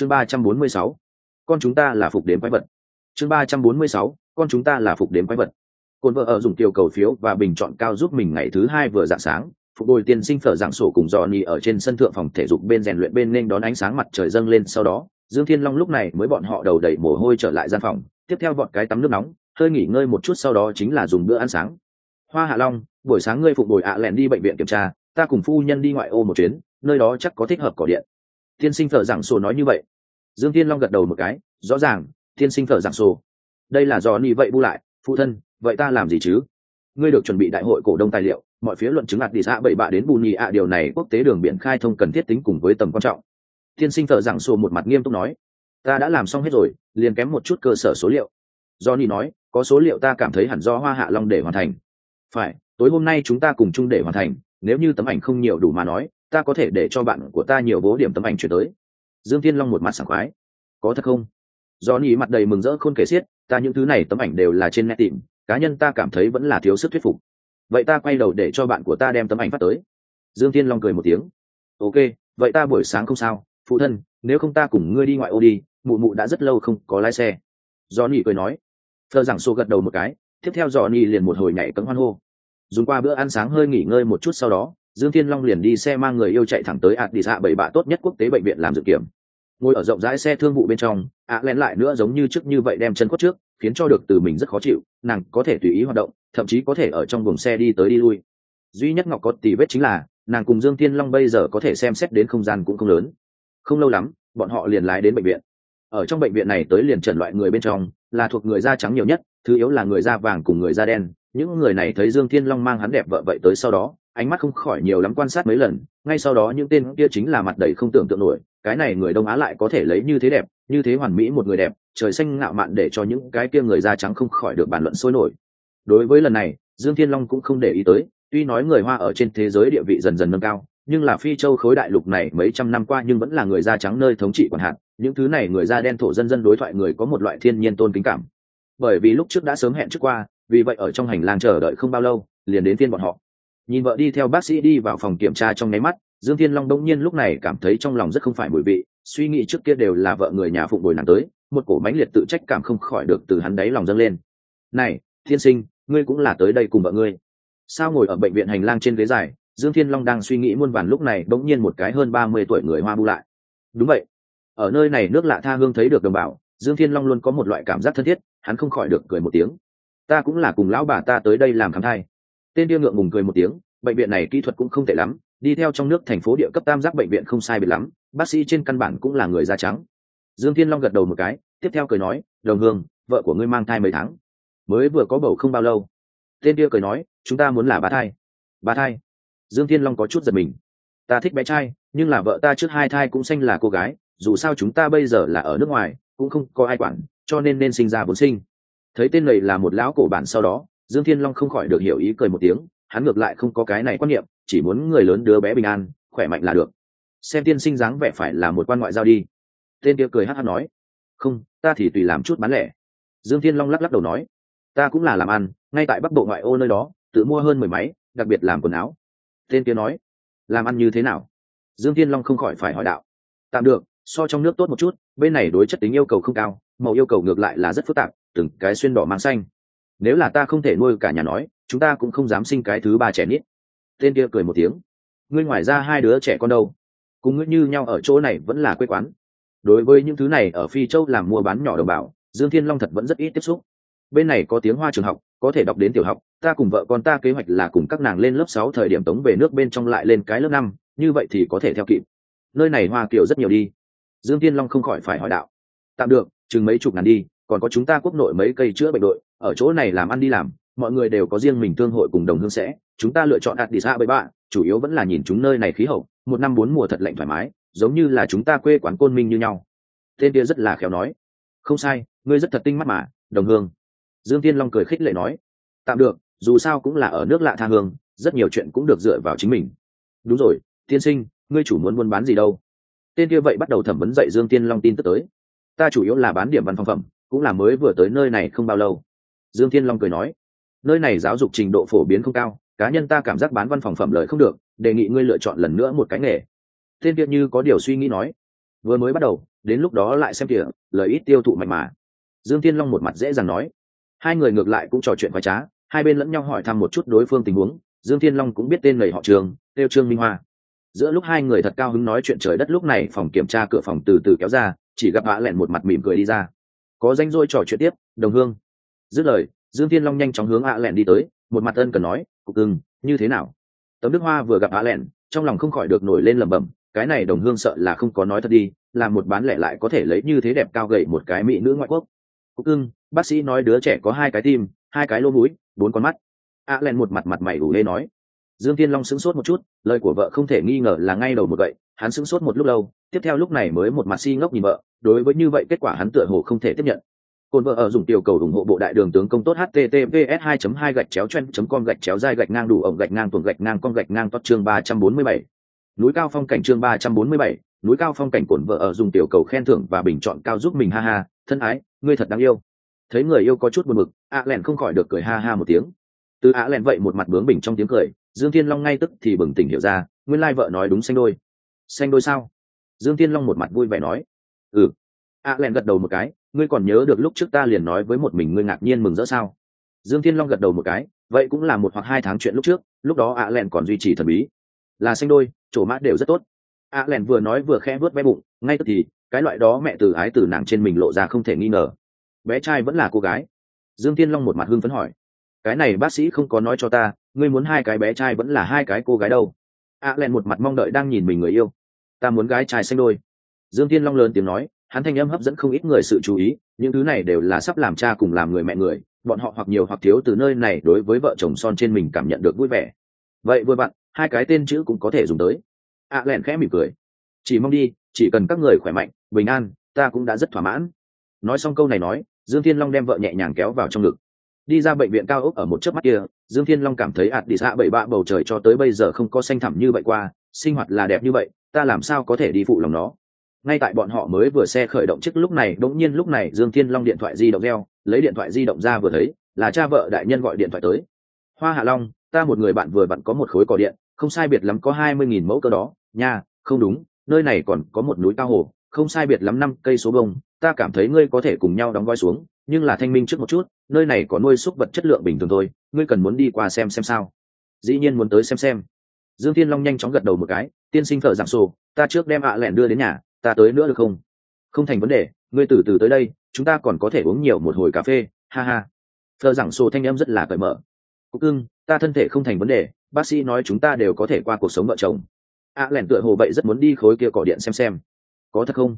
chương ba trăm bốn mươi sáu. Con chúng ta là phục đếm quái vật. Chương ba trăm bốn mươi sáu. Con chúng ta là phục đếm quái vật. Cồn vợ ở dùng tiêu cầu phiếu và bình chọn cao giúp mình ngày thứ hai vừa dạng sáng. Phục hồi tiên sinh phở dạng sổ cùng dò nì ở trên sân thượng phòng thể dục bên rèn luyện bên nên đón ánh sáng mặt trời dâng lên sau đó. Dương thiên long lúc này mới bọn họ đầu đầy mồ hôi trở lại gian phòng. Tiếp theo bọn cái tắm nước nóng, hơi nghỉ ngơi một chút sau đó chính là dùng bữa ăn sáng. Hoa hạ long, buổi sáng ngươi phục hồi ạ lẹn đi bệnh viện kiểm tra, ta cùng phu nhân đi ngoại ô một chuyến, nơi đó chắc có thích hợp cỏ điện tiên sinh thợ giảng sổ nói như vậy. Dương tiên long gật đầu một cái, rõ ràng, tiên sinh thợ giảng sổ. Đây là do ni vậy bu lại, phụ thân, vậy ta làm gì chứ? Ngươi được chuẩn bị đại hội cổ đông tài liệu, mọi phía luận chứng ạt đi xã bậy bạ đến bù nhì ạ, điều này quốc tế đường biển khai thông cần thiết tính cùng với tầm quan trọng. Tiên sinh thợ giảng sổ một mặt nghiêm túc nói, ta đã làm xong hết rồi, liền kém một chút cơ sở số liệu. Do ni nói, có số liệu ta cảm thấy hẳn do hoa hạ long để hoàn thành. Phải, tối hôm nay chúng ta cùng chung để hoàn thành, nếu như tấm ảnh không nhiều đủ mà nói ta có thể để cho bạn của ta nhiều bố điểm tấm ảnh chuyển tới. Dương thiên long một mặt sảng khoái. Có thật không? Johnny mặt đầy mừng rỡ khôn kể xiết, ta những thứ này tấm ảnh đều là trên net tìm, cá nhân ta cảm thấy vẫn là thiếu sức thuyết phục. Vậy ta quay đầu để cho bạn của ta đem tấm ảnh phát tới. Dương thiên long cười một tiếng. Ok, vậy ta buổi sáng không sao. Phụ thân, nếu không ta cùng ngươi đi ngoại ô đi, mụ mụ đã rất lâu không có lái xe. Johnny cười nói. Thơ giảng xô gật đầu một cái, tiếp theo johnny liền một hồi nhảy cấm hoan hô. Dùng qua bữa ăn sáng hơi nghỉ ngơi một chút sau đó dương thiên long liền đi xe mang người yêu chạy thẳng tới ạt đi dạ bảy bạ tốt nhất quốc tế bệnh viện làm dự kiểm. Ngồi ở rộng rãi xe thương vụ bên trong, ạ lén lại nữa giống như trước như vậy đem chân cốt trước, khiến cho được từ mình rất khó chịu, nàng có thể tùy ý hoạt động, thậm chí có thể ở trong buồng xe đi tới đi lui. Duy nhất ngọc có tì vết chính là, nàng cùng dương thiên long bây giờ có thể xem xét đến không gian cũng không lớn. Không lâu lắm, bọn họ liền lái đến bệnh viện. Ở trong bệnh viện này tới liền trần loại người bên trong, là thuộc người da trắng nhiều nhất, thứ yếu là người da vàng cùng người da đen. Những người này thấy dương thiên long mang hắn đẹp vợ vậy tới sau đó ánh mắt không khỏi nhiều lắm quan sát mấy lần, ngay sau đó những tên kia chính là mặt đầy không tưởng tượng nổi, cái này người đông á lại có thể lấy như thế đẹp, như thế hoàn mỹ một người đẹp, trời xanh ngạo mạn để cho những cái kia người da trắng không khỏi được bàn luận sôi nổi. Đối với lần này, dương thiên long cũng không để ý tới, tuy nói người hoa ở trên thế giới địa vị dần dần nâng cao, nhưng là phi châu khối đại lục này mấy trăm năm qua nhưng vẫn là người da trắng nơi thống trị quản hạn những thứ này người da đen thổ dân dân đối thoại người có một loại thiên nhiên tôn kính cảm. Bởi vì lúc trước đã sớm hẹn trước qua, vì vậy ở trong hành lang chờ đợi không bao lâu, liền đến thiên bọn họ nhìn vợ đi theo bác sĩ đi vào phòng kiểm tra trong nháy mắt, dương thiên long đông nhiên lúc này cảm thấy trong lòng rất không phải mùi vị, suy nghĩ trước kia đều là vợ người nhà phụng bồi nàng tới, một cổ mãnh liệt tự trách cảm không khỏi được từ hắn đáy lòng dâng lên. Này thiên sinh, ngươi cũng là tới đây cùng vợ ngươi. Sao ngồi ở bệnh viện hành lang trên ghế dài? Dương thiên long đang suy nghĩ muôn vàn lúc này bỗng nhiên một cái hơn ba mươi tuổi người hoa bu lại. Đúng vậy. Ở nơi này nước lạ tha hương thấy được đồng bào. Dương thiên long luôn có một loại cảm giác thân thiết, hắn không khỏi được cười một tiếng. Ta cũng là cùng lão bà ta tới đây làm khám thai tên điêu ngượng ngùng cười một tiếng, bệnh viện này kỹ thuật cũng không tệ lắm, đi theo trong nước thành phố địa cấp tam giác bệnh viện không sai biệt lắm, bác sĩ trên căn bản cũng là người da trắng. Dương thiên long gật đầu một cái, tiếp theo cười nói, đồng hương, vợ của ngươi mang thai mấy tháng? Mới vừa có bầu không bao lâu. Tên kia cười nói, chúng ta muốn là bà thai. Bà thai? Dương thiên long có chút giật mình. Ta thích bé trai, nhưng là vợ ta trước hai thai cũng xanh là cô gái, dù sao chúng ta bây giờ là ở nước ngoài, cũng không có ai quản, cho nên nên sinh ra vốn sinh. Thấy tên này là một lão cổ bản sau đó dương thiên long không khỏi được hiểu ý cười một tiếng, hắn ngược lại không có cái này quan niệm, chỉ muốn người lớn đứa bé bình an, khỏe mạnh là được. Xem tiên sinh dáng vẻ phải là một quan ngoại giao đi. Tên kia cười hát hát nói, không, ta thì tùy làm chút bán lẻ. Dương thiên long lắc lắc đầu nói, ta cũng là làm ăn, ngay tại bắc bộ ngoại ô nơi đó, tự mua hơn mười máy, đặc biệt làm quần áo. Tên kia nói, làm ăn như thế nào? Dương thiên long không khỏi phải hỏi đạo, tạm được, so trong nước tốt một chút, bên này đối chất tính yêu cầu không cao, màu yêu cầu ngược lại là rất phức tạp, từng cái xuyên đỏ mang xanh nếu là ta không thể nuôi cả nhà nói, chúng ta cũng không dám sinh cái thứ ba trẻ nít. Tên kia cười một tiếng. Ngươi ngoài ra hai đứa trẻ con đâu? Cùng ngươi như nhau ở chỗ này vẫn là quê quán. Đối với những thứ này ở phi châu làm mua bán nhỏ đồng bào, dương thiên long thật vẫn rất ít tiếp xúc. Bên này có tiếng hoa trường học, có thể đọc đến tiểu học, ta cùng vợ con ta kế hoạch là cùng các nàng lên lớp sáu thời điểm tống về nước bên trong lại lên cái lớp năm, như vậy thì có thể theo kịp. Nơi này hoa kiểu rất nhiều đi. Dương tiên long không khỏi phải hỏi đạo. Tạm được, chừng mấy chục ngàn đi còn có chúng ta quốc nội mấy cây chữa bệnh đội, ở chỗ này làm ăn đi làm, mọi người đều có riêng mình thương hội cùng đồng hương sẽ, chúng ta lựa chọn đi xa với bạn chủ yếu vẫn là nhìn chúng nơi này khí hậu, một năm bốn mùa thật lạnh thoải mái, giống như là chúng ta quê quán côn minh như nhau. Tên kia rất là khéo nói. Không sai, ngươi rất thật tinh mắt mà, đồng hương. Dương tiên long cười khích lệ nói. Tạm được, dù sao cũng là ở nước lạ tha hương, rất nhiều chuyện cũng được dựa vào chính mình. Đúng rồi, tiên sinh, ngươi chủ muốn buôn bán gì đâu? Tên kia vậy bắt đầu thẩm vấn dậy dương tiên long tin tức tới. Ta chủ yếu là bán điểm văn phòng phẩm cũng là mới vừa tới nơi này không bao lâu. Dương thiên long cười nói, nơi này giáo dục trình độ phổ biến không cao, cá nhân ta cảm giác bán văn phòng phẩm lợi không được, đề nghị ngươi lựa chọn lần nữa một cái nghề. Tên kia như có điều suy nghĩ nói, vừa mới bắt đầu, đến lúc đó lại xem kìa lời ít tiêu thụ mạnh mà. Dương thiên long một mặt dễ dàng nói, hai người ngược lại cũng trò chuyện khoái trá, hai bên lẫn nhau hỏi thăm một chút đối phương tình huống, dương thiên long cũng biết tên lầy họ trường tiêu trương minh hoa. Giữa lúc hai người thật cao hứng nói chuyện trời đất lúc này, phòng kiểm tra cửa phòng từ từ kéo ra, chỉ gặp hạ lẹn một mặt mỉm cười đi ra có danh dôi trò chuyện tiếp, đồng hương. Dứt lời, dương thiên long nhanh chóng hướng ạ lẹn đi tới, một mặt ân cần nói, cục cưng, như thế nào? Tấm đức hoa vừa gặp ạ lẹn, trong lòng không khỏi được nổi lên lẩm bẩm, cái này đồng hương sợ là không có nói thật đi là một bán lẻ lại có thể lấy như thế đẹp cao gậy một cái mỹ nữ ngoại quốc. Cục cưng, bác sĩ nói đứa trẻ có hai cái tim, hai cái lô mũi, bốn con mắt. Ạ lẹn một mặt mặt mày ủ lê nói. Dương thiên long sững sốt một chút, lời của vợ không thể nghi ngờ là ngay đầu một vậy hắn sững sốt một lúc lâu tiếp theo lúc này mới một mặt si ngốc nhìn vợ đối với như vậy kết quả hắn tựa hồ không thể tiếp nhận. Cồn vợ ở dùng tiểu cầu ủng hộ bộ đại đường tướng công tốt https 2 2 gạch chéo chen com gạch chéo dai gạch ngang đủ ổng gạch ngang tuồng gạch ngang con gạch ngang tốt chương 347. núi cao phong cảnh chương 347, núi cao phong cảnh cồn vợ ở dùng tiểu cầu khen thưởng và bình chọn cao giúp mình ha ha thân ái ngươi thật đáng yêu. Thấy người yêu có chút buồn bực ạ lẹn không khỏi được cười ha ha một tiếng. Từ ạ lẹn vậy một mặt bướng bình trong tiếng cười dương thiên long ngay tức thì bừng tỉnh hiểu ra nguyên lai vợ nói đúng xanh đôi xanh đôi sao? Dương thiên long một mặt vui vẻ nói. Ừ. A lẹn gật đầu một cái, ngươi còn nhớ được lúc trước ta liền nói với một mình ngươi ngạc nhiên mừng rỡ sao? Dương thiên long gật đầu một cái, vậy cũng là một hoặc hai tháng chuyện lúc trước, lúc đó A lẹn còn duy trì thần bí. Là xanh đôi, chỗ mã đều rất tốt. A lẹn vừa nói vừa khẽ vớt bé bụng, ngay tức thì, cái loại đó mẹ từ ái từ nàng trên mình lộ ra không thể nghi ngờ. Bé trai vẫn là cô gái. Dương thiên long một mặt hưng phấn hỏi. Cái này bác sĩ không có nói cho ta, ngươi muốn hai cái bé trai vẫn là hai cái cô gái đâu? A lẹn một mặt mong đợi đang nhìn mình người yêu ta muốn gái trai xanh đôi. Dương thiên long lớn tiếng nói, hắn thanh âm hấp dẫn không ít người sự chú ý, những thứ này đều là sắp làm cha cùng làm người mẹ người, bọn họ hoặc nhiều hoặc thiếu từ nơi này đối với vợ chồng son trên mình cảm nhận được vui vẻ. Vậy vừa bạn, hai cái tên chữ cũng có thể dùng tới. Ạ lẹn khẽ mỉm cười. Chỉ mong đi, chỉ cần các người khỏe mạnh, bình an, ta cũng đã rất thỏa mãn. Nói xong câu này nói, dương thiên long đem vợ nhẹ nhàng kéo vào trong ngực. Đi ra bệnh viện cao ốc ở một chớp mắt kia, dương thiên long cảm thấy ạt đi xạ bảy bạ bầu trời cho tới bây giờ không có xanh thẳm như vậy qua, sinh hoạt là đẹp như vậy ta làm sao có thể đi phụ lòng nó? Ngay tại bọn họ mới vừa xe khởi động trước lúc này đống nhiên lúc này, dương thiên long điện thoại di động reo, lấy điện thoại di động ra vừa thấy, là cha vợ đại nhân gọi điện thoại tới. Hoa hạ long, ta một người bạn vừa bạn có một khối cỏ điện, không sai biệt lắm có hai mươi nghìn mẫu cơ đó. Nha, không đúng, nơi này còn có một núi cao hồ, không sai biệt lắm năm cây số bông, ta cảm thấy ngươi có thể cùng nhau đóng gói xuống, nhưng là thanh minh trước một chút, nơi này có nuôi súc vật chất lượng bình thường thôi, ngươi cần muốn đi qua xem xem sao? Dĩ nhiên muốn tới xem xem dương thiên long nhanh chóng gật đầu một cái, tiên sinh thợ giảng sổ ta trước đem ạ à lẹn đưa đến nhà, ta tới nữa được không? Không thành vấn đề, ngươi từ từ tới đây, chúng ta còn có thể uống nhiều một hồi cà phê, ha ha. Thợ giảng sổ thanh em rất là cởi mở. Cúc ưng ta thân thể không thành vấn đề, bác sĩ nói chúng ta đều có thể qua cuộc sống vợ chồng. ạ à lẹn tựa hồ vậy rất muốn đi khối kia cỏ điện xem xem. Có thật không?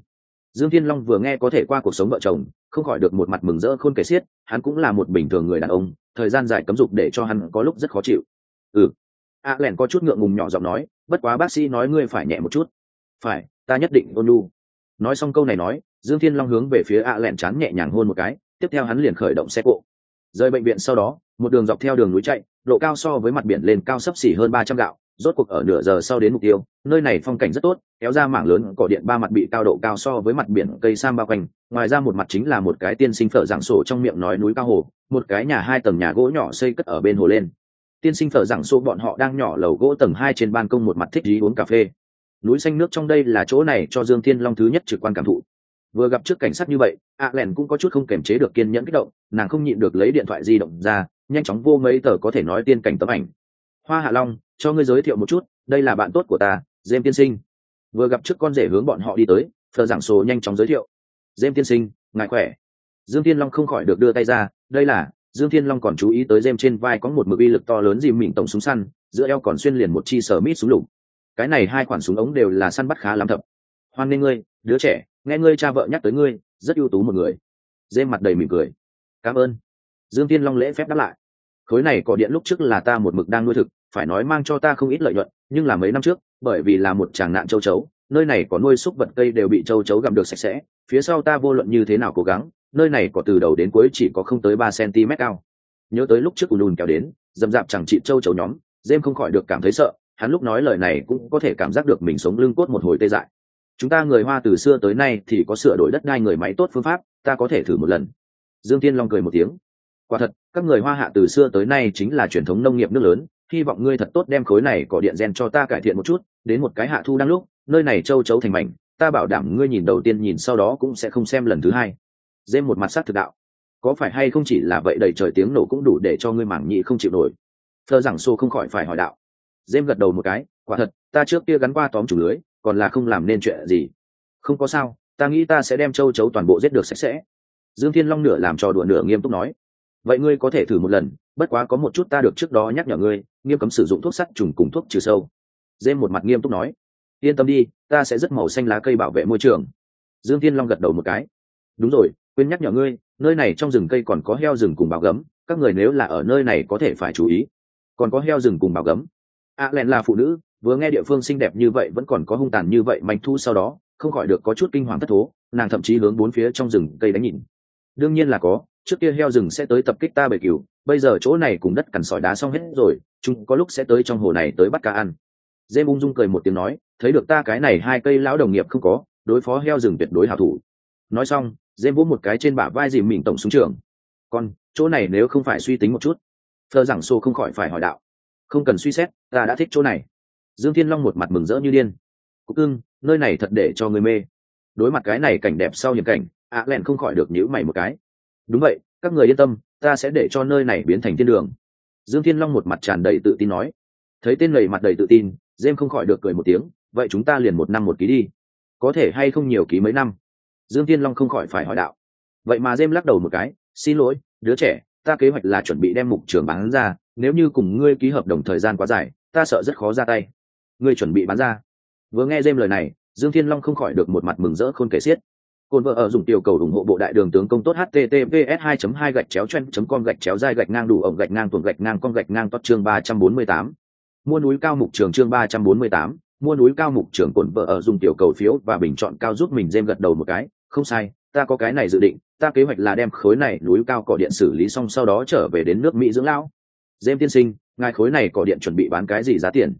Dương thiên long vừa nghe có thể qua cuộc sống vợ chồng, không khỏi được một mặt mừng rỡ khôn kể xiết, hắn cũng là một bình thường người đàn ông, thời gian dài cấm dục để cho hắn có lúc rất khó chịu. Ừ a lẻn có chút ngượng ngùng nhỏ giọng nói, bất quá bác sĩ nói ngươi phải nhẹ một chút. Phải, ta nhất định, ôn lu nói xong câu này nói, dương thiên long hướng về phía a lẻn chán nhẹ nhàng hôn một cái, tiếp theo hắn liền khởi động xe cộ. Rời bệnh viện sau đó, một đường dọc theo đường núi chạy, độ cao so với mặt biển lên cao sấp xỉ hơn ba trăm gạo, rốt cuộc ở nửa giờ sau đến mục tiêu, nơi này phong cảnh rất tốt, kéo ra mảng lớn cỏ điện ba mặt bị cao độ cao so với mặt biển cây sam bao quanh, ngoài ra một mặt chính là một cái tiên sinh phở dạng sổ trong miệng nói núi cao hồ, một cái nhà hai tầng nhà gỗ nhỏ xây cất ở bên hồ lên tiên sinh phở rằng số bọn họ đang nhỏ lầu gỗ tầng hai trên ban công một mặt thích ý uống cà phê. Núi xanh nước trong đây là chỗ này cho dương thiên long thứ nhất trực quan cảm thụ. Vừa gặp trước cảnh sát như vậy ạ à lẻn cũng có chút không kiềm chế được kiên nhẫn kích động, nàng không nhịn được lấy điện thoại di động ra, nhanh chóng vô mấy tờ có thể nói tiên cảnh tấm ảnh. Hoa hạ long, cho ngươi giới thiệu một chút, đây là bạn tốt của ta jem tiên sinh. Vừa gặp trước con rể hướng bọn họ đi tới thờ giảng sổ nhanh chóng giới thiệu. Jem tiên sinh, ngài khỏe? Dương thiên long không khỏi được đưa tay ra, đây là dương thiên long còn chú ý tới jem trên vai có một mực uy lực to lớn dìm mịn tổng súng săn, giữa eo còn xuyên liền một chi sở mít súng lục. Cái này hai khoản súng ống đều là săn bắt khá lắm thập. Hoan nghênh ngươi, đứa trẻ, nghe ngươi cha vợ nhắc tới ngươi, rất ưu tú một người. Dêm mặt đầy mỉm cười. Cảm ơn. Dương thiên long lễ phép đáp lại. Khối này có điện lúc trước là ta một mực đang nuôi thực, phải nói mang cho ta không ít lợi nhuận, nhưng là mấy năm trước, bởi vì là một chàng nạn châu chấu, nơi này có nuôi súc vật cây đều bị châu chấu gặm được sạch sẽ, phía sau ta vô luận như thế nào cố gắng nơi này có từ đầu đến cuối chỉ có không tới ba cm cao. Nhớ tới lúc trước ùn ùn kéo đến, dầm dạp chẳng trị châu chấu nhóm dêm không khỏi được cảm thấy sợ, hắn lúc nói lời này cũng có thể cảm giác được mình sống lưng cốt một hồi tê dại. Chúng ta người hoa từ xưa tới nay thì có sửa đổi đất đai người máy tốt phương pháp, ta có thể thử một lần. Dương tiên long cười một tiếng. Quả thật, các người hoa hạ từ xưa tới nay chính là truyền thống nông nghiệp nước lớn, hy vọng ngươi thật tốt đem khối này cỏ điện gen cho ta cải thiện một chút, đến một cái hạ thu đang lúc, nơi này châu chấu thành mảnh, ta bảo đảm ngươi nhìn đầu tiên nhìn sau đó cũng sẽ không xem lần thứ hai dêm một mặt sắc thực đạo. Có phải hay không chỉ là vậy đầy trời tiếng nổ cũng đủ để cho ngươi mảng nhị không chịu nổi? Thơ rằng xô không khỏi phải hỏi đạo. Dêm gật đầu một cái, quả thật, ta trước kia gắn qua tóm chủ lưới, còn là không làm nên chuyện gì. Không có sao, ta nghĩ ta sẽ đem châu chấu toàn bộ giết được sạch sẽ. Dương thiên long nửa làm trò đùa nửa nghiêm túc nói. Vậy ngươi có thể thử một lần, bất quá có một chút ta được trước đó nhắc nhở ngươi, nghiêm cấm sử dụng thuốc sắt trùng cùng thuốc trừ sâu. Dêm một mặt nghiêm túc nói. Yên tâm đi, ta sẽ rất màu xanh lá cây bảo vệ môi trường. Dương thiên long gật đầu một cái. Đúng rồi quên nhắc nhở ngươi nơi này trong rừng cây còn có heo rừng cùng bào gấm các người nếu là ở nơi này có thể phải chú ý. Còn có heo rừng cùng bào gấm. A à, lẹn là phụ nữ vừa nghe địa phương xinh đẹp như vậy vẫn còn có hung tàn như vậy manh thu sau đó không khỏi được có chút kinh hoàng thất thố nàng thậm chí hướng bốn phía trong rừng cây đánh nhìn. Đương nhiên là có trước kia heo rừng sẽ tới tập kích ta bể cừu bây giờ chỗ này cùng đất cằn sỏi đá xong hết rồi chúng có lúc sẽ tới trong hồ này tới bắt cá ăn. Dê ung dung cười một tiếng nói thấy được ta cái này hai cây lão đồng nghiệp không có đối phó heo rừng tuyệt đối hảo thủ. Nói xong dêm vỗ một cái trên bả vai dìm mình tổng súng trường. Còn chỗ này nếu không phải suy tính một chút thơ giảng xô không khỏi phải hỏi đạo. Không cần suy xét, ta đã thích chỗ này. Dương thiên long một mặt mừng rỡ như điên. Cúc ưng nơi này thật để cho người mê. Đối mặt cái này cảnh đẹp sau những cảnh, ạ lẹn không khỏi được nhữ mày một cái. Đúng vậy, các người yên tâm, ta sẽ để cho nơi này biến thành thiên đường. Dương thiên long một mặt tràn đầy tự tin nói. Thấy tên lầy mặt đầy tự tin jem không khỏi được cười một tiếng. Vậy chúng ta liền một năm một ký đi. Có thể hay không nhiều ký mấy năm? Dương thiên long không khỏi phải hỏi đạo. Vậy mà jem lắc đầu một cái xin lỗi đứa trẻ ta kế hoạch là chuẩn bị đem mục trường bán ra nếu như cùng ngươi ký hợp đồng thời gian quá dài ta sợ rất khó ra tay. Ngươi chuẩn bị bán ra? Vừa nghe jem lời này dương thiên long không khỏi được một mặt mừng rỡ khôn kể xiết. Côn vợ ở dùng tiểu cầu ủng hộ bộ đại đường tướng công tốt https 2 2 gạch chéo chen com gạch chéo dai gạch ngang đủ ổng gạch ngang tuồng gạch ngang con gạch ngang tốt chương 348. Mua núi cao mục trường chương 348, mua núi cao mục trường cồn vợ ở dùng tiểu cầu phiếu và bình chọn cao giúp mình dêm gật đầu một cái, không sai, ta có cái này dự định, ta kế hoạch là đem khối này núi cao cỏ điện xử lý xong sau đó trở về đến nước Mỹ dưỡng lão. Dêm tiên sinh, ngài khối này cỏ điện chuẩn bị bán cái gì giá tiền?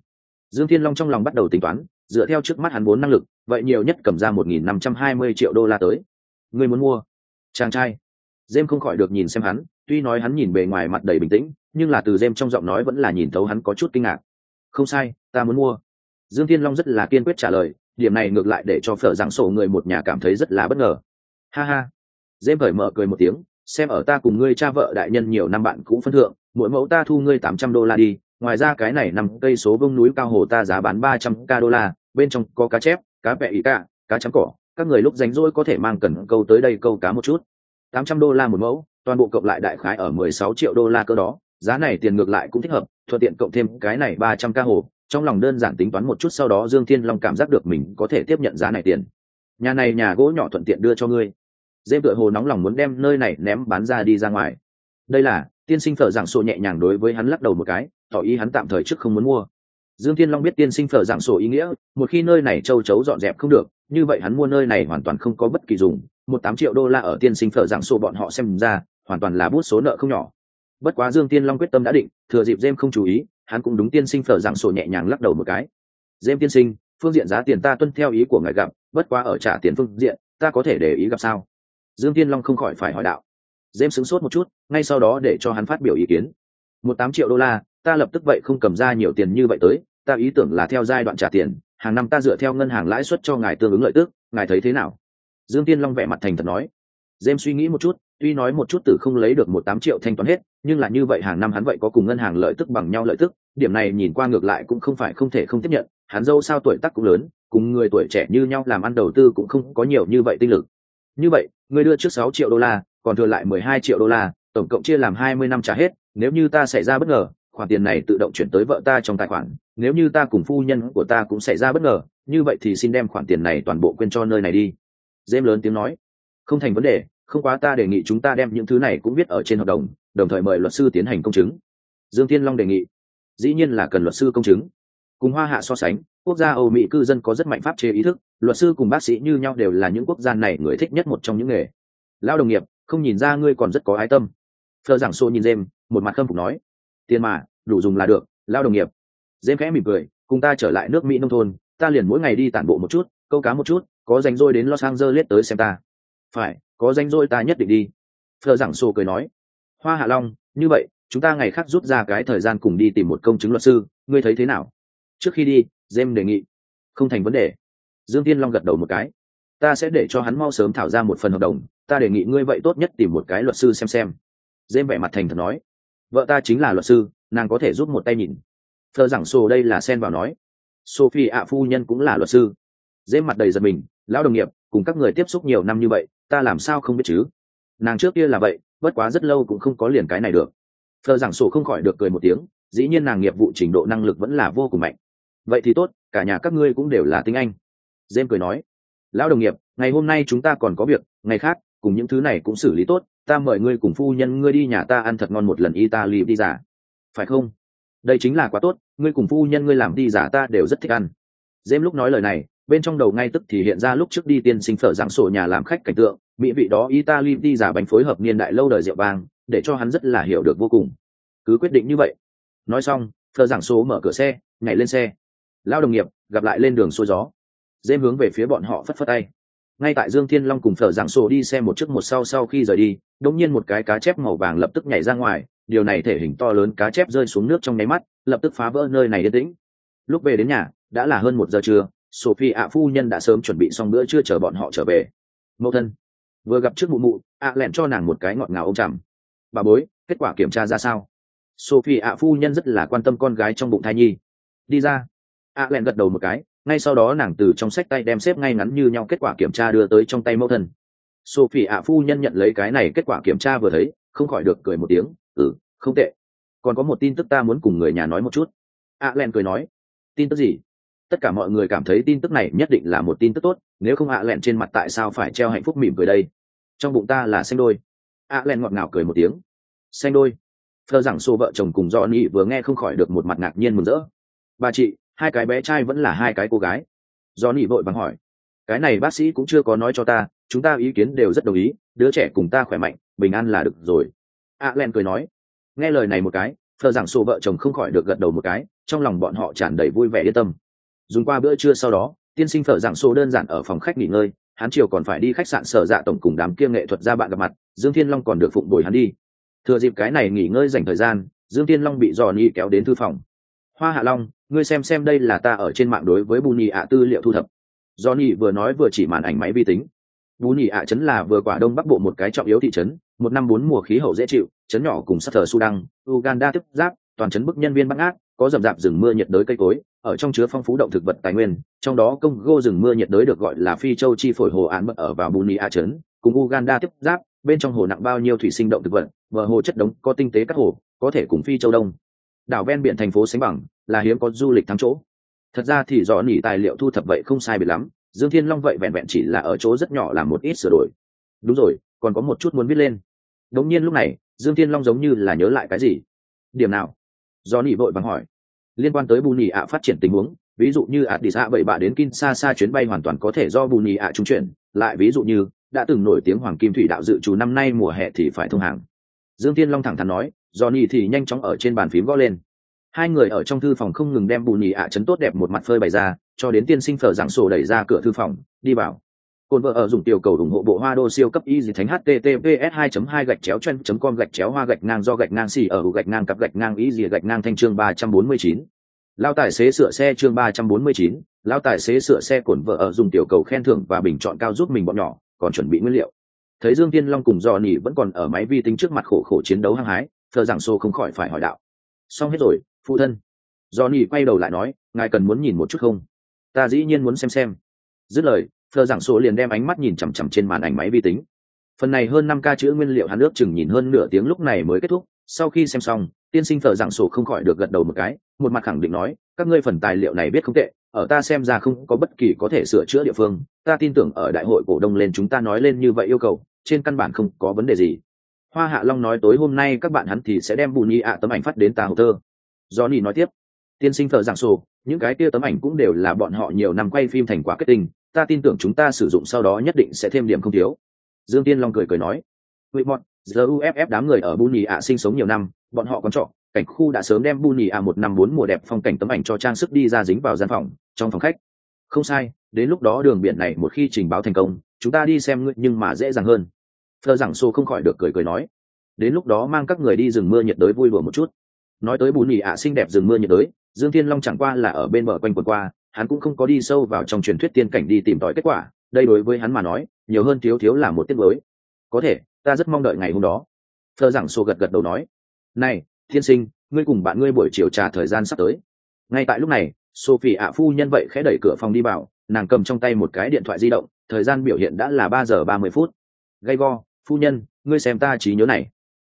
Dương Thiên Long trong lòng bắt đầu tính toán, dựa theo trước mắt hắn vốn năng lực, vậy nhiều nhất cầm ra một nghìn năm trăm hai mươi triệu đô la tới. Người muốn mua? Chàng trai. Dêm không khỏi được nhìn xem hắn tuy nói hắn nhìn bề ngoài mặt đầy bình tĩnh nhưng là từ Dêm trong giọng nói vẫn là nhìn thấu hắn có chút kinh ngạc. Không sai ta muốn mua. Dương thiên long rất là kiên quyết trả lời điểm này ngược lại để cho phở giảng sổ người một nhà cảm thấy rất là bất ngờ. Ha ha. Dễ cởi mở cười một tiếng, xem ở ta cùng ngươi cha vợ đại nhân nhiều năm bạn cũng phân thượng, mỗi mẫu ta thu ngươi tám trăm đô la đi, ngoài ra cái này nằm cây số vông núi cao hồ ta giá bán ba trăm k đô la, bên trong có cá chép, cá vẹ ý cả cá trắng cỏ, các người lúc rảnh rỗi có thể mang cần câu tới đây câu cá một chút. tám trăm đô la một mẫu, toàn bộ cộng lại đại khái ở mười sáu triệu đô la cơ đó giá này tiền ngược lại cũng thích hợp, thuận tiện cộng thêm cái này ba trăm ca hồ. Trong lòng đơn giản tính toán một chút, sau đó dương thiên long cảm giác được mình có thể tiếp nhận giá này tiền. Nhà này nhà gỗ nhỏ thuận tiện đưa cho ngươi. Dêm tựa hồ nóng lòng muốn đem nơi này ném bán ra đi ra ngoài. Đây là, tiên sinh phở giảng sổ nhẹ nhàng đối với hắn lắc đầu một cái, tỏ ý hắn tạm thời trước không muốn mua. Dương thiên long biết tiên sinh phở dạng sổ ý nghĩa, một khi nơi này châu chấu dọn dẹp không được, như vậy hắn mua nơi này hoàn toàn không có bất kỳ dùng. Một tám triệu đô la ở tiên sinh phở dạng sổ bọn họ xem ra, hoàn toàn là bút số nợ không nhỏ bất quá dương tiên long quyết tâm đã định, thừa dịp jem không chú ý, hắn cũng đúng tiên sinh phở dạng sổ nhẹ nhàng lắc đầu một cái. Jem tiên sinh, phương diện giá tiền ta tuân theo ý của ngài gặp, bất quá ở trả tiền phương diện, ta có thể để ý gặp sao? Dương tiên long không khỏi phải hỏi đạo. Jem sửng sốt một chút, ngay sau đó để cho hắn phát biểu ý kiến. Một tám triệu đô la, ta lập tức vậy không cầm ra nhiều tiền như vậy tới, ta ý tưởng là theo giai đoạn trả tiền, hàng năm ta dựa theo ngân hàng lãi suất cho ngài tương ứng lợi tức, ngài thấy thế nào? Dương tiên long vẻ mặt thành thật nói. Jem suy nghĩ một chút, tuy nói một chút tử không lấy được một tám triệu thanh toán hết nhưng là như vậy hàng năm hắn vậy có cùng ngân hàng lợi tức bằng nhau lợi tức, điểm này nhìn qua ngược lại cũng không phải không thể không tiếp nhận, hắn dâu sao tuổi tác cũng lớn, cùng người tuổi trẻ như nhau làm ăn đầu tư cũng không có nhiều như vậy tinh lực. Như vậy, người đưa trước sáu triệu đô la, còn thừa lại mười hai triệu đô la, tổng cộng chia làm hai mươi năm trả hết, nếu như ta xảy ra bất ngờ, khoản tiền này tự động chuyển tới vợ ta trong tài khoản, nếu như ta cùng phu nhân của ta cũng xảy ra bất ngờ, như vậy thì xin đem khoản tiền này toàn bộ quên cho nơi này đi. Dêm lớn tiếng nói. Không thành vấn đề không quá ta đề nghị chúng ta đem những thứ này cũng viết ở trên hợp đồng đồng thời mời luật sư tiến hành công chứng. Dương thiên long đề nghị. Dĩ nhiên là cần luật sư công chứng. Cùng hoa hạ so sánh, quốc gia âu mỹ cư dân có rất mạnh pháp chế ý thức, luật sư cùng bác sĩ như nhau đều là những quốc gia này người thích nhất một trong những nghề. Lao đồng nghiệp, không nhìn ra ngươi còn rất có ái tâm. Thơ giảng xô nhìn dêm, một mặt khâm phục nói. Tiền mà, đủ dùng là được, lao đồng nghiệp. Dêm khẽ mỉm cười, cùng ta trở lại nước mỹ nông thôn, ta liền mỗi ngày đi tản bộ một chút, câu cá một chút, có danh rôi đến los angeles tới xem ta. Phải có danh rỗi ta nhất định đi. Thợ giảng sô cười nói, hoa hạ long, như vậy, chúng ta ngày khác rút ra cái thời gian cùng đi tìm một công chứng luật sư, ngươi thấy thế nào? Trước khi đi jem đề nghị, không thành vấn đề. Dương tiên long gật đầu một cái, ta sẽ để cho hắn mau sớm thảo ra một phần hợp đồng, ta đề nghị ngươi vậy tốt nhất tìm một cái luật sư xem xem. Jem vẻ mặt thành thật nói, vợ ta chính là luật sư, nàng có thể giúp một tay nhìn. Thờ giảng sô đây là sen vào nói, sophie ạ phu nhân cũng là luật sư. Dêm mặt đầy giật mình, lão đồng nghiệp, cùng các người tiếp xúc nhiều năm như vậy ta làm sao không biết chứ? Nàng trước kia là vậy, bất quá rất lâu cũng không có liền cái này được. Thờ giảng sổ không khỏi được cười một tiếng, dĩ nhiên nàng nghiệp vụ trình độ năng lực vẫn là vô cùng mạnh. Vậy thì tốt, cả nhà các ngươi cũng đều là tiếng anh. Dêm cười nói, lão đồng nghiệp, ngày hôm nay chúng ta còn có việc, ngày khác, cùng những thứ này cũng xử lý tốt, ta mời ngươi cùng phu nhân ngươi đi nhà ta ăn thật ngon một lần italy đi giả phải không? Đây chính là quá tốt, ngươi cùng phu nhân ngươi làm đi giả ta đều rất thích ăn. Dêm lúc nói lời này bên trong đầu ngay tức thì hiện ra lúc trước đi tiên sinh phở giảng sổ nhà làm khách cảnh tượng, mỹ vị đó italy đi giả bánh phối hợp niên đại lâu đời rượu vang, để cho hắn rất là hiểu được vô cùng. Cứ quyết định như vậy. Nói xong, phở giảng số mở cửa xe, nhảy lên xe. Lao đồng nghiệp, gặp lại lên đường xôi gió. Dêm hướng về phía bọn họ phất phất tay. Ngay tại dương thiên long cùng phở giảng sổ đi xe một chiếc một sau sau khi rời đi, đột nhiên một cái cá chép màu vàng lập tức nhảy ra ngoài, điều này thể hình to lớn cá chép rơi xuống nước trong nháy mắt, lập tức phá vỡ nơi này yên tĩnh. Lúc về đến nhà, đã là hơn một giờ trưa sophie ạ phu nhân đã sớm chuẩn bị xong bữa trưa chờ bọn họ trở về. Mẫu thân, vừa gặp trước mụ mụ, ạ lẹn cho nàng một cái ngọt ngào ôm chằm. Bà bối, kết quả kiểm tra ra sao? Sophie ạ phu nhân rất là quan tâm con gái trong bụng thai nhi. Đi ra. Ạ lẹn gật đầu một cái, ngay sau đó nàng từ trong sách tay đem xếp ngay ngắn như nhau kết quả kiểm tra đưa tới trong tay mẫu thân. Sophie ạ phu nhân nhận lấy cái này kết quả kiểm tra vừa thấy, không khỏi được cười một tiếng ừ không tệ. Còn có một tin tức ta muốn cùng người nhà nói một chút. Ạ len cười nói, tin tức gì? Tất cả mọi người cảm thấy tin tức này nhất định là một tin tức tốt, nếu không ạ lẹn trên mặt tại sao phải treo hạnh phúc mỉm cười đây? Trong bụng ta là xanh đôi. ạ lẹn ngọt ngào cười một tiếng. Xanh đôi. Thơ rằng xô vợ chồng cùng do nị vừa nghe không khỏi được một mặt ngạc nhiên mừng rỡ. Bà chị, hai cái bé trai vẫn là hai cái cô gái. Do nị vội vàng hỏi. Cái này bác sĩ cũng chưa có nói cho ta, chúng ta ý kiến đều rất đồng ý, đứa trẻ cùng ta khỏe mạnh, bình an là được rồi. ạ len cười nói. Nghe lời này một cái thờ giảng xô vợ chồng không khỏi được gật đầu một cái, trong lòng bọn họ tràn đầy vui vẻ yên tâm dùng qua bữa trưa sau đó, tiên sinh thờ giảng sô đơn giản ở phòng khách nghỉ ngơi, hắn chiều còn phải đi khách sạn sở dạ tổng cùng đám kia nghệ thuật ra bạn gặp mặt, dương thiên long còn được phụng bồi hắn đi. Thừa dịp cái này nghỉ ngơi dành thời gian, dương thiên long bị dò ni kéo đến thư phòng. Hoa hạ long, ngươi xem xem đây là ta ở trên mạng đối với bù nhì ạ tư liệu thu thập. Do ni vừa nói vừa chỉ màn ảnh máy vi tính. Bù nhì ạ chấn là vừa quả đông bắc bộ một cái trọng yếu thị trấn, một năm bốn mùa khí hậu dễ chịu chấn nhỏ cùng sát thờ sudan, uganda tiếp giáp, toàn chấn bức nhân viên bắt ngát có rậm rạp rừng mưa nhiệt đới cây cối ở trong chứa phong phú động thực vật tài nguyên, trong đó công gô rừng mưa nhiệt đới được gọi là phi châu chi phổi hồ án mật ở vào buni a chấn cùng uganda tiếp giáp, bên trong hồ nặng bao nhiêu thủy sinh động thực vật, bờ hồ chất đống có tinh tế các hồ, có thể cùng phi châu đông. Đảo ven biển thành phố sánh bằng là hiếm có du lịch thắng chỗ. Thật ra thì dò nỉ tài liệu thu thập vậy không sai biệt lắm, dương thiên long vậy vẹn vẹn chỉ là ở chỗ rất nhỏ làm một ít sửa đổi. Đúng rồi, còn có một chút muốn viết lên. Đống nhiên lúc này, dương thiên long giống như là nhớ lại cái gì. Điểm nào? Do nỉ vội vàng hỏi liên quan tới bù nhì ạ phát triển tình huống, ví dụ như ạt đi xã bảy bạ đến kin xa xa chuyến bay hoàn toàn có thể do bù nhì ạ trung chuyển, lại ví dụ như, đã từng nổi tiếng hoàng kim thủy đạo dự trù năm nay mùa hè thì phải thông hàng. Dương tiên long thẳng thắn nói do nhì thì nhanh chóng ở trên bàn phím gõ lên. Hai người ở trong thư phòng không ngừng đem bù nhì ạ chấn tốt đẹp một mặt phơi bày ra, cho đến tiên sinh phở giảng sổ đẩy ra cửa thư phòng, đi vào. Côn vợ ở dùng tiểu cầu ủng hộ bộ hoa đô siêu cấp y gì thánh https 2 2 gạch chéo chen com gạch chéo hoa gạch ngang do gạch ngang xì ở gạch ngang cặp gạch ngang y gì gạch ngang thanh chương 349. Lao tài xế sửa xe chương 349, lao tài xế sửa xe cổn vợ ở dùng tiểu cầu khen thưởng và bình chọn cao giúp mình bọn nhỏ, còn chuẩn bị nguyên liệu. Thấy Dương Tiên Long cùng Johnny Nỉ vẫn còn ở máy vi tính trước mặt khổ khổ chiến đấu hăng hái, thờ rằng xô không khỏi phải hỏi đạo. Xong hết rồi, phụ thân. Johnny Nỉ quay đầu lại nói, ngài cần muốn nhìn một chút không? Ta dĩ nhiên muốn xem xem. Dứt lời, thờ giảng sổ liền đem ánh mắt nhìn chằm chằm trên màn ảnh máy vi tính. Phần này hơn năm ca chữ nguyên liệu hắn ước chừng nhìn hơn nửa tiếng lúc này mới kết thúc. Sau khi xem xong, tiên sinh thờ giảng sổ không khỏi được gật đầu một cái, một mặt khẳng định nói, các ngươi phần tài liệu này biết không tệ, ở ta xem ra không có bất kỳ có thể sửa chữa địa phương. Ta tin tưởng ở đại hội cổ đông lên chúng ta nói lên như vậy yêu cầu, trên căn bản không có vấn đề gì. Hoa hạ long nói tối hôm nay các bạn hắn thì sẽ đem bù nhi ạ tấm ảnh phát đến ta hồ tơ do nỉ nói tiếp, tiên sinh thờ giảng sổ những cái kia tấm ảnh cũng đều là bọn họ nhiều năm quay phim thành quả kết tinh ta tin tưởng chúng ta sử dụng sau đó nhất định sẽ thêm điểm không thiếu. Dương tiên long cười cười nói vị bọn giờ uff đám người ở buni ạ sinh sống nhiều năm, bọn họ còn trọ, cảnh khu đã sớm đem buni ạ một năm bốn mùa đẹp phong cảnh tấm ảnh cho trang sức đi ra dính vào gian phòng, trong phòng khách. Không sai, đến lúc đó đường biển này một khi trình báo thành công, chúng ta đi xem ngươi nhưng mà dễ dàng hơn. Thơ giảng xô không khỏi được cười cười nói, đến lúc đó mang các người đi rừng mưa nhiệt đới vui đùa một chút. Nói tới bù nhì ạ xinh đẹp rừng mưa nhiệt đới, dương thiên long chẳng qua là ở bên bờ quanh quần qua hắn cũng không có đi sâu vào trong truyền thuyết tiên cảnh đi tìm tòi kết quả, đây đối với hắn mà nói, nhiều hơn thiếu thiếu là một tiết mới. Có thể, ta rất mong đợi ngày hôm đó. Thơ giảng sô gật gật đầu nói, này thiên sinh, ngươi cùng bạn ngươi buổi chiều trà thời gian sắp tới. Ngay tại lúc này, sophie ạ phu nhân vậy khẽ đẩy cửa phòng đi vào, nàng cầm trong tay một cái điện thoại di động, thời gian biểu hiện đã là ba giờ ba mươi phút. Gay go, phu nhân, ngươi xem ta trí nhớ này.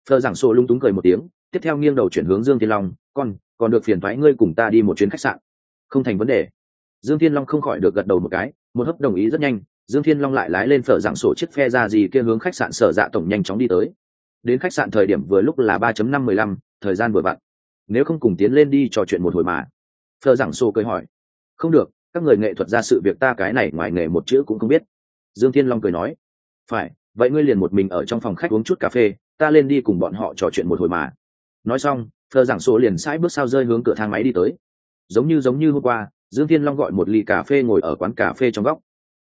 Thơ giảng sô lung túng cười một tiếng, tiếp theo nghiêng đầu chuyển hướng dương thiên long, con, còn được phiền thoái ngươi cùng ta đi một chuyến khách sạn. Không thành vấn đề dương thiên long không khỏi được gật đầu một cái, một hấp đồng ý rất nhanh, dương thiên long lại lái lên phở dạng sổ chiếc phe ra gì kia hướng khách sạn sở dạ tổng nhanh chóng đi tới. Đến khách sạn thời điểm vừa lúc là ba chấm năm mười lăm, thời gian vừa vặn. Nếu không cùng tiến lên đi trò chuyện một hồi mà. Phở dạng sổ cười hỏi, không được, các người nghệ thuật ra sự việc ta cái này ngoài nghề một chữ cũng không biết. Dương thiên long cười nói, phải, vậy ngươi liền một mình ở trong phòng khách uống chút cà phê, ta lên đi cùng bọn họ trò chuyện một hồi mà. Nói xong sở giảng sổ liền sãi bước sao rơi hướng cửa thang máy đi tới. Giống như giống như hôm qua dương thiên long gọi một ly cà phê ngồi ở quán cà phê trong góc.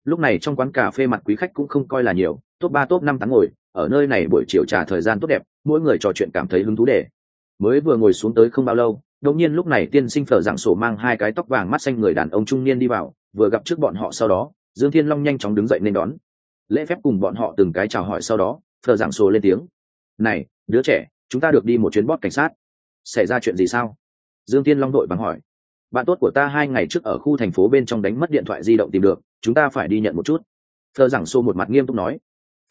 Lúc này trong quán cà phê mặt quý khách cũng không coi là nhiều, top ba, top năm tháng ngồi, ở nơi này buổi chiều trà thời gian tốt đẹp, mỗi người trò chuyện cảm thấy hứng thú để. Mới vừa ngồi xuống tới không bao lâu, đột nhiên lúc này tiên sinh phở dạng sổ mang hai cái tóc vàng mắt xanh người đàn ông trung niên đi vào, vừa gặp trước bọn họ sau đó, dương thiên long nhanh chóng đứng dậy nên đón. Lễ phép cùng bọn họ từng cái chào hỏi sau đó, phở dạng sổ lên tiếng. Này, đứa trẻ, chúng ta được đi một chuyến bót cảnh sát. Xảy ra chuyện gì sao? Dương thiên long đội bằng hỏi bạn tốt của ta hai ngày trước ở khu thành phố bên trong đánh mất điện thoại di động tìm được, chúng ta phải đi nhận một chút. Thơ giảng xô một mặt nghiêm túc nói.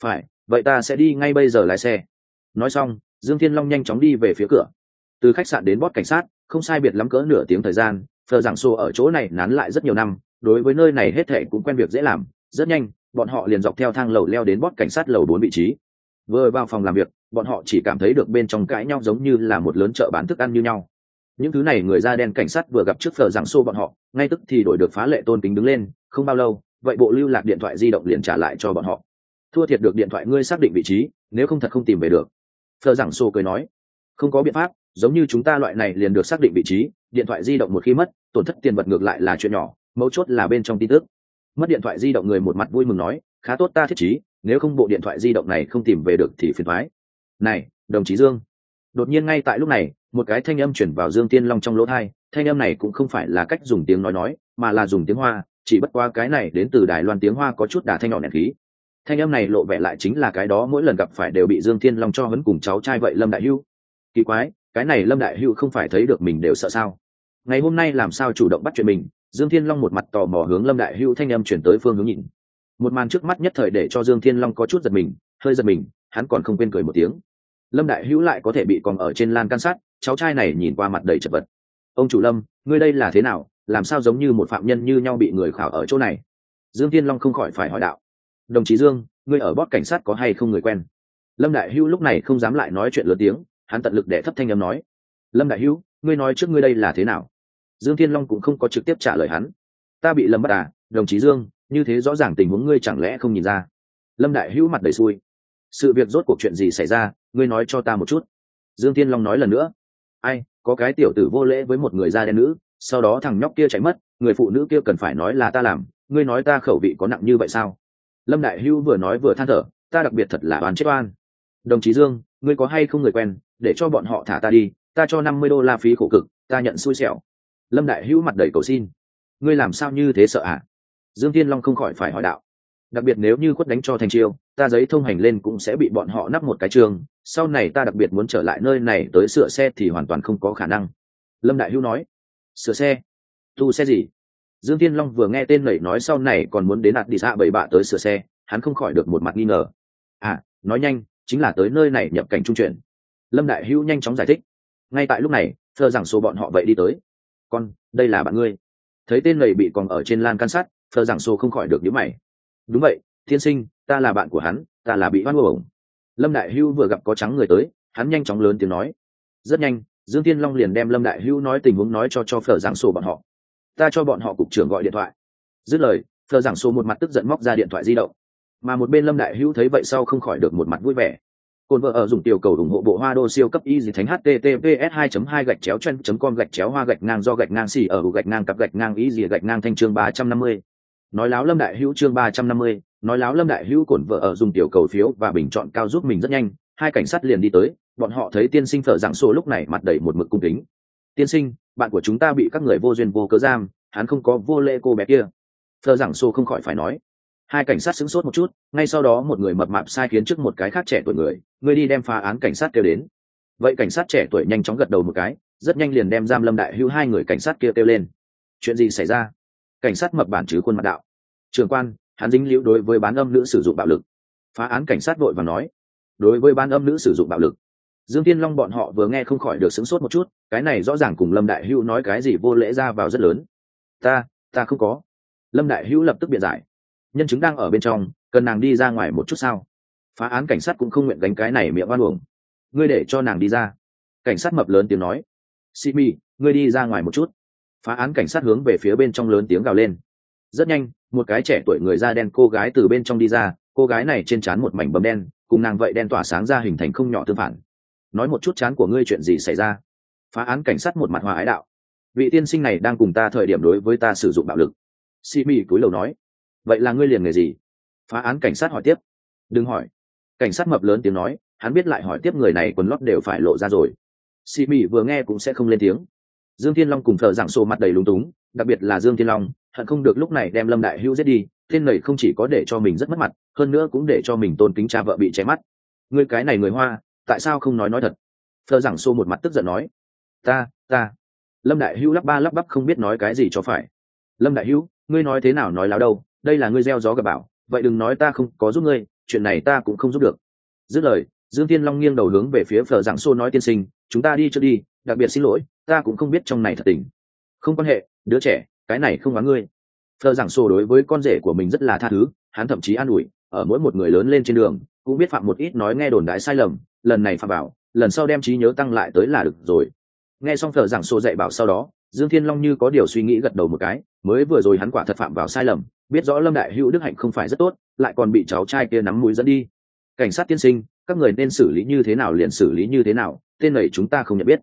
Phải, vậy ta sẽ đi ngay bây giờ lái xe. Nói xong, dương thiên long nhanh chóng đi về phía cửa. Từ khách sạn đến bót cảnh sát, không sai biệt lắm cỡ nửa tiếng thời gian thờ giảng xô ở chỗ này nán lại rất nhiều năm, đối với nơi này hết thệ cũng quen việc dễ làm, rất nhanh, bọn họ liền dọc theo thang lầu leo đến bót cảnh sát lầu bốn vị trí. Vừa vào phòng làm việc, bọn họ chỉ cảm thấy được bên trong cãi nhau giống như là một lớn chợ bán thức ăn như nhau những thứ này người da đen cảnh sát vừa gặp trước phở giảng xô bọn họ, ngay tức thì đổi được phá lệ tôn kính đứng lên, không bao lâu, vậy bộ lưu lạc điện thoại di động liền trả lại cho bọn họ. Thua thiệt được điện thoại ngươi xác định vị trí, nếu không thật không tìm về được. Phở giảng xô cười nói, không có biện pháp, giống như chúng ta loại này liền được xác định vị trí, điện thoại di động một khi mất, tổn thất tiền vật ngược lại là chuyện nhỏ, mấu chốt là bên trong tin tức. Mất điện thoại di động người một mặt vui mừng nói, khá tốt ta thiết trí, nếu không bộ điện thoại di động này không tìm về được thì phiền thoái này, đồng chí dương, đột nhiên ngay tại lúc này một cái thanh âm chuyển vào dương tiên long trong lỗ thai thanh âm này cũng không phải là cách dùng tiếng nói nói, mà là dùng tiếng hoa, chỉ bất qua cái này đến từ đài loan tiếng hoa có chút đà thanh nhỏ nẹt khí. Thanh âm này lộ vẻ lại chính là cái đó mỗi lần gặp phải đều bị dương thiên long cho hấn cùng cháu trai vậy lâm đại hưu. Kỳ quái, cái này lâm đại hưu không phải thấy được mình đều sợ sao? Ngày hôm nay làm sao chủ động bắt chuyện mình? Dương thiên long một mặt tò mò hướng lâm đại hưu thanh âm chuyển tới phương hướng nhìn. Một màn trước mắt nhất thời để cho dương thiên long có chút giật mình, hơi giật mình, hắn còn không quên cười một tiếng. Lâm đại hữu lại có thể bị còn ở trên lan can sát cháu trai này nhìn qua mặt đầy chật vật. Ông chủ lâm, ngươi đây là thế nào? Làm sao giống như một phạm nhân như nhau bị người khảo ở chỗ này? Dương thiên long không khỏi phải hỏi đạo. Đồng chí dương, ngươi ở bót cảnh sát có hay không người quen? Lâm đại hữu lúc này không dám lại nói chuyện lớn tiếng, hắn tận lực để thấp thanh âm nói. Lâm đại hữu, ngươi nói trước ngươi đây là thế nào? Dương thiên long cũng không có trực tiếp trả lời hắn. Ta bị lâm bắt à đồng chí dương, như thế rõ ràng tình huống ngươi chẳng lẽ không nhìn ra? Lâm đại hữu mặt đầy xui. Sự việc rốt cuộc chuyện gì xảy ra? Ngươi nói cho ta một chút. Dương thiên long nói lần nữa ai, có cái tiểu tử vô lễ với một người da đen nữ, sau đó thằng nhóc kia chạy mất, người phụ nữ kia cần phải nói là ta làm, ngươi nói ta khẩu vị có nặng như vậy sao? Lâm đại Hưu vừa nói vừa than thở, ta đặc biệt thật là oan chết oan. Đồng chí dương, ngươi có hay không người quen, để cho bọn họ thả ta đi, ta cho năm mươi đô la phí khổ cực, ta nhận xui xẻo. Lâm đại hữu mặt đầy cầu xin. Ngươi làm sao như thế sợ ạ à? dương thiên long không khỏi phải hỏi đạo. Đặc biệt nếu như khuất đánh cho thành chiêu ta giấy thông hành lên cũng sẽ bị bọn họ nắp một cái trường, sau này ta đặc biệt muốn trở lại nơi này tới sửa xe thì hoàn toàn không có khả năng. Lâm đại hữu nói. Sửa xe? Tu xe gì? Dương tiên long vừa nghe tên lẩy nói sau này còn muốn đến đạt đi xa bảy bạ tới sửa xe, hắn không khỏi được một mặt nghi ngờ. À nói nhanh, chính là tới nơi này nhập cảnh trung chuyển. Lâm đại hữu nhanh chóng giải thích. Ngay tại lúc này, thơ rằng số bọn họ vậy đi tới. Con, đây là bạn ngươi. Thấy tên lầy bị còn ở trên lan can sát thơ rằng số không khỏi được nhíu mày. Đúng vậy thiên sinh ta là bạn của hắn, ta là bị oan uổng. Lâm đại hưu vừa gặp có trắng người tới, hắn nhanh chóng lớn tiếng nói. Rất nhanh, dương thiên long liền đem lâm đại hưu nói tình huống nói cho cho phở giảng sổ bọn họ. Ta cho bọn họ cục trưởng gọi điện thoại. Dứt lời, phở giảng sổ một mặt tức giận móc ra điện thoại di động. Mà một bên lâm đại hưu thấy vậy sau không khỏi được một mặt vui vẻ. Côn vợ ở dùng tiểu cầu ủng hộ bộ hoa đô siêu cấp y dì thánh https 2 2 gạch chéo chân com gạch chéo hoa gạch ngang do gạch ngang xì ở gạch ngang cặp gạch ngang y gì gạch ngang thanh chương 350 nói láo lâm đại hữu chương ba trăm năm mươi, nói láo lâm đại hữu cổn vợ ở dùng tiểu cầu phiếu và bình chọn cao giúp mình rất nhanh, hai cảnh sát liền đi tới, bọn họ thấy tiên sinh thợ giảng sổ lúc này mặt đầy một mực cung kính. Tiên sinh, bạn của chúng ta bị các người vô duyên vô cớ giam, hắn không có vô lễ cô bé kia. Thợ giảng xô không khỏi phải nói. Hai cảnh sát sững sốt một chút, ngay sau đó một người mập mạp sai khiến trước một cái khác trẻ tuổi người người đi đem phá án cảnh sát kêu đến. Vậy cảnh sát trẻ tuổi nhanh chóng gật đầu một cái, rất nhanh liền đem giam lâm đại hữu hai người cảnh sát kia kêu lên. Chuyện gì xảy ra? Cảnh sát mập bản chứ khuôn mặt đạo. Trường quan, hắn dính liễu đối với bán âm nữ sử dụng bạo lực. Phá án cảnh sát vội và nói, đối với bán âm nữ sử dụng bạo lực. Dương tiên long bọn họ vừa nghe không khỏi được sửng sốt một chút, cái này rõ ràng cùng lâm đại hữu nói cái gì vô lễ ra vào rất lớn. Ta ta không có. Lâm đại hữu lập tức biện giải. Nhân chứng đang ở bên trong, cần nàng đi ra ngoài một chút sao? Phá án cảnh sát cũng không nguyện gánh cái này miệng oan uổng. Ngươi để cho nàng đi ra. Cảnh sát mập lớn tiếng nói, simi, ngươi đi ra ngoài một chút phá án cảnh sát hướng về phía bên trong lớn tiếng gào lên. Rất nhanh, một cái trẻ tuổi người da đen cô gái từ bên trong đi ra, cô gái này trên trán một mảnh bầm đen, cùng nàng vậy đen tỏa sáng ra hình thành không nhỏ tương phản. Nói một chút chán của ngươi chuyện gì xảy ra? Phá án cảnh sát một mặt hòa ái đạo. Vị tiên sinh này đang cùng ta thời điểm đối với ta sử dụng bạo lực. Si mi cúi đầu nói. Vậy là ngươi liền nghề gì? Phá án cảnh sát hỏi tiếp. Đừng hỏi. Cảnh sát mập lớn tiếng nói, hắn biết lại hỏi tiếp người này quần lót đều phải lộ ra rồi. Si mi vừa nghe cũng sẽ không lên tiếng dương thiên long cùng thợ giảng sổ mặt đầy lúng túng, đặc biệt là dương thiên long, hận không được lúc này đem lâm đại hữu giết đi, tên này không chỉ có để cho mình rất mất mặt, hơn nữa cũng để cho mình tôn kính cha vợ bị cháy mắt. Người cái này người hoa, tại sao không nói nói thật? Thợ giảng sô một mặt tức giận nói. Ta ta. Lâm đại hữu lắp ba lắp bắp không biết nói cái gì cho phải. Lâm đại hữu, ngươi nói thế nào nói láo đâu, đây là ngươi gieo gió gặp bảo vậy đừng nói ta không có giúp ngươi, chuyện này ta cũng không giúp được. Dứt lời, dương Thiên long nghiêng đầu hướng về phía phở giảng xô nói tiên sinh, chúng ta đi cho đi, đặc biệt xin lỗi ta cũng không biết trong này thật tình. Không quan hệ, đứa trẻ, cái này không oán ngươi. Phở giảng xô đối với con rể của mình rất là tha thứ, hắn thậm chí an ủi, ở mỗi một người lớn lên trên đường, cũng biết phạm một ít nói nghe đồn đại sai lầm, lần này phạm bảo lần sau đem trí nhớ tăng lại tới là được rồi. Nghe xong phở giảng xô dạy bảo sau đó, dương thiên long như có điều suy nghĩ gật đầu một cái, mới vừa rồi hắn quả thật phạm vào sai lầm, biết rõ lâm đại hữu đức hạnh không phải rất tốt, lại còn bị cháu trai kia nắm mũi dẫn đi. Cảnh sát tiên sinh, các người nên xử lý như thế nào liền xử lý như thế nào, tên này chúng ta không nhận biết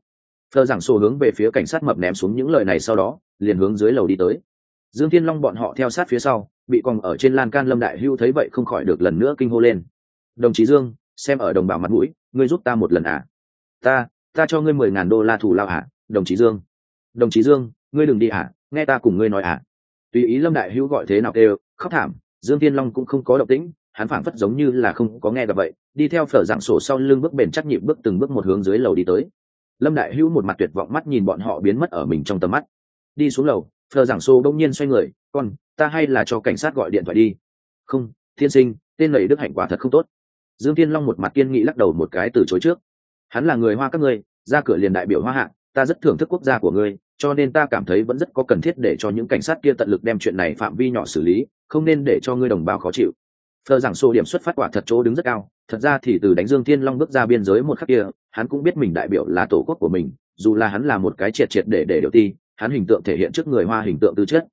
thờ giảng sổ hướng về phía cảnh sát mập ném xuống những lời này sau đó, liền hướng dưới lầu đi tới. Dương thiên long bọn họ theo sát phía sau, bị còn ở trên lan can lâm đại hưu thấy vậy không khỏi được lần nữa kinh hô lên. Đồng chí dương, xem ở đồng bào mặt mũi, ngươi giúp ta một lần à? Ta ta cho ngươi mười ngàn đô la thù lao à đồng chí dương. Đồng chí dương, ngươi đừng đi à nghe ta cùng ngươi nói à. Tùy ý lâm đại hữu gọi thế nào đều khóc thảm, dương thiên long cũng không có động tĩnh, hắn phảng phất giống như là không có nghe gặp vậy, đi theo phở dạng sổ sau lưng bước bền chắc nhịp bước từng bước một hướng dưới lầu đi tới lâm đại hữu một mặt tuyệt vọng mắt nhìn bọn họ biến mất ở mình trong tầm mắt. Đi xuống lầu phở giảng Xô đông nhiên xoay người, con, ta hay là cho cảnh sát gọi điện thoại đi. Không thiên sinh, tên lầy đức hạnh quả thật không tốt. Dương thiên long một mặt kiên nghị lắc đầu một cái từ chối trước. Hắn là người hoa các ngươi, ra cửa liền đại biểu hoa hạ, ta rất thưởng thức quốc gia của ngươi, cho nên ta cảm thấy vẫn rất có cần thiết để cho những cảnh sát kia tận lực đem chuyện này phạm vi nhỏ xử lý, không nên để cho ngươi đồng bào khó chịu. Thờ giảng sổ điểm xuất phát quả thật chỗ đứng rất cao thật ra thì từ đánh dương thiên long bước ra biên giới một khắc kia, hắn cũng biết mình đại biểu là tổ quốc của mình, dù là hắn là một cái triệt triệt để để điều ti hắn hình tượng thể hiện trước người hoa hình tượng tư chất.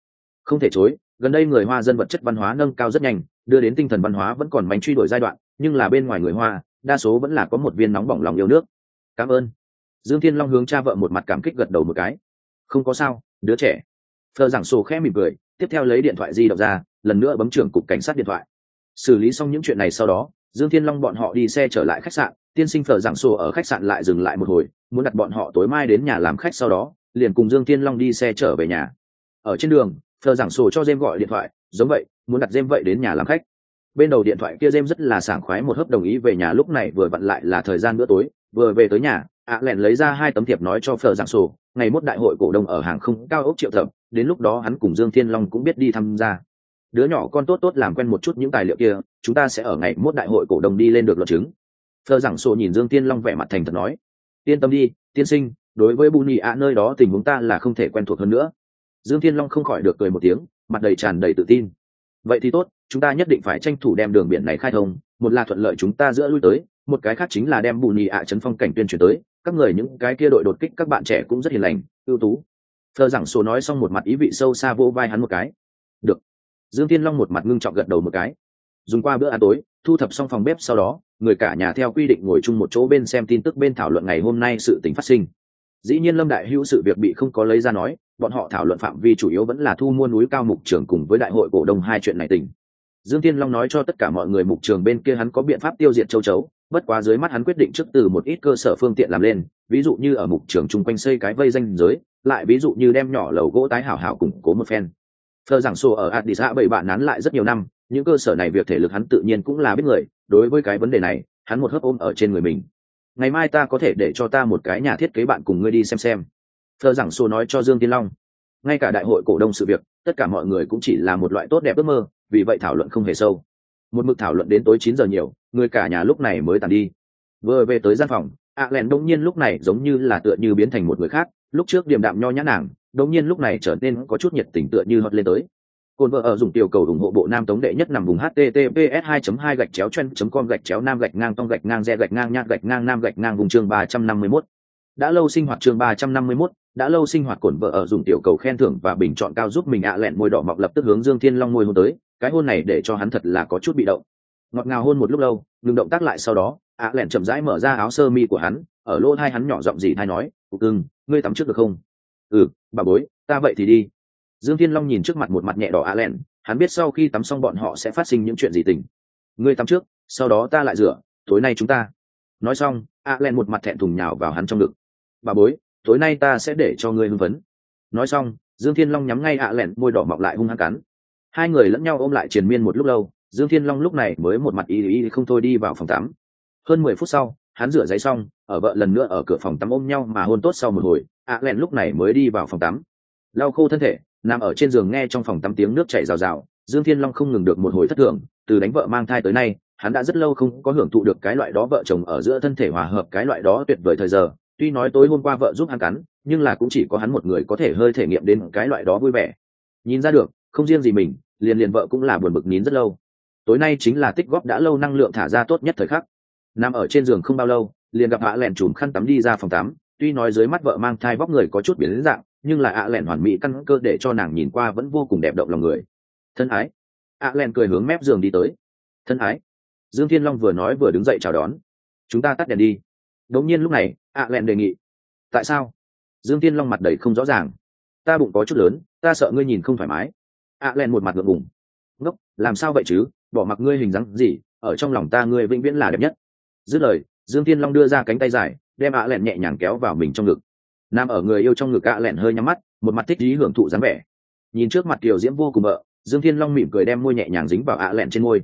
Không thể chối, gần đây người hoa dân vật chất văn hóa nâng cao rất nhanh, đưa đến tinh thần văn hóa vẫn còn manh truy đuổi giai đoạn, nhưng là bên ngoài người hoa, đa số vẫn là có một viên nóng bỏng lòng yêu nước. Cảm ơn. Dương thiên long hướng cha vợ một mặt cảm kích gật đầu một cái. Không có sao, đứa trẻ. Thờ giảng sổ khẽ mỉm cười, tiếp theo lấy điện thoại di động ra, lần nữa bấm trưởng cục cảnh sát điện thoại. Xử lý xong những chuyện này sau đó dương thiên long bọn họ đi xe trở lại khách sạn, tiên sinh phở giảng sổ ở khách sạn lại dừng lại một hồi, muốn đặt bọn họ tối mai đến nhà làm khách sau đó, liền cùng dương thiên long đi xe trở về nhà. Ở trên đường, phở giảng sổ cho jem gọi điện thoại, giống vậy, muốn đặt jem vậy đến nhà làm khách. Bên đầu điện thoại kia jem rất là sảng khoái một hớp đồng ý về nhà lúc này vừa vặn lại là thời gian bữa tối, vừa về tới nhà, ạ lẹn lấy ra hai tấm thiệp nói cho phở giảng sổ, ngày mốt đại hội cổ đông ở hàng không cao ốc triệu thập đến lúc đó hắn cùng dương thiên long cũng biết đi tham gia. Đứa nhỏ con tốt tốt làm quen một chút những tài liệu kia chúng ta sẽ ở ngày mốt đại hội cổ đông đi lên được luận chứng. Thơ giảng sổ nhìn dương tiên long vẻ mặt thành thật nói. Yên tâm đi, tiên sinh, đối với bù nhị ạ nơi đó tình huống ta là không thể quen thuộc hơn nữa. Dương thiên long không khỏi được cười một tiếng, mặt đầy tràn đầy tự tin. Vậy thì tốt, chúng ta nhất định phải tranh thủ đem đường biển này khai thông, một là thuận lợi chúng ta giữa lui tới, một cái khác chính là đem bù nhị ạ chấn phong cảnh tuyên truyền tới, các người những cái kia đội đột kích các bạn trẻ cũng rất hiền lành, ưu tú. Thơ giảng sổ nói xong một mặt ý vị sâu xa vỗ vai hắn một cái. Được. Dương thiên long một mặt ngưng trọng gật đầu một cái dùng qua bữa ăn tối, thu thập xong phòng bếp sau đó, người cả nhà theo quy định ngồi chung một chỗ bên xem tin tức bên thảo luận ngày hôm nay sự tình phát sinh. Dĩ nhiên lâm đại hữu sự việc bị không có lấy ra nói, bọn họ thảo luận phạm vi chủ yếu vẫn là thu mua núi cao mục trường cùng với đại hội cổ đông hai chuyện này tình. Dương tiên long nói cho tất cả mọi người mục trường bên kia hắn có biện pháp tiêu diệt châu chấu, bất quá dưới mắt hắn quyết định trước từ một ít cơ sở phương tiện làm lên, ví dụ như ở mục trường chung quanh xây cái vây danh giới, lại ví dụ như đem nhỏ lầu gỗ tái hảo hảo củng cố một phen. Thơ giảng sổ ở addis bảy bạn nán lại rất nhiều năm những cơ sở này việc thể lực hắn tự nhiên cũng là biết người, đối với cái vấn đề này, hắn một hớp ôm ở trên người mình. Ngày mai ta có thể để cho ta một cái nhà thiết kế bạn cùng ngươi đi xem xem. Thơ giảng xô nói cho dương tiên long. Ngay cả đại hội cổ đông sự việc, tất cả mọi người cũng chỉ là một loại tốt đẹp ước mơ, vì vậy thảo luận không hề sâu. Một mực thảo luận đến tối chín giờ nhiều, người cả nhà lúc này mới tàn đi. Vừa về tới gian phòng ạ à lẹn đông nhiên lúc này giống như là tựa như biến thành một người khác, lúc trước điềm đạm nho nhã nàng đông nhiên lúc này trở nên có chút nhiệt tình tựa như hót lên tới. Côn vợ ở dùng tiểu cầu ủng hộ bộ nam tống đệ nhất nằm vùng https 2 2 gạch chéo chen com gạch chéo nam gạch ngang tông gạch ngang re gạch ngang nhạt gạch ngang nam gạch ngang vùng chương 351. đã lâu sinh hoạt chương 351, đã lâu sinh hoạt cồn vợ ở dùng tiểu cầu khen thưởng và bình chọn cao giúp mình ạ lẹn môi đỏ mọc lập tức hướng dương thiên long môi hôn tới cái hôn này để cho hắn thật là có chút bị động. Ngọt ngào hôn một lúc lâu ngừng động tác lại sau đó ạ lẹn chậm rãi mở ra áo sơ mi của hắn ở lỗ hai hắn nhỏ giọng gì thay nói cưng ngươi tắm trước được không? Ừ bà bối ta vậy thì đi dương thiên long nhìn trước mặt một mặt nhẹ đỏ a lẹn, hắn biết sau khi tắm xong bọn họ sẽ phát sinh những chuyện gì tình. Ngươi tắm trước, sau đó ta lại rửa, tối nay chúng ta. Nói xong, a lẹn một mặt thẹn thùng nhào vào hắn trong ngực. Bà bối, tối nay ta sẽ để cho ngươi hưng phấn. Nói xong, dương thiên long nhắm ngay a lẹn, môi đỏ mọc lại hung hăng cắn. Hai người lẫn nhau ôm lại triền miên một lúc lâu, dương thiên long lúc này mới một mặt y y không thôi đi vào phòng tắm. Hơn mười phút sau, hắn rửa giấy xong, ở vợ lần nữa ở cửa phòng tắm ôm nhau mà hôn tốt sau một hồi ạ lẹn lúc này mới đi vào phòng tắm. Lau khô thân thể nằm ở trên giường nghe trong phòng tắm tiếng nước chảy rào rào, dương thiên long không ngừng được một hồi thất thường, từ đánh vợ mang thai tới nay, hắn đã rất lâu không có hưởng thụ được cái loại đó vợ chồng ở giữa thân thể hòa hợp cái loại đó tuyệt vời thời giờ. Tuy nói tối hôm qua vợ giúp hắn cắn, nhưng là cũng chỉ có hắn một người có thể hơi thể nghiệm đến cái loại đó vui vẻ. Nhìn ra được, không riêng gì mình, liền liền vợ cũng là buồn bực nín rất lâu. Tối nay chính là tích góp đã lâu năng lượng thả ra tốt nhất thời khắc. Nằm ở trên giường không bao lâu, liền gặp hạ lẹn chùm khăn tắm đi ra phòng tắm, tuy nói dưới mắt vợ mang thai vóc người có chút biến dạng nhưng là ạ lẹn hoàn mỹ căn cơ để cho nàng nhìn qua vẫn vô cùng đẹp động lòng người. Thân ái. ạ lẹn cười hướng mép giường đi tới. Thân ái. Dương thiên long vừa nói vừa đứng dậy chào đón. Chúng ta tắt đèn đi. Đống nhiên lúc này, ạ lẹn đề nghị. Tại sao? Dương thiên long mặt đầy không rõ ràng. Ta bụng có chút lớn, ta sợ ngươi nhìn không thoải mái. ạ lẹn một mặt ngượng ngùng. Ngốc, làm sao vậy chứ? Bỏ mặc ngươi hình dáng gì, ở trong lòng ta ngươi vĩnh viễn là đẹp nhất. Dứt lời, dương thiên long đưa ra cánh tay dài, đem ạ lẹn nhẹ nhàng kéo vào mình trong ngực nam ở người yêu trong ngực ạ lẹn hơi nhắm mắt, một mặt thích ý hưởng thụ dáng vẻ. Nhìn trước mặt kiều diễm vô cùng vợ dương thiên long mỉm cười đem môi nhẹ nhàng dính vào ạ lẹn trên môi.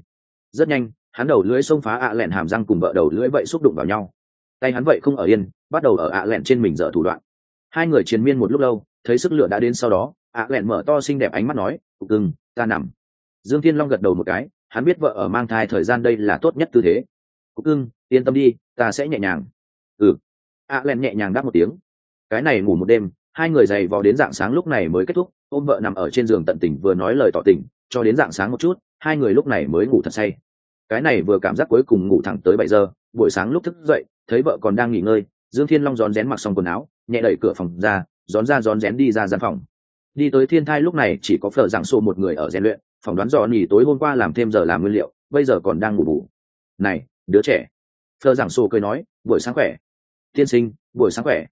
Rất nhanh, hắn đầu lưỡi xông phá ạ lẹn hàm răng cùng vợ đầu lưỡi vậy xúc đụng vào nhau. Tay hắn vậy không ở yên, bắt đầu ở ạ lẹn trên mình dở thủ đoạn. Hai người chiến miên một lúc lâu, thấy sức lửa đã đến sau đó, ạ lẹn mở to xinh đẹp ánh mắt nói cưng, ta nằm. Dương thiên long gật đầu một cái, hắn biết vợ ở mang thai thời gian đây là tốt nhất tư thế. Cưng, yên tâm đi, ta sẽ nhẹ nhàng. Ừ. ạ lẹn nhẹ nhàng đáp một tiếng cái này ngủ một đêm, hai người dày vò đến dạng sáng lúc này mới kết thúc, ôm vợ nằm ở trên giường tận tình vừa nói lời tỏ tình, cho đến dạng sáng một chút, hai người lúc này mới ngủ thật say. Cái này vừa cảm giác cuối cùng ngủ thẳng tới bảy giờ, buổi sáng lúc thức dậy, thấy vợ còn đang nghỉ ngơi, dương thiên long rón rén mặc xong quần áo, nhẹ đẩy cửa phòng ra rón ra rón rén đi ra gian phòng. Đi tới thiên thai lúc này chỉ có phở giảng sổ một người ở rèn luyện, phỏng đoán dò nỉ tối hôm qua làm thêm giờ làm nguyên liệu, bây giờ còn đang ngủ bù. Này, đứa trẻ. Phở giảng sổ cười nói, buổi sáng khỏe. Tiên sinh, buổi sáng khỏe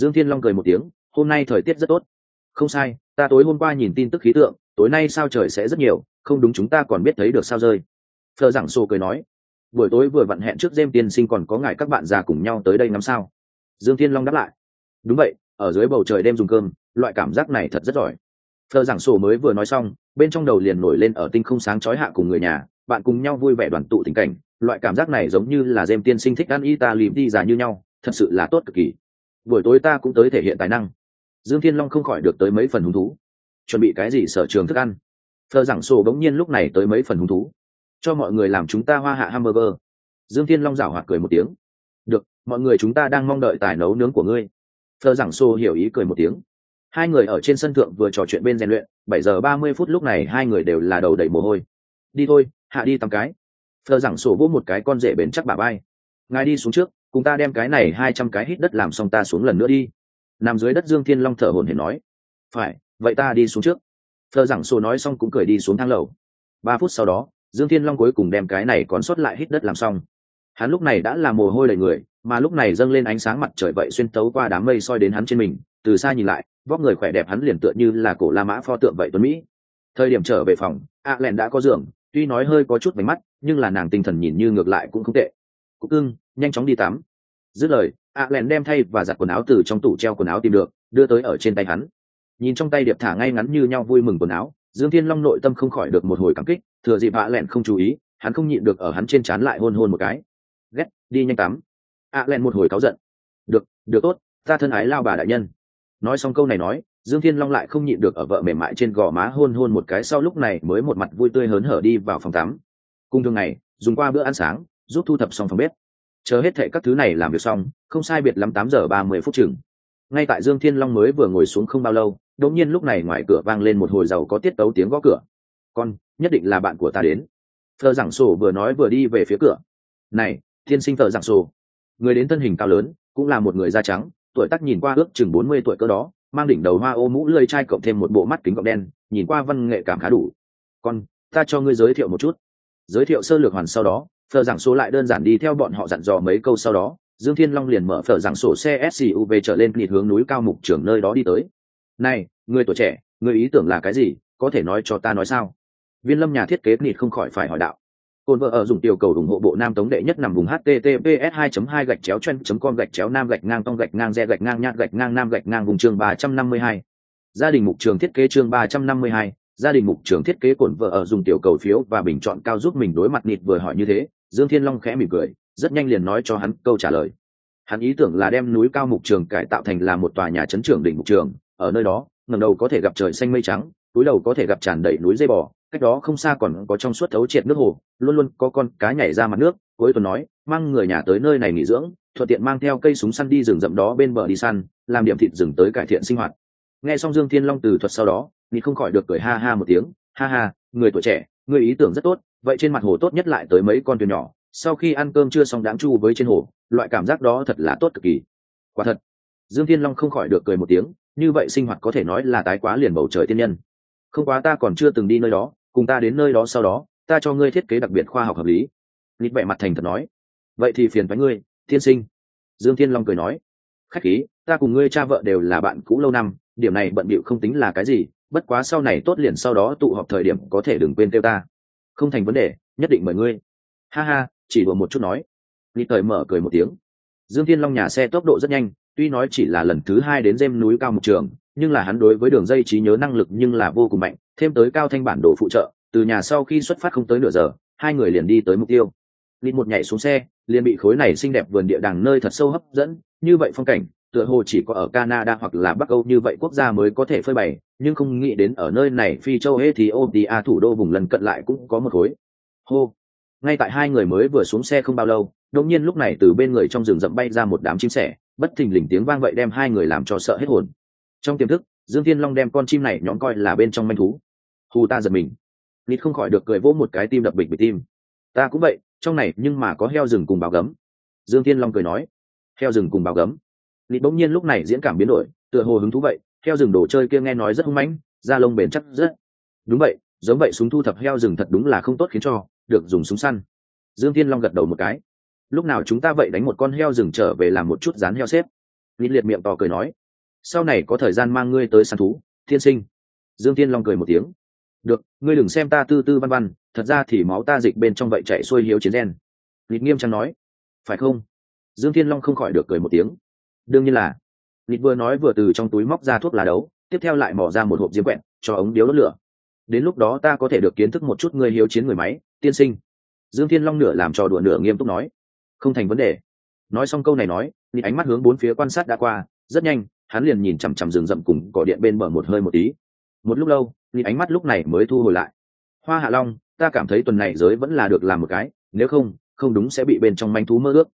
dương thiên long cười một tiếng, hôm nay thời tiết rất tốt. Không sai, ta tối hôm qua nhìn tin tức khí tượng, tối nay sao trời sẽ rất nhiều, không đúng chúng ta còn biết thấy được sao rơi. Phở giảng sổ cười nói, buổi tối vừa vặn hẹn trước dêm tiên sinh còn có ngài các bạn già cùng nhau tới đây ngắm sao. Dương thiên long đáp lại, đúng vậy, ở dưới bầu trời đêm dùng cơm, loại cảm giác này thật rất giỏi. Thờ giảng sổ mới vừa nói xong, bên trong đầu liền nổi lên ở tinh không sáng chói hạ cùng người nhà, bạn cùng nhau vui vẻ đoàn tụ tình cảnh, loại cảm giác này giống như là dêm tiên sinh thích ăn y ta lìm đi già như nhau, thật sự là tốt cực kỳ buổi tối ta cũng tới thể hiện tài năng. Dương thiên long không khỏi được tới mấy phần hứng thú. Chuẩn bị cái gì sở trường thức ăn? Thờ giảng sổ bỗng nhiên lúc này tới mấy phần hứng thú. Cho mọi người làm chúng ta hoa hạ hamburger. Dương thiên long rảo hoạt cười một tiếng. Được, mọi người chúng ta đang mong đợi tài nấu nướng của ngươi. Thờ giảng sổ hiểu ý cười một tiếng. Hai người ở trên sân thượng vừa trò chuyện bên rèn luyện, bảy giờ ba mươi phút lúc này hai người đều là đầu đầy mồ hôi. Đi thôi, hạ đi tắm cái. Thờ giảng sổ vỗ một cái con rể bến chắc bà bay ngài đi xuống trước cùng ta đem cái này hai trăm cái hít đất làm xong ta xuống lần nữa đi. Nằm dưới đất dương thiên long thở hồn hển nói. Phải, vậy ta đi xuống trước. Thơ giảng sổ nói xong cũng cười đi xuống thang lầu. Ba phút sau đó, dương thiên long cuối cùng đem cái này còn sót lại hít đất làm xong. Hắn lúc này đã là mồ hôi đầy người, mà lúc này dâng lên ánh sáng mặt trời vậy xuyên tấu qua đám mây soi đến hắn trên mình, từ xa nhìn lại, vóc người khỏe đẹp hắn liền tựa như là cổ la mã pho tượng vậy tuấn mỹ. Thời điểm trở về phòng a à đã có giường, tuy nói hơi có chút mệt mắt, nhưng là nàng tinh thần nhìn như ngược lại cũng không tệ. Cúc ưng nhanh chóng đi tắm. Dứt lời ạ lẹn đem thay và giặt quần áo từ trong tủ treo quần áo tìm được, đưa tới ở trên tay hắn. Nhìn trong tay điệp thả ngay ngắn như nhau vui mừng quần áo, dương thiên long nội tâm không khỏi được một hồi cảm kích, thừa dịp ạ lẹn không chú ý, hắn không nhịn được ở hắn trên trán lại hôn hôn một cái. Ghét, đi nhanh tắm. Ạ lẹn một hồi cáu giận. Được được tốt, ta thân ái lao bà đại nhân. Nói xong câu này nói, dương thiên long lại không nhịn được ở vợ mềm mại trên gò má hôn hôn một cái sau lúc này mới một mặt vui tươi hớn hở đi vào phòng tắm. Cùng thường ngày, dùng qua bữa ăn sáng, giúp thu thập xong phòng bếp chờ hết thệ các thứ này làm việc xong, không sai biệt lắm tám giờ ba mươi phút chừng. Ngay tại dương thiên long mới vừa ngồi xuống không bao lâu, đột nhiên lúc này ngoài cửa vang lên một hồi giàu có tiết tấu tiếng gõ cửa. Con, nhất định là bạn của ta đến. Thờ giảng sổ vừa nói vừa đi về phía cửa. Này thiên sinh thờ giảng sổ, người đến thân hình cao lớn, cũng là một người da trắng, tuổi tác nhìn qua ước chừng bốn mươi tuổi cơ đó, mang đỉnh đầu hoa ô mũ lơi chai cộng thêm một bộ mắt kính gọng đen, nhìn qua văn nghệ cảm khá đủ. Con, ta cho ngươi giới thiệu một chút. Giới thiệu sơ lược hoàn sau đó phở giảng số lại đơn giản đi theo bọn họ dặn dò mấy câu sau đó dương thiên long liền mở phở giảng sổ xe suv trở lên nghịt hướng núi cao mục trưởng nơi đó đi tới. Này người tuổi trẻ người ý tưởng là cái gì? Có thể nói cho ta nói sao? Viên lâm nhà thiết kế nghịt không khỏi phải hỏi đạo. Cồn vợ ở dùng tiểu cầu ủng hộ bộ nam tống đệ nhất nằm vùng https 2 2 gạch chéo chen com gạch chéo nam gạch ngang tông gạch ngang re gạch ngang nhạt gạch ngang nam gạch ngang vùng chương 352. gia đình mục trường thiết kế chương 352, gia đình mục trường thiết kế cồn vợ ở dùng tiểu cầu phiếu và bình chọn cao giúp mình đối mặt nghịt vừa hỏi như thế dương thiên long khẽ mỉm cười, rất nhanh liền nói cho hắn câu trả lời. Hắn ý tưởng là đem núi cao mục trường cải tạo thành là một tòa nhà chấn trưởng đỉnh mục trường, ở nơi đó, ngẩng đầu có thể gặp trời xanh mây trắng, túi đầu có thể gặp tràn đầy núi dây bò, cách đó không xa còn có trong suốt thấu triệt nước hồ, luôn luôn có con cá nhảy ra mặt nước, cuối tuần nói, mang người nhà tới nơi này nghỉ dưỡng, thuận tiện mang theo cây súng săn đi rừng rậm đó bên bờ đi săn, làm điểm thịt rừng tới cải thiện sinh hoạt. Nghe xong dương thiên long từ thuật sau đó thì không khỏi được cười ha ha một tiếng, ha ha, người tuổi trẻ, người ý tưởng rất tốt vậy trên mặt hồ tốt nhất lại tới mấy con thuyền nhỏ, sau khi ăn cơm chưa xong đáng chu với trên hồ, loại cảm giác đó thật là tốt cực kỳ. Quả thật, dương thiên long không khỏi được cười một tiếng, như vậy sinh hoạt có thể nói là tái quá liền bầu trời tiên nhân. Không quá ta còn chưa từng đi nơi đó, cùng ta đến nơi đó sau đó, ta cho ngươi thiết kế đặc biệt khoa học hợp lý. Nít vẻ mặt thành thật nói. Vậy thì phiền với ngươi thiên sinh. Dương thiên long cười nói. Khách khí, ta cùng ngươi cha vợ đều là bạn cũ lâu năm, điểm này bận bịu không tính là cái gì, bất quá sau này tốt liền sau đó tụ họp thời điểm có thể đừng quên kêu ta không thành vấn đề, nhất định mời ngươi. Ha ha, chỉ đùa một chút nói. Nghĩ thời mở cười một tiếng. Dương thiên long nhà xe tốc độ rất nhanh, tuy nói chỉ là lần thứ hai đến dêm núi cao một trường, nhưng là hắn đối với đường dây trí nhớ năng lực nhưng là vô cùng mạnh, thêm tới cao thanh bản đồ phụ trợ, từ nhà sau khi xuất phát không tới nửa giờ, hai người liền đi tới mục tiêu. Lít một nhảy xuống xe, liền bị khối này xinh đẹp vườn địa đàng nơi thật sâu hấp dẫn, như vậy phong cảnh tựa hồ chỉ có ở canada hoặc là bắc âu như vậy quốc gia mới có thể phơi bày, nhưng không nghĩ đến ở nơi này phi châu, ethiopia, thủ đô vùng lần cận lại cũng có một khối. Hô! Ngay tại hai người mới vừa xuống xe không bao lâu, đột nhiên lúc này từ bên người trong rừng rậm bay ra một đám chim sẻ, bất thình lình tiếng vang vậy đem hai người làm cho sợ hết hồn. Trong tiềm thức, dương thiên long đem con chim này nhóm coi là bên trong manh thú. Hù ta giật mình. Nít không khỏi được cười vỗ một cái tim đập bịch bịch tim. Ta cũng vậy, trong này nhưng mà có heo rừng cùng báo gấm. Dương thiên long cười nói. Heo rừng cùng báo gấm? Lý bỗng nhiên lúc này diễn cảm biến đổi, tựa hồ hứng thú vậy, heo rừng đồ chơi kia nghe nói rất hung mãnh, da lông bền chắc rất. Đúng vậy, giống vậy súng thu thập heo rừng thật đúng là không tốt khiến cho được dùng súng săn. Dương thiên long gật đầu một cái. Lúc nào chúng ta vậy đánh một con heo rừng trở về làm một chút rán heo xếp? Lý liệt miệng to cười nói. Sau này có thời gian mang ngươi tới săn thú, thiên sinh. Dương thiên long cười một tiếng. Được, ngươi đừng xem ta tư tư văn văn, thật ra thì máu ta dịch bên trong vậy chạy xuôi hiếu chiến gen. Lịch nghiêm trang nói. Phải không? Dương thiên long không khỏi được cười một tiếng đương nhiên là. Nịt vừa nói vừa từ trong túi móc ra thuốc lá đấu, tiếp theo lại mỏ ra một hộp diêm quẹn cho ống điếu đốt lửa. Đến lúc đó ta có thể được kiến thức một chút người hiếu chiến người máy, tiên sinh. Dương thiên long nửa làm trò đùa nửa nghiêm túc nói. Không thành vấn đề. Nói xong câu này nói, nịt ánh mắt hướng bốn phía quan sát đã qua, rất nhanh, hắn liền nhìn chằm chằm rừng rậm cùng cỏ điện bên bờ một hơi một tí. Một lúc lâu, nịt ánh mắt lúc này mới thu hồi lại. Hoa hạ long, ta cảm thấy tuần này giới vẫn là được làm một cái, nếu không không đúng sẽ bị bên trong manh thú mơ ước.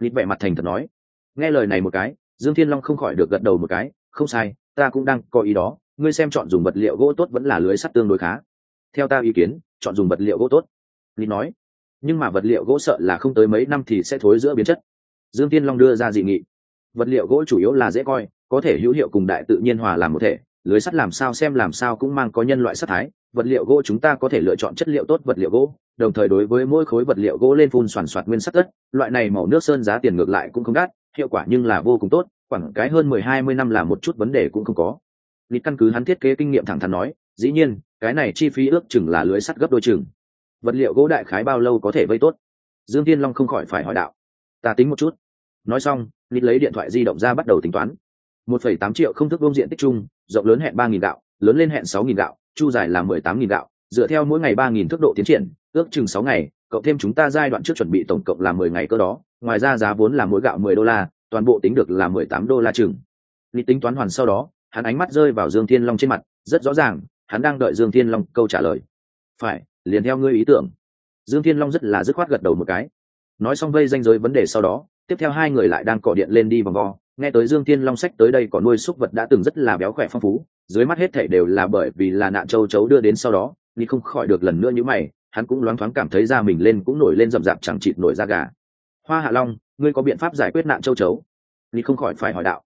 Nịt vẻ mặt thành thật nói nghe lời này một cái, dương thiên long không khỏi được gật đầu một cái, không sai, ta cũng đang có ý đó, ngươi xem chọn dùng vật liệu gỗ tốt vẫn là lưới sắt tương đối khá. Theo ta ý kiến, chọn dùng vật liệu gỗ tốt. Lý nói. Nhưng mà vật liệu gỗ sợ là không tới mấy năm thì sẽ thối giữa biến chất. Dương thiên long đưa ra dị nghị. Vật liệu gỗ chủ yếu là dễ coi, có thể hữu hiệu cùng đại tự nhiên hòa làm một thể, lưới sắt làm sao xem làm sao cũng mang có nhân loại sắt thái. Vật liệu gỗ chúng ta có thể lựa chọn chất liệu tốt vật liệu gỗ, đồng thời đối với mỗi khối vật liệu gỗ lên phun soàn soạt nguyên sắt tất, loại này màu nước sơn giá tiền ngược lại cũng không đắt hiệu quả nhưng là vô cùng tốt khoảng cái hơn mười, hai mươi năm là một chút vấn đề cũng không có. Lịch căn cứ hắn thiết kế kinh nghiệm thẳng thắn nói, dĩ nhiên, cái này chi phí ước chừng là lưới sắt gấp đôi chừng. Vật liệu gỗ đại khái bao lâu có thể vây tốt? Dương tiên long không khỏi phải hỏi đạo. Ta tính một chút. Nói xong lịch lấy điện thoại di động ra bắt đầu tính toán. Một phẩy tám triệu không thức vông diện tích chung, rộng lớn hẹn ba nghìn gạo lớn lên hẹn sáu nghìn gạo chu dài là mười tám nghìn gạo dựa theo mỗi ngày ba nghìn tốc độ tiến triển, ước chừng sáu ngày cộng thêm chúng ta giai đoạn trước chuẩn bị tổng cộng là mười ngày cơ đó, ngoài ra giá vốn là mỗi gạo mười đô la, toàn bộ tính được là mười tám đô la chừng. Lý tính toán hoàn sau đó, hắn ánh mắt rơi vào dương thiên long trên mặt, rất rõ ràng, hắn đang đợi dương thiên long câu trả lời. Phải, liền theo ngươi ý tưởng. Dương thiên long rất là dứt khoát gật đầu một cái. Nói xong vây danh giới vấn đề sau đó, tiếp theo hai người lại đang cọ điện lên đi vòng vo. Nghe tới dương thiên long sách tới đây có nuôi súc vật đã từng rất là béo khỏe phong phú, dưới mắt hết thảy đều là bởi vì là nạn châu chấu đưa đến sau đó ni không khỏi được lần nữa như mày hắn cũng loáng thoáng cảm thấy da mình lên cũng nổi lên rậm rạp chẳng chịt nổi da gà. Hoa hạ long, ngươi có biện pháp giải quyết nạn châu chấu? Ni không khỏi phải hỏi đạo.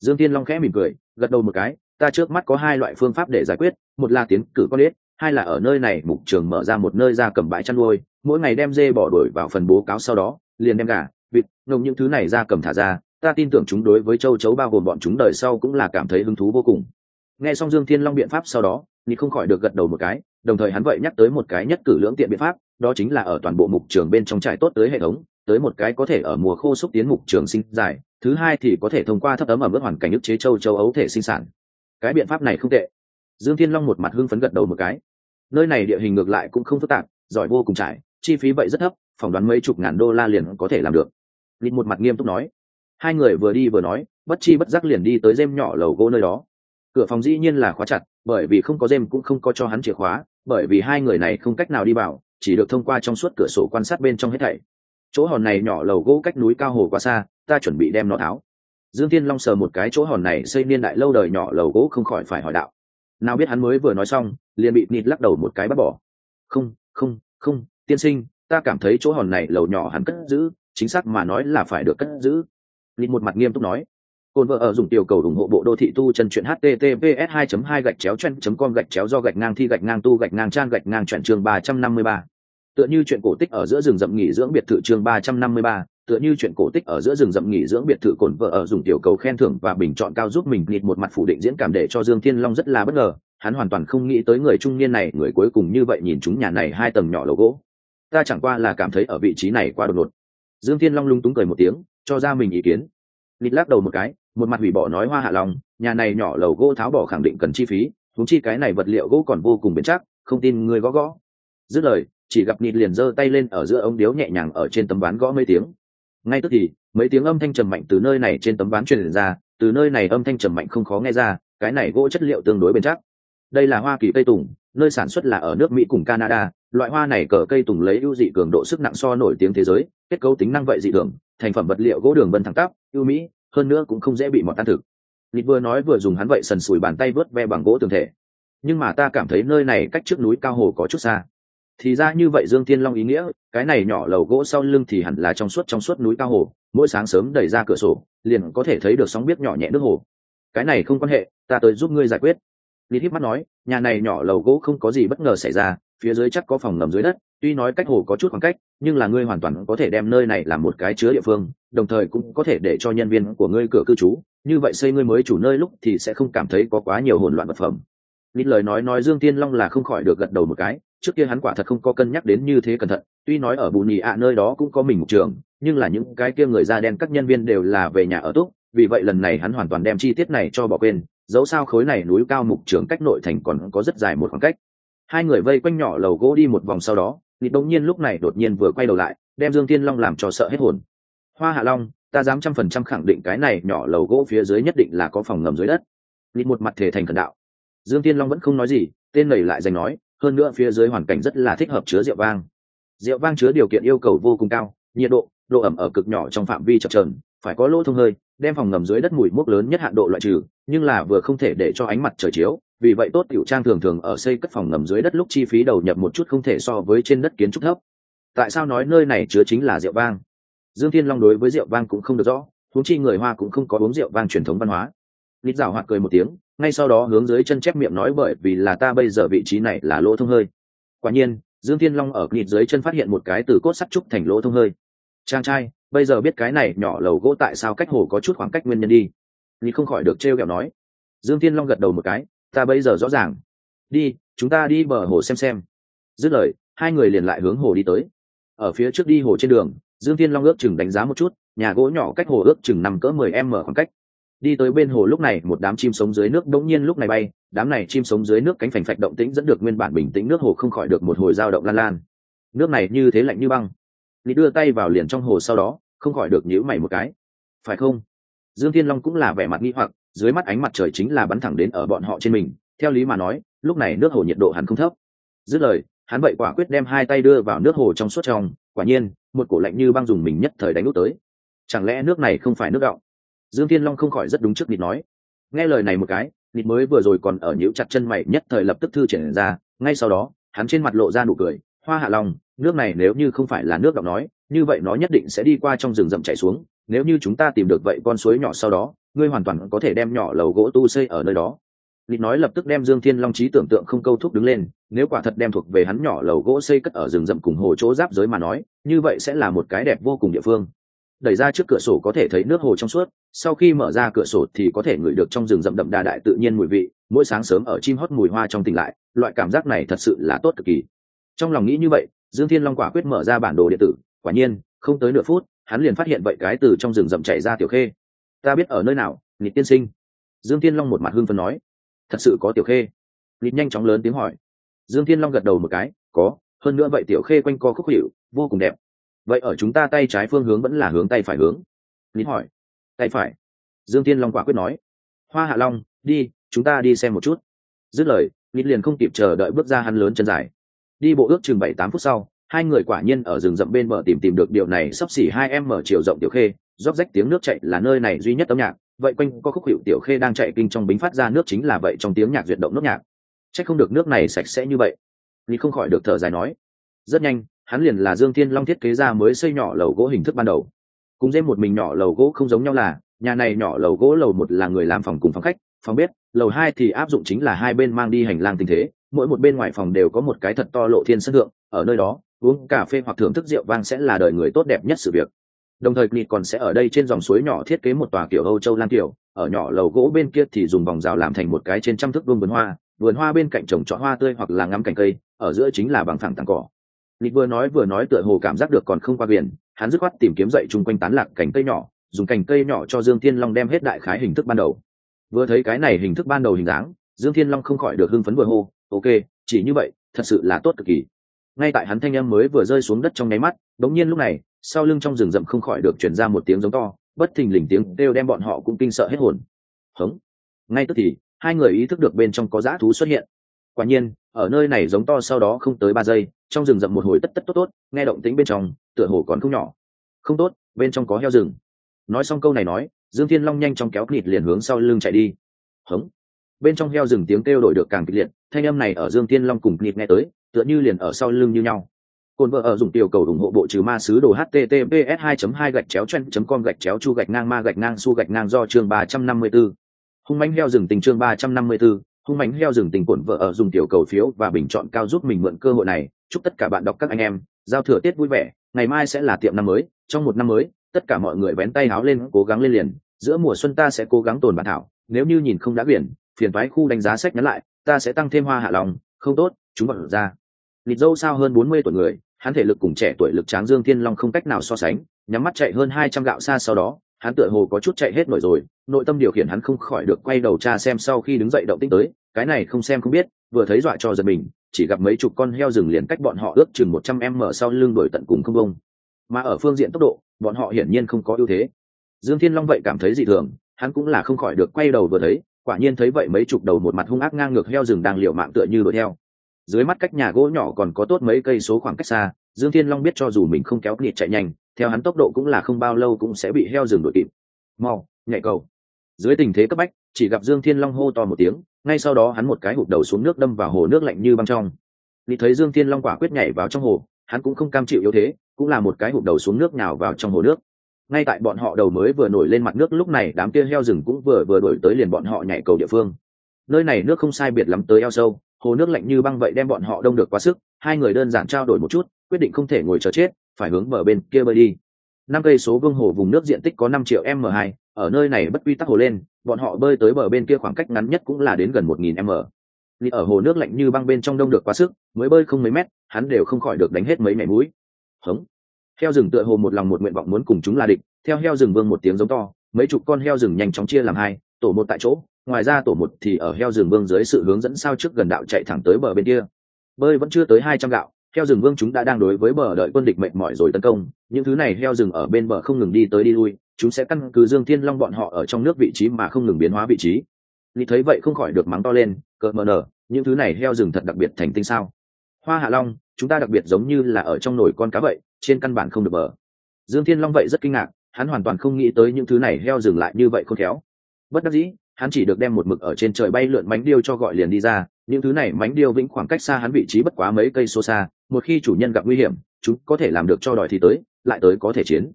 Dương thiên long khẽ mỉm cười, gật đầu một cái, ta trước mắt có hai loại phương pháp để giải quyết, một là tiến cử con ếch hai là ở nơi này mục trường mở ra một nơi ra cầm bãi chăn nuôi, mỗi ngày đem dê bỏ đuổi vào phần bố cáo sau đó, liền đem gà, vịt nồng những thứ này ra cầm thả ra, ta tin tưởng chúng đối với châu chấu bao gồm bọn chúng đời sau cũng là cảm thấy hứng thú vô cùng. Nghe xong dương thiên long biện pháp sau đó ni không khỏi được gật đầu một cái đồng thời hắn vậy nhắc tới một cái nhất cử lưỡng tiện biện pháp, đó chính là ở toàn bộ mục trường bên trong trải tốt tới hệ thống, tới một cái có thể ở mùa khô xúc tiến mục trường sinh dài thứ hai thì có thể thông qua thấp ấm ở mức hoàn cảnh ức chế châu châu ấu thể sinh sản. Cái biện pháp này không tệ. Dương thiên long một mặt hưng phấn gật đầu một cái. Nơi này địa hình ngược lại cũng không phức tạp, giỏi vô cùng trải, chi phí vậy rất thấp, phỏng đoán mấy chục ngàn đô la liền có thể làm được. Lịch một mặt nghiêm túc nói. Hai người vừa đi vừa nói, bất chi bất giác liền đi tới dêm nhỏ lầu gỗ nơi đó. Cửa phòng dĩ nhiên là khóa chặt, bởi vì không có dêm cũng không có cho hắn chìa khóa bởi vì hai người này không cách nào đi vào, chỉ được thông qua trong suốt cửa sổ quan sát bên trong hết thảy. Chỗ hòn này nhỏ lầu gỗ cách núi cao hồ quá xa, ta chuẩn bị đem nó tháo. Dương tiên long sờ một cái chỗ hòn này xây niên đại lâu đời nhỏ lầu gỗ không khỏi phải hỏi đạo. Nào biết hắn mới vừa nói xong, liền bị nịt lắc đầu một cái bắt bỏ. Không không không, tiên sinh, ta cảm thấy chỗ hòn này lầu nhỏ hắn cất giữ, chính xác mà nói là phải được cất giữ. Nịt một mặt nghiêm túc nói. Côn vợ ở dùng tiểu cầu ủng hộ bộ đô thị tu chân truyện https 2 2 gạch chéo chen com gạch chéo do gạch ngang thi gạch ngang tu gạch ngang trang gạch ngang truyện chương 353. tựa như chuyện cổ tích ở giữa rừng rậm nghỉ dưỡng biệt thự chương 353, tựa như chuyện cổ tích ở giữa rừng rậm nghỉ dưỡng biệt thự cồn vợ ở dùng tiểu cầu khen thưởng và bình chọn cao giúp mình nịt một mặt phủ định diễn cảm để cho dương thiên long rất là bất ngờ hắn hoàn toàn không nghĩ tới người trung niên này người cuối cùng như vậy nhìn chúng nhà này hai tầng nhỏ lầu gỗ. Ta chẳng qua là cảm thấy ở vị trí này quá đột ngột. Dương thiên long lung túng cười một tiếng cho ra mình ý kiến lịt lắc đầu một cái, một mặt hủy bỏ nói hoa hạ lòng, nhà này nhỏ lầu gỗ tháo bỏ khẳng định cần chi phí thúng chi cái này vật liệu gỗ còn vô cùng bền chắc, không tin người gõ gõ. Dứt lời, chỉ gặp nịt liền giơ tay lên ở giữa ống điếu nhẹ nhàng ở trên tấm ván gõ mấy tiếng. Ngay tức thì, mấy tiếng âm thanh trầm mạnh từ nơi này trên tấm ván truyền ra, từ nơi này âm thanh trầm mạnh không khó nghe ra, cái này gỗ chất liệu tương đối bền chắc. Đây là hoa kỳ cây tùng nơi sản xuất là ở nước mỹ cùng canada, loại hoa này cờ cây tùng lấy ưu dị cường độ sức nặng so nổi tiếng thế giới, kết cấu tính năng vậy dị thường, thành phẩm vật liệu gỗ đường vân thẳng tắp, ưu mỹ, hơn nữa cũng không dễ bị mọt tan thực. Lịch vừa nói vừa dùng hắn vậy sần sùi bàn tay vớt ve bằng gỗ tường thể. Nhưng mà ta cảm thấy nơi này cách trước núi cao hồ có chút xa. Thì ra như vậy dương thiên long ý nghĩa, cái này nhỏ lầu gỗ sau lưng thì hẳn là trong suốt trong suốt núi cao hồ, mỗi sáng sớm đẩy ra cửa sổ, liền có thể thấy được sóng biết nhỏ nhẹ nước hồ. Cái này không quan hệ, ta tới giúp ngươi giải quyết lý híp mắt nói nhà này nhỏ lầu gỗ không có gì bất ngờ xảy ra phía dưới chắc có phòng ngầm dưới đất tuy nói cách hồ có chút khoảng cách nhưng là ngươi hoàn toàn có thể đem nơi này làm một cái chứa địa phương đồng thời cũng có thể để cho nhân viên của ngươi cửa cư trú. Như vậy xây ngươi mới chủ nơi lúc thì sẽ không cảm thấy có quá nhiều hỗn loạn vật phẩm. Nít lời nói nói Dương Tiên Long là không khỏi được gật đầu một cái, trước kia hắn quả thật không có cân nhắc đến như thế cẩn thận, tuy nói ở Bù Nhì ạ nơi đó cũng có mình một trường, nhưng là những cái kia người da đen các nhân viên đều là về nhà ở túc, vì vậy lần này hắn hoàn toàn đem chi tiết này cho bỏ quên, dẫu sao khối này núi cao mục trường cách nội thành còn có rất dài một khoảng cách. Hai người vây quanh nhỏ lầu gỗ đi một vòng sau đó, Nít đống nhiên lúc này đột nhiên vừa quay đầu lại, đem Dương Tiên Long làm cho sợ hết hồn. Hoa Hạ Long, ta dám trăm phần trăm khẳng định cái này nhỏ lầu gỗ phía dưới nhất định là có phòng ngầm dưới đất. Nít một mặt thể thành thần đạo, dương tiên long vẫn không nói gì tên nầy lại dành nói hơn nữa phía dưới hoàn cảnh rất là thích hợp chứa rượu vang rượu vang chứa điều kiện yêu cầu vô cùng cao nhiệt độ độ ẩm ở cực nhỏ trong phạm vi chập trờn phải có lỗ thông hơi đem phòng ngầm dưới đất mùi mốc lớn nhất hạn độ loại trừ, nhưng là vừa không thể để cho ánh mặt trời chiếu, vì vậy tốt tiểu trang thường thường ở xây cất phòng ngầm dưới đất lúc chi phí đầu nhập một chút không thể so với trên đất kiến trúc thấp. Tại sao nói nơi này chứa chính là rượu vang? Dương thiên long đối với rượu vang cũng không được rõ, huống chi người hoa cũng không có uống rượu vang truyền thống văn hóa. Nít rào hoạt cười một tiếng, ngay sau đó hướng dưới chân chép miệng nói bởi vì là ta bây giờ vị trí này là lỗ thông hơi. Quả nhiên, dương thiên long ở nịt dưới chân phát hiện một cái từ cốt sắt trúc thành lỗ thông hơi. Trang trai bây giờ biết cái này nhỏ lầu gỗ tại sao cách hồ có chút khoảng cách nguyên nhân đi. Nhưng không khỏi được trêu ghẹo nói. Dương thiên long gật đầu một cái, ta bây giờ rõ ràng. Đi, chúng ta đi bờ hồ xem xem. Dứt lời, hai người liền lại hướng hồ đi tới. Ở phía trước đi hồ trên đường, dương thiên long ước chừng đánh giá một chút, nhà gỗ nhỏ cách hồ ước chừng năm cỡ mười m khoảng cách. Đi tới bên hồ lúc này, một đám chim sống dưới nước đống nhiên lúc này bay, đám này chim sống dưới nước cánh phành phạch động tĩnh dẫn được nguyên bản bình tĩnh nước hồ không khỏi được một hồi dao động lan lan. Nước này như thế lạnh như băng nị đưa tay vào liền trong hồ sau đó, không khỏi được nhíu mày một cái. Phải không? Dương thiên long cũng là vẻ mặt nghi hoặc, dưới mắt ánh mặt trời chính là bắn thẳng đến ở bọn họ trên mình, theo lý mà nói, lúc này nước hồ nhiệt độ hẳn không thấp. Dứt lời, hắn vậy quả quyết đem hai tay đưa vào nước hồ trong suốt trong, quả nhiên, một cổ lạnh như băng dùng mình nhất thời đánh út tới. Chẳng lẽ nước này không phải nước gạo? Dương thiên long không khỏi rất đúng trước nịt nói. Nghe lời này một cái, nịt mới vừa rồi còn ở nhíu chặt chân mày nhất thời lập tức thư triển ra, ngay sau đó, hắn trên mặt lộ ra nụ cười, hoa hạ lòng nước này nếu như không phải là nước gạo nói, như vậy nó nhất định sẽ đi qua trong rừng rậm chảy xuống, nếu như chúng ta tìm được vậy con suối nhỏ sau đó, ngươi hoàn toàn có thể đem nhỏ lầu gỗ tu xây ở nơi đó. Lịch nói lập tức đem dương thiên long trí tưởng tượng không câu thúc đứng lên, nếu quả thật đem thuộc về hắn nhỏ lầu gỗ xây cất ở rừng rậm cùng hồ chỗ giáp giới mà nói, như vậy sẽ là một cái đẹp vô cùng địa phương. Đẩy ra trước cửa sổ có thể thấy nước hồ trong suốt, sau khi mở ra cửa sổ thì có thể ngửi được trong rừng rậm đậm đà đại tự nhiên mùi vị, mỗi sáng sớm ở chim hót mùi hoa trong tỉnh lại, loại cảm giác này thật sự là tốt cực kỳ. Trong lòng nghĩ như vậy dương thiên long quả quyết mở ra bản đồ điện tử, quả nhiên, không tới nửa phút, hắn liền phát hiện vậy cái từ trong rừng rậm chạy ra tiểu khê. Ta biết ở nơi nào, nịt tiên sinh. Dương thiên long một mặt hưng phần nói. Thật sự có tiểu khê. Nịt nhanh chóng lớn tiếng hỏi. Dương thiên long gật đầu một cái, có, hơn nữa vậy tiểu khê quanh co khúc hiệu vô cùng đẹp. Vậy ở chúng ta tay trái phương hướng vẫn là hướng tay phải hướng. Nịt hỏi. Tay phải. Dương thiên long quả quyết nói. Hoa hạ long, đi, chúng ta đi xem một chút. Dứt lời, nịt liền không kịp chờ đợi bước ra hắn lớn chân dài đi bộ ước chừng bảy tám phút sau, hai người quả nhiên ở rừng rậm bên bờ tìm tìm được điều này sắp xỉ hai em mở chiều rộng tiểu khê róc rách tiếng nước chạy là nơi này duy nhất âm nhạc. Vậy quanh có khúc hiệu tiểu khê đang chạy kinh trong bính phát ra nước chính là vậy trong tiếng nhạc duyệt động nước nhạc. Chắc không được nước này sạch sẽ như vậy. Lý không khỏi được thở dài nói. Rất nhanh, hắn liền là dương thiên long thiết kế ra mới xây nhỏ lầu gỗ hình thức ban đầu. Cùng dêm một mình nhỏ lầu gỗ không giống nhau là, nhà này nhỏ lầu gỗ lầu một là người làm phòng cùng phòng khách, phòng bếp, lầu hai thì áp dụng chính là hai bên mang đi hành lang tình thế mỗi một bên ngoài phòng đều có một cái thật to lộ thiên sân thượng, ở nơi đó, uống cà phê hoặc thưởng thức rượu vang sẽ là đời người tốt đẹp nhất sự việc. Đồng thời nịt còn sẽ ở đây trên dòng suối nhỏ thiết kế một tòa kiểu âu châu lan kiểu ở nhỏ lầu gỗ bên kia thì dùng vòng rào làm thành một cái trên trăm thước vương vườn hoa vườn hoa bên cạnh trồng trọt hoa tươi hoặc là ngắm cành cây, ở giữa chính là bằng phẳng tảng cỏ. Nịt vừa nói vừa nói tựa hồ cảm giác được còn không qua biển, hắn dứt khoát tìm kiếm dậy chung quanh tán lạc cành cây nhỏ, dùng cành cây nhỏ cho dương thiên long đem hết đại khái hình thức ban đầu. Vừa thấy cái này hình thức ban đầu hình dáng, dương thiên long không khỏi được hưng phấn vừa hô ok, chỉ như vậy, thật sự là tốt cực kỳ. Ngay tại hắn thanh em mới vừa rơi xuống đất trong nháy mắt, đống nhiên lúc này, sau lưng trong rừng rậm không khỏi được chuyển ra một tiếng giống to, bất thình lình tiếng kêu đem bọn họ cũng kinh sợ hết hồn. Hống. Ngay tức thì, hai người ý thức được bên trong có dã thú xuất hiện. Quả nhiên, ở nơi này giống to sau đó không tới ba giây, trong rừng rậm một hồi tất tất tốt tốt, nghe động tính bên trong, tựa hồ còn không nhỏ. Không tốt, bên trong có heo rừng. Nói xong câu này nói, dương thiên long nhanh chóng kéo nịt liền hướng sau lưng chạy đi. Hống bên trong heo rừng tiếng kêu đổi được càng kịch liệt thanh âm này ở dương thiên long cùng kịt nghe tới tựa như liền ở sau lưng như nhau cồn vợ ở dùng tiểu cầu ủng hộ bộ trừ ma sứ đồ https 2 2 gạch chéo chen com gạch chéo chu gạch ngang ma gạch ngang su gạch ngang do chương 354. hung mãnh heo rừng tình chương 354, hung mãnh heo rừng tình cồn vợ ở dùng tiểu cầu phiếu và bình chọn cao giúp mình mượn cơ hội này chúc tất cả bạn đọc các anh em giao thừa tết vui vẻ ngày mai sẽ là tiệm năm mới trong một năm mới tất cả mọi người vén tay háo lên cố gắng lên liền giữa mùa xuân ta sẽ cố gắng tồn bản thảo nếu như nhìn không đã biển phiền toái khu đánh giá sách nhắn lại, ta sẽ tăng thêm hoa hạ lòng, không tốt, chúng bọn ra. Lịch dâu sao hơn bốn mươi tuổi người, hắn thể lực cùng trẻ tuổi lực tráng dương thiên long không cách nào so sánh, nhắm mắt chạy hơn hai trăm gạo xa sau đó, hắn tựa hồ có chút chạy hết nổi rồi, nội tâm điều khiển hắn không khỏi được quay đầu cha xem sau khi đứng dậy động tĩnh tới, cái này không xem không biết, vừa thấy dọa cho giật mình, chỉ gặp mấy chục con heo rừng liền cách bọn họ ước chừng một trăm em mở sau lưng đổi tận cùng không bông. Mà ở phương diện tốc độ, bọn họ hiển nhiên không có ưu thế. Dương thiên long vậy cảm thấy dị thường, hắn cũng là không khỏi được quay đầu vừa thấy quả nhiên thấy vậy mấy chục đầu một mặt hung ác ngang ngược heo rừng đang liều mạng tựa như đuổi theo. Dưới mắt cách nhà gỗ nhỏ còn có tốt mấy cây số khoảng cách xa, dương thiên long biết cho dù mình không kéo nịt chạy nhanh, theo hắn tốc độ cũng là không bao lâu cũng sẽ bị heo rừng đuổi kịp. Mau, nhảy cầu. Dưới tình thế cấp bách, chỉ gặp dương thiên long hô to một tiếng, ngay sau đó hắn một cái hụt đầu xuống nước đâm vào hồ nước lạnh như băng trong. Lý thấy dương thiên long quả quyết nhảy vào trong hồ, hắn cũng không cam chịu yếu thế, cũng là một cái hụt đầu xuống nước nào vào trong hồ nước ngay tại bọn họ đầu mới vừa nổi lên mặt nước, lúc này đám kia heo rừng cũng vừa vừa đổi tới liền bọn họ nhảy cầu địa phương. Nơi này nước không sai biệt lắm tới eo sâu, hồ nước lạnh như băng vậy đem bọn họ đông được quá sức, hai người đơn giản trao đổi một chút, quyết định không thể ngồi chờ chết, phải hướng bờ bên kia bơi đi. Năm cây số vương hồ vùng nước diện tích có năm triệu m hai, ở nơi này bất quy tắc hồ lên, bọn họ bơi tới bờ bên kia khoảng cách ngắn nhất cũng là đến gần một nghìn m. Vì ở hồ nước lạnh như băng bên trong đông được quá sức, mới bơi không mấy mét, hắn đều không khỏi được đánh hết mấy mẻ mũi. Hống heo rừng tựa hồ một lòng một nguyện vọng muốn cùng chúng là địch, theo heo rừng vương một tiếng giống to, mấy chục con heo rừng nhanh chóng chia làm hai, tổ một tại chỗ, ngoài ra tổ một thì ở heo rừng vương dưới sự hướng dẫn sao trước gần đạo chạy thẳng tới bờ bên kia. Bơi vẫn chưa tới hai trăm gạo, heo rừng vương chúng đã đang đối với bờ đợi quân địch mệt mỏi rồi tấn công, những thứ này heo rừng ở bên bờ không ngừng đi tới đi lui, chúng sẽ căn cứ dương thiên long bọn họ ở trong nước vị trí mà không ngừng biến hóa vị trí. Lý thấy vậy không khỏi được mắng to lên, cợt mờ nở, những thứ này heo rừng thật đặc biệt thành tinh sao? Hoa hạ long, chúng ta đặc biệt giống như là ở trong nồi con cá vậy trên căn bản không được bờ. Dương thiên long vậy rất kinh ngạc, hắn hoàn toàn không nghĩ tới những thứ này heo rừng lại như vậy khôn khéo. Bất đắc dĩ, hắn chỉ được đem một mực ở trên trời bay lượn mánh điêu cho gọi liền đi ra, những thứ này mánh điêu vĩnh khoảng cách xa hắn vị trí bất quá mấy cây số xa, một khi chủ nhân gặp nguy hiểm, chúng có thể làm được cho đòi thì tới, lại tới có thể chiến.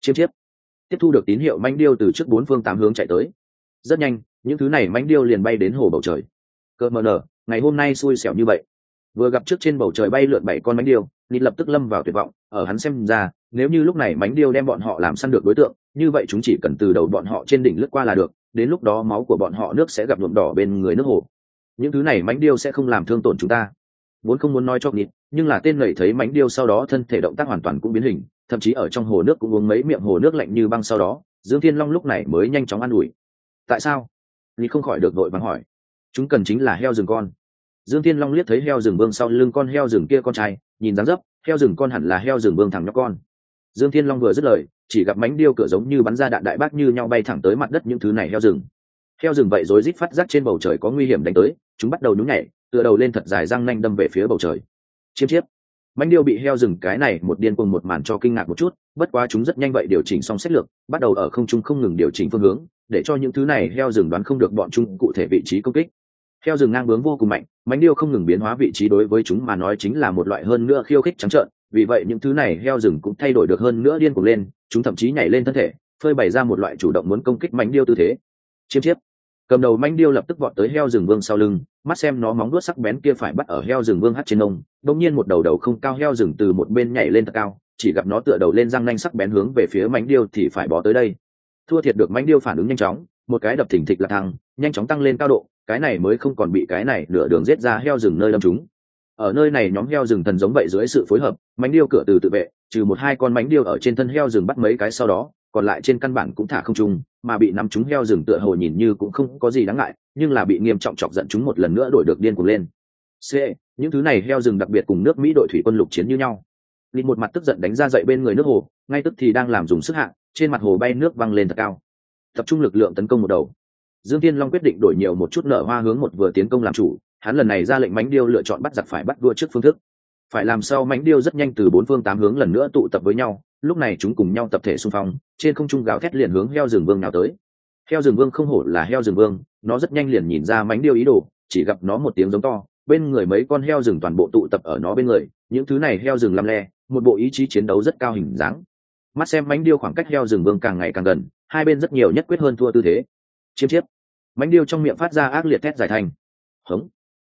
Chiêm chiếp. Tiếp thu được tín hiệu mánh điêu từ trước bốn phương tám hướng chạy tới. Rất nhanh, những thứ này mánh điêu liền bay đến hồ bầu trời. Cợt mờ nở, ngày hôm nay xui xẻo như vậy. Vừa gặp trước trên bầu trời bay lượn bảy con mánh điêu, nịt lập tức lâm vào tuyệt vọng ở hắn xem ra, nếu như lúc này mánh điêu đem bọn họ làm săn được đối tượng, như vậy chúng chỉ cần từ đầu bọn họ trên đỉnh lướt qua là được, đến lúc đó máu của bọn họ nước sẽ gặp nhuộm đỏ bên người nước hồ. Những thứ này mánh điêu sẽ không làm thương tổn chúng ta. Vốn không muốn nói cho nịt nhưng là tên nầy thấy mánh điêu sau đó thân thể động tác hoàn toàn cũng biến hình, thậm chí ở trong hồ nước cũng uống mấy miệng hồ nước lạnh như băng sau đó, dương thiên long lúc này mới nhanh chóng an ủi. Tại sao? Nịt không khỏi được vội vắng hỏi. Chúng cần chính là heo rừng con. Dương thiên long liếc thấy heo rừng vương sau lưng con heo rừng kia con trai, nhìn dáng dấp heo rừng con hẳn là heo rừng vương thằng nhóc con. Dương thiên long vừa dứt lời, chỉ gặp mánh điêu cửa giống như bắn ra đạn đại bác như nhau bay thẳng tới mặt đất những thứ này heo rừng. Heo rừng vậy rối rít phát giác trên bầu trời có nguy hiểm đánh tới, chúng bắt đầu nhún nhảy, tựa đầu lên thật dài răng nanh đâm về phía bầu trời. Chiêm chiếp. Mánh điêu bị heo rừng cái này một điên cùng một màn cho kinh ngạc một chút, bất quá chúng rất nhanh vậy điều chỉnh xong sách lược, bắt đầu ở không trung không ngừng điều chỉnh phương hướng, để cho những thứ này heo rừng đoán không được bọn chúng cụ thể vị trí công kích heo rừng ngang bướng vô cùng mạnh mánh điêu không ngừng biến hóa vị trí đối với chúng mà nói chính là một loại hơn nữa khiêu khích trắng trợn. Vì vậy những thứ này heo rừng cũng thay đổi được hơn nữa điên cuồng lên, chúng thậm chí nhảy lên thân thể, phơi bày ra một loại chủ động muốn công kích mánh điêu tư thế. Chiêm chiếp. Cầm đầu mãnh điêu lập tức vọt tới heo rừng vương sau lưng, mắt xem nó móng đuốt sắc bén kia phải bắt ở heo rừng vương hắt trên ông, đột nhiên một đầu đầu không cao heo rừng từ một bên nhảy lên thật cao, chỉ gặp nó tựa đầu lên răng nanh sắc bén hướng về phía mánh điêu thì phải bó tới đây. Thua thiệt được mánh điêu phản ứng nhanh chóng, một cái đập thỉnh thịch là thăng nhanh chóng tăng lên cao độ cái này mới không còn bị cái này nửa đường giết ra heo rừng nơi đâm chúng. Ở nơi này nhóm heo rừng thần giống vậy dưới sự phối hợp, mánh điêu cửa từ tự vệ, trừ một hai con mánh điêu ở trên thân heo rừng bắt mấy cái sau đó, còn lại trên căn bản cũng thả không trung mà bị nắm chúng heo rừng tựa hồ nhìn như cũng không có gì đáng ngại, nhưng là bị nghiêm trọng chọc giận chúng một lần nữa đổi được điên cuồng lên. C, những thứ này heo rừng đặc biệt cùng nước mỹ đội thủy quân lục chiến như nhau. Lịch một mặt tức giận đánh ra dậy bên người nước hồ, ngay tức thì đang làm dùng sức hạng trên mặt hồ bay nước văng lên thật cao. Tập trung lực lượng tấn công một đầu dương tiên long quyết định đổi nhiều một chút nở hoa hướng một vừa tiến công làm chủ, hắn lần này ra lệnh mánh điêu lựa chọn bắt giặc phải bắt đua trước phương thức. Phải làm sao mánh điêu rất nhanh từ bốn phương tám hướng lần nữa tụ tập với nhau, lúc này chúng cùng nhau tập thể xung phong, trên không trung gào thét liền hướng heo rừng vương nào tới. Heo rừng vương không hổ là heo rừng vương, nó rất nhanh liền nhìn ra mánh điêu ý đồ, chỉ gặp nó một tiếng giống to, bên người mấy con heo rừng toàn bộ tụ tập ở nó bên người, những thứ này heo rừng lăm le, một bộ ý chí chiến đấu rất cao hình dáng. Mắt xem mánh điêu khoảng cách heo rừng vương càng ngày càng gần, hai bên rất nhiều nhất quyết hơn thua tư thế. Chiếm chiếp mánh điêu trong miệng phát ra ác liệt thét giải thành hống.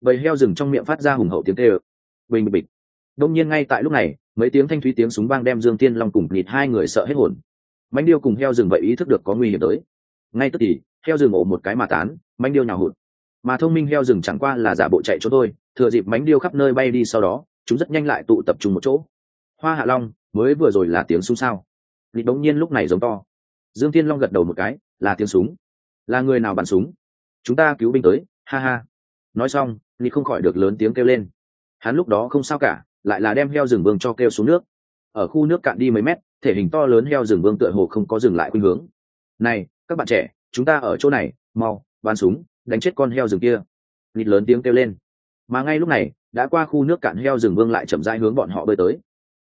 Bầy heo rừng trong miệng phát ra hùng hậu tiếng tê ơ bình bịch đông nhiên ngay tại lúc này, mấy tiếng thanh thúy tiếng súng vang đem dương tiên long cùng nịt hai người sợ hết hồn. Mánh điêu cùng heo rừng vậy ý thức được có nguy hiểm tới. Ngay tức thì, heo rừng ổ một cái mà tán, mánh điêu nhào hụt. Mà thông minh heo rừng chẳng qua là giả bộ chạy chỗ thôi, thừa dịp mánh điêu khắp nơi bay đi sau đó, chúng rất nhanh lại tụ tập trung một chỗ. Hoa hạ long, mới vừa rồi là tiếng súng sao? Nịt bỗng nhiên lúc này giống to. Dương tiên long gật đầu một cái, là tiếng súng là người nào bắn súng? Chúng ta cứu binh tới, ha ha. Nói xong Ly không khỏi được lớn tiếng kêu lên. Hắn lúc đó không sao cả, lại là đem heo rừng vương cho kêu xuống nước. Ở khu nước cạn đi mấy mét, thể hình to lớn heo rừng vương tựa hồ không có dừng lại khuynh hướng. Này, các bạn trẻ, chúng ta ở chỗ này, mau, bắn súng, đánh chết con heo rừng kia. Ly lớn tiếng kêu lên. Mà ngay lúc này, đã qua khu nước cạn heo rừng vương lại chậm rãi hướng bọn họ bơi tới.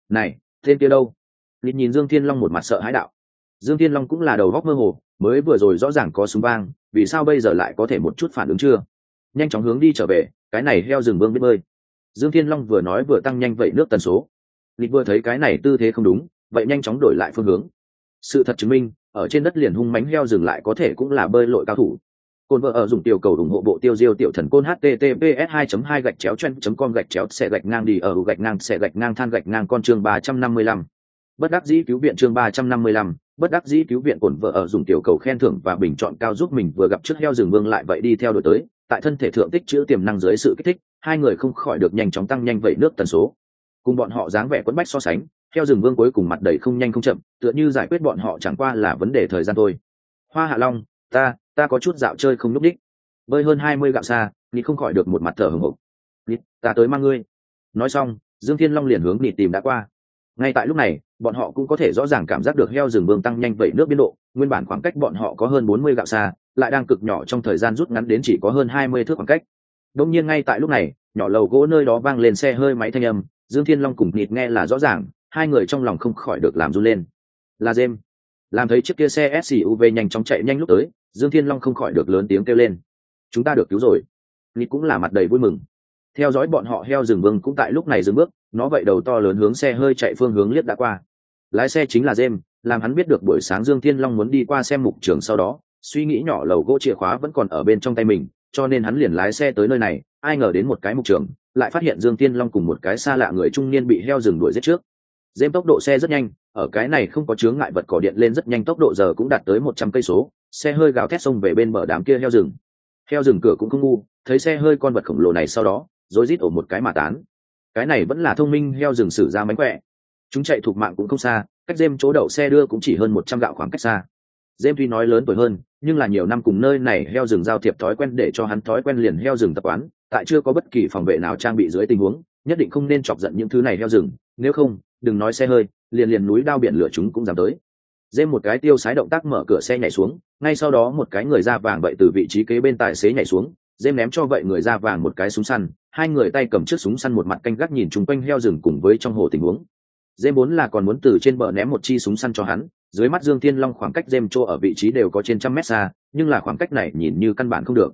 Này, tên kia đâu? Ly nhìn dương thiên long một mặt sợ hãi đạo. Dương thiên long cũng là đầu góc mơ hồ mới vừa rồi rõ ràng có súng vang vì sao bây giờ lại có thể một chút phản ứng chưa? Nhanh chóng hướng đi trở về cái này heo rừng vương biết bơi. Dương thiên long vừa nói vừa tăng nhanh vậy nước tần số. Lịch vừa thấy cái này tư thế không đúng vậy nhanh chóng đổi lại phương hướng. Sự thật chứng minh ở trên đất liền hung mánh heo rừng lại có thể cũng là bơi lội cao thủ. Côn vợ ở dùng tiểu cầu ủng hộ bộ tiêu diêu tiểu thần côn https 2 2 gạch chéo chen com gạch chéo xe gạch ngang đi ở gạch ngang xe gạch ngang than gạch ngang con chương 355. bất đắc dĩ cứu viện chương 355, bất đắc dĩ cứu viện cổn vợ ở dùng tiểu cầu khen thưởng và bình chọn cao giúp mình vừa gặp trước heo rừng vương lại vậy đi theo đội tới, tại thân thể thượng tích chữ tiềm năng dưới sự kích thích, hai người không khỏi được nhanh chóng tăng nhanh vậy nước tần số. Cùng bọn họ dáng vẻ quẫn bách so sánh, heo rừng vương cuối cùng mặt đầy không nhanh không chậm, tựa như giải quyết bọn họ chẳng qua là vấn đề thời gian thôi. Hoa hạ long, ta ta có chút dạo chơi không n ú c đích. Bơi hơn hai mươi gạo xa nghĩ không khỏi được một mặt thở hồng hộc nịt ta tới mang ngươi. Nói xong, dương thiên long liền hướng nịt tìm đã qua ngay tại lúc này, bọn họ cũng có thể rõ ràng cảm giác được heo rừng vương tăng nhanh vậy nước biên độ, nguyên bản khoảng cách bọn họ có hơn bốn mươi gạo xa, lại đang cực nhỏ trong thời gian rút ngắn đến chỉ có hơn hai mươi thước khoảng cách. Đông nhiên ngay tại lúc này, nhỏ lầu gỗ nơi đó vang lên xe hơi máy thanh âm, dương thiên long cùng nịt nghe là rõ ràng, hai người trong lòng không khỏi được làm run lên. Là dêm làm thấy chiếc kia xe suv nhanh chóng chạy nhanh lúc tới, dương thiên long không khỏi được lớn tiếng kêu lên. Chúng ta được cứu rồi. Nịt cũng là mặt đầy vui mừng. Theo dõi bọn họ heo rừng vương cũng tại lúc này dừng bước nó vậy đầu to lớn hướng xe hơi chạy phương hướng liếc đã qua. Lái xe chính là jem, làm hắn biết được buổi sáng dương thiên long muốn đi qua xem mục trường sau đó, suy nghĩ nhỏ lầu gỗ chìa khóa vẫn còn ở bên trong tay mình, cho nên hắn liền lái xe tới nơi này, ai ngờ đến một cái mục trường, lại phát hiện dương Thiên long cùng một cái xa lạ người trung niên bị heo rừng đuổi giết trước. Jem tốc độ xe rất nhanh, ở cái này không có chướng ngại vật cỏ điện lên rất nhanh tốc độ giờ cũng đạt tới một trăm cây số, xe hơi gào thét xông về bên bờ đám kia heo rừng. Heo rừng cửa cũng không ngu, thấy xe hơi con vật khổng lồ này sau đó rồi rít ổ một cái mà tán cái này vẫn là thông minh heo rừng sử ra mánh khỏe. Chúng chạy thuộc mạng cũng không xa, cách dêm chỗ đậu xe đưa cũng chỉ hơn một trăm gạo khoảng cách xa. Dêm tuy nói lớn tuổi hơn, nhưng là nhiều năm cùng nơi này heo rừng giao thiệp thói quen để cho hắn thói quen liền heo rừng tập quán, tại chưa có bất kỳ phòng vệ nào trang bị dưới tình huống, nhất định không nên chọc giận những thứ này heo rừng, nếu không, đừng nói xe hơi, liền liền núi đao biển lửa chúng cũng dám tới. Dêm một cái tiêu sái động tác mở cửa xe nhảy xuống, ngay sau đó một cái người da vàng vậy từ vị trí kế bên tài xế nhảy xuống dêm ném cho vậy người da vàng một cái súng săn, hai người tay cầm chiếc súng săn một mặt canh gác nhìn chung quanh heo rừng cùng với trong hồ tình huống. Dêm bốn là còn muốn từ trên bờ ném một chi súng săn cho hắn, dưới mắt dương thiên long khoảng cách dêm chỗ ở vị trí đều có trên trăm mét xa, nhưng là khoảng cách này nhìn như căn bản không được.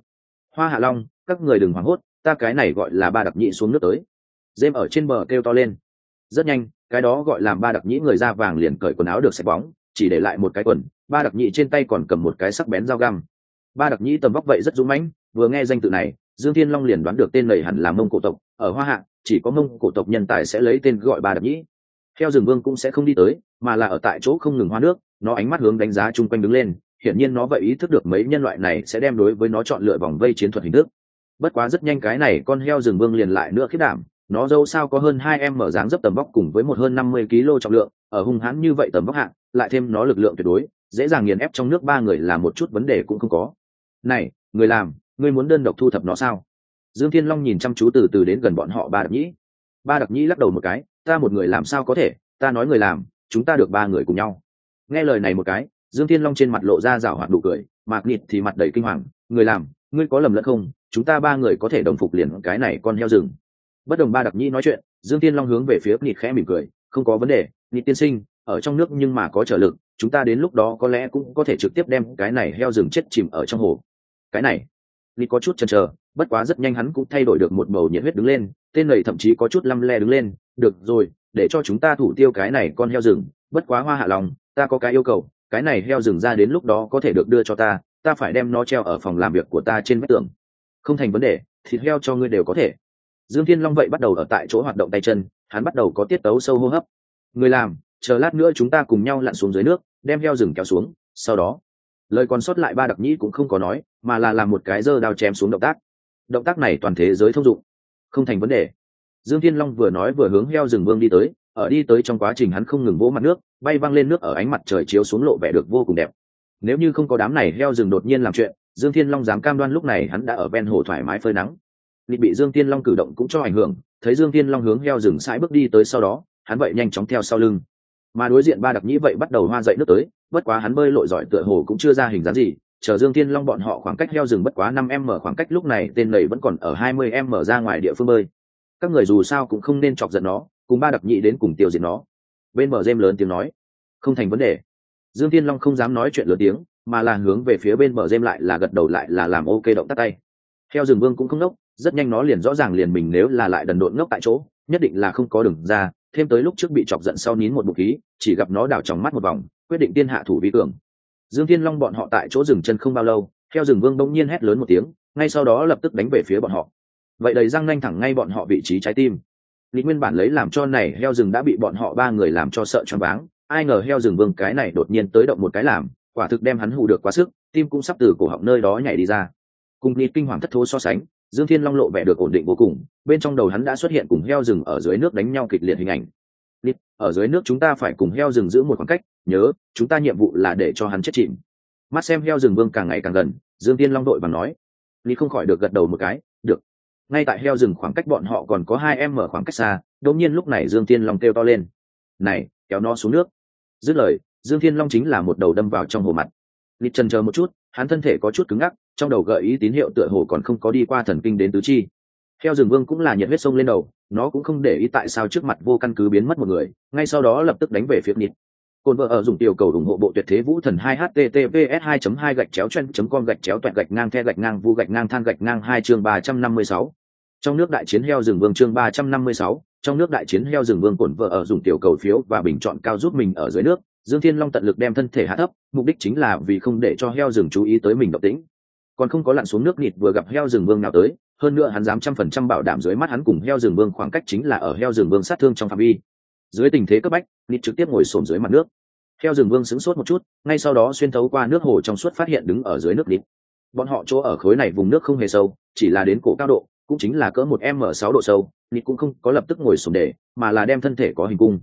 Hoa hạ long, các người đừng hoảng hốt, ta cái này gọi là ba đặc nhị xuống nước tới. Dêm ở trên bờ kêu to lên. Rất nhanh, cái đó gọi là ba đặc nhĩ người da vàng liền cởi quần áo được sạch bóng, chỉ để lại một cái quần, ba đặc nhị trên tay còn cầm một cái sắc bén dao găm. Ba đặc nhĩ tầm vóc vậy rất dũng mãnh vừa nghe danh tự này, dương thiên long liền đoán được tên này hẳn là mông cổ tộc, ở hoa hạ, chỉ có mông cổ tộc nhân tài sẽ lấy tên gọi ba đặc nhĩ. Theo rừng vương cũng sẽ không đi tới, mà là ở tại chỗ không ngừng hoa nước, nó ánh mắt hướng đánh giá chung quanh đứng lên, hiển nhiên nó vậy ý thức được mấy nhân loại này sẽ đem đối với nó chọn lựa vòng vây chiến thuật hình thức. Bất quá rất nhanh cái này con heo rừng vương liền lại nữa khiết đảm, nó dâu sao có hơn hai em mở dáng dấp tầm vóc cùng với một hơn năm mươi kg trọng lượng, ở hung hãn như vậy tầm vóc hạng lại thêm nó lực lượng tuyệt đối, dễ dàng nghiền ép trong nước ba người là một chút vấn đề cũng không có. Này, người làm ngươi muốn đơn độc thu thập nó sao? Dương thiên long nhìn chăm chú từ từ đến gần bọn họ ba đặc nhĩ. Ba đặc nhĩ lắc đầu một cái, ta một người làm sao có thể? Ta nói người làm, chúng ta được ba người cùng nhau. Nghe lời này một cái, dương thiên long trên mặt lộ ra rảo hoạt nụ cười, mạc nịt thì mặt đầy kinh hoàng, người làm, ngươi có lầm lẫn không? Chúng ta ba người có thể đồng phục liền cái này con heo rừng. Bất đồng ba đặc nhĩ nói chuyện, dương Thiên long hướng về phía nịt khẽ mỉm cười, không có vấn đề, nịt tiên sinh, ở trong nước nhưng mà có trở lực, chúng ta đến lúc đó có lẽ cũng có thể trực tiếp đem cái này heo rừng chết chìm ở trong hồ. Cái này nịt có chút chần chờ, bất quá rất nhanh hắn cũng thay đổi được một bầu nhiệt huyết đứng lên, tên này thậm chí có chút lăm le đứng lên, được rồi, để cho chúng ta thủ tiêu cái này con heo rừng, bất quá hoa hạ lòng, ta có cái yêu cầu, cái này heo rừng ra đến lúc đó có thể được đưa cho ta ta phải đem nó treo ở phòng làm việc của ta trên vách tường. Không thành vấn đề, thịt heo cho ngươi đều có thể. Dương thiên long vậy bắt đầu ở tại chỗ hoạt động tay chân, hắn bắt đầu có tiết tấu sâu hô hấp. Người làm, chờ lát nữa chúng ta cùng nhau lặn xuống dưới nước, đem heo rừng kéo xuống, sau đó lời còn sót lại ba đặc nhĩ cũng không có nói, mà là làm một cái dơ đao chém xuống động tác. Động tác này toàn thế giới thông dụng. Không thành vấn đề. Dương thiên long vừa nói vừa hướng heo rừng vương đi tới, ở đi tới trong quá trình hắn không ngừng vỗ mặt nước, bay văng lên nước ở ánh mặt trời chiếu xuống lộ vẻ được vô cùng đẹp. Nếu như không có đám này heo rừng đột nhiên làm chuyện, dương thiên long dám cam đoan lúc này hắn đã ở ven hồ thoải mái phơi nắng. Lịch bị dương thiên long cử động cũng cho ảnh hưởng, thấy dương thiên long hướng heo rừng sãi bước đi tới sau đó, hắn vậy nhanh chóng theo sau lưng mà đối diện ba đặc nhĩ vậy bắt đầu hoa dậy nước tới, bất quá hắn bơi lội giỏi tựa hồ cũng chưa ra hình dáng gì, chờ dương thiên long bọn họ khoảng cách heo rừng bất quá năm m khoảng cách lúc này tên này vẫn còn ở hai mươi m ra ngoài địa phương bơi. Các người dù sao cũng không nên chọc giận nó, cùng ba đặc nhĩ đến cùng tiêu diệt nó. Bên bờ dêm lớn tiếng nói, không thành vấn đề. Dương thiên long không dám nói chuyện lớn tiếng, mà là hướng về phía bên bờ dêm lại là gật đầu lại là làm ok động tắt tay. Heo rừng vương cũng không nốc, rất nhanh nó liền rõ ràng liền mình nếu là lại đần độn ngốc tại chỗ, nhất định là không có đường ra thêm tới lúc trước bị chọc giận sau nín một bụng khí, chỉ gặp nó đảo trong mắt một vòng, quyết định tiên hạ thủ vi cường. Dương thiên long bọn họ tại chỗ dừng chân không bao lâu, theo rừng vương bỗng nhiên hét lớn một tiếng, ngay sau đó lập tức đánh về phía bọn họ. Vậy đầy răng nanh thẳng ngay bọn họ vị trí trái tim. Lý nguyên bản lấy làm cho này, heo rừng đã bị bọn họ ba người làm cho sợ choáng váng, ai ngờ heo rừng vương cái này đột nhiên tới động một cái làm, quả thực đem hắn hù được quá sức, tim cũng sắp từ cổ họng nơi đó nhảy đi ra. Cùng nịt kinh hoàng thất thố so sánh dương thiên long lộ vẻ được ổn định vô cùng bên trong đầu hắn đã xuất hiện cùng heo rừng ở dưới nước đánh nhau kịch liệt hình ảnh. Nít, ở dưới nước chúng ta phải cùng heo rừng giữ một khoảng cách nhớ chúng ta nhiệm vụ là để cho hắn chết chìm. Mắt xem heo rừng vương càng ngày càng gần dương tiên long đội và nói. Nít không khỏi được gật đầu một cái được. Ngay tại heo rừng khoảng cách bọn họ còn có hai em mở khoảng cách xa đột nhiên lúc này dương tiên long kêu to lên. Này kéo nó xuống nước. Dứt lời dương thiên long chính là một đầu đâm vào trong hồ mặt. Nít trần chờ một chút hắn thân thể có chút cứng ngắc trong đầu gợi ý tín hiệu tựa hồ còn không có đi qua thần kinh đến tứ chi. Theo rừng vương cũng là nhiệt huyết sông lên đầu nó cũng không để ý tại sao trước mặt vô căn cứ biến mất một người ngay sau đó lập tức đánh về phía nịt cồn vợ ở dùng tiểu cầu ủng hộ bộ tuyệt thế vũ thần 2 https 2 2 gạch chéo chen com gạch chéo toẹt gạch ngang the gạch ngang vu gạch ngang than gạch ngang hai chương 356. trong nước đại chiến heo rừng vương chương 356, trong nước đại chiến heo rừng vương cồn vợ ở dùng tiểu cầu phiếu và bình chọn cao giúp mình ở dưới nước. Dương thiên long tận lực đem thân thể hạ thấp mục đích chính là vì không để cho heo rừng chú ý tới mình động tĩnh còn không có lặn xuống nước nịt vừa gặp heo rừng vương nào tới, hơn nữa hắn dám trăm phần trăm bảo đảm dưới mắt hắn cùng heo rừng vương khoảng cách chính là ở heo rừng vương sát thương trong phạm vi. Dưới tình thế cấp bách, nịt trực tiếp ngồi xổm dưới mặt nước. Heo rừng vương sững sốt một chút, ngay sau đó xuyên thấu qua nước hồ trong suốt phát hiện đứng ở dưới nước nịt. Bọn họ chỗ ở khối này vùng nước không hề sâu, chỉ là đến cổ cao độ, cũng chính là cỡ một m sáu độ sâu, nịt cũng không có lập tức ngồi xổm để, mà là đem thân thể có hình cung.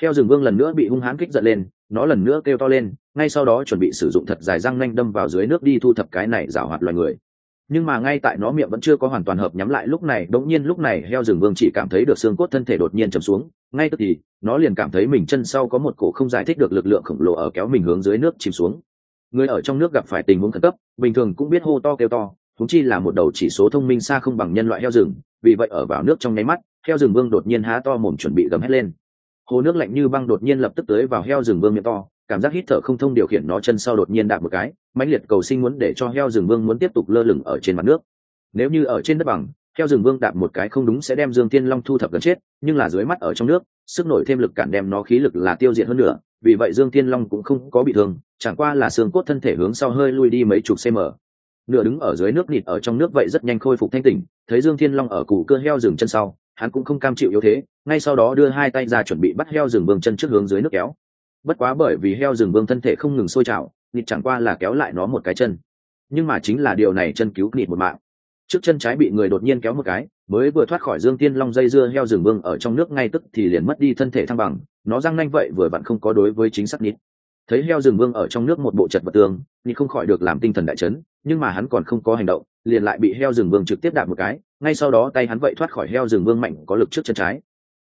Heo rừng vương lần nữa bị hung hãn kích giận lên nó lần nữa kêu to lên, ngay sau đó chuẩn bị sử dụng thật dài răng nanh đâm vào dưới nước đi thu thập cái này rào hoạt loài người. Nhưng mà ngay tại nó miệng vẫn chưa có hoàn toàn hợp nhắm lại lúc này đống nhiên lúc này, heo rừng vương chỉ cảm thấy được xương cốt thân thể đột nhiên chầm xuống. Ngay tức thì, nó liền cảm thấy mình chân sau có một cổ không giải thích được lực lượng khổng lồ ở kéo mình hướng dưới nước chìm xuống. Người ở trong nước gặp phải tình huống khẩn cấp, bình thường cũng biết hô to kêu to thúng chi là một đầu chỉ số thông minh xa không bằng nhân loại heo rừng. Vì vậy ở vào nước trong nháy mắt, heo rừng vương đột nhiên há to mồm chuẩn bị gầm hét lên hồ nước lạnh như băng đột nhiên lập tức tới vào heo rừng vương miệng to, cảm giác hít thở không thông điều khiển nó chân sau đột nhiên đạp một cái, mãnh liệt cầu sinh muốn để cho heo rừng vương muốn tiếp tục lơ lửng ở trên mặt nước. Nếu như ở trên đất bằng, heo rừng vương đạp một cái không đúng sẽ đem dương tiên long thu thập gần chết, nhưng là dưới mắt ở trong nước, sức nổi thêm lực cản đem nó khí lực là tiêu diệt hơn nữa vì vậy dương tiên long cũng không có bị thương, chẳng qua là xương cốt thân thể hướng sau hơi lui đi mấy chục cm nửa đứng ở dưới nước nịt ở trong nước vậy rất nhanh khôi phục thanh tỉnh, thấy dương thiên long ở củ cơ heo rừng chân sau hắn cũng không cam chịu yếu thế, ngay sau đó đưa hai tay ra chuẩn bị bắt heo rừng vương chân trước hướng dưới nước kéo. Bất quá bởi vì heo rừng vương thân thể không ngừng sôi trào, nịt chẳng qua là kéo lại nó một cái chân. Nhưng mà chính là điều này chân cứu nịt một mạng. Trước chân trái bị người đột nhiên kéo một cái, mới vừa thoát khỏi dương tiên long dây dưa heo rừng vương ở trong nước ngay tức thì liền mất đi thân thể thăng bằng, nó răng nanh vậy vừa vặn không có đối với chính xác nịt. Thấy heo rừng vương ở trong nước một bộ chật vật tường, nịt không khỏi được làm tinh thần đại chấn, nhưng mà hắn còn không có hành động liền lại bị heo rừng vương trực tiếp đạp một cái, ngay sau đó tay hắn vậy thoát khỏi heo rừng vương mạnh có lực trước chân trái.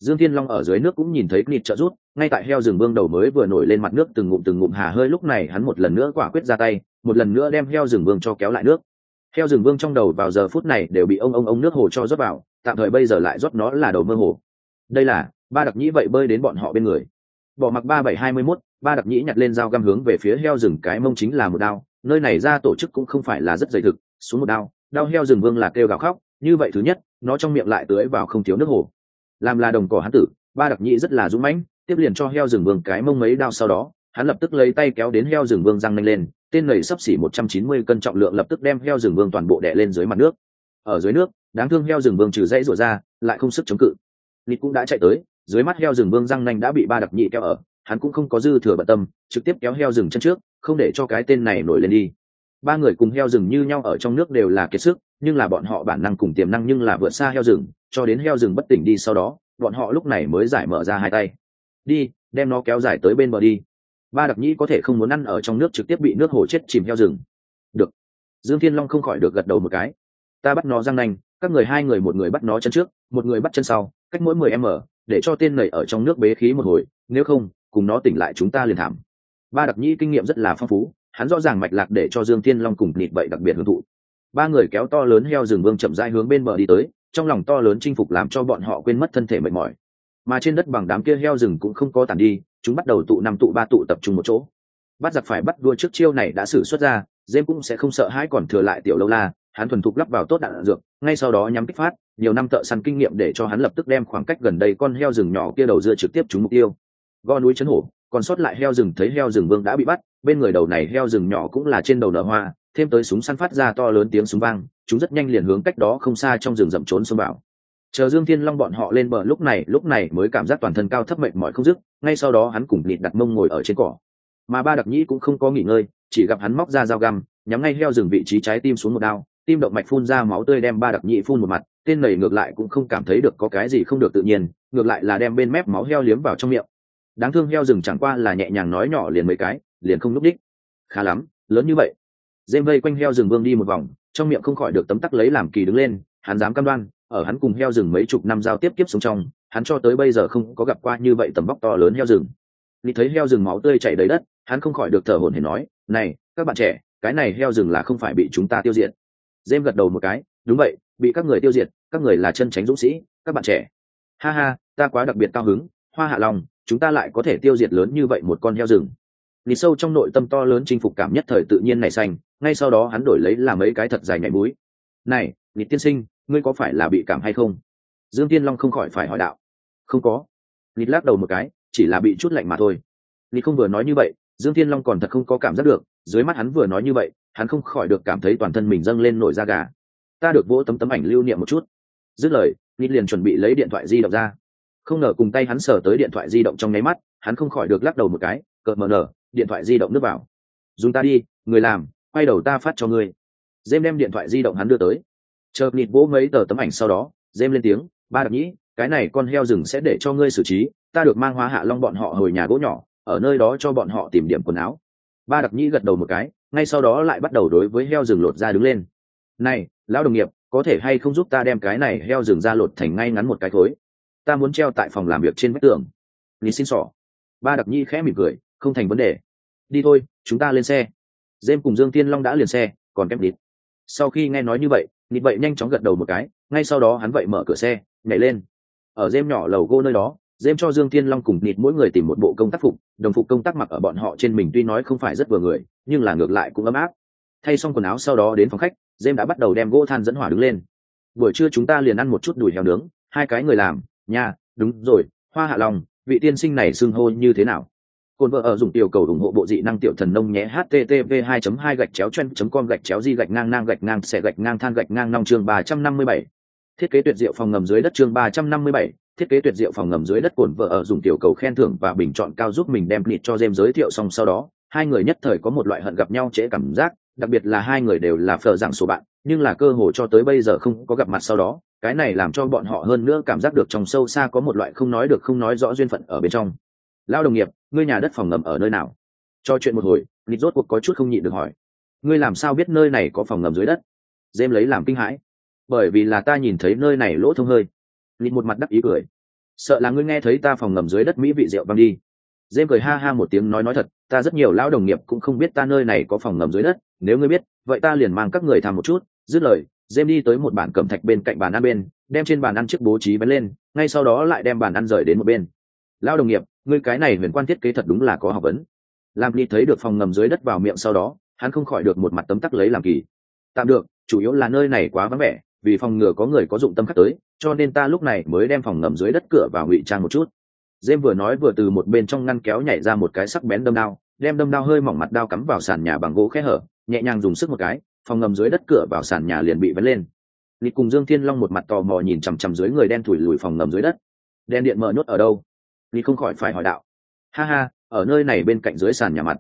Dương thiên long ở dưới nước cũng nhìn thấy nịt trợ rút ngay tại heo rừng vương đầu mới vừa nổi lên mặt nước từng ngụm từng ngụm hà hơi, lúc này hắn một lần nữa quả quyết ra tay, một lần nữa đem heo rừng vương cho kéo lại nước. Heo rừng vương trong đầu vào giờ phút này đều bị ông ông ông nước hồ cho rót vào, tạm thời bây giờ lại rót nó là đầu mơ hồ. Đây là, ba đặc nhĩ vậy bơi đến bọn họ bên người. Bỏ mặc ba bảy hai mươi mốt, ba đặc nhĩ nhặt lên dao găm hướng về phía heo rừng, cái mông chính là một đao, nơi này ra tổ chức cũng không phải là rất dày thực xuống một đao đao heo rừng vương là kêu gào khóc, như vậy thứ nhất, nó trong miệng lại tưới vào không thiếu nước hồ. Làm là đồng cỏ hán tử, ba đặc nhĩ rất là dũng mãnh, tiếp liền cho heo rừng vương cái mông mấy đao sau đó, hắn lập tức lấy tay kéo đến heo rừng vương răng nanh lên, tên nầy sắp xỉ một trăm chín mươi cân trọng lượng lập tức đem heo rừng vương toàn bộ đè lên dưới mặt nước. Ở dưới nước, đáng thương heo rừng vương trừ dãy rủa ra, lại không sức chống cự. Nịt cũng đã chạy tới, dưới mắt heo rừng vương răng nanh đã bị ba đặc nhị kéo ở, hắn cũng không có dư thừa bận tâm, trực tiếp kéo heo rừng chân trước, không để cho cái tên này nổi lên đi ba người cùng heo rừng như nhau ở trong nước đều là kiệt sức, nhưng là bọn họ bản năng cùng tiềm năng nhưng là vượt xa heo rừng, cho đến heo rừng bất tỉnh đi sau đó, bọn họ lúc này mới giải mở ra hai tay. Đi, đem nó kéo dài tới bên bờ đi. Ba đặc nhĩ có thể không muốn ăn ở trong nước trực tiếp bị nước hồ chết chìm heo rừng. Được. Dương thiên long không khỏi được gật đầu một cái. Ta bắt nó răng nanh, các người hai người một người bắt nó chân trước, một người bắt chân sau, cách mỗi mười m để cho tên này ở trong nước bế khí một hồi, nếu không, cùng nó tỉnh lại chúng ta liền thảm. Ba đặc nhĩ kinh nghiệm rất là phong phú hắn rõ ràng mạch lạc để cho dương thiên long cùng nịt vậy đặc biệt hưởng thụ. Ba người kéo to lớn heo rừng vương chậm rãi hướng bên bờ đi tới, trong lòng to lớn chinh phục làm cho bọn họ quên mất thân thể mệt mỏi. Mà trên đất bằng đám kia heo rừng cũng không có tàn đi, chúng bắt đầu tụ năm tụ ba tụ tập trung một chỗ. Bắt giặc phải bắt đua trước chiêu này đã xử xuất ra dêm cũng sẽ không sợ hãi còn thừa lại tiểu lâu la, hắn thuần thục lắp vào tốt đạn dược, ngay sau đó nhắm kích phát, nhiều năm thợ săn kinh nghiệm để cho hắn lập tức đem khoảng cách gần đây con heo rừng nhỏ kia đầu dưa trực tiếp trúng mục tiêu. Go núi chấn hổ, còn sót lại heo rừng thấy heo rừng vương đã bị bắt bên người đầu này heo rừng nhỏ cũng là trên đầu nở hoa, thêm tới súng săn phát ra to lớn tiếng súng vang, chúng rất nhanh liền hướng cách đó không xa trong rừng rậm trốn xông vào. Chờ dương thiên long bọn họ lên bờ lúc này lúc này mới cảm giác toàn thân cao thấp mệnh mỏi không dứt, ngay sau đó hắn cùng lịt đặt mông ngồi ở trên cỏ. Mà ba đặc nhĩ cũng không có nghỉ ngơi, chỉ gặp hắn móc ra dao găm, nhắm ngay heo rừng vị trí trái tim xuống một đao, tim động mạch phun ra máu tươi đem ba đặc nhĩ phun một mặt, tên này ngược lại cũng không cảm thấy được có cái gì không được tự nhiên, ngược lại là đem bên mép máu heo liếm vào trong miệng. Đáng thương heo rừng chẳng qua là nhẹ nhàng nói nhỏ liền mấy cái liền không lúc đích. Khá lắm, lớn như vậy. Dêm vây quanh heo rừng vương đi một vòng, trong miệng không khỏi được tấm tắc lấy làm kỳ đứng lên, hắn dám cam đoan, ở hắn cùng heo rừng mấy chục năm giao tiếp tiếp sống trong, hắn cho tới bây giờ không có gặp qua như vậy tầm vóc to lớn heo rừng. Vì thấy heo rừng máu tươi chảy đầy đất, hắn không khỏi được thở hổn hển nói, này, các bạn trẻ, cái này heo rừng là không phải bị chúng ta tiêu diệt. Dêm gật đầu một cái, đúng vậy, bị các người tiêu diệt, các người là chân tránh dũng sĩ, các bạn trẻ. Ha ha, ta quá đặc biệt cao hứng, hoa hạ lòng, chúng ta lại có thể tiêu diệt lớn như vậy một con heo rừng. Nị sâu trong nội tâm to lớn chinh phục cảm nhất thời tự nhiên này xanh, ngay sau đó hắn đổi lấy làm mấy cái thật dài nhảy mũi này Nị tiên sinh, ngươi có phải là bị cảm hay không? Dương tiên long không khỏi phải hỏi đạo. Không có. Nị lắc đầu một cái, chỉ là bị chút lạnh mà thôi. Nị không vừa nói như vậy, dương thiên long còn thật không có cảm giác được, dưới mắt hắn vừa nói như vậy, hắn không khỏi được cảm thấy toàn thân mình dâng lên nổi da gà. Ta được vỗ tấm tấm ảnh lưu niệm một chút. Dứt lời nít liền chuẩn bị lấy điện thoại di động ra. Không ngờ cùng tay hắn sờ tới điện thoại di động trong nháy mắt, hắn không khỏi được lắc đầu một cái, cợt mờ nở điện thoại di động nước vào. Dùng ta đi, người làm, quay đầu ta phát cho ngươi. Dêm đem điện thoại di động hắn đưa tới. Chờ nịt vỗ mấy tờ tấm ảnh sau đó dêm lên tiếng, ba đặc nhĩ, cái này con heo rừng sẽ để cho ngươi xử trí, ta được mang hoa hạ long bọn họ hồi nhà gỗ nhỏ, ở nơi đó cho bọn họ tìm điểm quần áo. Ba đặc nhĩ gật đầu một cái, ngay sau đó lại bắt đầu đối với heo rừng lột ra đứng lên. Này, lão đồng nghiệp, có thể hay không giúp ta đem cái này heo rừng ra lột thành ngay ngắn một cái thối ta muốn treo tại phòng làm việc trên vách tường. Lý xin sỏ. ba đặc nhi khẽ mỉm cười, không thành vấn đề đi thôi, chúng ta lên xe. Dêm cùng dương tiên long đã liền xe, còn kém đít sau khi nghe nói như vậy nịt vậy nhanh chóng gật đầu một cái, ngay sau đó hắn vậy mở cửa xe, nhảy lên. Ở dêm nhỏ lầu gô nơi đó dêm cho dương tiên long cùng nịt mỗi người tìm một bộ công tác phục, đồng phục công tác mặc ở bọn họ trên mình tuy nói không phải rất vừa người, nhưng là ngược lại cũng ấm áp. Thay xong quần áo sau đó đến phòng khách dêm đã bắt đầu đem gỗ than dẫn hỏa đứng lên. Buổi trưa chúng ta liền ăn một chút đùi heo nướng, hai cái người làm, nha, đúng rồi, hoa hạ lòng, vị tiên sinh này xưng hô như thế nào? Côn vợ ở dùng tiểu cầu ủng hộ bộ dị năng tiểu thần nông nhé http 2 2 gạch chéo chen com gạch chéo di gạch ngang ngang gạch ngang xẻ gạch ngang than gạch ngang nong chương 357. thiết kế tuyệt diệu phòng ngầm dưới đất chương 357, thiết kế tuyệt diệu phòng ngầm dưới đất cồn vợ ở dùng tiểu cầu khen thưởng và bình chọn cao giúp mình đem nịt cho James giới thiệu xong sau đó hai người nhất thời có một loại hận gặp nhau trễ cảm giác đặc biệt là hai người đều là phở dạng số bạn nhưng là cơ hội cho tới bây giờ không có gặp mặt sau đó cái này làm cho bọn họ hơn nữa cảm giác được trong sâu xa có một loại không nói được không nói rõ duyên phận ở bên trong lao đồng nghiệp, ngươi nhà đất phòng ngầm ở nơi nào? Cho chuyện một hồi, nịt rốt cuộc có chút không nhịn được hỏi. Ngươi làm sao biết nơi này có phòng ngầm dưới đất? Dêm lấy làm kinh hãi. Bởi vì là ta nhìn thấy nơi này lỗ thông hơi. Nịt một mặt đắc ý cười. Sợ là ngươi nghe thấy ta phòng ngầm dưới đất mỹ vị rượu băng đi. Dêm cười ha ha một tiếng nói nói thật, ta rất nhiều lão đồng nghiệp cũng không biết ta nơi này có phòng ngầm dưới đất, nếu ngươi biết, vậy ta liền mang các người tham một chút. Dứt lời dêm đi tới một bản cẩm thạch bên cạnh bàn ăn bên, đem trên bàn ăn chiếc bố trí bén lên, ngay sau đó lại đem bàn ăn rời đến một bên. Lão đồng nghiệp người cái này huyền quan thiết kế thật đúng là có học vấn làm đi thấy được phòng ngầm dưới đất vào miệng sau đó hắn không khỏi được một mặt tấm tắc lấy làm kỳ tạm được chủ yếu là nơi này quá vắng vẻ vì phòng ngừa có người có dụng tâm khắc tới cho nên ta lúc này mới đem phòng ngầm dưới đất cửa vào ngụy trang một chút Dêm vừa nói vừa từ một bên trong ngăn kéo nhảy ra một cái sắc bén đâm đao, đem đâm đao hơi mỏng mặt đao cắm vào sàn nhà bằng gỗ khe hở, nhẹ nhàng dùng sức một cái, phòng ngầm dưới đất cửa vào sàn nhà liền bị vén lên. Nịt cùng Dương Thiên Long một mặt tò mò nhìn chằm chằm dưới người đen thủi lùi phòng ngầm dưới đất. Đen điện mở nhốt ở đâu? Nịt không khỏi phải hỏi đạo. Ha ha, ở nơi này bên cạnh dưới sàn nhà mặt.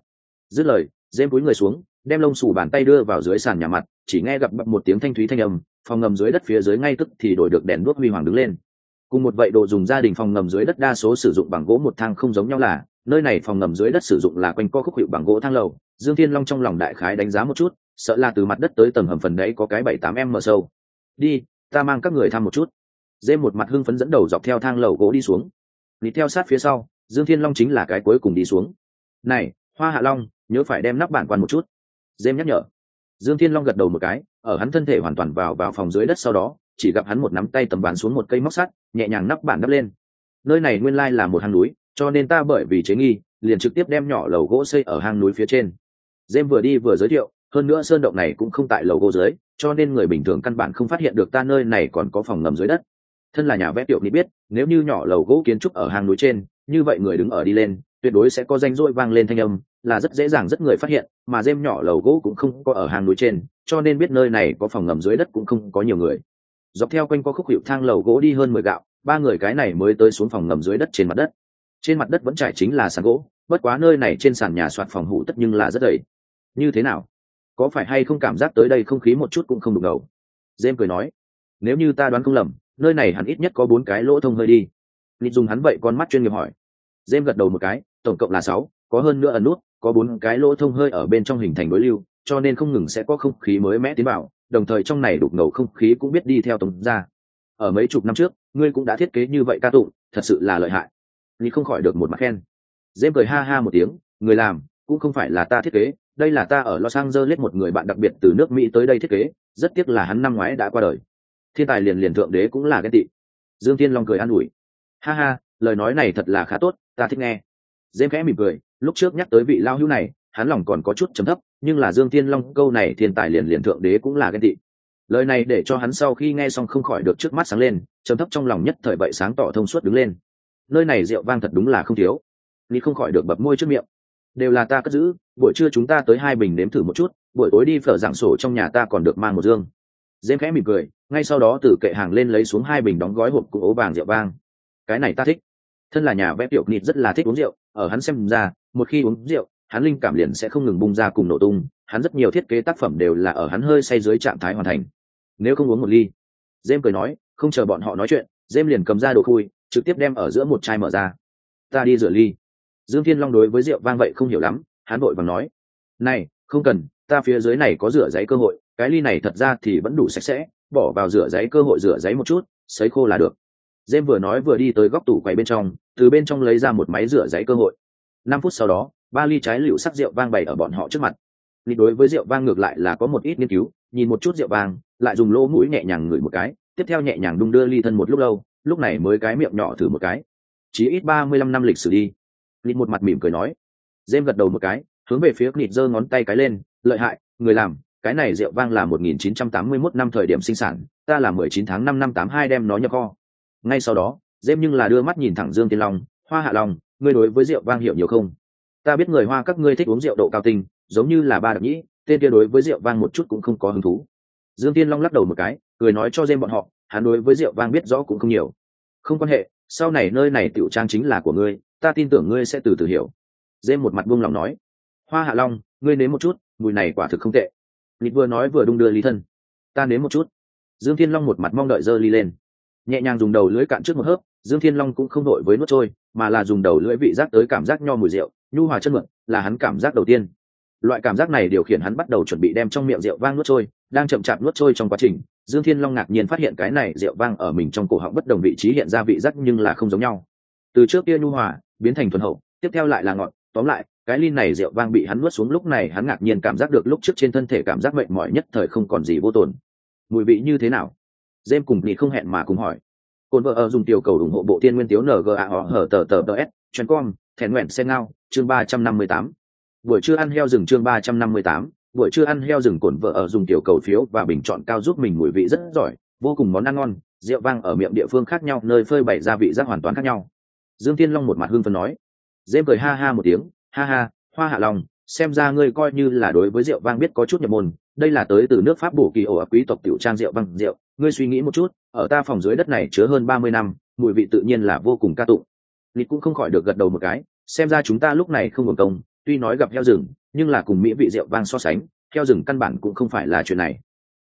Dứt lời, Dêm cúi người xuống, đem lông xù bàn tay đưa vào dưới sàn nhà mặt, chỉ nghe gặp bập một tiếng thanh thúy thanh âm, phòng ngầm dưới đất phía dưới ngay tức thì đổi được đèn đuốc huy hoàng đứng lên. Cùng một vậy đồ dùng gia đình phòng ngầm dưới đất đa số sử dụng bằng gỗ một thang không giống nhau là nơi này phòng ngầm dưới đất sử dụng là quanh co khúc hiệu bằng gỗ thang lầu. Dương thiên long trong lòng đại khái đánh giá một chút sợ là từ mặt đất tới tầng hầm phần đấy có cái bảy tám m sâu. Đi ta mang các người thăm một chút. Dê một mặt hưng phấn dẫn đầu dọc theo thang lầu gỗ đi xuống đi theo sát phía sau, dương thiên long chính là cái cuối cùng đi xuống. Này, hoa hạ long, nhớ phải đem nắp bản quan một chút. Dêm nhắc nhở. Dương thiên long gật đầu một cái, ở hắn thân thể hoàn toàn vào vào phòng dưới đất sau đó, chỉ gặp hắn một nắm tay tầm bàn xuống một cây móc sắt, nhẹ nhàng nắp bản đắp lên. Nơi này nguyên lai là một hang núi, cho nên ta bởi vì chế nghi, liền trực tiếp đem nhỏ lầu gỗ xây ở hang núi phía trên. Dêm vừa đi vừa giới thiệu, hơn nữa sơn động này cũng không tại lầu gỗ dưới, cho nên người bình thường căn bản không phát hiện được ta nơi này còn có phòng ngầm dưới đất thân là nhà vẽ tiểu ni biết, nếu như nhỏ lầu gỗ kiến trúc ở hang núi trên, như vậy người đứng ở đi lên, tuyệt đối sẽ có danh rỗi vang lên thanh âm, là rất dễ dàng rất người phát hiện, mà dêm nhỏ lầu gỗ cũng không có ở hang núi trên, cho nên biết nơi này có phòng ngầm dưới đất cũng không có nhiều người. Dọc theo quanh có khúc hiệu thang lầu gỗ đi hơn mười gạo, ba người cái này mới tới xuống phòng ngầm dưới đất trên mặt đất. Trên mặt đất vẫn trải chính là sàn gỗ, bất quá nơi này trên sàn nhà soạt phòng hủ tất nhưng là rất đầy. Như thế nào? Có phải hay không cảm giác tới đây không khí một chút cũng không đục ngầu dêm cười nói, nếu như ta đoán không lầm nơi này hẳn ít nhất có bốn cái lỗ thông hơi đi. Nịt dùng hắn vậy con mắt chuyên nghiệp hỏi. Jem gật đầu một cái, tổng cộng là sáu, có hơn nữa ẩn nút, có bốn cái lỗ thông hơi ở bên trong hình thành đối lưu, cho nên không ngừng sẽ có không khí mới mẽ tiến vào, đồng thời trong này đục ngầu không khí cũng biết đi theo tống ra. Ở mấy chục năm trước, ngươi cũng đã thiết kế như vậy ca tụng, thật sự là lợi hại. Nịt không khỏi được một mặt khen. Jem cười ha ha một tiếng, người làm, cũng không phải là ta thiết kế, đây là ta ở los angeles một người bạn đặc biệt từ nước mỹ tới đây thiết kế, rất tiếc là hắn năm ngoái đã qua đời thiên tài liền liền thượng đế cũng là ghen tị. Dương tiên long cười an ủi. Ha ha, lời nói này thật là khá tốt, ta thích nghe. Dêm khẽ mỉm cười, lúc trước nhắc tới vị lao hữu này, hắn lòng còn có chút chấm thấp, nhưng là dương tiên long câu này thiên tài liền liền thượng đế cũng là ghen tị. Lời này để cho hắn sau khi nghe xong không khỏi được trước mắt sáng lên chấm thấp trong lòng nhất thời vậy sáng tỏ thông suốt đứng lên. Nơi này rượu vang thật đúng là không thiếu. Ni không khỏi được bập môi trước miệng. Đều là ta cất giữ, buổi trưa chúng ta tới hai bình nếm thử một chút, buổi tối đi phở giảng sổ trong nhà ta còn được mang một dương dêm khẽ mỉm cười, ngay sau đó từ kệ hàng lên lấy xuống hai bình đóng gói hộp cụ ố vàng rượu vang. Cái này ta thích. Thân là nhà vẽ tiểu nịt rất là thích uống rượu, ở hắn xem ra, một khi uống rượu, hắn linh cảm liền sẽ không ngừng bung ra cùng nổ tung, hắn rất nhiều thiết kế tác phẩm đều là ở hắn hơi say dưới trạng thái hoàn thành. Nếu không uống một ly, dêm cười nói, không chờ bọn họ nói chuyện, dêm liền cầm ra đồ khui, trực tiếp đem ở giữa một chai mở ra. Ta đi rửa ly. Dương thiên long đối với rượu vang vậy không hiểu lắm, hắn vội vàng nói, này, không cần, ta phía dưới này có rửa giấy cơ hội cái ly này thật ra thì vẫn đủ sạch sẽ bỏ vào rửa giấy cơ hội rửa giấy một chút sấy khô là được Dêm vừa nói vừa đi tới góc tủ quầy bên trong, từ bên trong lấy ra một máy rửa giấy cơ hội. Năm phút sau đó, ba ly trái liệu sắc rượu vang bày ở bọn họ trước mặt. Lịch đối với rượu vang ngược lại là có một ít nghiên cứu, nhìn một chút rượu vang, lại dùng lỗ mũi nhẹ nhàng ngửi một cái, tiếp theo nhẹ nhàng đung đưa ly thân một lúc lâu, lúc này mới cái miệng nhỏ thử một cái. Chí ít ba mươi lăm năm lịch sử đi. Lịch một mặt mỉm cười nói. Dêm gật đầu một cái, hướng về phía Nịt giơ ngón tay cái lên, lợi hại, người làm, cái này rượu vang là 1981 năm thời điểm sinh sản, ta là 19 tháng 5 năm 82 đem nó nhập kho. Ngay sau đó dêm nhưng là đưa mắt nhìn thẳng dương tiên long hoa hạ long ngươi đối với rượu vang hiểu nhiều không? Ta biết người hoa các ngươi thích uống rượu độ cao tinh giống như là ba đặc nhĩ tên kia đối với rượu vang một chút cũng không có hứng thú. Dương tiên long lắc đầu một cái cười nói cho dêm bọn họ hắn đối với rượu vang biết rõ cũng không nhiều. Không quan hệ sau này nơi này tiểu trang chính là của ngươi ta tin tưởng ngươi sẽ từ từ hiểu. Dêm một mặt buông lòng nói hoa hạ long ngươi nếm một chút mùi này quả thực không tệ nịt vừa nói vừa đung đưa ly thân. Ta nếm một chút. Dương thiên long một mặt mong đợi dơ ly lên. Nhẹ nhàng dùng đầu lưỡi cạn trước một hớp, dương thiên long cũng không đội với nuốt trôi, mà là dùng đầu lưỡi vị giác tới cảm giác nho mùi rượu, nhu hòa chất mượn là hắn cảm giác đầu tiên. Loại cảm giác này điều khiển hắn bắt đầu chuẩn bị đem trong miệng rượu vang nuốt trôi, đang chậm chạp nuốt trôi trong quá trình, dương thiên long ngạc nhiên phát hiện cái này rượu vang ở mình trong cổ họng bất đồng vị trí hiện ra vị giác nhưng là không giống nhau. Từ trước kia nhu hòa, biến thành thuần hậu, tiếp theo lại là ngọt tóm lại cái ly này rượu vang bị hắn nuốt xuống lúc này hắn ngạc nhiên cảm giác được lúc trước trên thân thể cảm giác mệt mỏi nhất thời không còn gì vô tồn mùi vị như thế nào dêm cùng Nị không hẹn mà cùng hỏi. Côn vợ ở dùng tiểu cầu ủng hộ bộ tiên nguyên tiếu NGA họ hở tờ tờ tờ S, chuyên com, thèn nguyện xe ngao, chương ba trăm năm mươi tám. Buổi trưa ăn heo rừng chương ba trăm năm mươi tám. buổi trưa ăn heo rừng cồn vợ ở dùng tiểu cầu phiếu và bình chọn cao giúp mình mùi vị rất giỏi, vô cùng món ăn ngon, rượu vang ở miệng địa phương khác nhau, nơi phơi bày gia vị giác hoàn toàn khác nhau. Dương Tiên Long một mặt hưng phấn nói. Dêm cười ha ha một tiếng, ha ha, hoa hạ lòng, xem ra ngươi coi như là đối với rượu vang biết có chút nhập môn, đây là tới từ nước Pháp bổ kỳ ổ quý tộc tiểu trang rượu vang rượu, ngươi suy nghĩ một chút ở ta phòng dưới đất này chứa hơn ba mươi năm mùi vị tự nhiên là vô cùng ca tụng. Lịch cũng không khỏi được gật đầu một cái xem ra chúng ta lúc này không hưởng công tuy nói gặp heo rừng nhưng là cùng mỹ vị rượu vang so sánh heo rừng căn bản cũng không phải là chuyện này.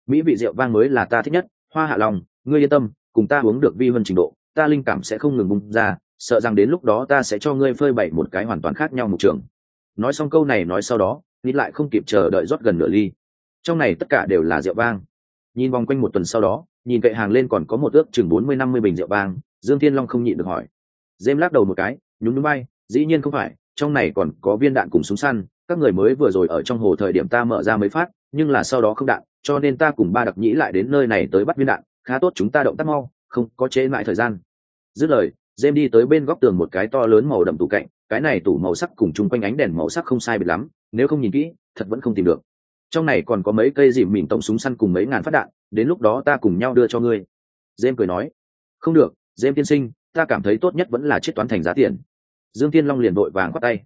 Mỹ vị rượu vang mới là ta thích nhất hoa hạ lòng ngươi yên tâm cùng ta uống được vi hơn trình độ ta linh cảm sẽ không ngừng bung ra sợ rằng đến lúc đó ta sẽ cho ngươi phơi bày một cái hoàn toàn khác nhau một trường. Nói xong câu này nói sau đó, nít lại không kịp chờ đợi rót gần nửa ly. Trong này tất cả đều là rượu vang. Nhìn vòng quanh một tuần sau đó, nhìn kệ hàng lên còn có một ước chừng bốn mươi năm mươi bình rượu vang, dương thiên long không nhịn được hỏi. Dêm lắc đầu một cái, nhún núi bay dĩ nhiên không phải, trong này còn có viên đạn cùng súng săn, các người mới vừa rồi ở trong hồ thời điểm ta mở ra mới phát, nhưng là sau đó không đạn, cho nên ta cùng ba đặc nhĩ lại đến nơi này tới bắt viên đạn, khá tốt chúng ta động tác mau, không có chế lại thời gian. Dứt lời dêm đi tới bên góc tường một cái to lớn màu đậm tủ cạnh, cái này tủ màu sắc cùng chung quanh ánh đèn màu sắc không sai biệt lắm, nếu không nhìn kỹ, thật vẫn không tìm được. Trong này còn có mấy cây dìm mìn tổng súng săn cùng mấy ngàn phát đạn, đến lúc đó ta cùng nhau đưa cho ngươi. Dêm cười nói. Không được dêm tiên sinh, ta cảm thấy tốt nhất vẫn là chiết toán thành giá tiền. Dương tiên long liền vội vàng khoát tay.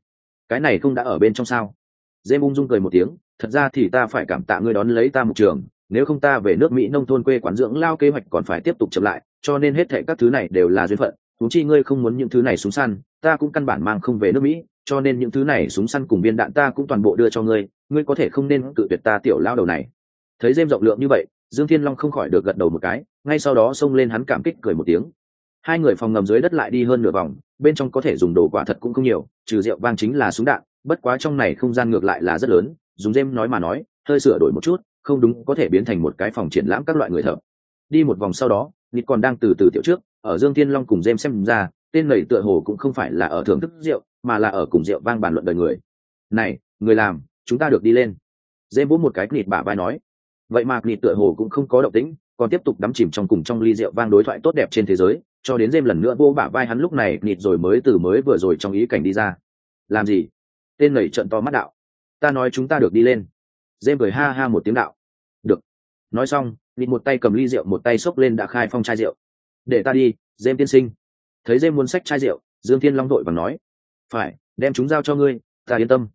Cái này không đã ở bên trong sao? Dêm ung dung cười một tiếng. Thật ra thì ta phải cảm tạ ngươi đón lấy ta một trường, nếu không ta về nước mỹ nông thôn quê quán dưỡng lao kế hoạch còn phải tiếp tục chậm lại, cho nên hết thệ các thứ này đều là duyên phận thú chi ngươi không muốn những thứ này súng săn, ta cũng căn bản mang không về nước mỹ, cho nên những thứ này súng săn cùng viên đạn ta cũng toàn bộ đưa cho ngươi ngươi có thể không nên cự tuyệt ta tiểu lao đầu này. Thấy dêm rộng lượng như vậy, dương thiên long không khỏi được gật đầu một cái, ngay sau đó xông lên hắn cảm kích cười một tiếng. Hai người phòng ngầm dưới đất lại đi hơn nửa vòng, bên trong có thể dùng đồ quả thật cũng không nhiều, trừ rượu vang chính là súng đạn, bất quá trong này không gian ngược lại là rất lớn, dùng dêm nói mà nói, hơi sửa đổi một chút, không đúng có thể biến thành một cái phòng triển lãm các loại người thợ. Đi một vòng sau đó nịt còn đang từ từ tiểu trước, ở dương thiên long cùng dêm xem ra, tên nầy tựa hồ cũng không phải là ở thưởng thức rượu, mà là ở cùng rượu vang bàn luận đời người. Này, người làm, chúng ta được đi lên. Dêm vỗ một cái nịt bả vai nói. Vậy mà nịt tựa hồ cũng không có động tĩnh, còn tiếp tục đắm chìm trong cùng trong ly rượu vang đối thoại tốt đẹp trên thế giới, cho đến dêm lần nữa vô bả vai hắn lúc này, nịt rồi mới từ mới vừa rồi trong ý cảnh đi ra. Làm gì? Tên nầy trận to mắt đạo. Ta nói chúng ta được đi lên. Dêm cười ha ha một tiếng đạo. Được. Nói xong nịt một tay cầm ly rượu, một tay xốc lên đã khai phong chai rượu. Để ta đi, dêm tiên sinh. Thấy dêm muốn sách chai rượu, dương thiên long đội và nói, phải, đem chúng giao cho ngươi, ta yên tâm.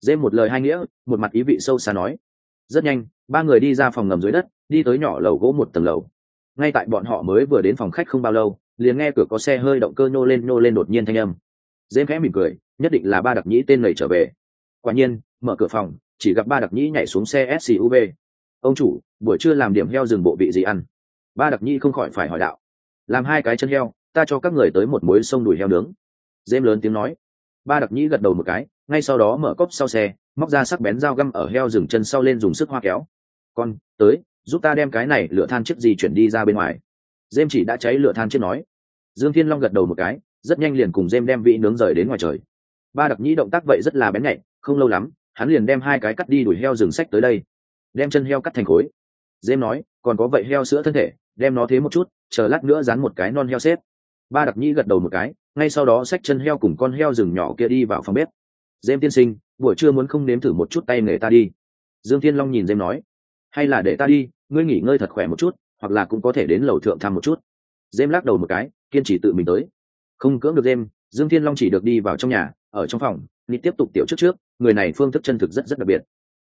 Dêm một lời hai nghĩa, một mặt ý vị sâu xa nói, rất nhanh, ba người đi ra phòng ngầm dưới đất, đi tới nhỏ lầu gỗ một tầng lầu. Ngay tại bọn họ mới vừa đến phòng khách không bao lâu, liền nghe cửa có xe hơi động cơ nhô lên nhô lên đột nhiên thanh âm. Dêm khẽ mỉm cười, nhất định là ba đặc nhĩ tên lầy trở về. Quả nhiên, mở cửa phòng, chỉ gặp ba đặc nhĩ nhảy xuống xe suv ông chủ, buổi trưa làm điểm heo rừng bộ vị gì ăn? Ba đặc nhĩ không khỏi phải hỏi đạo. Làm hai cái chân heo, ta cho các người tới một mối sông đùi heo nướng. Dêm lớn tiếng nói. Ba đặc nhĩ gật đầu một cái, ngay sau đó mở cốc sau xe, móc ra sắc bén dao găm ở heo rừng chân sau lên dùng sức hoa kéo. Con, tới, giúp ta đem cái này lửa than chiếc gì chuyển đi ra bên ngoài. Dêm chỉ đã cháy lửa than chiếc nói. Dương thiên long gật đầu một cái, rất nhanh liền cùng dêm đem vị nướng rời đến ngoài trời. Ba đặc nhĩ động tác vậy rất là bén nhạy, không lâu lắm, hắn liền đem hai cái cắt đi đuổi heo rừng sách tới đây đem chân heo cắt thành khối. Dêm nói, còn có vậy heo sữa thân thể, đem nó thế một chút, chờ lát nữa dán một cái non heo xếp. Ba đặc nhĩ gật đầu một cái, ngay sau đó xách chân heo cùng con heo rừng nhỏ kia đi vào phòng bếp. Dêm tiên sinh, buổi trưa muốn không nếm thử một chút tay nghề ta đi. Dương thiên long nhìn dêm nói, hay là để ta đi, ngươi nghỉ ngơi thật khỏe một chút, hoặc là cũng có thể đến lầu thượng thăm một chút. Dêm lắc đầu một cái, kiên trì tự mình tới. Không cưỡng được dêm dương thiên long chỉ được đi vào trong nhà, ở trong phòng, đi tiếp tục tiểu trước trước, người này phương thức chân thực rất rất đặc biệt.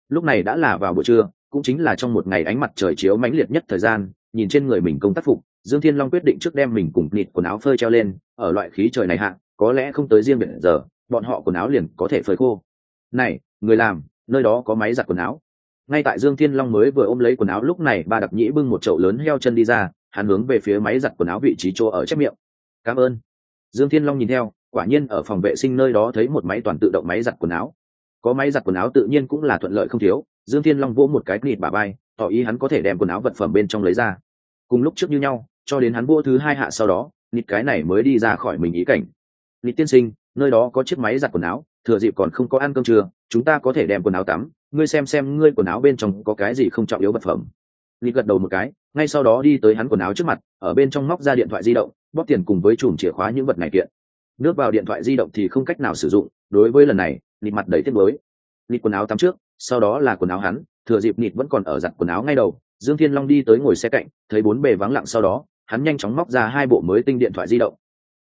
Lúc này đã là vào buổi trưa cũng chính là trong một ngày ánh mặt trời chiếu mãnh liệt nhất thời gian, nhìn trên người mình công tác phục, dương thiên long quyết định trước đem mình cùng nịt quần áo phơi treo lên, ở loại khí trời này hạ, có lẽ không tới riêng biệt giờ, bọn họ quần áo liền có thể phơi khô. Này, người làm, nơi đó có máy giặt quần áo. Ngay tại dương thiên long mới vừa ôm lấy quần áo, lúc này ba đặc nhĩ bưng một chậu lớn heo chân đi ra, hắn hướng về phía máy giặt quần áo vị trí chỗ ở chép miệng. Cảm ơn. Dương thiên long nhìn theo, quả nhiên ở phòng vệ sinh nơi đó thấy một máy toàn tự động máy giặt quần áo. Có máy giặt quần áo tự nhiên cũng là thuận lợi không thiếu dương thiên long vỗ một cái nịt bà bay tỏ ý hắn có thể đem quần áo vật phẩm bên trong lấy ra. Cùng lúc trước như nhau, cho đến hắn vỗ thứ hai hạ sau đó, nịt cái này mới đi ra khỏi mình ý cảnh. Nịt tiên sinh, nơi đó có chiếc máy giặt quần áo, thừa dịp còn không có ăn cơm trưa, chúng ta có thể đem quần áo tắm, ngươi xem xem ngươi quần áo bên trong có cái gì không trọng yếu vật phẩm. Nịt gật đầu một cái, ngay sau đó đi tới hắn quần áo trước mặt, ở bên trong móc ra điện thoại di động, bóp tiền cùng với chùm chìa khóa những vật này kiện. Nước vào điện thoại di động thì không cách nào sử dụng, đối với lần này, nịt mặt đầy tiếc mới nịt quần áo tắm trước, sau đó là quần áo hắn, thừa dịp nịt vẫn còn ở giặt quần áo ngay đầu, dương thiên long đi tới ngồi xe cạnh, thấy bốn bề vắng lặng sau đó, hắn nhanh chóng móc ra hai bộ mới tinh điện thoại di động.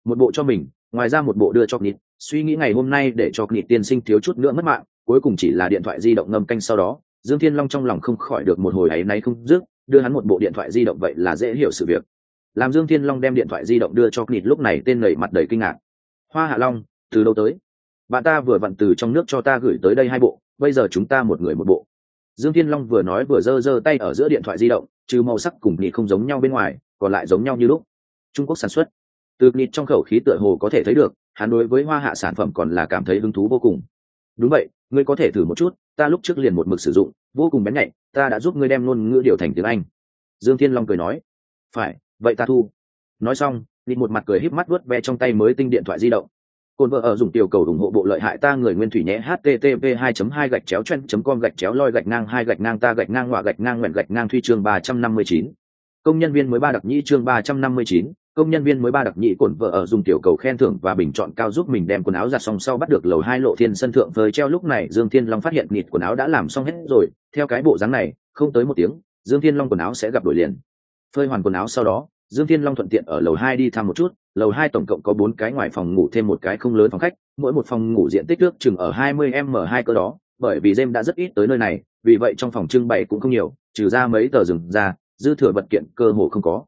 Một bộ cho mình, ngoài ra một bộ đưa cho nịt, suy nghĩ ngày hôm nay để cho nịt tiên sinh thiếu chút nữa mất mạng, cuối cùng chỉ là điện thoại di động ngâm canh sau đó, dương thiên long trong lòng không khỏi được một hồi ấy nay không dứt, đưa hắn một bộ điện thoại di động vậy là dễ hiểu sự việc. Làm dương thiên long đem điện thoại di động đưa cho nịt lúc này tên nầy mặt đầy kinh ngạc. Hoa hạ long, từ đâu tới? Bạn ta vừa vặn từ trong nước cho ta gửi tới đây hai bộ, bây giờ chúng ta một người một bộ. Dương thiên long vừa nói vừa giơ giơ tay ở giữa điện thoại di động, trừ màu sắc cùng nịt không giống nhau bên ngoài, còn lại giống nhau như lúc. Trung quốc sản xuất. Từ nịt trong khẩu khí tựa hồ có thể thấy được, hắn đối với hoa hạ sản phẩm còn là cảm thấy hứng thú vô cùng. Đúng vậy, ngươi có thể thử một chút, ta lúc trước liền một mực sử dụng, vô cùng bén nhạy, ta đã giúp ngươi đem ngôn ngữ điều thành tiếng anh. Dương thiên long cười nói. Phải, vậy ta thu. Nói xong nịt một mặt cười híp mắt vuốt ve trong tay mới tinh điện thoại di động. Côn vợ ở dùng tiểu cầu ủng hộ bộ lợi hại ta người nguyên thủy nhé http 2 2 gạch chéo chen com gạch chéo loi gạch ngang hai gạch ngang ta gạch ngang họa gạch ngang nguyện gạch ngang thuy chương 359. công nhân viên mới ba đặc nhĩ chương 359, công nhân viên mới ba đặc nhĩ cồn vợ ở dùng tiểu cầu khen thưởng và bình chọn cao giúp mình đem quần áo giặt xong sau bắt được lầu hai lộ thiên sân thượng phơi treo. Lúc này dương thiên long phát hiện nịt quần áo đã làm xong hết rồi. Theo cái bộ dáng này không tới một tiếng dương thiên long quần áo sẽ gặp đổi liền. Phơi hoàn quần áo sau đó dương thiên long thuận tiện ở lầu hai đi thăm một chút, lầu hai tổng cộng có bốn cái ngoài phòng ngủ thêm một cái không lớn phòng khách, mỗi một phòng ngủ diện tích nước chừng ở hai mươi m hai cơ đó, bởi vì jem đã rất ít tới nơi này, vì vậy trong phòng trưng bày cũng không nhiều, trừ ra mấy tờ rừng ra, dư thừa vật kiện cơ hồ không có.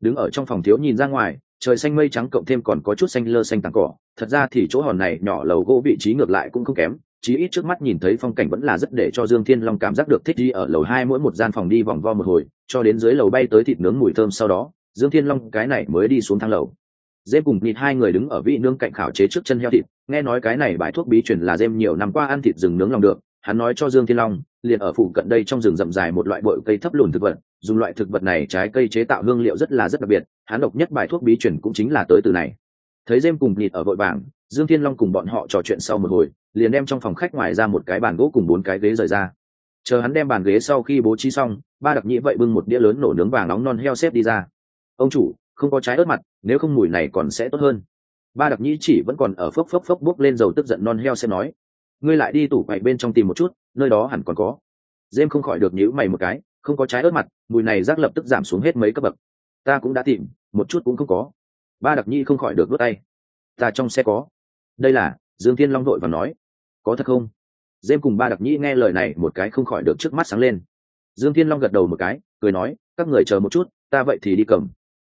Đứng ở trong phòng thiếu nhìn ra ngoài, trời xanh mây trắng cộng thêm còn có chút xanh lơ xanh tàng cỏ, thật ra thì chỗ hòn này nhỏ lầu gỗ vị trí ngược lại cũng không kém, chí ít trước mắt nhìn thấy phong cảnh vẫn là rất để cho dương thiên long cảm giác được thích đi ở lầu hai mỗi một gian phòng đi vòng vo một hồi, cho đến dưới lầu bay tới thịt nướng mùi thơm sau đó dương thiên long cái này mới đi xuống thang lầu. Dêm cùng nịt hai người đứng ở vị nương cạnh khảo chế trước chân heo thịt, nghe nói cái này bài thuốc bí truyền là dêm nhiều năm qua ăn thịt rừng nướng lòng được, hắn nói cho dương thiên long, liền ở phụ cận đây trong rừng rậm dài một loại bội cây thấp lùn thực vật, dùng loại thực vật này trái cây chế tạo hương liệu rất là rất đặc biệt, hắn độc nhất bài thuốc bí truyền cũng chính là tới từ này. Thấy dêm cùng nịt ở vội vàng, dương thiên long cùng bọn họ trò chuyện sau một hồi, liền đem trong phòng khách ngoài ra một cái bàn gỗ cùng bốn cái ghế rời ra. Chờ hắn đem bàn ghế sau khi bố trí xong, ba đặc nhĩ vậy bưng một đĩa lớn nổ nướng vàng nóng non heo xếp đi ra ông chủ, không có trái ớt mặt, nếu không mùi này còn sẽ tốt hơn. Ba đặc nhĩ chỉ vẫn còn ở phốc phốc phốc bốc lên dầu tức giận non heo sẽ nói, ngươi lại đi tủ quậy bên trong tìm một chút, nơi đó hẳn còn có. Dêm không khỏi được nhíu mày một cái, không có trái ớt mặt, mùi này rác lập tức giảm xuống hết mấy cấp bậc. Ta cũng đã tìm, một chút cũng không có. Ba đặc nhĩ không khỏi được đốt tay. Ta trong xe có. Đây là, dương thiên long đội và nói. Có thật không? Dêm cùng ba đặc nhĩ nghe lời này một cái không khỏi được trước mắt sáng lên. Dương thiên long gật đầu một cái, cười nói, các người chờ một chút, ta vậy thì đi cầm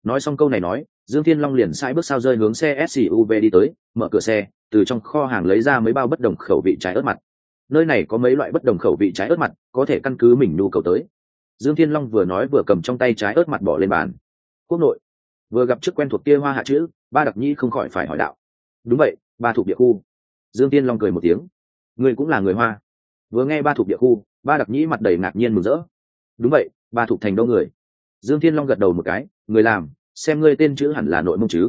nói xong câu này nói, dương thiên long liền sai bước sao rơi hướng xe suv đi tới, mở cửa xe, từ trong kho hàng lấy ra mấy bao bất đồng khẩu vị trái ớt mặt. Nơi này có mấy loại bất đồng khẩu vị trái ớt mặt, có thể căn cứ mình nhu cầu tới. Dương thiên long vừa nói vừa cầm trong tay trái ớt mặt bỏ lên bàn. Quốc nội, vừa gặp chức quen thuộc kia hoa hạ chữ, ba đặc nhi không khỏi phải hỏi đạo. Đúng vậy, ba thuộc địa khu. Dương thiên long cười một tiếng. Người cũng là người hoa. Vừa nghe ba thuộc địa khu, ba đặc nhĩ mặt đầy ngạc nhiên mừng rỡ. Đúng vậy, ba thuộc thành đâu người dương thiên long gật đầu một cái, người làm, xem ngươi tên chữ hẳn là nội mông chứ?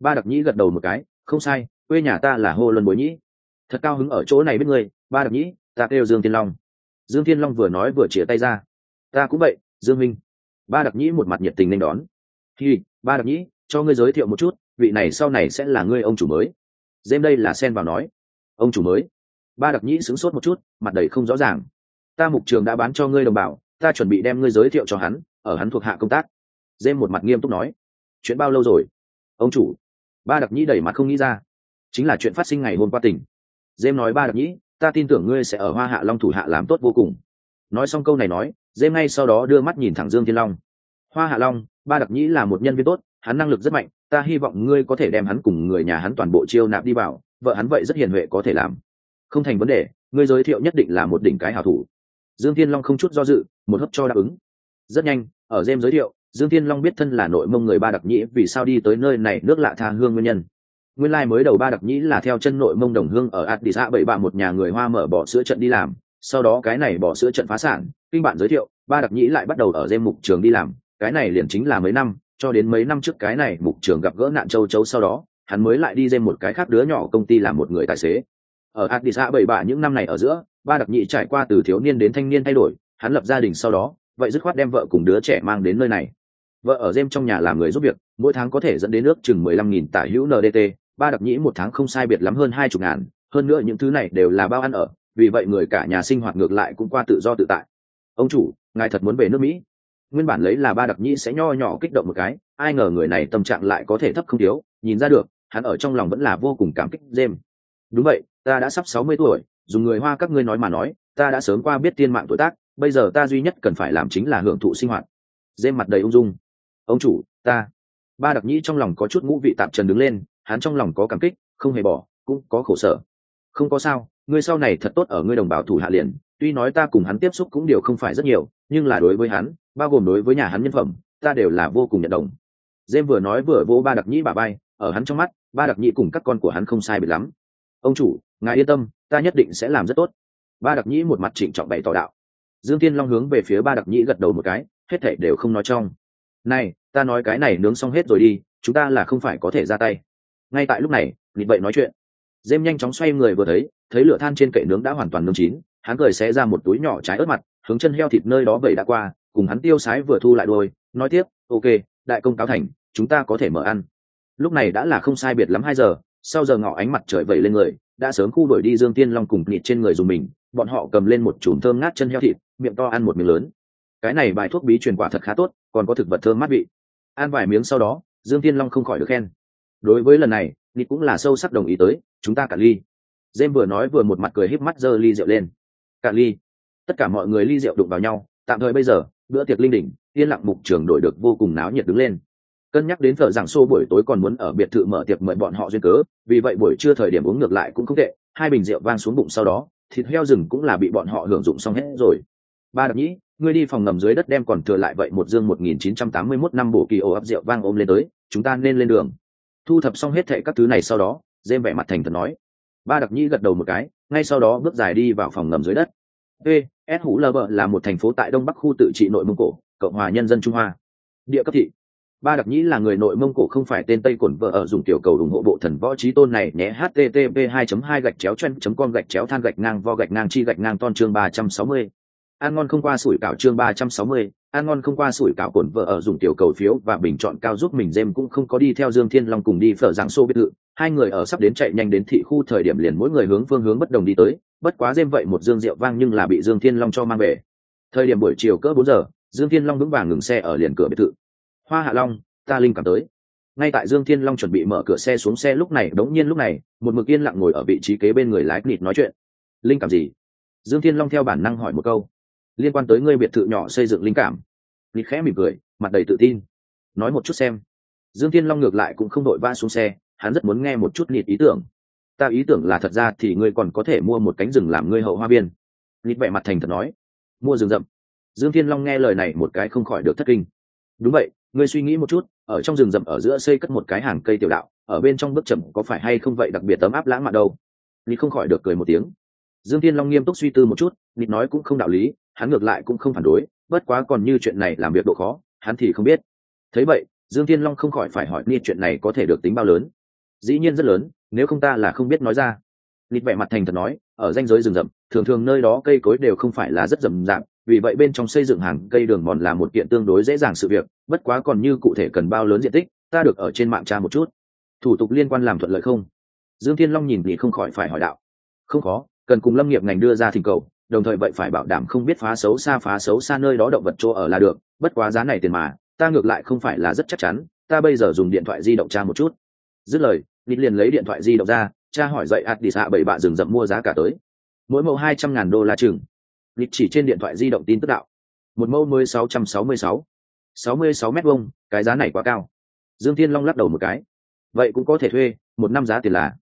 Ba đặc nhĩ gật đầu một cái, không sai, quê nhà ta là hô luân bối nhĩ. Thật cao hứng ở chỗ này biết ngươi, ba đặc nhĩ, ta kêu dương thiên long. Dương thiên long vừa nói vừa chĩa tay ra, ta cũng vậy, dương minh. Ba đặc nhĩ một mặt nhiệt tình nên đón. Thì ba đặc nhĩ, cho ngươi giới thiệu một chút, vị này sau này sẽ là ngươi ông chủ mới. Dêm đây là sen vào nói, ông chủ mới. Ba đặc nhĩ sửng sốt một chút, mặt đầy không rõ ràng. Ta mục trường đã bán cho ngươi đồng bào, ta chuẩn bị đem ngươi giới thiệu cho hắn ở hắn thuộc hạ công tác. Dêm một mặt nghiêm túc nói, chuyện bao lâu rồi? Ông chủ. Ba đặc nhĩ đẩy mặt không nghĩ ra. Chính là chuyện phát sinh ngày hôm qua tỉnh. Dêm nói, ba đặc nhĩ, ta tin tưởng ngươi sẽ ở hoa hạ long thủ hạ làm tốt vô cùng. Nói xong câu này nói, dêm ngay sau đó đưa mắt nhìn thẳng dương thiên long. Hoa hạ long, ba đặc nhĩ là một nhân viên tốt, hắn năng lực rất mạnh, ta hy vọng ngươi có thể đem hắn cùng người nhà hắn toàn bộ chiêu nạp đi vào, vợ hắn vậy rất hiền huệ có thể làm. Không thành vấn đề, ngươi giới thiệu nhất định là một đỉnh cái hảo thủ. Dương thiên long không chút do dự, một hấp cho đáp ứng rất nhanh, ở dêm giới thiệu, dương thiên long biết thân là nội mông người ba đặc nhĩ, vì sao đi tới nơi này nước lạ tha hương nguyên nhân. Nguyên lai mới đầu ba đặc nhĩ là theo chân nội mông đồng hương ở addis bảy bạ một nhà người hoa mở bỏ sữa trận đi làm, sau đó cái này bỏ sữa trận phá sản. Kinh bạn giới thiệu, ba đặc nhĩ lại bắt đầu ở dêm mục trường đi làm, cái này liền chính là mấy năm, cho đến mấy năm trước cái này mục trường gặp gỡ nạn châu chấu sau đó, hắn mới lại đi dêm một cái khác đứa nhỏ công ty làm một người tài xế. Ở addis bảy bạ những năm này ở giữa, ba đặc nhĩ trải qua từ thiếu niên đến thanh niên thay đổi, hắn lập gia đình sau đó vậy dứt khoát đem vợ cùng đứa trẻ mang đến nơi này. Vợ ở dêm trong nhà làm người giúp việc, mỗi tháng có thể dẫn đến nước chừng mười lăm nghìn tả hữu ndt ba đặc nhĩ một tháng không sai biệt lắm hơn hai chục ngàn, hơn nữa những thứ này đều là bao ăn ở, vì vậy người cả nhà sinh hoạt ngược lại cũng qua tự do tự tại. Ông chủ, ngài thật muốn về nước mỹ? Nguyên bản lấy là ba đặc nhĩ sẽ nho nhỏ kích động một cái, ai ngờ người này tâm trạng lại có thể thấp không thiếu, nhìn ra được, hắn ở trong lòng vẫn là vô cùng cảm kích Dêm. đúng vậy, ta đã sắp sáu mươi tuổi, dùng người hoa các ngươi nói mà nói, ta đã sớm qua biết tiên mạng tuổi tác bây giờ ta duy nhất cần phải làm chính là hưởng thụ sinh hoạt. Dê mặt đầy ung dung. Ông chủ, ta. Ba đặc nhĩ trong lòng có chút ngũ vị tạm trần đứng lên, hắn trong lòng có cảm kích, không hề bỏ, cũng có khổ sở. Không có sao, ngươi sau này thật tốt ở ngươi đồng bào thủ hạ liền, tuy nói ta cùng hắn tiếp xúc cũng điều không phải rất nhiều, nhưng là đối với hắn, bao gồm đối với nhà hắn nhân phẩm, ta đều là vô cùng nhận đồng. Dêm vừa nói vừa vỗ ba đặc nhĩ bà bay ở hắn trong mắt, ba đặc nhĩ cùng các con của hắn không sai biệt lắm. Ông chủ, ngài yên tâm, ta nhất định sẽ làm rất tốt. Ba đặc nhĩ một mặt trịnh trọng bày tỏ đạo dương tiên long hướng về phía ba đặc nhĩ gật đầu một cái, hết thảy đều không nói trong. Này, ta nói cái này nướng xong hết rồi đi, chúng ta là không phải có thể ra tay. Ngay tại lúc này, nghịch vậy nói chuyện. Dêm nhanh chóng xoay người vừa thấy thấy lửa than trên kệ nướng đã hoàn toàn nướng chín, hắn cười xé ra một túi nhỏ trái ớt mặt, hướng chân heo thịt nơi đó vậy đã qua, cùng hắn tiêu sái vừa thu lại đôi, nói tiếp, ok, đại công cáo thành, chúng ta có thể mở ăn. Lúc này đã là không sai biệt lắm hai giờ, sau giờ ngọ ánh mặt trời vẩy lên người, đã sớm khu đổi đi dương tiên long cùng nịt trên người dùng mình, bọn họ cầm lên một chùm thơm ngát chân heo thịt miệng to ăn một miếng lớn. Cái này bài thuốc bí truyền quả thật khá tốt, còn có thực vật thơm mát vị. Ăn vài miếng sau đó, dương tiên long không khỏi được khen. Đối với lần này, nịt cũng là sâu sắc đồng ý tới, chúng ta cả ly. Jem vừa nói vừa một mặt cười híp mắt giơ ly rượu lên. Cả ly. Tất cả mọi người ly rượu đụng vào nhau, tạm thời bây giờ, bữa tiệc linh đỉnh, yên lặng mục trường đổi được vô cùng náo nhiệt đứng lên. Cân nhắc đến thợ giảng xô buổi tối còn muốn ở biệt thự mở tiệc mời bọn họ duyên cớ, vì vậy buổi trưa thời điểm uống ngược lại cũng không tệ, hai bình rượu vang xuống bụng sau đó, thịt heo rừng cũng là bị bọn họ hưởng dụng xong hết rồi ba đặc nhĩ, ngươi đi phòng ngầm dưới đất đem còn thừa lại vậy một dương một nghìn chín trăm tám mươi mốt năm bộ kỳ ổ ấp rượu vang ôm lên tới, chúng ta nên lên đường. Thu thập xong hết thệ các thứ này sau đó dêm vẻ mặt thành thật nói. Ba đặc nhĩ gật đầu một cái, ngay sau đó bước dài đi vào phòng ngầm dưới đất. P, s hủ vợ là một thành phố tại đông bắc khu tự trị nội mông cổ, cộng hòa nhân dân trung hoa. Địa cấp thị. Ba đặc nhĩ là người nội mông cổ không phải tên tây cổn vợ ở dùng tiểu cầu ủng hộ bộ thần võ trí tôn này, nhé, http 2 2 gạch chéo chen com gạch chéo than gạch ngang vo gạch ngang chi gạch ngang ton chương 360 ăn ngon không qua sủi cảo chương 360, ăn ngon không qua sủi cảo cổn vợ ở dùng tiểu cầu phiếu và bình chọn cao giúp mình dêm cũng không có đi theo dương thiên long cùng đi phở giảng xô biệt thự hai người ở sắp đến chạy nhanh đến thị khu thời điểm liền mỗi người hướng phương hướng bất đồng đi tới. Bất quá dêm vậy một dương rượu vang nhưng là bị dương thiên long cho mang về. Thời điểm buổi chiều cỡ bốn giờ dương thiên long vững vàng ngừng xe ở liền cửa biệt thự. Hoa hạ long ta linh cảm tới. Ngay tại dương thiên long chuẩn bị mở cửa xe xuống xe lúc này đống nhiên lúc này một mực yên lặng ngồi ở vị trí kế bên người lái nịt nói chuyện. Linh cảm gì? Dương thiên long theo bản năng hỏi một câu liên quan tới ngươi biệt thự nhỏ xây dựng linh cảm. Nịt khẽ mỉm cười, mặt đầy tự tin. Nói một chút xem. Dương thiên long ngược lại cũng không đội va xuống xe, hắn rất muốn nghe một chút nịt ý tưởng. Ta ý tưởng là thật ra thì ngươi còn có thể mua một cánh rừng làm ngươi hậu hoa biên nịt vẻ mặt thành thật nói. Mua rừng rậm. Dương thiên long nghe lời này một cái không khỏi được thất kinh. Đúng vậy, ngươi suy nghĩ một chút, ở trong rừng rậm ở giữa xây cất một cái hàng cây tiểu đạo, ở bên trong bước chậm có phải hay không vậy đặc biệt tấm áp lãng mạn đâu? Nịt không khỏi được cười một tiếng. Dương thiên long nghiêm túc suy tư một chút nịt nói cũng không đạo lý hắn ngược lại cũng không phản đối, bất quá còn như chuyện này làm việc độ khó, hắn thì không biết. Thấy vậy, dương thiên long không khỏi phải hỏi ni chuyện này có thể được tính bao lớn. Dĩ nhiên rất lớn, nếu không ta là không biết nói ra. Nịt vẻ mặt thành thật nói, ở danh giới rừng rậm, thường thường nơi đó cây cối đều không phải là rất rậm rạp, vì vậy bên trong xây dựng hàng cây đường mòn là một kiện tương đối dễ dàng sự việc, bất quá còn như cụ thể cần bao lớn diện tích, ta được ở trên mạng tra một chút. Thủ tục liên quan làm thuận lợi không? Dương thiên long nhìn thì không khỏi phải hỏi đạo. Không khó, cần cùng lâm nghiệp ngành đưa ra thỉnh cầu đồng thời vậy phải bảo đảm không biết phá xấu xa phá xấu xa nơi đó động vật chỗ ở là được, bất quá giá này tiền mà, ta ngược lại không phải là rất chắc chắn, ta bây giờ dùng điện thoại di động tra một chút. Dứt lời nít liền lấy điện thoại di động ra cha hỏi dậy ạt đi xạ bảy bạ rừng rậm mua giá cả tới. Mỗi mẫu hai trăm ngàn đô la chừng. Nít chỉ trên điện thoại di động tin tức đạo. Một mẫu mới sáu trăm sáu mươi sáu. sáu mươi sáu mét vuông, cái giá này quá cao. Dương thiên long lắc đầu một cái. Vậy cũng có thể thuê, một năm giá tiền là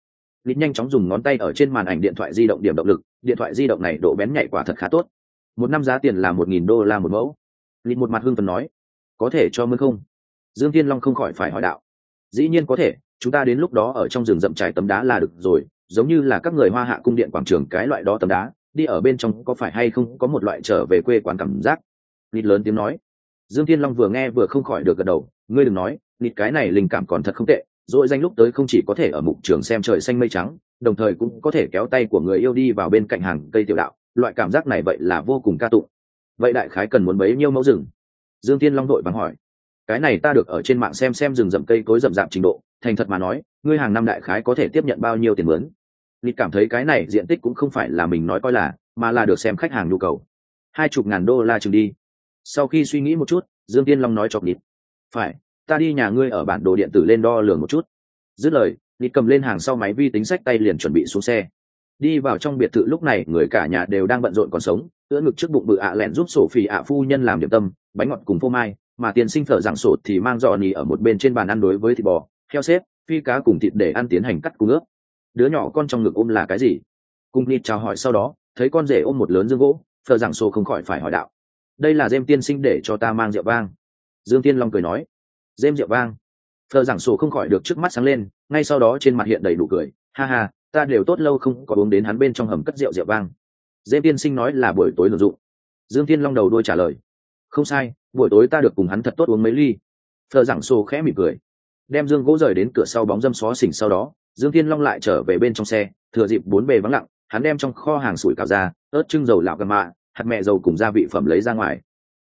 lịch nhanh chóng dùng ngón tay ở trên màn ảnh điện thoại di động điểm động lực, điện thoại di động này độ bén nhạy quả thật khá tốt. Một năm giá tiền là một nghìn đô la một mẫu. Lịch một mặt hưng phần nói, có thể cho mướn không? Dương thiên long không khỏi phải hỏi đạo. Dĩ nhiên có thể, chúng ta đến lúc đó ở trong rừng rậm trải tấm đá là được rồi, giống như là các người hoa hạ cung điện quảng trường cái loại đó tấm đá, đi ở bên trong có phải hay không có một loại trở về quê quán cảm giác? Nịt lớn tiếng nói. Dương thiên long vừa nghe vừa không khỏi được gật đầu, ngươi đừng nói nịt cái này linh cảm còn thật không tệ dội danh lúc tới không chỉ có thể ở mục trường xem trời xanh mây trắng, đồng thời cũng có thể kéo tay của người yêu đi vào bên cạnh hàng cây tiểu đạo, loại cảm giác này vậy là vô cùng ca tụng. Vậy đại khái cần muốn bấy nhiêu mẫu rừng? Dương thiên long đội bằng hỏi. Cái này ta được ở trên mạng xem xem rừng rậm cây cối rậm rạp trình độ, thành thật mà nói, ngươi hàng năm đại khái có thể tiếp nhận bao nhiêu tiền mướn? Nịt cảm thấy cái này diện tích cũng không phải là mình nói coi là, mà là được xem khách hàng nhu cầu. Hai chục ngàn đô la chừng đi. Sau khi suy nghĩ một chút, dương tiên long nói cho nịt. Phải ta đi nhà ngươi ở bản đồ điện tử lên đo lường một chút. Dứt lời, nịt cầm lên hàng sau máy vi tính sách tay liền chuẩn bị xuống xe. Đi vào trong biệt thự lúc này, người cả nhà đều đang bận rộn còn sống, ưỡn ngực trước bụng bự ạ lẹn giúp sổ phì ạ phu nhân làm điểm tâm, bánh ngọt cùng phô mai, mà tiền sinh thở giảng sổ thì mang dọ nì ở một bên trên bàn ăn đối với thịt bò, heo xếp, phi cá cùng thịt để ăn tiến hành cắt cung ướp. Đứa nhỏ con trong ngực ôm là cái gì? Cùng nịt chào hỏi sau đó, thấy con rể ôm một lớn dương gỗ thờ giảng sổ không khỏi phải hỏi đạo. Đây là dêm tiên sinh để cho ta mang rượu vang. Dương tiên long cười nói dêm rượu vang. Thờ giảng sổ không khỏi được trước mắt sáng lên, ngay sau đó trên mặt hiện đầy đủ cười. Ha ha, ta đều tốt lâu không có uống đến hắn bên trong hầm cất rượu rượu vang. Dêm tiên sinh nói là buổi tối lợi dụng. Dương tiên long đầu đôi trả lời. Không sai, buổi tối ta được cùng hắn thật tốt uống mấy ly. Thờ giảng sổ khẽ mỉm cười. Đem dương gỗ rời đến cửa sau bóng dâm xó xỉnh sau đó, dương tiên long lại trở về bên trong xe, thừa dịp bốn bề vắng lặng, hắn đem trong kho hàng sủi cảo ra, ớt trưng dầu lạo gà mạ, hạt mẹ dầu cùng gia vị phẩm lấy ra ngoài.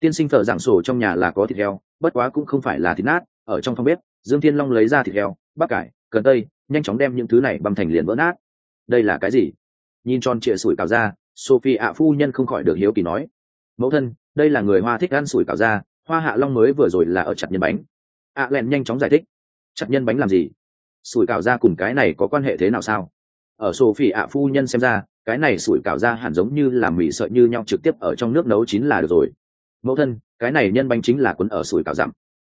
Tiên sinh thợ giảng sổ trong nhà là có thịt heo bất quá cũng không phải là thịt nát, ở trong phòng bếp, dương thiên long lấy ra thịt heo, bắp cải, cần tây, nhanh chóng đem những thứ này băm thành liền vỡ nát. Đây là cái gì? Nhìn tròn trịa sủi cảo ra sophie ạ phu nhân không khỏi được hiếu kỳ nói. Mẫu thân, đây là người hoa thích ăn sủi cảo ra, hoa hạ long mới vừa rồi là ở chặt nhân bánh. Ạ à lẹn nhanh chóng giải thích. Chặt nhân bánh làm gì? Sủi cảo ra cùng cái này có quan hệ thế nào sao? Ở sophie ạ phu nhân xem ra, cái này sủi cảo ra hẳn giống như là mì sợi như nhau trực tiếp ở trong nước nấu chín là được rồi mẫu thân, cái này nhân bánh chính là quấn ở sủi cảo dặm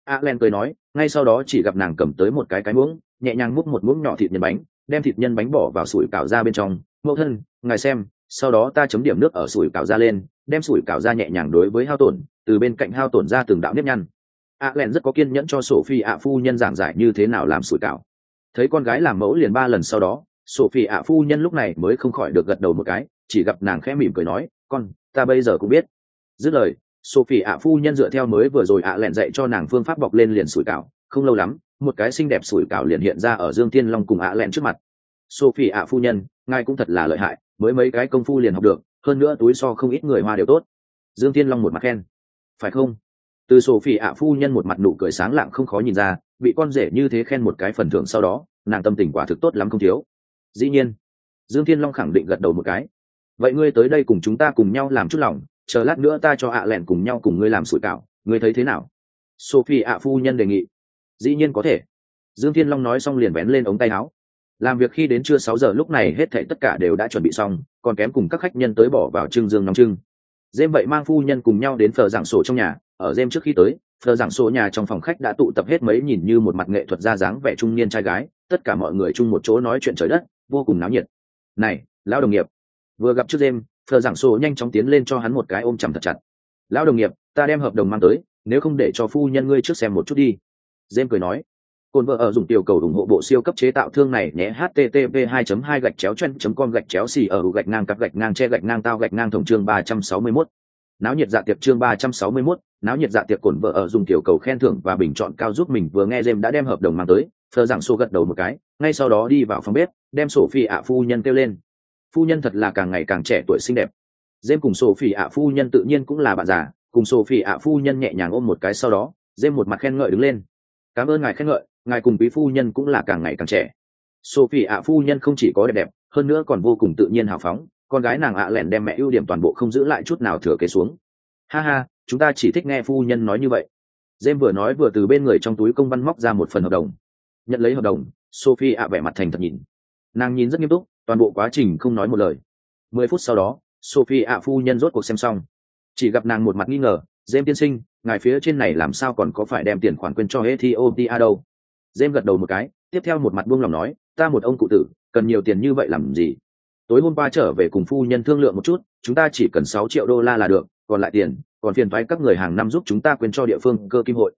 a len cười nói, ngay sau đó chỉ gặp nàng cầm tới một cái cái muỗng, nhẹ nhàng múc một muỗng nhỏ thịt nhân bánh, đem thịt nhân bánh bỏ vào sủi cảo ra bên trong. Mẫu thân, ngài xem, sau đó ta chấm điểm nước ở sủi cảo ra lên, đem sủi cảo ra nhẹ nhàng đối với hao tổn, từ bên cạnh hao tổn ra từng đạo nếp nhăn. A len rất có kiên nhẫn cho sổ phi ạ phu nhân giảng giải như thế nào làm sủi cảo. Thấy con gái làm mẫu liền ba lần sau đó sổ phi ạ phu nhân lúc này mới không khỏi được gật đầu một cái, chỉ gặp nàng khẽ mỉm cười nói, con, ta bây giờ cũng biết. Dứt lời sophie ạ phu nhân dựa theo mới vừa rồi ạ lẹn dạy cho nàng phương pháp bọc lên liền sủi cảo, không lâu lắm, một cái xinh đẹp sủi cảo liền hiện ra ở dương thiên long cùng ạ lẹn trước mặt. Sophie ạ phu nhân, ngài cũng thật là lợi hại, mới mấy cái công phu liền học được, hơn nữa túi so không ít người hoa đều tốt. Dương thiên long một mặt khen. Phải không? Từ sophie ạ phu nhân một mặt nụ cười sáng lạng không khó nhìn ra, bị con rể như thế khen một cái phần thưởng sau đó, nàng tâm tình quả thực tốt lắm không thiếu. Dĩ nhiên, dương thiên long khẳng định gật đầu một cái. Vậy ngươi tới đây cùng chúng ta cùng nhau làm chút lòng chờ lát nữa ta cho ạ lẹn cùng nhau cùng ngươi làm sủi cảo, ngươi thấy thế nào? Sophie ạ phu nhân đề nghị. Dĩ nhiên có thể. Dương thiên long nói xong liền vén lên ống tay áo. Làm việc khi đến trưa sáu giờ lúc này hết thảy tất cả đều đã chuẩn bị xong, còn kém cùng các khách nhân tới bỏ vào trưng dương nóng trưng. Dêm vậy mang phu nhân cùng nhau đến phờ giảng sổ trong nhà, ở dêm trước khi tới phờ giảng sổ nhà trong phòng khách đã tụ tập hết mấy nhìn như một mặt nghệ thuật ra dáng vẻ trung niên trai gái, tất cả mọi người chung một chỗ nói chuyện trời đất, vô cùng náo nhiệt. Này, lão đồng nghiệp, vừa gặp trước dêm thờ giảng sổ nhanh chóng tiến lên cho hắn một cái ôm chầm thật chặt lão đồng nghiệp ta đem hợp đồng mang tới nếu không để cho phu nhân ngươi trước xem một chút đi dêm cười nói cồn vợ ở dùng tiểu cầu ủng hộ bộ siêu cấp chế tạo thương này nhé http 2 2 gạch chéo chen com gạch chéo xì ở gạch ngang cặp gạch ngang che gạch ngang tao gạch ngang thổng chương 361. náo nhiệt dạ tiệc chương 361, náo nhiệt dạ tiệc cồn vợ ở dùng tiểu cầu khen thưởng và bình chọn cao giúp mình vừa nghe dêm đã đem hợp đồng mang tới, thờ giảng sổ gật đầu một cái, ngay sau đó đi vào phòng bếp, đem sổ phi ạ phu nhân kêu lên. Phu nhân thật là càng ngày càng trẻ tuổi xinh đẹp. dêm cùng sophie phi ạ phu nhân tự nhiên cũng là bạn già, cùng sophie phi ạ phu nhân nhẹ nhàng ôm một cái sau đó, dêm một mặt khen ngợi đứng lên. Cảm ơn ngài khen ngợi, ngài cùng quý phu nhân cũng là càng ngày càng trẻ. Sophie ạ phu nhân không chỉ có đẹp đẹp hơn nữa còn vô cùng tự nhiên hào phóng con gái nàng ạ lẻn đem mẹ ưu điểm toàn bộ không giữ lại chút nào thừa kế xuống. Ha ha chúng ta chỉ thích nghe phu nhân nói như vậy. Dêm vừa nói vừa từ bên người trong túi công văn móc ra một phần hợp đồng. Nhận lấy hợp đồng sophie ạ vẻ mặt thành thật nhìn. Nàng nhìn rất nghiêm túc toàn bộ quá trình không nói một lời mười phút sau đó sophie ạ phu nhân rốt cuộc xem xong chỉ gặp nàng một mặt nghi ngờ jem tiên sinh ngài phía trên này làm sao còn có phải đem tiền khoản quên cho ethiopia đâu James gật đầu một cái, tiếp theo một mặt buông lòng nói, ta một ông cụ tử, cần nhiều tiền như vậy làm gì? Tối hôm qua trở về cùng phu nhân thương lượng một chút, chúng ta chỉ cần sáu triệu đô la là được, còn lại tiền, còn phiền thoái các người hàng năm giúp chúng ta quên cho địa phương cơ kim hội.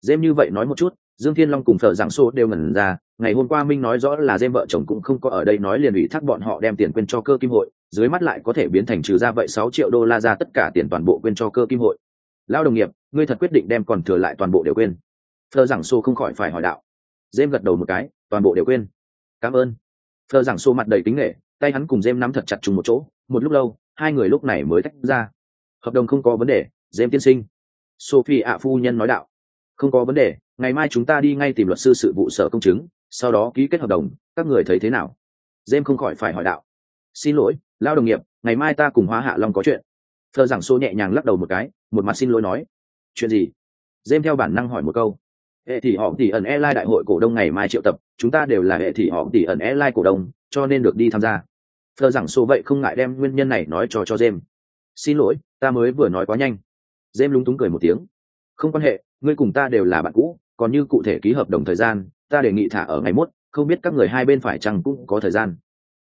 Dêm như vậy nói một chút, Dương Thiên Long cùng Phở Giảng Xô đều ngẩn ra, ngày hôm qua Minh nói rõ là Dêm vợ chồng cũng không có ở đây nói liền ủy thác bọn họ đem tiền quyên cho cơ kim hội, dưới mắt lại có thể biến thành trừ ra vậy sáu triệu đô la ra tất cả tiền toàn bộ quyên cho cơ kim hội. Lao đồng nghiệp, ngươi thật quyết định đem còn thừa lại toàn bộ đều quên. Phở Giảng Xô không khỏi phải hỏi đạo Dêm gật đầu một cái, toàn bộ đều quên. Cảm ơn. thợ giảng xô mặt đầy tính nghệ, tay hắn cùng Dêm nắm thật chặt chung một chỗ, một lúc lâu, hai người lúc này mới tách ra. Hợp đồng không có vấn đề, Dêm tiên sinh. Sophie ạ phu nhân nói đạo. Không có vấn đề, ngày mai chúng ta đi ngay tìm luật sư sự vụ sở công chứng, sau đó ký kết hợp đồng, các người thấy thế nào? Dêm không khỏi phải hỏi đạo. Xin lỗi, lao đồng nghiệp, ngày mai ta cùng Hóa Hạ Long có chuyện. thờ giảng xô nhẹ nhàng lắc đầu một cái, một mặt xin lỗi nói. Chuyện gì? Dêm theo bản năng hỏi một câu hệ thị họ tỷ ẩn airline đại hội cổ đông ngày mai triệu tập chúng ta đều là hệ thị họ tỷ ẩn airline cổ đông cho nên được đi tham gia thờ giảng xô vậy không ngại đem nguyên nhân này nói cho cho jem xin lỗi ta mới vừa nói quá nhanh jem lúng túng cười một tiếng không quan hệ ngươi cùng ta đều là bạn cũ còn như cụ thể ký hợp đồng thời gian, ta đề nghị thả ở ngày mốt, không biết các người hai bên phải chăng cũng có thời gian.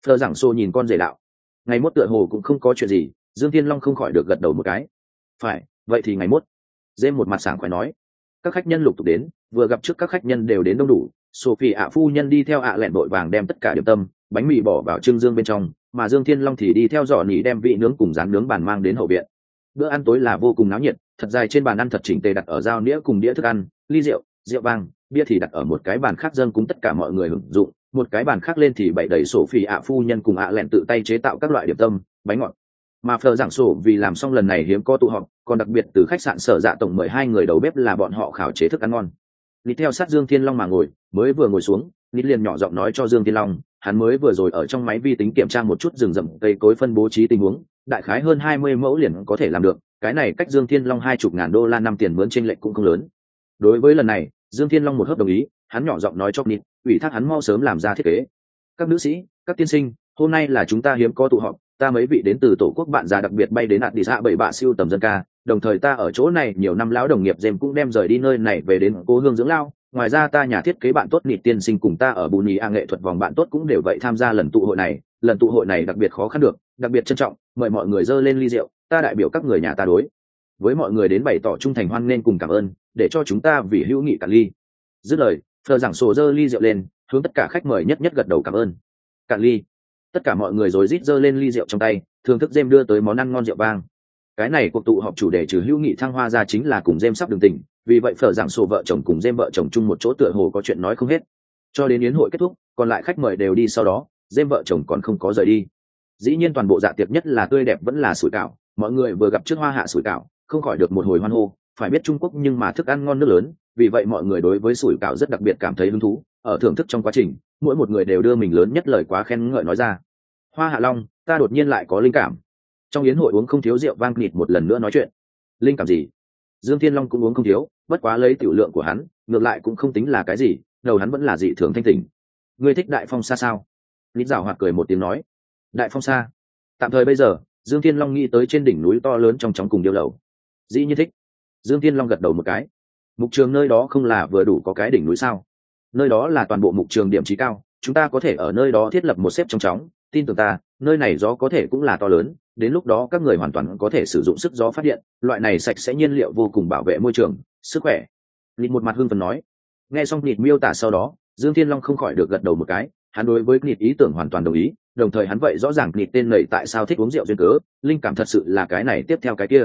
Thờ Giảng xô nhìn con rể đạo. Ngày mốt tựa hồ cũng không có chuyện gì, dương thiên long không khỏi được gật đầu một cái. Phải, vậy thì ngày mốt. Dêm một mặt sảng khoái nói. Các khách nhân lục tục đến, vừa gặp trước các khách nhân đều đến đông đủ, sophie ạ phu nhân đi theo ạ lẹn đội vàng đem tất cả điểm tâm, bánh mì bỏ vào trưng dương bên trong, mà dương thiên long thì đi theo dò nỉ đem vị nướng cùng rán nướng bàn mang đến hậu viện. Bữa ăn tối là vô cùng náo nhiệt, thật dài trên bàn ăn thật chỉnh tề đặt ở dao nĩa cùng đĩa thức ăn, ly rượu rượu vang, bia thì đặt ở một cái bàn khác dâng cúng tất cả mọi người hưởng dụng. Một cái bàn khác lên thì bày đầy sổ phi ạ phu nhân cùng ạ lẹn tự tay chế tạo các loại điểm tâm, bánh ngọt. Mà phờ giảng sổ vì làm xong lần này hiếm có tụ họp, còn đặc biệt từ khách sạn sở dạ tổng mời hai người đầu bếp là bọn họ khảo chế thức ăn ngon. Nít theo sát dương thiên long mà ngồi, mới vừa ngồi xuống nít liền nhỏ giọng nói cho dương thiên long, hắn mới vừa rồi ở trong máy vi tính kiểm tra một chút rừng rậm cây cối phân bố trí tình huống, đại khái hơn hai mươi mẫu liền có thể làm được, cái này cách dương thiên long hai chục ngàn đô la năm tiền mướn trên lệnh cũng không lớn đối với lần này, dương thiên long một hớp đồng ý, hắn nhỏ giọng nói cho nịt, ủy thác hắn mau sớm làm ra thiết kế. Các nữ sĩ, các tiên sinh, hôm nay là chúng ta hiếm có tụ họp, ta mấy vị đến từ tổ quốc bạn già đặc biệt bay đến ạt đi xã dạ bảy bạ siêu tầm dân ca, đồng thời ta ở chỗ này nhiều năm lão đồng nghiệp dêm cũng đem rời đi nơi này về đến cố hương dưỡng lao. Ngoài ra ta nhà thiết kế bạn tốt nịt tiên sinh cùng ta ở bù nhì a nghệ thuật vòng bạn tốt cũng đều vậy tham gia lần tụ hội này. Lần tụ hội này đặc biệt khó khăn được, đặc biệt trân trọng, mời mọi người dơ lên ly rượu, ta đại biểu các người nhà ta đối. Với mọi người đến bày tỏ trung thành hoan nên cùng cảm ơn để cho chúng ta vì hữu nghị cả ly. Dứt lời, thờ giảng sổ dơ ly rượu lên, hướng tất cả khách mời nhất nhất gật đầu cảm ơn. Cạn ly, tất cả mọi người rồi rít dơ lên ly rượu trong tay, thưởng thức dêm đưa tới món ăn ngon rượu vang. Cái này cuộc tụ họp chủ đề trừ hữu nghị thăng hoa ra chính là cùng dêm sắp đường tình, vì vậy phở giảng sổ vợ chồng cùng dêm vợ chồng chung một chỗ tựa hồ có chuyện nói không hết. Cho đến yến hội kết thúc, còn lại khách mời đều đi sau đó dêm vợ chồng còn không có rời đi. Dĩ nhiên toàn bộ dạ tiệc nhất là tươi đẹp vẫn là sủi cảo, mọi người vừa gặp trước hoa hạ sủi cảo, không khỏi được một hồi hoan hô phải biết trung quốc nhưng mà thức ăn ngon nước lớn, vì vậy mọi người đối với sủi cảo rất đặc biệt cảm thấy hứng thú. Ở thưởng thức trong quá trình, mỗi một người đều đưa mình lớn nhất lời quá khen ngợi nói ra. Hoa hạ long, ta đột nhiên lại có linh cảm. Trong yến hội uống không thiếu rượu vang nịt một lần nữa nói chuyện. Linh cảm gì? Dương thiên long cũng uống không thiếu, bất quá lấy tiểu lượng của hắn, ngược lại cũng không tính là cái gì, đầu hắn vẫn là dị thường thanh tình ngươi thích đại phong xa sao? Lý rào hoạt cười một tiếng nói. Đại phong xa tạm thời bây giờ, dương thiên long nghĩ tới trên đỉnh núi to lớn trong chóng cùng điêu lầu. Dĩ như thích dương thiên long gật đầu một cái. Mục trường nơi đó không là vừa đủ có cái đỉnh núi sao? Nơi đó là toàn bộ mục trường điểm trí cao, chúng ta có thể ở nơi đó thiết lập một xếp trong chóng. Tin tưởng ta, nơi này gió có thể cũng là to lớn, đến lúc đó các người hoàn toàn có thể sử dụng sức gió phát điện, loại này sạch sẽ nhiên liệu vô cùng bảo vệ môi trường, sức khỏe. Nịt một mặt hưng phần nói. Nghe xong nịt miêu tả sau đó, dương thiên long không khỏi được gật đầu một cái, hắn đối với nịt ý tưởng hoàn toàn đồng ý, đồng thời hắn vậy rõ ràng nịt tên nầy tại sao thích uống rượu duyên cớ, linh cảm thật sự là cái này tiếp theo cái kia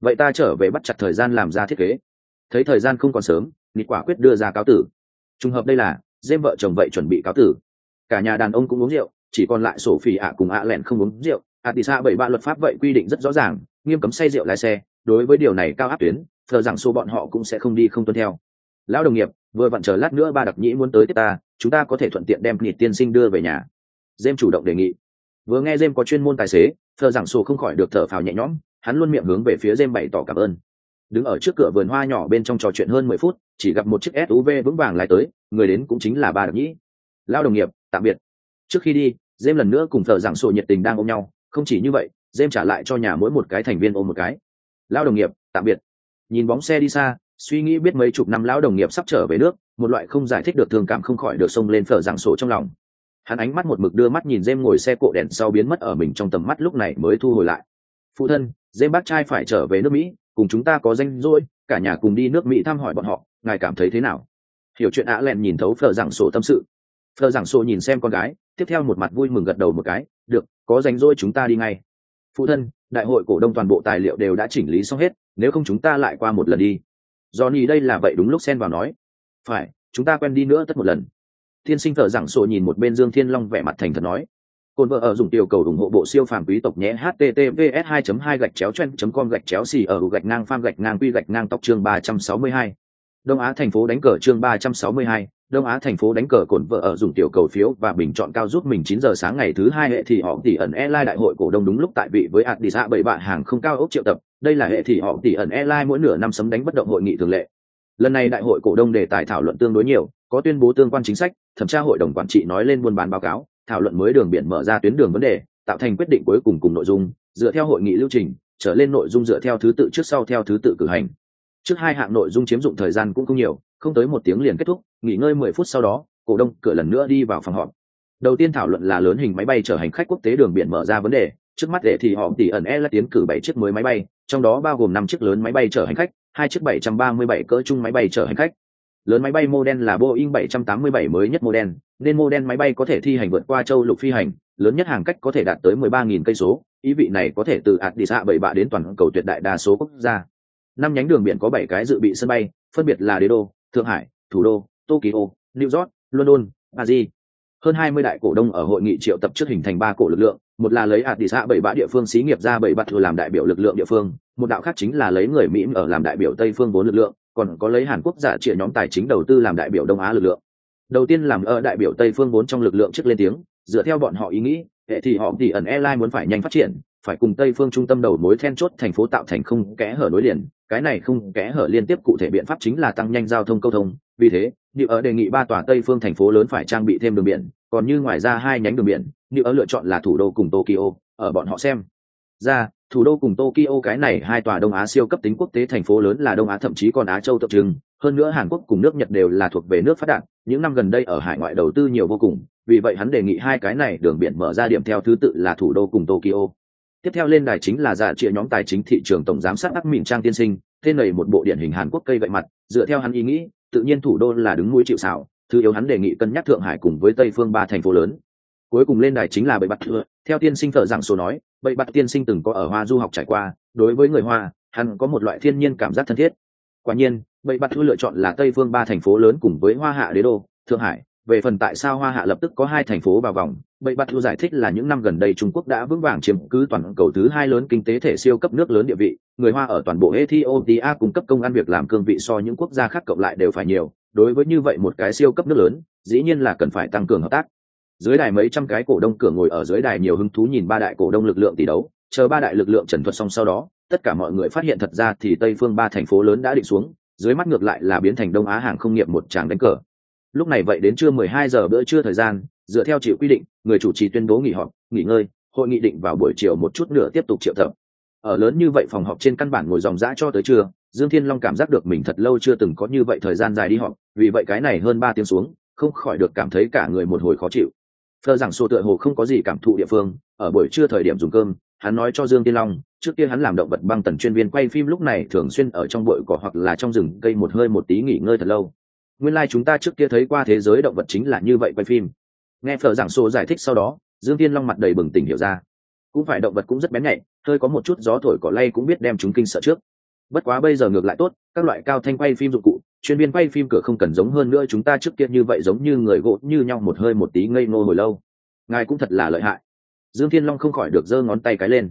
vậy ta trở về bắt chặt thời gian làm ra thiết kế. Thấy thời gian không còn sớm, nịt quả quyết đưa ra cáo tử. Trùng hợp đây là dêm vợ chồng vậy chuẩn bị cáo tử. Cả nhà đàn ông cũng uống rượu, chỉ còn lại sổ phỉ ạ cùng ạ lẹn không uống rượu. Ạ tỷ xa bảy ba luật pháp vậy quy định rất rõ ràng, nghiêm cấm say rượu lái xe. Đối với điều này cao áp tuyến, thờ rằng số bọn họ cũng sẽ không đi không tuân theo. Lão đồng nghiệp, vừa vặn chờ lát nữa ba đặc nhĩ muốn tới tiếp ta, chúng ta có thể thuận tiện đem nịt tiên sinh đưa về nhà. Dêm chủ động đề nghị. Vừa nghe dêm có chuyên môn tài xế, thờ rằng số không khỏi được thở phào nhẹ nhõm hắn luôn miệng hướng về phía jem bày tỏ cảm ơn. Đứng ở trước cửa vườn hoa nhỏ bên trong trò chuyện hơn mười phút, chỉ gặp một chiếc suv vững vàng lại tới, người đến cũng chính là ba đặc nhĩ. Lao đồng nghiệp, tạm biệt. Trước khi đi jem lần nữa cùng thợ giảng sổ nhiệt tình đang ôm nhau. Không chỉ như vậy jem trả lại cho nhà mỗi một cái thành viên ôm một cái. Lao đồng nghiệp, tạm biệt. Nhìn bóng xe đi xa, suy nghĩ biết mấy chục năm lão đồng nghiệp sắp trở về nước, một loại không giải thích được thương cảm không khỏi được xông lên phở giảng sổ trong lòng. Hắn ánh mắt một mực đưa mắt nhìn jem ngồi xe cộ đèn sau biến mất ở mình trong tầm mắt lúc này mới thu hồi lại phụ thân dêm bác trai phải trở về nước mỹ, cùng chúng ta có danh rỗi, cả nhà cùng đi nước mỹ thăm hỏi bọn họ, ngài cảm thấy thế nào? Hiểu chuyện ạ lẹn nhìn thấu phờ giảng sổ tâm sự. Phờ giảng sổ nhìn xem con gái, tiếp theo một mặt vui mừng gật đầu một cái, được, có danh rỗi chúng ta đi ngay. Phụ thân, đại hội cổ đông toàn bộ tài liệu đều đã chỉnh lý xong hết, nếu không chúng ta lại qua một lần đi. Johnny đây là vậy đúng lúc xen vào nói. Phải, chúng ta quen đi nữa tất một lần. Thiên sinh thở giảng sổ nhìn một bên dương thiên long vẻ mặt thành thật nói. Côn vợ ở dùng tiểu cầu ủng hộ bộ siêu phàm quý tộc nhé. Https 2 2 gạch chéo chen com gạch chéo xì ở gạch ngang pham gạch ngang quy gạch ngang tóc chương 362. đông á thành phố đánh cờ chương 362, đông á thành phố đánh cờ cổn vợ ở dùng tiểu cầu phiếu và bình chọn cao giúp mình 9 giờ sáng ngày thứ hai hệ thì họ tỷ ẩn airline đại hội cổ đông đúng lúc tại vị với addis bảy bạn hàng không cao ốc triệu tập. Đây là hệ thì họ tỷ ẩn airline mỗi nửa năm sấm đánh bất động hội nghị thường lệ. Lần này đại hội cổ đông đề tài thảo luận tương đối nhiều có tuyên bố tương quan chính sách thẩm tra hội đồng quản trị nói lên buôn bán báo cáo thảo luận mới đường biển mở ra tuyến đường vấn đề, tạo thành quyết định cuối cùng cùng nội dung, dựa theo hội nghị lưu trình, trở lên nội dung dựa theo thứ tự trước sau theo thứ tự cử hành. Trước hai hạng nội dung chiếm dụng thời gian cũng không nhiều, không tới một tiếng liền kết thúc, nghỉ ngơi mười phút sau đó, cổ đông cửa lần nữa đi vào phòng họp. Đầu tiên thảo luận là lớn hình máy bay chở hành khách quốc tế đường biển mở ra vấn đề, trước mắt để thì họ tỉ ẩn e là tiến cử bảy chiếc mới máy bay, trong đó bao gồm năm chiếc lớn máy bay chở hành khách, hai chiếc 737 cỡ chung máy bay chở hành khách lớn máy bay model là boeing 787 mới nhất model nên model máy bay có thể thi hành vượt qua châu lục phi hành lớn nhất hàng cách có thể đạt tới 13.000 cây số ý vị này có thể từ addis ababa bạ đến toàn cầu tuyệt đại đa số quốc gia. Năm nhánh đường biển có bảy cái dự bị sân bay phân biệt là đế đô thượng hải thủ đô tokyo new york london paris. Hơn 20 đại cổ đông ở hội nghị triệu tập trước hình thành ba cổ lực lượng một là lấy Addis bảy bạ địa phương xí nghiệp ra bảy bạt thừa làm đại biểu lực lượng địa phương, một đạo khác chính là lấy người Mỹ ở làm đại biểu Tây phương vốn lực lượng, còn có lấy Hàn Quốc giả trịa nhóm tài chính đầu tư làm đại biểu Đông Á lực lượng. Đầu tiên làm ở đại biểu Tây phương vốn trong lực lượng trước lên tiếng, dựa theo bọn họ ý nghĩ, hệ thì họ thì ẩn airline muốn phải nhanh phát triển, phải cùng Tây phương trung tâm đầu mối then chốt thành phố tạo thành không kẽ hở nối liền, cái này không kẽ hở liên tiếp cụ thể biện pháp chính là tăng nhanh giao thông câu thông, vì thế, New ở đề nghị ba tòa Tây phương thành phố lớn phải trang bị thêm đường biển, còn như ngoài ra hai nhánh đường biển, New ở lựa chọn là thủ đô cùng Tokyo, ở bọn họ xem. Ra, thủ đô cùng Tokyo cái này hai tòa Đông Á siêu cấp tính quốc tế thành phố lớn là Đông Á thậm chí còn Á châu tượng trưng, hơn nữa hàn quốc cùng nước nhật đều là thuộc về nước phát đạt. Những năm gần đây ở hải ngoại đầu tư nhiều vô cùng. Vì vậy hắn đề nghị hai cái này đường biển mở ra điểm theo thứ tự là thủ đô cùng tokyo. Tiếp theo lên đài chính là giả trịa nhóm tài chính thị trường tổng giám sát ác mịn trang tiên sinh. Tên này một bộ điển hình hàn quốc cây gậy mặt. Dựa theo hắn ý nghĩ tự nhiên thủ đô là đứng mũi chịu sào, thứ yếu hắn đề nghị cân nhắc thượng hải cùng với tây phương ba thành phố lớn. Cuối cùng lên đài chính là bảy bặt thừa theo tiên sinh thợ giảng số nói, bậy bặt tiên sinh từng có ở hoa du học trải qua, đối với người hoa, hắn có một loại thiên nhiên cảm giác thân thiết. Quả nhiên, bậy bặt thừa lựa chọn là tây phương ba thành phố lớn cùng với hoa hạ đế đô, thượng hải. Về phần tại sao hoa hạ lập tức có hai thành phố vào vòng, bậy bặt thừa giải thích là những năm gần đây trung quốc đã vững vàng chiếm cứ toàn cầu thứ hai lớn kinh tế thể siêu cấp nước lớn địa vị, người hoa ở toàn bộ ethiopia cung cấp công ăn việc làm cương vị so những quốc gia khác cộng lại đều phải nhiều. Đối với như vậy một cái siêu cấp nước lớn, dĩ nhiên là cần phải tăng cường hợp tác dưới đài mấy trăm cái cổ đông cửa ngồi ở dưới đài nhiều hứng thú nhìn ba đại cổ đông lực lượng tỷ đấu, chờ ba đại lực lượng trần thuật xong sau đó, tất cả mọi người phát hiện thật ra thì tây phương ba thành phố lớn đã định xuống, dưới mắt ngược lại là biến thành đông á hàng không nghiệp một tràng đánh cờ. Lúc này vậy đến trưa 12 giờ bữa trưa thời gian, dựa theo chịu quy định, người chủ trì tuyên bố nghỉ họp, nghỉ ngơi, hội nghị định vào buổi chiều một chút nữa tiếp tục triệu tập. Ở lớn như vậy phòng họp trên căn bản ngồi dòng dã cho tới trưa, dương thiên long cảm giác được mình thật lâu chưa từng có như vậy thời gian dài đi họp, vì vậy cái này hơn ba tiếng xuống, không khỏi được cảm thấy cả người một hồi khó chịu phờ rằng sổ tựa hồ không có gì cảm thụ địa phương, ở buổi trưa thời điểm dùng cơm, hắn nói cho dương tiên long, trước kia hắn làm động vật băng tần chuyên viên quay phim lúc này thường xuyên ở trong bụi cỏ hoặc là trong rừng gây một hơi một tí nghỉ ngơi thật lâu. Nguyên lai、like、chúng ta trước kia thấy qua thế giới động vật chính là như vậy quay phim. Nghe phở giảng sổ giải thích sau đó, dương tiên long mặt đầy bừng tỉnh hiểu ra. Cũng phải động vật cũng rất bén nhạy, hơi có một chút gió thổi cỏ lay cũng biết đem chúng kinh sợ trước. Bất quá bây giờ ngược lại tốt, các loại cao thanh quay phim dụng cụ chuyên viên quay phim cửa không cần giống hơn nữa chúng ta trước kia như vậy giống như người gỗ như nhau một hơi một tí ngây ngô hồi lâu. Ngài cũng thật là lợi hại. Dương thiên long không khỏi được giơ ngón tay cái lên.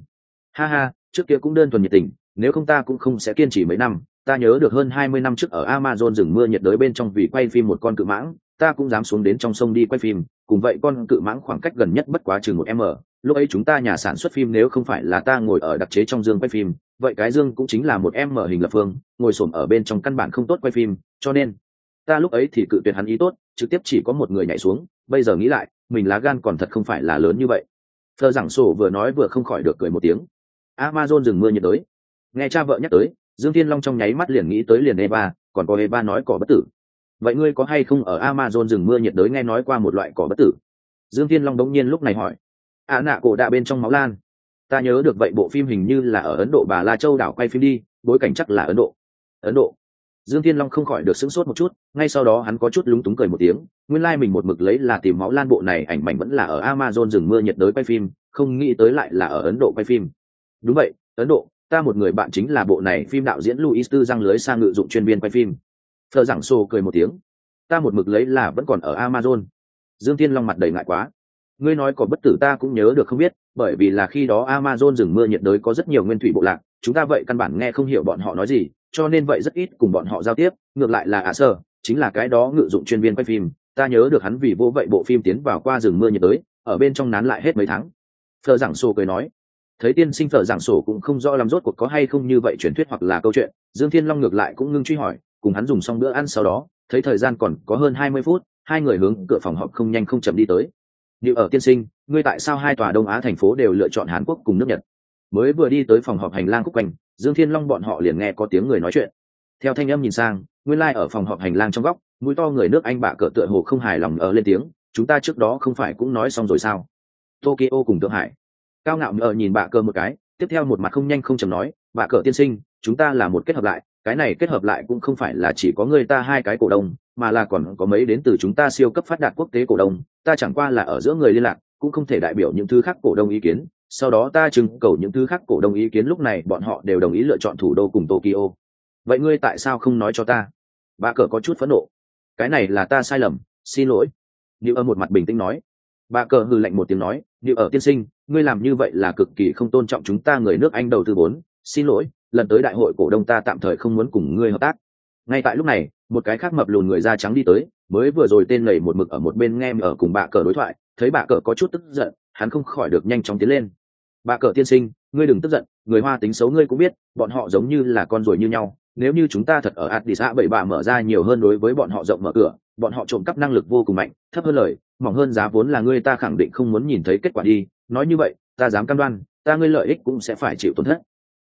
Ha ha, trước kia cũng đơn thuần nhiệt tình, nếu không ta cũng không sẽ kiên trì mấy năm. Ta nhớ được hơn hai mươi năm trước ở amazon rừng mưa nhiệt đới bên trong vì quay phim một con cự mãng ta cũng dám xuống đến trong sông đi quay phim, cùng vậy con cự mãng khoảng cách gần nhất bất quá chừng một m lúc ấy chúng ta nhà sản xuất phim nếu không phải là ta ngồi ở đặc chế trong dương quay phim, vậy cái dương cũng chính là một em mở hình lập phương, ngồi xổm ở bên trong căn bản không tốt quay phim, cho nên ta lúc ấy thì cự tuyệt hắn ý tốt, trực tiếp chỉ có một người nhảy xuống, bây giờ nghĩ lại, mình lá gan còn thật không phải là lớn như vậy. Thơ giảng sổ vừa nói vừa không khỏi được cười một tiếng. Amazon dừng mưa nhiệt đới. Nghe cha vợ nhắc tới, dương thiên long trong nháy mắt liền nghĩ tới liền eva, còn có eva nói cỏ bất tử vậy ngươi có hay không ở amazon rừng mưa nhiệt đới nghe nói qua một loại cỏ bất tử? Dương thiên long đống nhiên lúc này hỏi. Ạ à, nạ cổ đạ bên trong máu lan. Ta nhớ được vậy bộ phim hình như là ở ấn độ bà la châu đảo quay phim đi bối cảnh chắc là ấn độ. Ấn độ. Dương thiên long không khỏi được sững sốt một chút ngay sau đó hắn có chút lúng túng cười một tiếng nguyên lai、like、mình một mực lấy là tìm máu lan bộ này ảnh mảnh vẫn là ở amazon rừng mưa nhiệt đới quay phim không nghĩ tới lại là ở ấn độ quay phim. Đúng vậy ấn độ ta một người bạn chính là bộ này phim đạo diễn luis tư răng lưới sang ngự dụng chuyên viên quay phim thợ giảng sô cười một tiếng. Ta một mực lấy là vẫn còn ở amazon. Dương thiên long mặt đầy ngại quá. Ngươi nói có bất tử ta cũng nhớ được không biết, bởi vì là khi đó amazon rừng mưa nhiệt đới có rất nhiều nguyên thủy bộ lạc, chúng ta vậy căn bản nghe không hiểu bọn họ nói gì, cho nên vậy rất ít cùng bọn họ giao tiếp. Ngược lại là ả sơ, chính là cái đó ngự dụng chuyên viên quay phim, ta nhớ được hắn vì vô vậy bộ phim tiến vào qua rừng mưa nhiệt đới, ở bên trong nán lại hết mấy tháng. Thợ giảng sổ cười nói. Thấy tiên sinh thợ giảng sổ cũng không rõ làm rốt cuộc có hay không như vậy truyền thuyết hoặc là câu chuyện, dương thiên long ngược lại cũng ngưng truy hỏi cùng hắn dùng xong bữa ăn sau đó, thấy thời gian còn có hơn hai mươi phút, hai người hướng cửa phòng họp không nhanh không chậm đi tới. Điệu ở tiên sinh, ngươi tại sao hai tòa đông á thành phố đều lựa chọn hàn quốc cùng nước nhật? Mới vừa đi tới phòng họp hành lang khúc quanh, dương thiên long bọn họ liền nghe có tiếng người nói chuyện. Theo thanh âm nhìn sang, nguyên lai、like、ở phòng họp hành lang trong góc, mũi to người nước anh bạ cỡ tựa hồ không hài lòng ở lên tiếng, chúng ta trước đó không phải cũng nói xong rồi sao? Tokyo cùng thượng hải. Cao ngạo ở nhìn bạ cờ một cái, tiếp theo một mặt không nhanh không chầm nói, bạ cờ tiên sinh, chúng ta là một kết hợp lại cái này kết hợp lại cũng không phải là chỉ có người ta hai cái cổ đông, mà là còn có mấy đến từ chúng ta siêu cấp phát đạt quốc tế cổ đông. Ta chẳng qua là ở giữa người liên lạc, cũng không thể đại biểu những thứ khác cổ đông ý kiến. Sau đó ta trưng cầu những thứ khác cổ đông ý kiến, lúc này bọn họ đều đồng ý lựa chọn thủ đô cùng tokyo. Vậy ngươi tại sao không nói cho ta? Bà cờ có chút phẫn nộ. Cái này là ta sai lầm, xin lỗi. Như ở một mặt bình tĩnh nói. Bà cờ hừ lạnh một tiếng nói. Như ở tiên sinh, ngươi làm như vậy là cực kỳ không tôn trọng chúng ta người nước anh đầu tư vốn, xin lỗi lần tới đại hội cổ đông ta tạm thời không muốn cùng ngươi hợp tác. Ngay tại lúc này, một cái khác mập lùn người da trắng đi tới, mới vừa rồi tên lầy một mực ở một bên nghe ở cùng bà cờ đối thoại, thấy bà cờ có chút tức giận, hắn không khỏi được nhanh chóng tiến lên. Bà cờ tiên sinh, ngươi đừng tức giận, người hoa tính xấu ngươi cũng biết, bọn họ giống như là con ruồi như nhau. Nếu như chúng ta thật ở addis bảy bà mở ra nhiều hơn đối với bọn họ rộng mở cửa, bọn họ trộm cắp năng lực vô cùng mạnh, thấp hơn lời, mỏng hơn giá vốn là ngươi ta khẳng định không muốn nhìn thấy kết quả đi. Nói như vậy, ta dám cam đoan, ta ngươi lợi ích cũng sẽ phải chịu tổn thất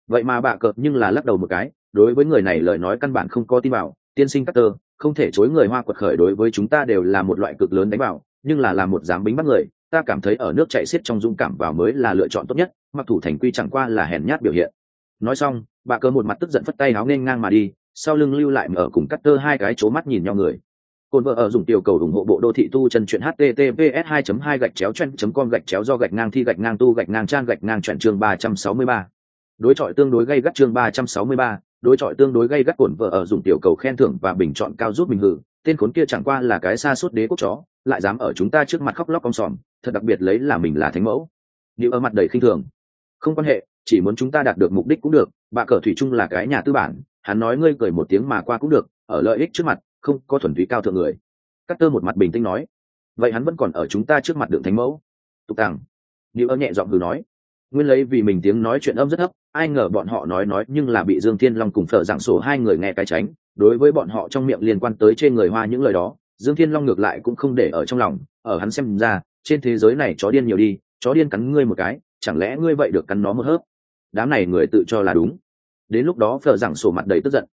vậy mà bạ cờ nhưng là lắc đầu một cái đối với người này lời nói căn bản không có tin bảo tiên sinh Carter, không thể chối người hoa quật khởi đối với chúng ta đều là một loại cực lớn đánh bảo nhưng là làm một giám bính bắt người ta cảm thấy ở nước chạy xiết trong dũng cảm vào mới là lựa chọn tốt nhất mặc thủ thành quy chẳng qua là hèn nhát biểu hiện nói xong bà cơ một mặt tức giận phất tay áo nên ngang mà đi sau lưng lưu lại mở cùng cắt tơ hai cái chố mắt nhìn nhau người cồn vợ ở dùng tiểu cầu ủng hộ bộ đô thị tu chân chuyện https 2 2 gạch chéo chen com gạch chéo do gạch ngang thi gạch ngang tu gạch ngang trang gạch ngang chuyển chương 363 đối chọi tương đối gây gắt chương 363, đối chọi tương đối gây gắt cồn vợ ở dùng tiểu cầu khen thưởng và bình chọn cao giúp mình hử tên khốn kia chẳng qua là cái xa suốt đế quốc chó lại dám ở chúng ta trước mặt khóc lóc con sòm thật đặc biệt lấy là mình là thánh mẫu. Điệu ở mặt đầy khinh thường. Không quan hệ chỉ muốn chúng ta đạt được mục đích cũng được bà cờ thủy chung là cái nhà tư bản hắn nói ngươi cười một tiếng mà qua cũng được ở lợi ích trước mặt không có thuần túy cao thượng người. Cắt tơ một mặt bình tĩnh nói. Vậy hắn vẫn còn ở chúng ta trước mặt đường thánh mẫu. Tục tàng. Điệu ở nhẹ giọng hừ nói nguyên lấy vì mình tiếng nói chuyện âm rất thấp, ai ngờ bọn họ nói nói nhưng là bị dương thiên long cùng phở Dạng sổ hai người nghe cái tránh, đối với bọn họ trong miệng liên quan tới trên người hoa những lời đó, dương thiên long ngược lại cũng không để ở trong lòng, ở hắn xem ra, trên thế giới này chó điên nhiều đi, chó điên cắn ngươi một cái, chẳng lẽ ngươi vậy được cắn nó một hớp? Đám này người tự cho là đúng. Đến lúc đó phở Dạng sổ mặt đầy tức giận.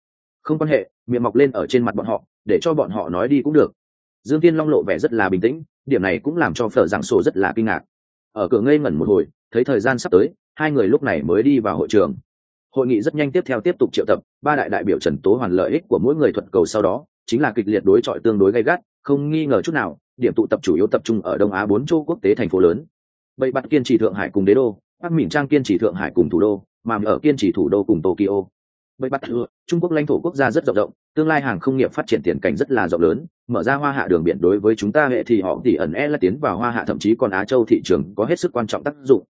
Không quan hệ, miệng mọc lên ở trên mặt bọn họ, để cho bọn họ nói đi cũng được. Dương thiên long lộ vẻ rất là bình tĩnh, điểm này cũng làm cho phở giảng sổ rất là kinh ngạc. Ở cửa ngây ngẩn một hồi thấy thời gian sắp tới, hai người lúc này mới đi vào hội trường. Hội nghị rất nhanh tiếp theo tiếp tục triệu tập, ba đại đại biểu trần tố hoàn lợi ích của mỗi người thuận cầu sau đó, chính là kịch liệt đối chọi tương đối gay gắt, không nghi ngờ chút nào, điểm tụ tập chủ yếu tập trung ở đông á bốn châu quốc tế thành phố lớn. Bậy bắt kiên trì thượng hải cùng đế đô, bắc mỹ trang kiên trì thượng hải cùng thủ đô, mà ở kiên trì thủ đô cùng tokyo. Bậy bắt trung quốc lãnh thổ quốc gia rất rộng rộng, tương lai hàng không nghiệp phát triển tiền cảnh rất là rộng lớn, mở ra hoa hạ đường biển đối với chúng ta hệ thì họ thì ẩn e là tiến vào hoa hạ, thậm chí còn á châu thị trường có hết sức quan trọng tác dụng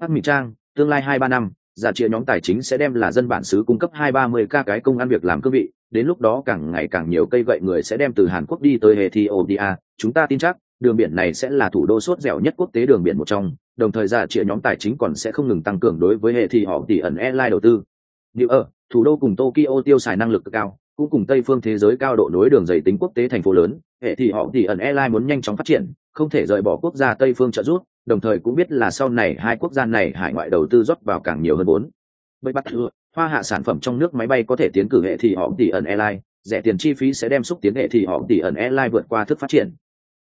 bắc mỹ trang, tương lai hai ba năm, giả chia nhóm tài chính sẽ đem là dân bản xứ cung cấp hai ba mươi ca cái công ăn việc làm cương vị, đến lúc đó càng ngày càng nhiều cây gậy người sẽ đem từ hàn quốc đi tới ethiopia. Chúng ta tin chắc, đường biển này sẽ là thủ đô sốt dẻo nhất quốc tế đường biển một trong, đồng thời giả chia nhóm tài chính còn sẽ không ngừng tăng cường đối với hệ thì họ tỷ ẩn airline đầu tư. Như ở, thủ đô cùng tokyo tiêu xài năng lực cực cao, cũng cùng tây phương thế giới cao độ nối đường dày tính quốc tế thành phố lớn hệ thì họ tỷ ẩn airline muốn nhanh chóng phát triển không thể rời bỏ quốc gia tây phương trợ giúp, đồng thời cũng biết là sau này hai quốc gia này hải ngoại đầu tư rót vào càng nhiều hơn vốn. Bởi bắt thưa hoa hạ sản phẩm trong nước máy bay có thể tiến cử hệ thì họ tỷ ẩn airline rẻ tiền chi phí sẽ đem xúc tiến hệ thì họ tỷ ẩn airline vượt qua thức phát triển.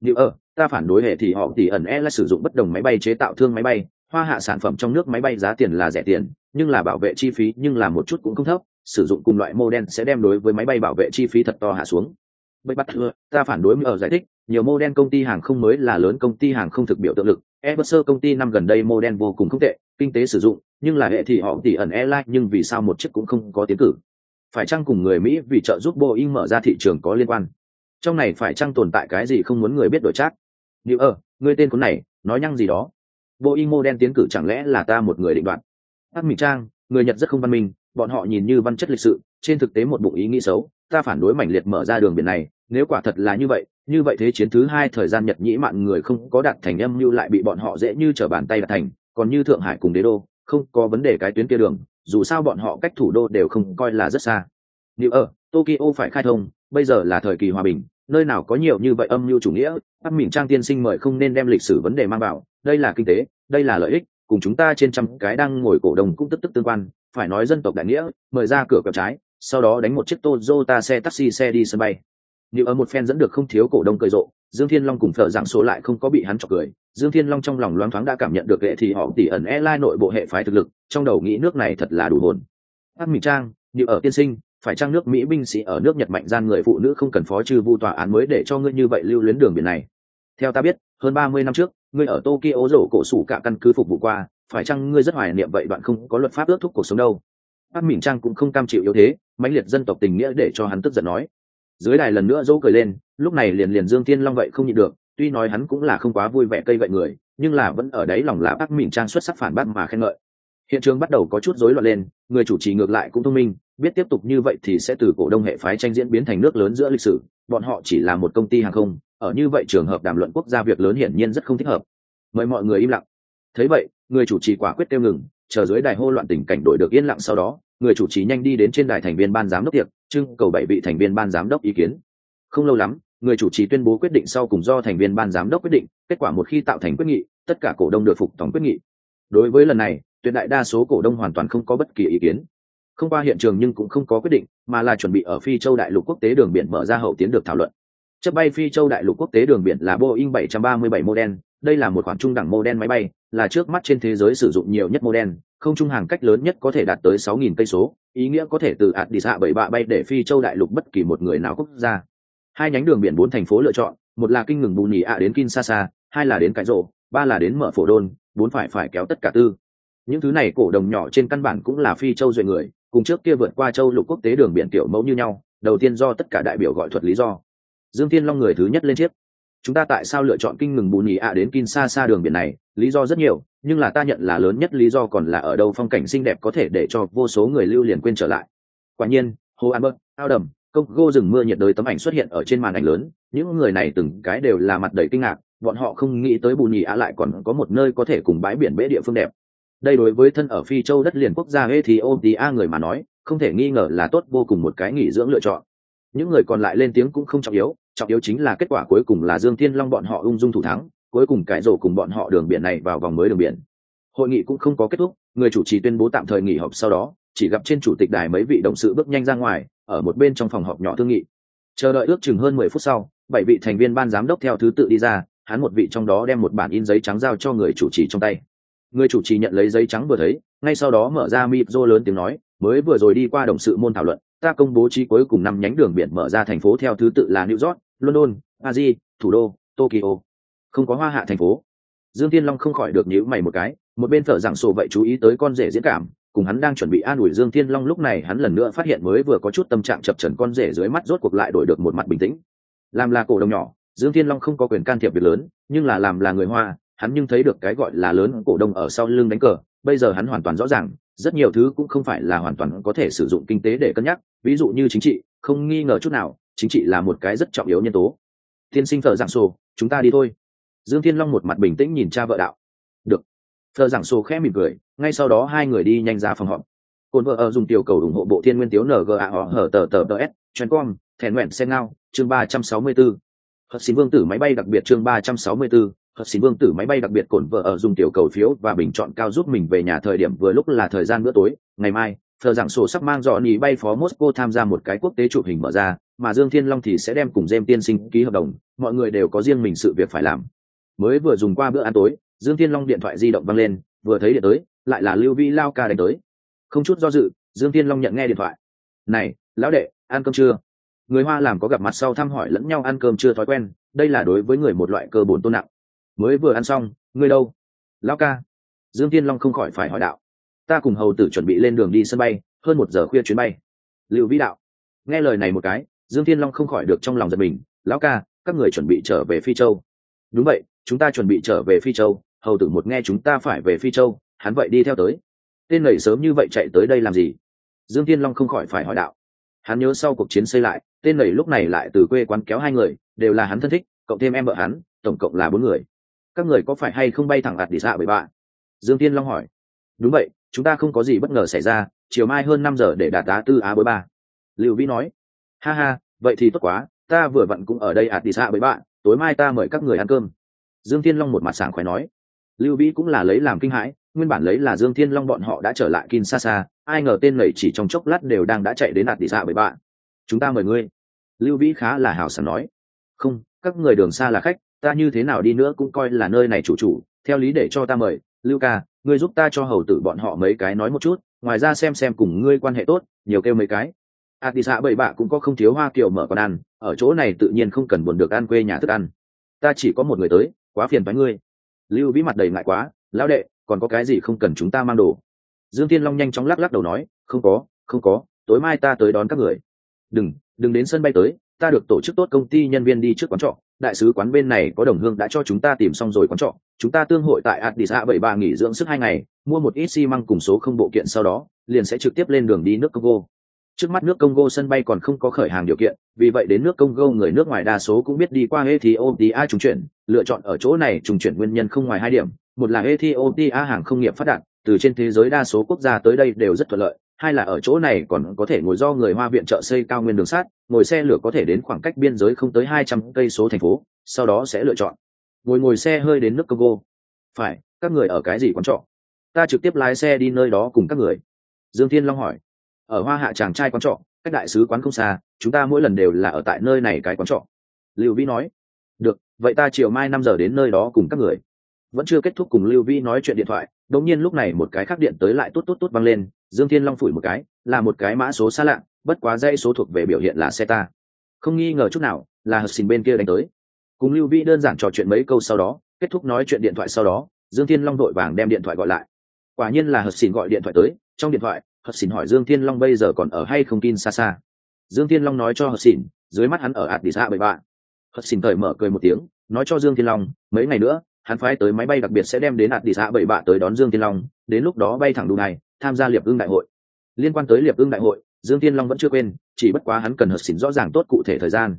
Như ở, ta phản đối hệ thì họ tỷ ẩn airline sử dụng bất đồng máy bay chế tạo thương máy bay, hoa hạ sản phẩm trong nước máy bay giá tiền là rẻ tiền, nhưng là bảo vệ chi phí nhưng là một chút cũng không thấp, sử dụng cùng loại mô đen sẽ đem đối với máy bay bảo vệ chi phí thật to hạ xuống. Bậy bắt thưa ta phản đối ở giải thích nhiều mô đen công ty hàng không mới là lớn công ty hàng không thực biểu tượng lực Airbus công ty năm gần đây model vô cùng không tệ, kinh tế sử dụng, nhưng là hệ thì họ tỷ ẩn airline nhưng vì sao một chiếc cũng không có tiến cử? Phải chăng cùng người Mỹ vì trợ giúp Boeing mở ra thị trường có liên quan? Trong này phải chăng tồn tại cái gì không muốn người biết đổi chắc? Nếu ở, ờ, người tên cuốn này, nói nhăng gì đó. Boeing model tiến cử chẳng lẽ là ta một người định đoạt? Ác Mỹ Trang, người Nhật rất không văn minh, bọn họ nhìn như văn chất lịch sự, trên thực tế một bụng ý nghĩ xấu, ta phản đối mảnh liệt mở ra đường biển này, nếu quả thật là như vậy, như vậy thế chiến thứ hai thời gian nhật nhĩ mạn người không có đạt thành âm mưu lại bị bọn họ dễ như trở bàn tay đạt thành còn như thượng hải cùng đế đô không có vấn đề cái tuyến kia đường dù sao bọn họ cách thủ đô đều không coi là rất xa. Nếu ở tokyo phải khai thông bây giờ là thời kỳ hòa bình nơi nào có nhiều như vậy âm mưu chủ nghĩa bắc mỹ trang tiên sinh mời không nên đem lịch sử vấn đề mang vào đây là kinh tế đây là lợi ích cùng chúng ta trên trăm cái đang ngồi cổ đồng cũng tức tức tương quan phải nói dân tộc đại nghĩa mời ra cửa quẹo trái sau đó đánh một chiếc Toyota xe taxi xe đi sân bay nếu ở một phen dẫn được không thiếu cổ đông cười rộ, dương thiên long cùng thợ giảng số lại không có bị hắn chọc cười. Dương thiên long trong lòng loáng thoáng đã cảm nhận được hệ thì họ tỉ ẩn e lai nội bộ hệ phái thực lực, trong đầu nghĩ nước này thật là đủ hồn. Ác mỹ trang, như ở tiên sinh, phải trang nước mỹ binh sĩ ở nước nhật mạnh gian người phụ nữ không cần phó trừ vu tòa án mới để cho ngươi như vậy lưu luyến đường biển này? Theo ta biết, hơn ba mươi năm trước, ngươi ở tokyo rổ cổ sủ cả căn cứ phục vụ qua, phải chăng ngươi rất hoài niệm vậy bạn không có luật pháp ước thúc cuộc sống đâu? Ác mỹ trang cũng không cam chịu yếu thế, mãnh liệt dân tộc tình nghĩa để cho hắn tức giận nói dưới đài lần nữa dỗ cười lên, lúc này liền liền dương thiên long vậy không nhịn được, tuy nói hắn cũng là không quá vui vẻ cây vậy người, nhưng là vẫn ở đấy lòng là bác mỉm trang xuất sắc phản bác mà khen ngợi. Hiện trường bắt đầu có chút rối loạn lên, người chủ trì ngược lại cũng thông minh, biết tiếp tục như vậy thì sẽ từ cổ đông hệ phái tranh diễn biến thành nước lớn giữa lịch sử, bọn họ chỉ là một công ty hàng không, ở như vậy trường hợp đàm luận quốc gia việc lớn hiển nhiên rất không thích hợp. Mời mọi người im lặng. Thấy vậy, người chủ trì quả quyết tiêu ngừng, chờ dưới đài hô loạn tình cảnh đổi được yên lặng sau đó người chủ trì nhanh đi đến trên đài thành viên ban giám đốc tiệc, trưng cầu bảy vị thành viên ban giám đốc ý kiến. Không lâu lắm, người chủ trì tuyên bố quyết định sau cùng do thành viên ban giám đốc quyết định, kết quả một khi tạo thành quyết nghị, tất cả cổ đông được phục tổng quyết nghị. Đối với lần này, tuyệt đại đa số cổ đông hoàn toàn không có bất kỳ ý kiến. Không qua hiện trường nhưng cũng không có quyết định, mà là chuẩn bị ở phi châu đại lục quốc tế đường biển mở ra hậu tiến được thảo luận. Chấp bay phi châu đại lục quốc tế đường biển là boeing 737 model, đây là một khoản trung đẳng model máy bay là trước mắt trên thế giới sử dụng nhiều nhất mô đen, không trung hàng cách lớn nhất có thể đạt tới 6.000 cây số ý nghĩa có thể từ addis bảy bạ bay để phi châu đại lục bất kỳ một người nào quốc gia. Hai nhánh đường biển bốn thành phố lựa chọn một là kinh ngừng bù nhì ạ đến kinshasa hai là đến cái rộ ba là đến mở phổ đôn bốn phải phải kéo tất cả tư. Những thứ này cổ đồng nhỏ trên căn bản cũng là phi châu duệ người cùng trước kia vượt qua châu lục quốc tế đường biển tiểu mẫu như nhau đầu tiên do tất cả đại biểu gọi thuật lý do. Dương tiên long người thứ nhất lên chiếc chúng ta tại sao lựa chọn kinh ngừng bù nhì ạ đến kin xa xa đường biển này? Lý do rất nhiều, nhưng là ta nhận là lớn nhất lý do còn là ở đâu phong cảnh xinh đẹp có thể để cho vô số người lưu liền quên trở lại. Quả nhiên, hồ an bơ ao đầm công gô rừng mưa nhiệt đới tấm ảnh xuất hiện ở trên màn ảnh lớn, những người này từng cái đều là mặt đầy kinh ngạc, bọn họ không nghĩ tới bù nhì ạ lại còn có một nơi có thể cùng bãi biển bể địa phương đẹp. Đây đối với thân ở phi châu đất liền quốc gia ethiopia người mà nói, không thể nghi ngờ là tốt vô cùng một cái nghỉ dưỡng lựa chọn. Những người còn lại lên tiếng cũng không trọng yếu trọng yếu chính là kết quả cuối cùng là dương thiên long bọn họ ung dung thủ thắng, cuối cùng cãi rổ cùng bọn họ đường biển này vào vòng mới đường biển. Hội nghị cũng không có kết thúc, người chủ trì tuyên bố tạm thời nghỉ họp sau đó, chỉ gặp trên chủ tịch đài mấy vị đồng sự bước nhanh ra ngoài, ở một bên trong phòng họp nhỏ thương nghị. Chờ đợi ước chừng hơn mười phút sau, bảy vị thành viên ban giám đốc theo thứ tự đi ra, hắn một vị trong đó đem một bản in giấy trắng giao cho người chủ trì trong tay. Người chủ trì nhận lấy giấy trắng vừa thấy, ngay sau đó mở ra mịp rô lớn tiếng nói, mới vừa rồi đi qua đồng sự môn thảo luận, ta công bố trí cuối cùng năm nhánh đường biển mở ra thành phố theo thứ tự là new york london, paris, thủ đô, tokyo. Không có hoa hạ thành phố. Dương tiên long không khỏi được nhíu mày một cái, một bên thở giảng sổ vậy chú ý tới con rể diễn cảm, cùng hắn đang chuẩn bị an ủi dương thiên long lúc này hắn lần nữa phát hiện mới vừa có chút tâm trạng chập trần con rể dưới mắt rốt cuộc lại đổi được một mặt bình tĩnh. Làm là cổ đông nhỏ, dương thiên long không có quyền can thiệp việc lớn, nhưng là làm là người hoa, hắn nhưng thấy được cái gọi là lớn cổ đông ở sau lưng đánh cờ, bây giờ hắn hoàn toàn rõ ràng, rất nhiều thứ cũng không phải là hoàn toàn có thể sử dụng kinh tế để cân nhắc, ví dụ như chính trị, không nghi ngờ chút nào chính trị là một cái rất trọng yếu nhân tố. Tiên sinh thợ giảng sô, chúng ta đi thôi. Dương thiên long một mặt bình tĩnh nhìn cha vợ đạo. Được. Thợ giảng sô khẽ mỉm cười, ngay sau đó hai người đi nhanh ra phòng họp. Cồn vợ ở dùng tiểu cầu ủng hộ bộ thiên nguyên tiếu nga họ hở tờ tờ tờ s chuyên com thèn nguyện xe ngao, chương ba trăm sáu mươi bốn Hợp xin vương tử máy bay đặc biệt chương ba trăm sáu mươi bốn Hợp xin vương tử máy bay đặc biệt cổn vợ ở dùng tiểu cầu phiếu và bình chọn cao giúp mình về nhà thời điểm vừa lúc là thời gian bữa tối, ngày mai thờ giảng sổ sắp mang dọn nhì bay phó moscow tham gia một cái quốc tế chụp hình mở ra, mà dương thiên long thì sẽ đem cùng jem tiên sinh ký hợp đồng, mọi người đều có riêng mình sự việc phải làm. Mới vừa dùng qua bữa ăn tối, dương thiên long điện thoại di động văng lên, vừa thấy điện tới, lại là lưu vi lao ca đánh tới. Không chút do dự, dương thiên long nhận nghe điện thoại. Này, lão đệ, ăn cơm chưa? Người hoa làm có gặp mặt sau thăm hỏi lẫn nhau ăn cơm chưa thói quen, đây là đối với người một loại cơ bổn tôn nặng. Mới vừa ăn xong, ngươi đâu? Lão ca. Dương thiên long không khỏi phải hỏi đạo ta cùng hầu tử chuẩn bị lên đường đi sân bay, hơn một giờ khuya chuyến bay. Lưu vĩ đạo, nghe lời này một cái, dương thiên long không khỏi được trong lòng giật mình. Lão ca, các người chuẩn bị trở về phi châu. Đúng vậy, chúng ta chuẩn bị trở về phi châu. Hầu tử một nghe chúng ta phải về phi châu, hắn vậy đi theo tới. Tên lầy sớm như vậy chạy tới đây làm gì? Dương thiên long không khỏi phải hỏi đạo. Hắn nhớ sau cuộc chiến xây lại, tên lầy lúc này lại từ quê quán kéo hai người, đều là hắn thân thích, cộng thêm em vợ hắn, tổng cộng là bốn người. Các người có phải hay không bay thẳng ạt đi xạ với bạn dương thiên long hỏi đúng vậy, chúng ta không có gì bất ngờ xảy ra, chiều mai hơn năm giờ để đạt tá tư á bối ba. Lưu vĩ nói. Ha ha, vậy thì tốt quá, ta vừa vặn cũng ở đây ạt đi xạ với bạn, tối mai ta mời các người ăn cơm. Dương thiên long một mặt sảng khoái nói. Lưu vĩ cũng là lấy làm kinh hãi, nguyên bản lấy là dương thiên long bọn họ đã trở lại kinshasa, ai ngờ tên này chỉ trong chốc lát đều đang đã chạy đến ạt đi xạ với bạn. Chúng ta mời ngươi. Lưu vĩ khá là hào sảng nói. Không, các người đường xa là khách, ta như thế nào đi nữa cũng coi là nơi này chủ chủ, theo lý để cho ta mời, lưu ca ngươi giúp ta cho hầu tử bọn họ mấy cái nói một chút, ngoài ra xem xem cùng ngươi quan hệ tốt, nhiều kêu mấy cái. A tị xạ bảy bạ cũng có không thiếu hoa kiều mở con ăn, ở chỗ này tự nhiên không cần buồn được ăn quê nhà thức ăn. Ta chỉ có một người tới, quá phiền với ngươi. Lưu vĩ mặt đầy ngại quá, lão đệ, còn có cái gì không cần chúng ta mang đồ? Dương tiên long nhanh chóng lắc lắc đầu nói, không có không có, tối mai ta tới đón các người. Đừng đừng đến sân bay tới, ta được tổ chức tốt công ty nhân viên đi trước quán trọ đại sứ quán bên này có đồng hương đã cho chúng ta tìm xong rồi quán trọ, chúng ta tương hội tại addis ba nghỉ dưỡng sức hai ngày, mua một ít xi măng cùng số không bộ kiện sau đó, liền sẽ trực tiếp lên đường đi nước congo. Trước mắt nước congo sân bay còn không có khởi hàng điều kiện, vì vậy đến nước congo người nước ngoài đa số cũng biết đi qua ethiopia trùng chuyển, lựa chọn ở chỗ này trùng chuyển nguyên nhân không ngoài hai điểm, một là ethiopia hàng không nghiệp phát đạt, từ trên thế giới đa số quốc gia tới đây đều rất thuận lợi hai là ở chỗ này còn có thể ngồi do người hoa viện trợ xây cao nguyên đường sắt, ngồi xe lửa có thể đến khoảng cách biên giới không tới hai trăm cây số thành phố, sau đó sẽ lựa chọn. Ngồi ngồi xe hơi đến nước congo. Phải, các người ở cái gì quán trọ? Ta trực tiếp lái xe đi nơi đó cùng các người. Dương thiên long hỏi. Ở hoa hạ chàng trai quán trọ, cách đại sứ quán không xa, chúng ta mỗi lần đều là ở tại nơi này cái quán trọ. Lưu vĩ nói. Được, vậy ta chiều mai năm giờ đến nơi đó cùng các người. Vẫn chưa kết thúc cùng lưu vĩ nói chuyện điện thoại đột nhiên lúc này một cái khác điện tới lại tốt tốt tốt văng lên, dương thiên long phủi một cái, là một cái mã số xa lạ, bất quá dây số thuộc về biểu hiện là xe ta không nghi ngờ chút nào, là hợp xin bên kia đánh tới. Cùng lưu Vi đơn giản trò chuyện mấy câu sau đó, kết thúc nói chuyện điện thoại sau đó, dương thiên long đội vàng đem điện thoại gọi lại. Quả nhiên là hợp xin gọi điện thoại tới, trong điện thoại hợp xin hỏi dương thiên long bây giờ còn ở hay không tin xa xa dương thiên long nói cho hợp xin, dưới mắt hắn ở ạt đi xa bậy bạn hợp xin thời mở cười một tiếng, nói cho dương thiên long, mấy ngày nữa hắn phái tới máy bay đặc biệt sẽ đem đến hạt đi xã bảy bạ tới đón dương thiên long, đến lúc đó bay thẳng đu này tham gia liệp ương đại hội. Liên quan tới liệp ương đại hội, dương thiên long vẫn chưa quên, chỉ bất quá hắn cần hợp xỉn rõ ràng tốt cụ thể thời gian.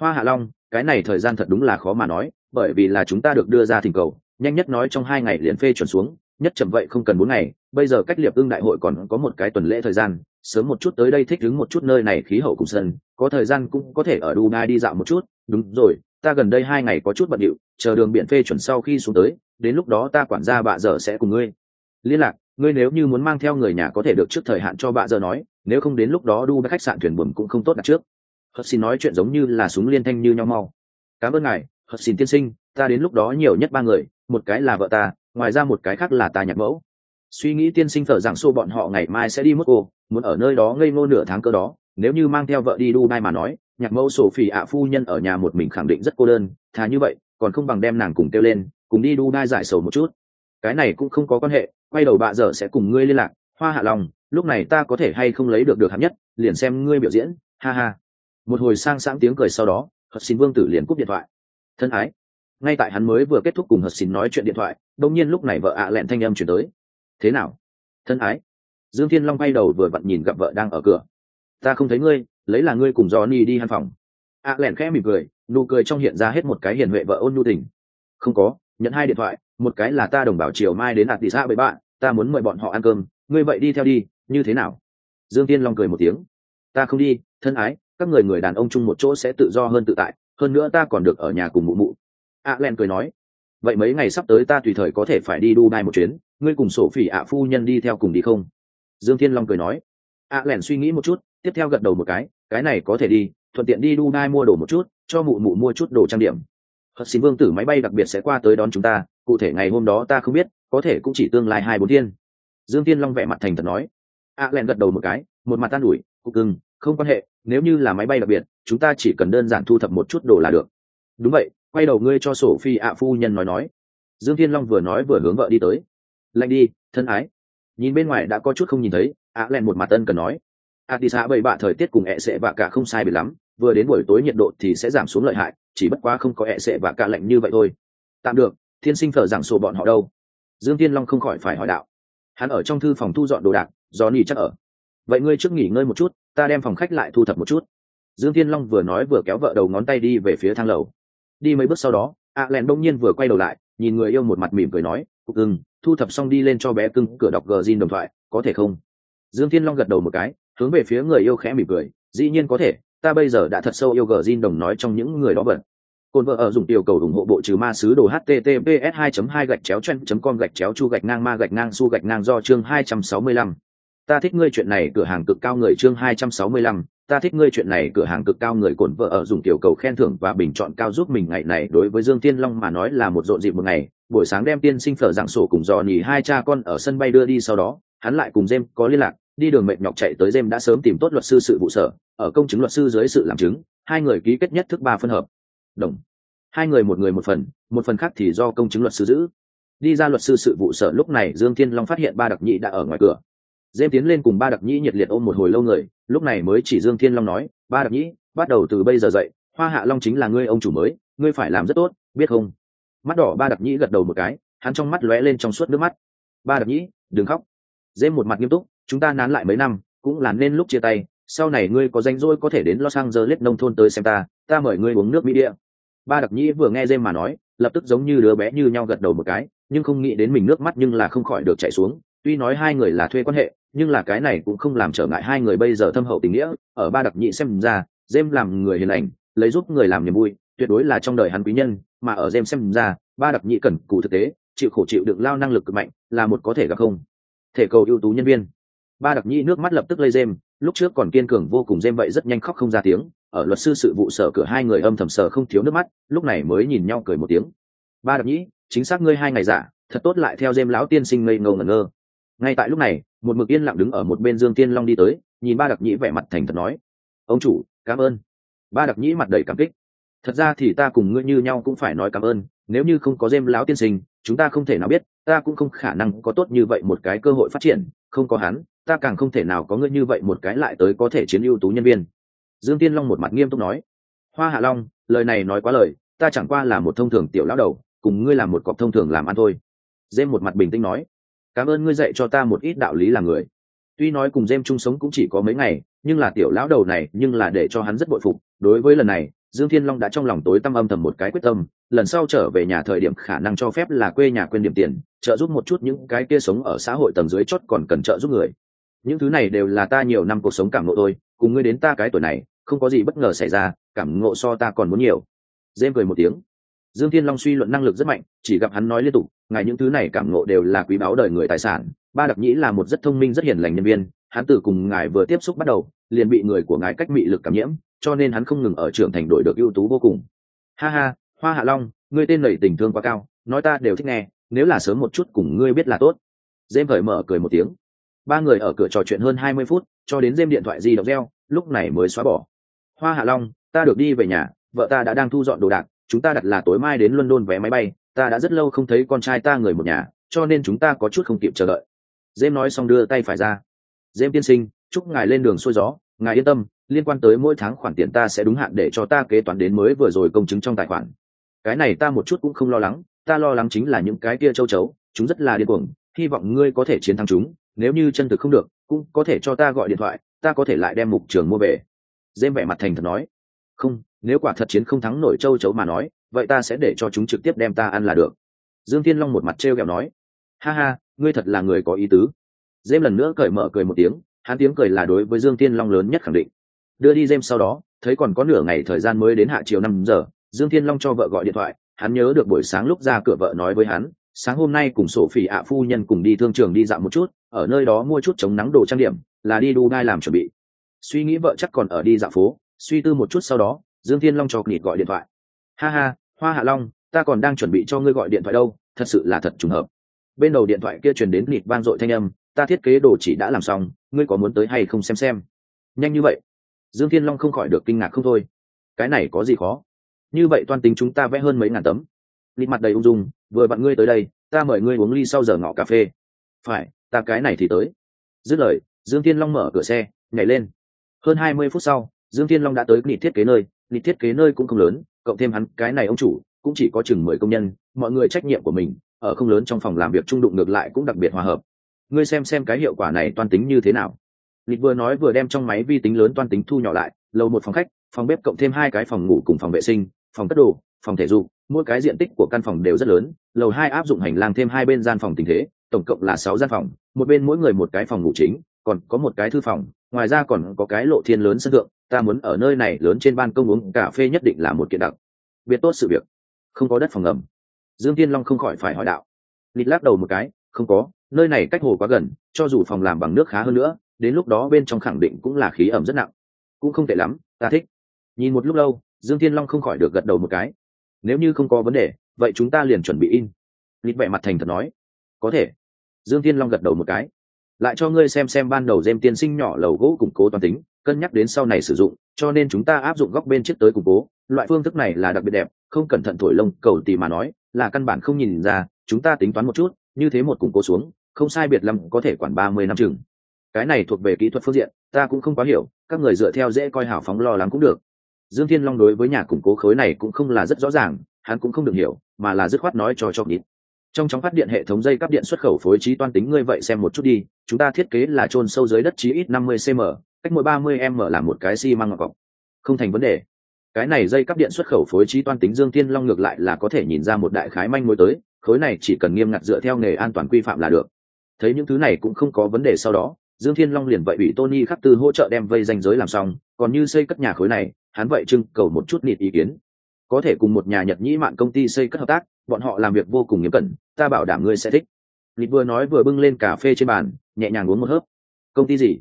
Hoa hạ long, cái này thời gian thật đúng là khó mà nói, bởi vì là chúng ta được đưa ra thỉnh cầu, nhanh nhất nói trong hai ngày liền phê chuẩn xuống, nhất chậm vậy không cần bốn ngày, bây giờ cách liệp ưng đại hội còn có một cái tuần lễ thời gian, sớm một chút tới đây thích ứng một chút nơi này khí hậu cùng sân, có thời gian cũng có thể ở dubai đi dạo một chút. Đúng rồi ta gần đây hai ngày có chút bận điệu, chờ đường biển phê chuẩn sau khi xuống tới, đến lúc đó ta quản gia bạ giờ sẽ cùng ngươi. Liên lạc, ngươi nếu như muốn mang theo người nhà có thể được trước thời hạn cho bạ giờ nói, nếu không đến lúc đó đu khách sạn thuyền buồm cũng không tốt đặt trước. Hất xin nói chuyện giống như là súng liên thanh như nhau mau. Cảm ơn ngài hất xin tiên sinh, ta đến lúc đó nhiều nhất ba người, một cái là vợ ta, ngoài ra một cái khác là ta nhạc mẫu. Suy nghĩ tiên sinh thở rằng xô bọn họ ngày mai sẽ đi mất cô, muốn ở nơi đó ngây ngô nửa tháng cơ đó, nếu như mang theo vợ đi dubai mà nói nhạc mẫu sổ phỉ ạ phu nhân ở nhà một mình khẳng định rất cô đơn, thà như vậy, còn không bằng đem nàng cùng kêu lên, cùng đi đu đai giải sầu một chút. Cái này cũng không có quan hệ, quay đầu bạ giờ sẽ cùng ngươi liên lạc, hoa hạ lòng, lúc này ta có thể hay không lấy được được hạng nhất, liền xem ngươi biểu diễn, ha ha. Một hồi sang sáng tiếng cười sau đó, hật xin vương tử liền cúp điện thoại. Thân ái. Ngay tại hắn mới vừa kết thúc cùng hật xin nói chuyện điện thoại đông nhiên lúc này vợ ạ lẹn thanh âm chuyển tới. Thế nào? Thân ái. Dương thiên long bay đầu vừa vặn nhìn gặp vợ đang ở cửa. Ta không thấy ngươi lấy là ngươi cùng johnny đi hắn phòng. Ạ lẻn khẽ mỉm cười, nụ cười trong hiện ra hết một cái hiền huệ vợ ôn nhu tình. Không có, nhận hai điện thoại, một cái là ta đồng bảo chiều mai đến ạt tỷ xã với bạn, ta muốn mời bọn họ ăn cơm. Ngươi vậy đi theo đi, như thế nào? Dương tiên long cười một tiếng. Ta không đi, thân ái, các người người đàn ông chung một chỗ sẽ tự do hơn tự tại, hơn nữa ta còn được ở nhà cùng mụ mụ. A lẻn cười nói. Vậy mấy ngày sắp tới ta tùy thời có thể phải đi dubai một chuyến, ngươi cùng sổ phỉ ạ phu nhân đi theo cùng đi không? Dương thiên long cười nói. A lẻn suy nghĩ một chút, tiếp theo gật đầu một cái cái này có thể đi, thuận tiện đi dubai mua đồ một chút, cho mụ mụ mua chút đồ trang điểm. Hất xin vương tử máy bay đặc biệt sẽ qua tới đón chúng ta, cụ thể ngày hôm đó ta không biết, có thể cũng chỉ tương lai hai bốn thiên. Dương thiên long vẽ mặt thành thật nói. A len gật đầu một cái, một mặt tan ủi, cục cưng, không quan hệ, nếu như là máy bay đặc biệt, chúng ta chỉ cần đơn giản thu thập một chút đồ là được. Đúng vậy, quay đầu ngươi cho sổ phi ạ phu nhân nói nói. Dương thiên long vừa nói vừa hướng vợ đi tới. Lạnh đi, thân ái. Nhìn bên ngoài đã có chút không nhìn thấy ạ len một mặt ân cần nói. Addis Ababa xã bảy bạ thời tiết cùng ẹ sẽ và cả không sai biệt lắm, vừa đến buổi tối nhiệt độ thì sẽ giảm xuống lợi hại, chỉ bất quá không có ẹ sẽ và cả lạnh như vậy thôi. Tạm được, thiên sinh phở giảng sổ bọn họ đâu? Dương thiên long không khỏi phải hỏi đạo. Hắn ở trong thư phòng thu dọn đồ đạc, do nỉ chắc ở. Vậy ngươi trước nghỉ ngơi một chút, ta đem phòng khách lại thu thập một chút. Dương thiên long vừa nói vừa kéo vợ đầu ngón tay đi về phía thang lầu. Đi mấy bước sau đó ạ lẹn đông nhiên vừa quay đầu lại, nhìn người yêu một mặt mỉm cười nói, cục cưng thu thập xong đi lên cho bé cưng cửa đọc gờ zin đồng thoại, có thể không? Dương thiên long gật đầu một cái hướng về phía người yêu khẽ mỉm cười dĩ nhiên có thể ta bây giờ đã thật sâu yêu gờ zin đồng nói trong những người đó vật cồn vợ ở dùng tiểu cầu ủng hộ bộ trừ ma sứ đồ https 2 2 gạch chéo chen com gạch chéo chu gạch ngang ma gạch ngang su gạch ngang do chương 265. Ta thích ngươi chuyện này cửa hàng cực cao người chương 265, ta thích ngươi chuyện này cửa hàng cực cao người cồn vợ ở dùng tiểu cầu khen thưởng và bình chọn cao giúp mình ngày này. Đối với Dương Tiên Long mà nói là một rộn dịp một ngày, buổi sáng đem tiên sinh phở dạng sổ cùng dò nhì hai cha con ở sân bay đưa đi sau đó, hắn lại cùng Jem có liên lạc, đi đường mệt nhọc chạy tới Jem đã sớm tìm tốt luật sư sự vụ sở, ở công chứng luật sư dưới sự làm chứng, hai người ký kết nhất thức ba phân hợp. Đồng. Hai người một người một phần, một phần khác thì do công chứng luật sư giữ. Đi ra luật sư sự vụ sở lúc này Dương Thiên Long phát hiện ba đặc nhị đã ở ngoài cửa, dêm tiến lên cùng ba đặc nhĩ nhiệt liệt ôm một hồi lâu người lúc này mới chỉ dương thiên long nói ba đặc nhĩ bắt đầu từ bây giờ dậy hoa hạ long chính là ngươi ông chủ mới ngươi phải làm rất tốt biết không mắt đỏ ba đặc nhĩ gật đầu một cái hắn trong mắt lóe lên trong suốt nước mắt ba đặc nhĩ đừng khóc dêm một mặt nghiêm túc chúng ta nán lại mấy năm, cũng là nên lúc chia tay, sau này ngươi có danh rỗi có thể đến los angeles nông thôn tới xem ta ta mời ngươi uống nước mỹ địa ba đặc nhĩ vừa nghe dêm mà nói, lập tức giống như đứa bé như nhau gật đầu một cái, nhưng không nghĩ đến mình nước mắt nhưng là không khỏi được chảy xuống. Tuy nói hai người là thuê quan hệ, nhưng là cái này cũng không làm trở ngại hai người bây giờ thâm hậu tình nghĩa. Ở ba đặc nhị xem ra dêm làm người hiền lành, lấy giúp người làm niềm vui, tuyệt đối là trong đời hắn quý nhân. Mà ở dêm xem ra, ba đặc nhị cần cụ thực tế, chịu khổ chịu đựng lao năng lực cực mạnh, là một có thể gặp không? Thể cầu ưu tú nhân viên ba đặc nhĩ nước mắt lập tức lây dêm lúc trước còn kiên cường vô cùng dêm vậy rất nhanh khóc không ra tiếng, ở luật sư sự vụ sở cửa hai người âm thầm sở không thiếu nước mắt, lúc này mới nhìn nhau cười một tiếng. Ba đặc nhĩ, chính xác ngươi hai ngày giả, thật tốt lại theo dêm lão tiên sinh ngây ngâu ngẩn ngơ. Ngay tại lúc này, một mực yên lặng đứng ở một bên dương tiên long đi tới, nhìn ba đặc nhĩ vẻ mặt thành thật nói, ông chủ, cảm ơn. Ba đặc nhĩ mặt đầy cảm kích. Thật ra thì ta cùng ngươi như nhau cũng phải nói cảm ơn, nếu như không có dêm lão tiên sinh, chúng ta không thể nào biết ta cũng không khả năng có tốt như vậy một cái cơ hội phát triển, không có hắn, ta càng không thể nào có ngươi như vậy một cái lại tới có thể chiến ưu tú nhân viên. Dương tiên long một mặt nghiêm túc nói. Hoa hạ long, lời này nói quá lời, ta chẳng qua là một thông thường tiểu lão đầu, cùng ngươi làm một cọc thông thường làm ăn thôi. Dêm một mặt bình tĩnh nói. Cảm ơn ngươi dạy cho ta một ít đạo lý là người. Tuy nói cùng dêm chung sống cũng chỉ có mấy ngày, nhưng là tiểu lão đầu này, nhưng là để cho hắn rất bội phục, đối với lần này dương thiên long đã trong lòng tối tăm âm thầm một cái quyết tâm, lần sau trở về nhà thời điểm khả năng cho phép là quê nhà quên điểm tiền, trợ giúp một chút những cái kia sống ở xã hội tầng dưới chót còn cần trợ giúp người. Những thứ này đều là ta nhiều năm cuộc sống cảm ngộ tôi cùng ngươi đến ta cái tuổi này, không có gì bất ngờ xảy ra, cảm ngộ so ta còn muốn nhiều. Dêm cười một tiếng. Dương thiên long suy luận năng lực rất mạnh, chỉ gặp hắn nói liên tục, ngài những thứ này cảm ngộ đều là quý báu đời người tài sản, ba đặc nhĩ là một rất thông minh, rất hiền lành nhân viên, hắn từ cùng ngài vừa tiếp xúc bắt đầu liền bị người của ngài cách mị lực cảm nhiễm, cho nên hắn không ngừng ở trưởng thành đội được ưu tú vô cùng. Ha ha, hoa hạ long, ngươi tên lầy tình thương quá cao, nói ta đều thích nghe, nếu là sớm một chút cùng ngươi biết là tốt. Dêm khởi mở cười một tiếng. Ba người ở cửa trò chuyện hơn hai mươi phút, cho đến dêm điện thoại di động reo, lúc này mới xóa bỏ. Hoa hạ long, ta được đi về nhà, vợ ta đã đang thu dọn đồ đạc, chúng ta đặt là tối mai đến london vé máy bay, ta đã rất lâu không thấy con trai ta người một nhà, cho nên chúng ta có chút không kịp chờ đợi. Dêm nói xong đưa tay phải ra. Dêm tiên sinh chúc ngài lên đường xuôi gió, ngài yên tâm, liên quan tới mỗi tháng khoản tiền ta sẽ đúng hạn để cho ta kế toán đến mới vừa rồi công chứng trong tài khoản. Cái này ta một chút cũng không lo lắng, ta lo lắng chính là những cái kia châu chấu, chúng rất là điên cuồng, hy vọng ngươi có thể chiến thắng chúng, nếu như chân thực không được, cũng có thể cho ta gọi điện thoại, ta có thể lại đem mục trường mua về. Dêm vẻ mặt thành thật nói. Không, nếu quả thật chiến không thắng nổi châu chấu mà nói, vậy ta sẽ để cho chúng trực tiếp đem ta ăn là được. Dương thiên long một mặt t r e o kẹo nói. Ha ha, ngươi thật là người có ý tứ. Dêm lần nữa cởi mở cười một tiếng hắn tiếng cười là đối với dương thiên long lớn nhất khẳng định. Đưa đi dêm sau đó, thấy còn có nửa ngày thời gian mới đến hạ chiều năm giờ, dương thiên long cho vợ gọi điện thoại, hắn nhớ được buổi sáng lúc ra cửa vợ nói với hắn, sáng hôm nay cùng sổ phỉ ạ phu nhân cùng đi thương trường đi dạo một chút, ở nơi đó mua chút chống nắng đồ trang điểm, là đi đu đai làm chuẩn bị. Suy nghĩ vợ chắc còn ở đi dạo phố, suy tư một chút sau đó, dương thiên long cho nịt gọi điện thoại. Ha ha, hoa hạ long, ta còn đang chuẩn bị cho ngươi gọi điện thoại đâu, thật sự là thật trùng hợp. Bên đầu điện thoại kia truyền đến nịt vang dội thanh âm ta thiết kế đồ chỉ đã làm xong, ngươi có muốn tới hay không xem xem? Nhanh như vậy. Dương thiên long không khỏi được kinh ngạc không thôi. Cái này có gì khó? Như vậy toan tính chúng ta vẽ hơn mấy ngàn tấm. Nịt mặt đầy ung dung, vừa bạn ngươi tới đây, ta mời ngươi uống ly sau giờ ngọ cà phê. Phải, ta cái này thì tới. Dứt lời, dương thiên long mở cửa xe, nhảy lên. Hơn hai mươi phút sau, dương thiên long đã tới nịt thiết kế nơi. Nịt thiết kế nơi cũng không lớn, cộng thêm hắn, cái này ông chủ, cũng chỉ có chừng mười công nhân, mọi người trách nhiệm của mình, ở không lớn trong phòng làm việc trung đụng ngược lại cũng đặc biệt hòa hợp ngươi xem xem cái hiệu quả này toan tính như thế nào. Lịch vừa nói vừa đem trong máy vi tính lớn toan tính thu nhỏ lại lầu một phòng khách, phòng bếp cộng thêm hai cái phòng ngủ cùng phòng vệ sinh, phòng cất đồ, phòng thể dục, mỗi cái diện tích của căn phòng đều rất lớn, lầu hai áp dụng hành lang thêm hai bên gian phòng tình thế, tổng cộng là sáu gian phòng, một bên mỗi người một cái phòng ngủ chính, còn có một cái thư phòng, ngoài ra còn có cái lộ thiên lớn sân thượng, ta muốn ở nơi này lớn trên ban công uống cà phê nhất định là một kiện đặc biệt tốt sự việc. Không có đất phòng ngầm. Dương tiên long không khỏi phải hỏi đạo. Lịch lắc đầu một cái, không có nơi này cách hồ quá gần, cho dù phòng làm bằng nước khá hơn nữa, đến lúc đó bên trong khẳng định cũng là khí ẩm rất nặng. Cũng không tệ lắm, ta thích. Nhìn một lúc lâu, dương thiên long không khỏi được gật đầu một cái. Nếu như không có vấn đề, vậy chúng ta liền chuẩn bị in. Lít vẻ mặt thành thật nói. Có thể. Dương thiên long gật đầu một cái. Lại cho ngươi xem xem ban đầu dêm tiên sinh nhỏ lầu gỗ củng cố toàn tính, cân nhắc đến sau này sử dụng, cho nên chúng ta áp dụng góc bên chiếc tới củng cố. Loại phương thức này là đặc biệt đẹp, không cẩn thận thổi lông, cầu tì mà nói, là căn bản không nhìn ra, chúng ta tính toán một chút, như thế một củng cố xuống không sai biệt lắm có thể quản ba mươi năm chừng. Cái này thuộc về kỹ thuật phương diện, ta cũng không quá hiểu, các người dựa theo dễ coi hảo phóng lo lắng cũng được. Dương thiên long đối với nhà củng cố khối này cũng không là rất rõ ràng, hắn cũng không được hiểu, mà là dứt khoát nói cho cho biết trong chóng phát điện hệ thống dây cắp điện xuất khẩu phối trí toan tính ngươi vậy xem một chút đi, chúng ta thiết kế là chôn sâu dưới đất chí ít năm mươi cm cách mỗi ba mươi m là một cái xi măng ngọc cọc. Không thành vấn đề. Cái này dây cắp điện xuất khẩu phối trí toan tính dương thiên long ngược lại là có thể nhìn ra một đại khái manh mối tới, khối này chỉ cần nghiêm ngặt dựa theo nghề an toàn quy phạm là được thấy những thứ này cũng không có vấn đề sau đó, dương thiên long liền vậy bị tony khắc tư hỗ trợ đem vây danh giới làm xong, còn như xây cất nhà khối này, hắn vậy trưng cầu một chút nịt ý kiến. Có thể cùng một nhà nhật nhĩ mạn công ty xây cất hợp tác, bọn họ làm việc vô cùng nghiêm cẩn, ta bảo đảm ngươi sẽ thích. Nịt vừa nói vừa bưng lên cà phê trên bàn, nhẹ nhàng uống một hớp. Công ty gì?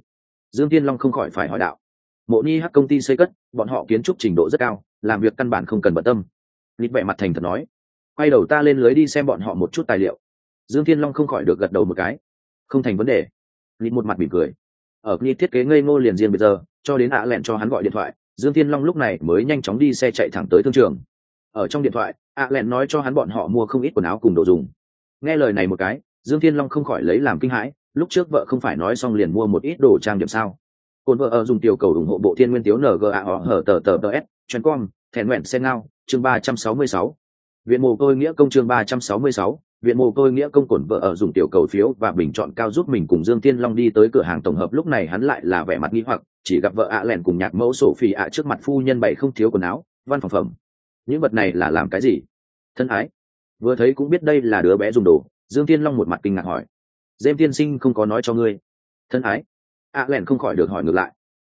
Dương thiên long không khỏi phải hỏi đạo. Mộ ni hắc công ty xây cất, bọn họ kiến trúc trình độ rất cao, làm việc căn bản không cần bận tâm. Nịt vẻ mặt thành thật nói. Quay đầu ta lên lưới đi xem bọn họ một chút tài liệu. Dương thiên long không khỏi được gật đầu một cái không thành vấn đề. Nít một mặt mỉm cười. Ở nít thiết kế ngây ngô liền riêng bây giờ, cho đến ạ lẹn cho hắn gọi điện thoại, dương thiên long lúc này mới nhanh chóng đi xe chạy thẳng tới thương trường. Ở trong điện thoại, ạ lẹn nói cho hắn bọn họ mua không ít quần áo cùng đồ dùng. Nghe lời này một cái, dương thiên long không khỏi lấy làm kinh hãi, lúc trước vợ không phải nói xong liền mua một ít đồ trang điểm sao? Cồn vợ ở dùng tiểu cầu ủng hộ bộ thiên nguyên tiếu nga họ hở tờ tờ tờ s chuyên com thẹn nguyện xe ngao, chương ba trăm sáu mươi sáu. Viện mồ côi nghĩa công chương ba trăm sáu mươi sáu viện mồ côi nghĩa công cổn vợ ở dùng tiểu cầu phiếu và bình chọn cao giúp mình cùng dương tiên long đi tới cửa hàng tổng hợp. Lúc này hắn lại là vẻ mặt nghi hoặc, chỉ gặp vợ ạ lẻn cùng nhạc mẫu sổ phi ạ trước mặt phu nhân bày không thiếu quần áo, văn phòng phẩm. Những vật này là làm cái gì? Thân ái. Vừa thấy cũng biết đây là đứa bé dùng đồ, dương tiên long một mặt kinh ngạc hỏi. Dêm tiên sinh không có nói cho ngươi. Thân ái. Ạ lẻn không khỏi được hỏi ngược lại.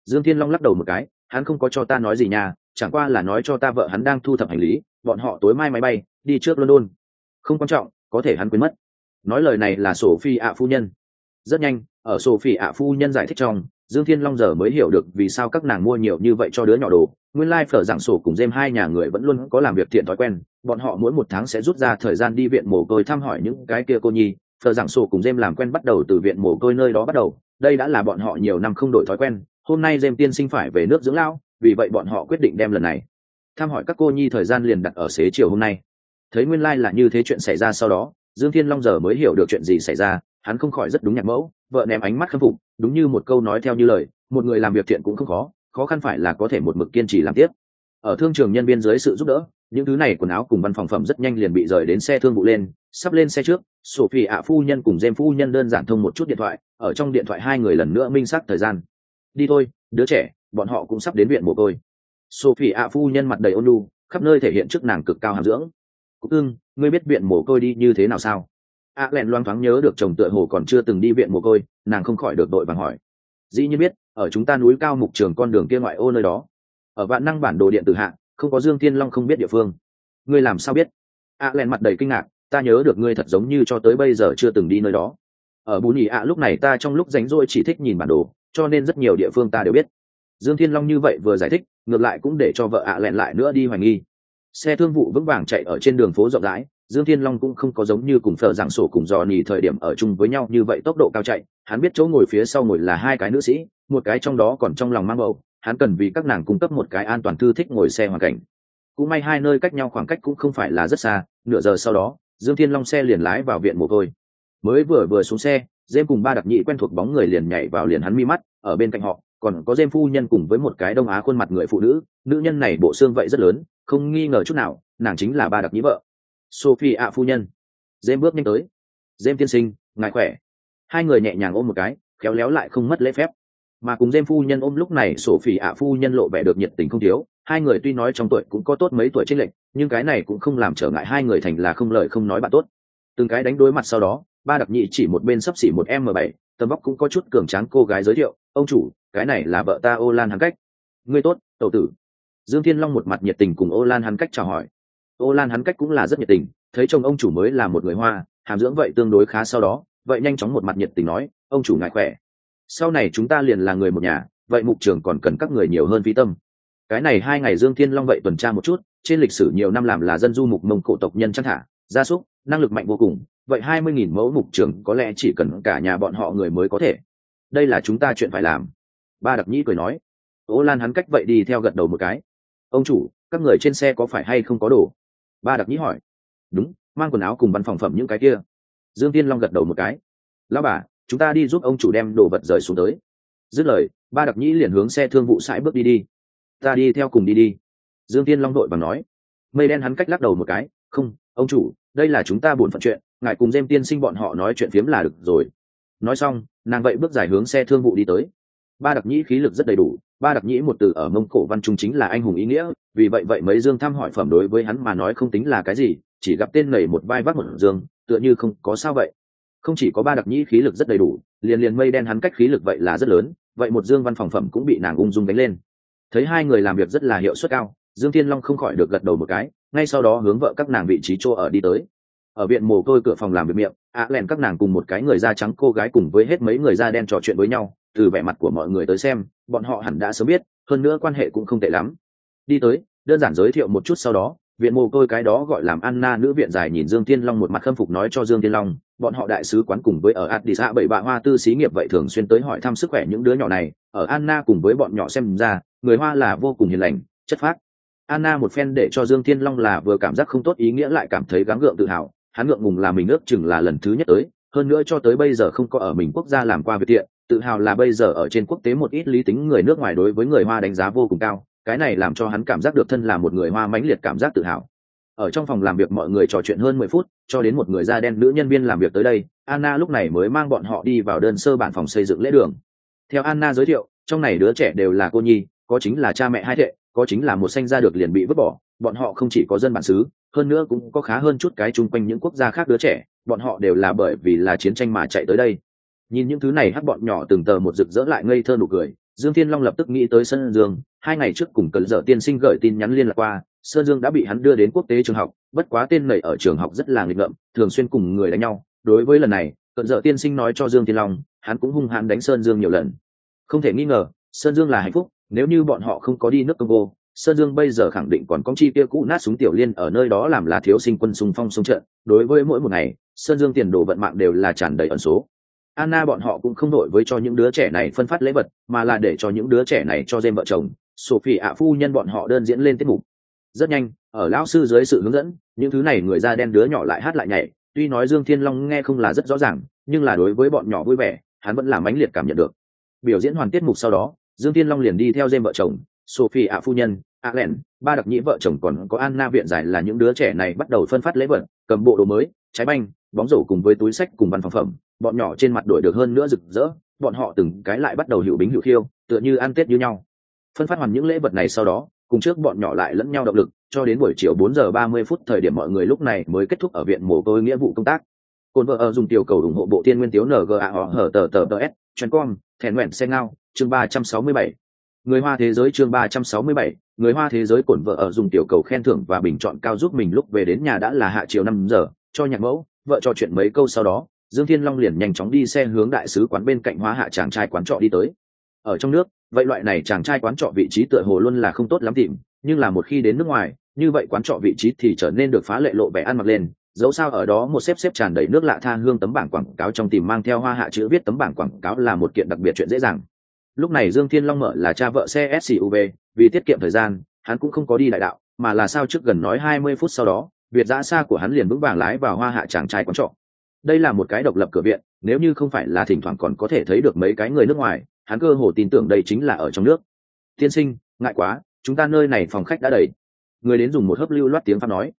Dương tiên long lắc đầu một cái, hắn không có cho ta nói gì nhà chẳng qua là nói cho ta vợ hắn đang thu thập hành lý, bọn họ tối mai máy bay, đi trước london. Không quan trọng có thể hắn quên mất. Nói lời này là sổ phi ạ phu nhân. Rất nhanh, ở sổ phi ạ phu nhân giải thích trong, dương thiên long giờ mới hiểu được vì sao các nàng mua nhiều như vậy cho đứa nhỏ đồ. Nguyên lai、like、phở giảng sổ cùng dêm hai nhà người vẫn luôn có làm việc thiện thói quen. Bọn họ mỗi một tháng sẽ rút ra thời gian đi viện mồ côi thăm hỏi những cái kia cô nhi. Phở giảng sổ cùng dêm làm quen bắt đầu từ viện mồ côi nơi đó bắt đầu. Đây đã là bọn họ nhiều năm không đổi thói quen. Hôm nay dêm tiên sinh phải về nước dưỡng lao vì vậy bọn họ quyết định đem lần này thăm hỏi các cô nhi thời gian liền đặt ở xế chiều hôm nay thấy nguyên lai、like、là như thế chuyện xảy ra sau đó, dương thiên long giờ mới hiểu được chuyện gì xảy ra, hắn không khỏi rất đúng nhạc mẫu, vợ ném ánh mắt khâm phục, đúng như một câu nói theo như lời, một người làm việc thiện cũng không khó khó khăn phải là có thể một mực kiên trì làm tiếp. Ở thương trường nhân viên dưới sự giúp đỡ, những thứ này quần áo cùng văn phòng phẩm rất nhanh liền bị rời đến xe thương vụ lên, sắp lên xe trước, sophie ạ phu nhân cùng jem phu nhân đơn giản thông một chút điện thoại, ở trong điện thoại hai người lần nữa minh xác thời gian. Đi thôi, đứa trẻ, bọn họ cũng sắp đến viện mồ côi. Sophie ạ phu nhân mặt đầy ôn lu khắp nơi thể hiện chức nàng cực cao hàm dưỡng cúc ưng, ngươi biết viện mồ côi đi như thế nào sao? A lẹn loang thoáng nhớ được chồng tựa hồ còn chưa từng đi viện mồ côi, nàng không khỏi được đội vàng hỏi. Dĩ nhiên biết, ở chúng ta núi cao mục trường con đường kia ngoại ô nơi đó. Ở vạn năng bản đồ điện tử hạ, không có dương thiên long không biết địa phương. Ngươi làm sao biết? A lẹn mặt đầy kinh ngạc, ta nhớ được ngươi thật giống như cho tới bây giờ chưa từng đi nơi đó. Ở bù nhì ạ, lúc này ta trong lúc rảnh rỗi chỉ thích nhìn bản đồ, cho nên rất nhiều địa phương ta đều biết. Dương thiên long như vậy vừa giải thích, ngược lại cũng để cho vợ ạ lẹn lại nữa đi hoài nghi xe thương vụ vững vàng chạy ở trên đường phố rộng rãi, dương thiên long cũng không có giống như cùng phở giảng sổ cùng dò nỉ thời điểm ở chung với nhau như vậy tốc độ cao chạy. Hắn biết chỗ ngồi phía sau ngồi là hai cái nữ sĩ, một cái trong đó còn trong lòng mang bầu. Hắn cần vì các nàng cung cấp một cái an toàn thư thích ngồi xe hoàn cảnh. Cũng may hai nơi cách nhau khoảng cách cũng không phải là rất xa, nửa giờ sau đó, dương thiên long xe liền lái vào viện mồ côi. Mới vừa vừa xuống xe, dêm cùng ba đặc nhị quen thuộc bóng người liền nhảy vào liền hắn mi mắt, ở bên cạnh họ, còn có dêm phu nhân cùng với một cái đông á khuôn mặt người phụ nữ. Nữ nhân này bộ xương vậy rất lớn không nghi ngờ chút nào nàng chính là ba đặc nhĩ vợ. Sophie ạ phu nhân. Dêm bước nhanh tới. Dêm tiên sinh ngài khỏe? Hai người nhẹ nhàng ôm một cái khéo léo lại không mất lễ phép. Mà cùng dêm phu nhân ôm lúc này sophie ạ phu nhân lộ vẻ được nhiệt tình không thiếu. Hai người tuy nói trong tuổi cũng có tốt mấy tuổi trên lệch, nhưng cái này cũng không làm trở ngại hai người thành là không lời không nói bạn tốt. Từng cái đánh đối mặt sau đó ba đặc nhị chỉ một bên sấp xỉ một m bảy tầm vóc cũng có chút cường tráng cô gái giới thiệu ông chủ cái này là vợ ta ô lan hắn cách. Ngươi tốt tẩu tử dương thiên long một mặt nhiệt tình cùng ô lan hắn cách chào hỏi. Ô lan hắn cách cũng là rất nhiệt tình, thấy chồng ông chủ mới là một người hoa, hàm dưỡng vậy tương đối khá sau đó, vậy nhanh chóng một mặt nhiệt tình nói, ông chủ ngại khỏe. Sau này chúng ta liền là người một nhà, vậy mục trường còn cần các người nhiều hơn vi tâm. Cái này hai ngày dương thiên long vậy tuần tra một chút, trên lịch sử nhiều năm làm là dân du mục mông cổ tộc nhân chăn thả, gia súc, năng lực mạnh vô cùng, vậy hai mươi nghìn mẫu mục trường có lẽ chỉ cần cả nhà bọn họ người mới có thể. Đây là chúng ta chuyện phải làm. Ba đặc nhĩ cười nói. Ô lan hắn cách vậy đi theo gật đầu một cái ông chủ, các người trên xe có phải hay không có đồ? Ba đặc nhĩ hỏi. Đúng, mang quần áo cùng văn phòng phẩm những cái kia. Dương tiên long gật đầu một cái. Lao bà, chúng ta đi giúp ông chủ đem đồ vật rời xuống tới. Dứt lời, ba đặc nhĩ liền hướng xe thương vụ sãi bước đi đi. Ta đi theo cùng đi đi. Dương tiên long đội bằng nói. Mây đen hắn cách lắc đầu một cái. Không, ông chủ, đây là chúng ta buồn phận chuyện. Ngài cùng dêm tiên sinh bọn họ nói chuyện phiếm là được rồi. Nói xong, nàng vậy bước giải hướng xe thương vụ đi tới ba đặc nhĩ khí lực rất đầy đủ, ba đặc nhĩ một từ ở mông cổ văn trung chính là anh hùng ý nghĩa, vì vậy vậy mấy dương thăm hỏi phẩm đối với hắn mà nói không tính là cái gì, chỉ gặp tên nảy một vai vác một dương, tựa như không có sao vậy. Không chỉ có ba đặc nhĩ khí lực rất đầy đủ, liền liền mây đen hắn cách khí lực vậy là rất lớn, vậy một dương văn phòng phẩm cũng bị nàng ung dung đánh lên. Thấy hai người làm việc rất là hiệu suất cao, dương thiên long không khỏi được gật đầu một cái, ngay sau đó hướng vợ các nàng vị trí chỗ ở đi tới. Ở viện mồ côi cửa phòng làm việc miệng, ạ à lẹn các nàng cùng một cái người da trắng cô gái cùng với hết mấy người da đen trò chuyện với nhau từ vẻ mặt của mọi người tới xem, bọn họ hẳn đã sớm biết, hơn nữa quan hệ cũng không tệ lắm. Đi tới, đơn giản giới thiệu một chút sau đó, viện mồ côi cái đó gọi làm anna nữ viện dài nhìn dương tiên long một mặt khâm phục nói cho dương tiên long, bọn họ đại sứ quán cùng với ở addis bảy bạ hoa tư xí nghiệp vậy thường xuyên tới hỏi thăm sức khỏe những đứa nhỏ này, ở anna cùng với bọn nhỏ xem ra, người hoa là vô cùng hiền lành, chất phác. Anna một phen để cho dương tiên long là vừa cảm giác không tốt ý nghĩa lại cảm thấy gắng gượng tự hào, hắn ngượng ngùng là mình ước chừng là lần thứ nhất tới, hơn nữa cho tới bây giờ không có ở mình quốc gia làm qua việc thiện tự hào là bây giờ ở trên quốc tế một ít lý tính người nước ngoài đối với người hoa đánh giá vô cùng cao, cái này làm cho hắn cảm giác được thân là một người hoa mãnh liệt cảm giác tự hào. Ở trong phòng làm việc mọi người trò chuyện hơn mười phút, cho đến một người da đen nữ nhân viên làm việc tới đây, anna lúc này mới mang bọn họ đi vào đơn sơ bản phòng xây dựng lễ đường. Theo anna giới thiệu, trong này đứa trẻ đều là cô nhi, có chính là cha mẹ hai thệ, có chính là một sanh ra được liền bị vứt bỏ, bọn họ không chỉ có dân bản xứ, hơn nữa cũng có khá hơn chút cái chung quanh những quốc gia khác đứa trẻ, bọn họ đều là bởi vì là chiến tranh mà chạy tới đây nhìn những thứ này hắc bọn nhỏ từng tờ một rực rỡ lại ngây thơ nụ cười, dương thiên long lập tức nghĩ tới sơn dương, hai ngày trước cùng cần dở tiên sinh gửi tin nhắn liên lạc qua, sơn dương đã bị hắn đưa đến quốc tế trường học, bất quá tên nảy ở trường học rất là nghịch ngợm, thường xuyên cùng người đánh nhau. Đối với lần này cận dợ tiên sinh nói cho dương thiên long, hắn cũng hung hãn đánh sơn dương nhiều lần. Không thể nghi ngờ, sơn dương là hạnh phúc, nếu như bọn họ không có đi nước congo, sơn dương bây giờ khẳng định còn có chi kia cũ nát súng tiểu liên ở nơi đó làm là thiếu sinh quân sung phong sung trận. Đối với mỗi một ngày, sơn dương tiền đồ vận mạng đều là tràn đầy ẩn số anna bọn họ cũng không đổi với cho những đứa trẻ này phân phát lễ vật, mà là để cho những đứa trẻ này cho dêm vợ chồng. Sophie ạ phu nhân bọn họ đơn diễn lên tiết mục. Rất nhanh, ở lão sư dưới sự hướng dẫn, những thứ này người da đen đứa nhỏ lại hát lại nhảy. Tuy nói dương thiên long nghe không là rất rõ ràng, nhưng là đối với bọn nhỏ vui vẻ, hắn vẫn là mãnh liệt cảm nhận được. Biểu diễn hoàn tiết mục sau đó, dương thiên long liền đi theo dêm vợ chồng sophie ạ phu nhân a ba đặc nhĩ vợ chồng còn có anna viện giải là những đứa trẻ này bắt đầu phân phát lễ vật, cầm bộ đồ mới, trái banh, bóng rổ cùng với túi sách cùng văn phòng phẩm bọn nhỏ trên mặt đổi được hơn nữa rực rỡ, bọn họ từng cái lại bắt đầu hiệu bính hiệu khiêu, tựa như ăn tết như nhau. Phân phát hoàn những lễ vật này sau đó, cùng trước bọn nhỏ lại lẫn nhau động lực, cho đến buổi chiều bốn giờ ba mươi phút thời điểm mọi người lúc này mới kết thúc ở viện mồ côi nghĩa vụ công tác. Cồn vợ ở dùng tiểu cầu ủng hộ bộ tiên nguyên tiếu nga họ hở tờ tờ tờ s chuyên com thèn nguyện xe ngao, chương ba trăm sáu mươi bảy. Người hoa thế giới chương ba trăm sáu mươi bảy. Người hoa thế giới cổn vợ ở dùng tiểu cầu khen thưởng và bình chọn cao giúp mình lúc về đến nhà đã là hạ chiều năm giờ, cho nhạc mẫu, vợ trò chuyện mấy câu sau đó dương thiên long liền nhanh chóng đi xe hướng đại sứ quán bên cạnh hóa hạ chàng trai quán trọ đi tới. Ở trong nước, vậy loại này chàng trai quán trọ vị trí tựa hồ luôn là không tốt lắm tìm, nhưng là một khi đến nước ngoài, như vậy quán trọ vị trí thì trở nên được phá lệ lộ vẻ ăn mặc lên, dẫu sao ở đó một xếp xếp tràn đầy nước lạ tha hương tấm bảng quảng cáo trong tìm mang theo hoa hạ chữ viết tấm bảng quảng cáo là một kiện đặc biệt chuyện dễ dàng. Lúc này dương thiên long mở là cha vợ xe suv vì tiết kiệm thời gian, hắn cũng không có đi đại đạo, mà là sao trước gần nói hai mươi phút sau đó, việt giã xa của hắn liền vững vàng lái vào hoa hạ chàng trai quán trọ đây là một cái độc lập cửa viện, nếu như không phải là thỉnh thoảng còn có thể thấy được mấy cái người nước ngoài, hắn cơ hồ tin tưởng đây chính là ở trong nước. Tiên sinh, ngại quá, chúng ta nơi này phòng khách đã đầy. Người đến dùng một hớp lưu loát tiếng pháp nói.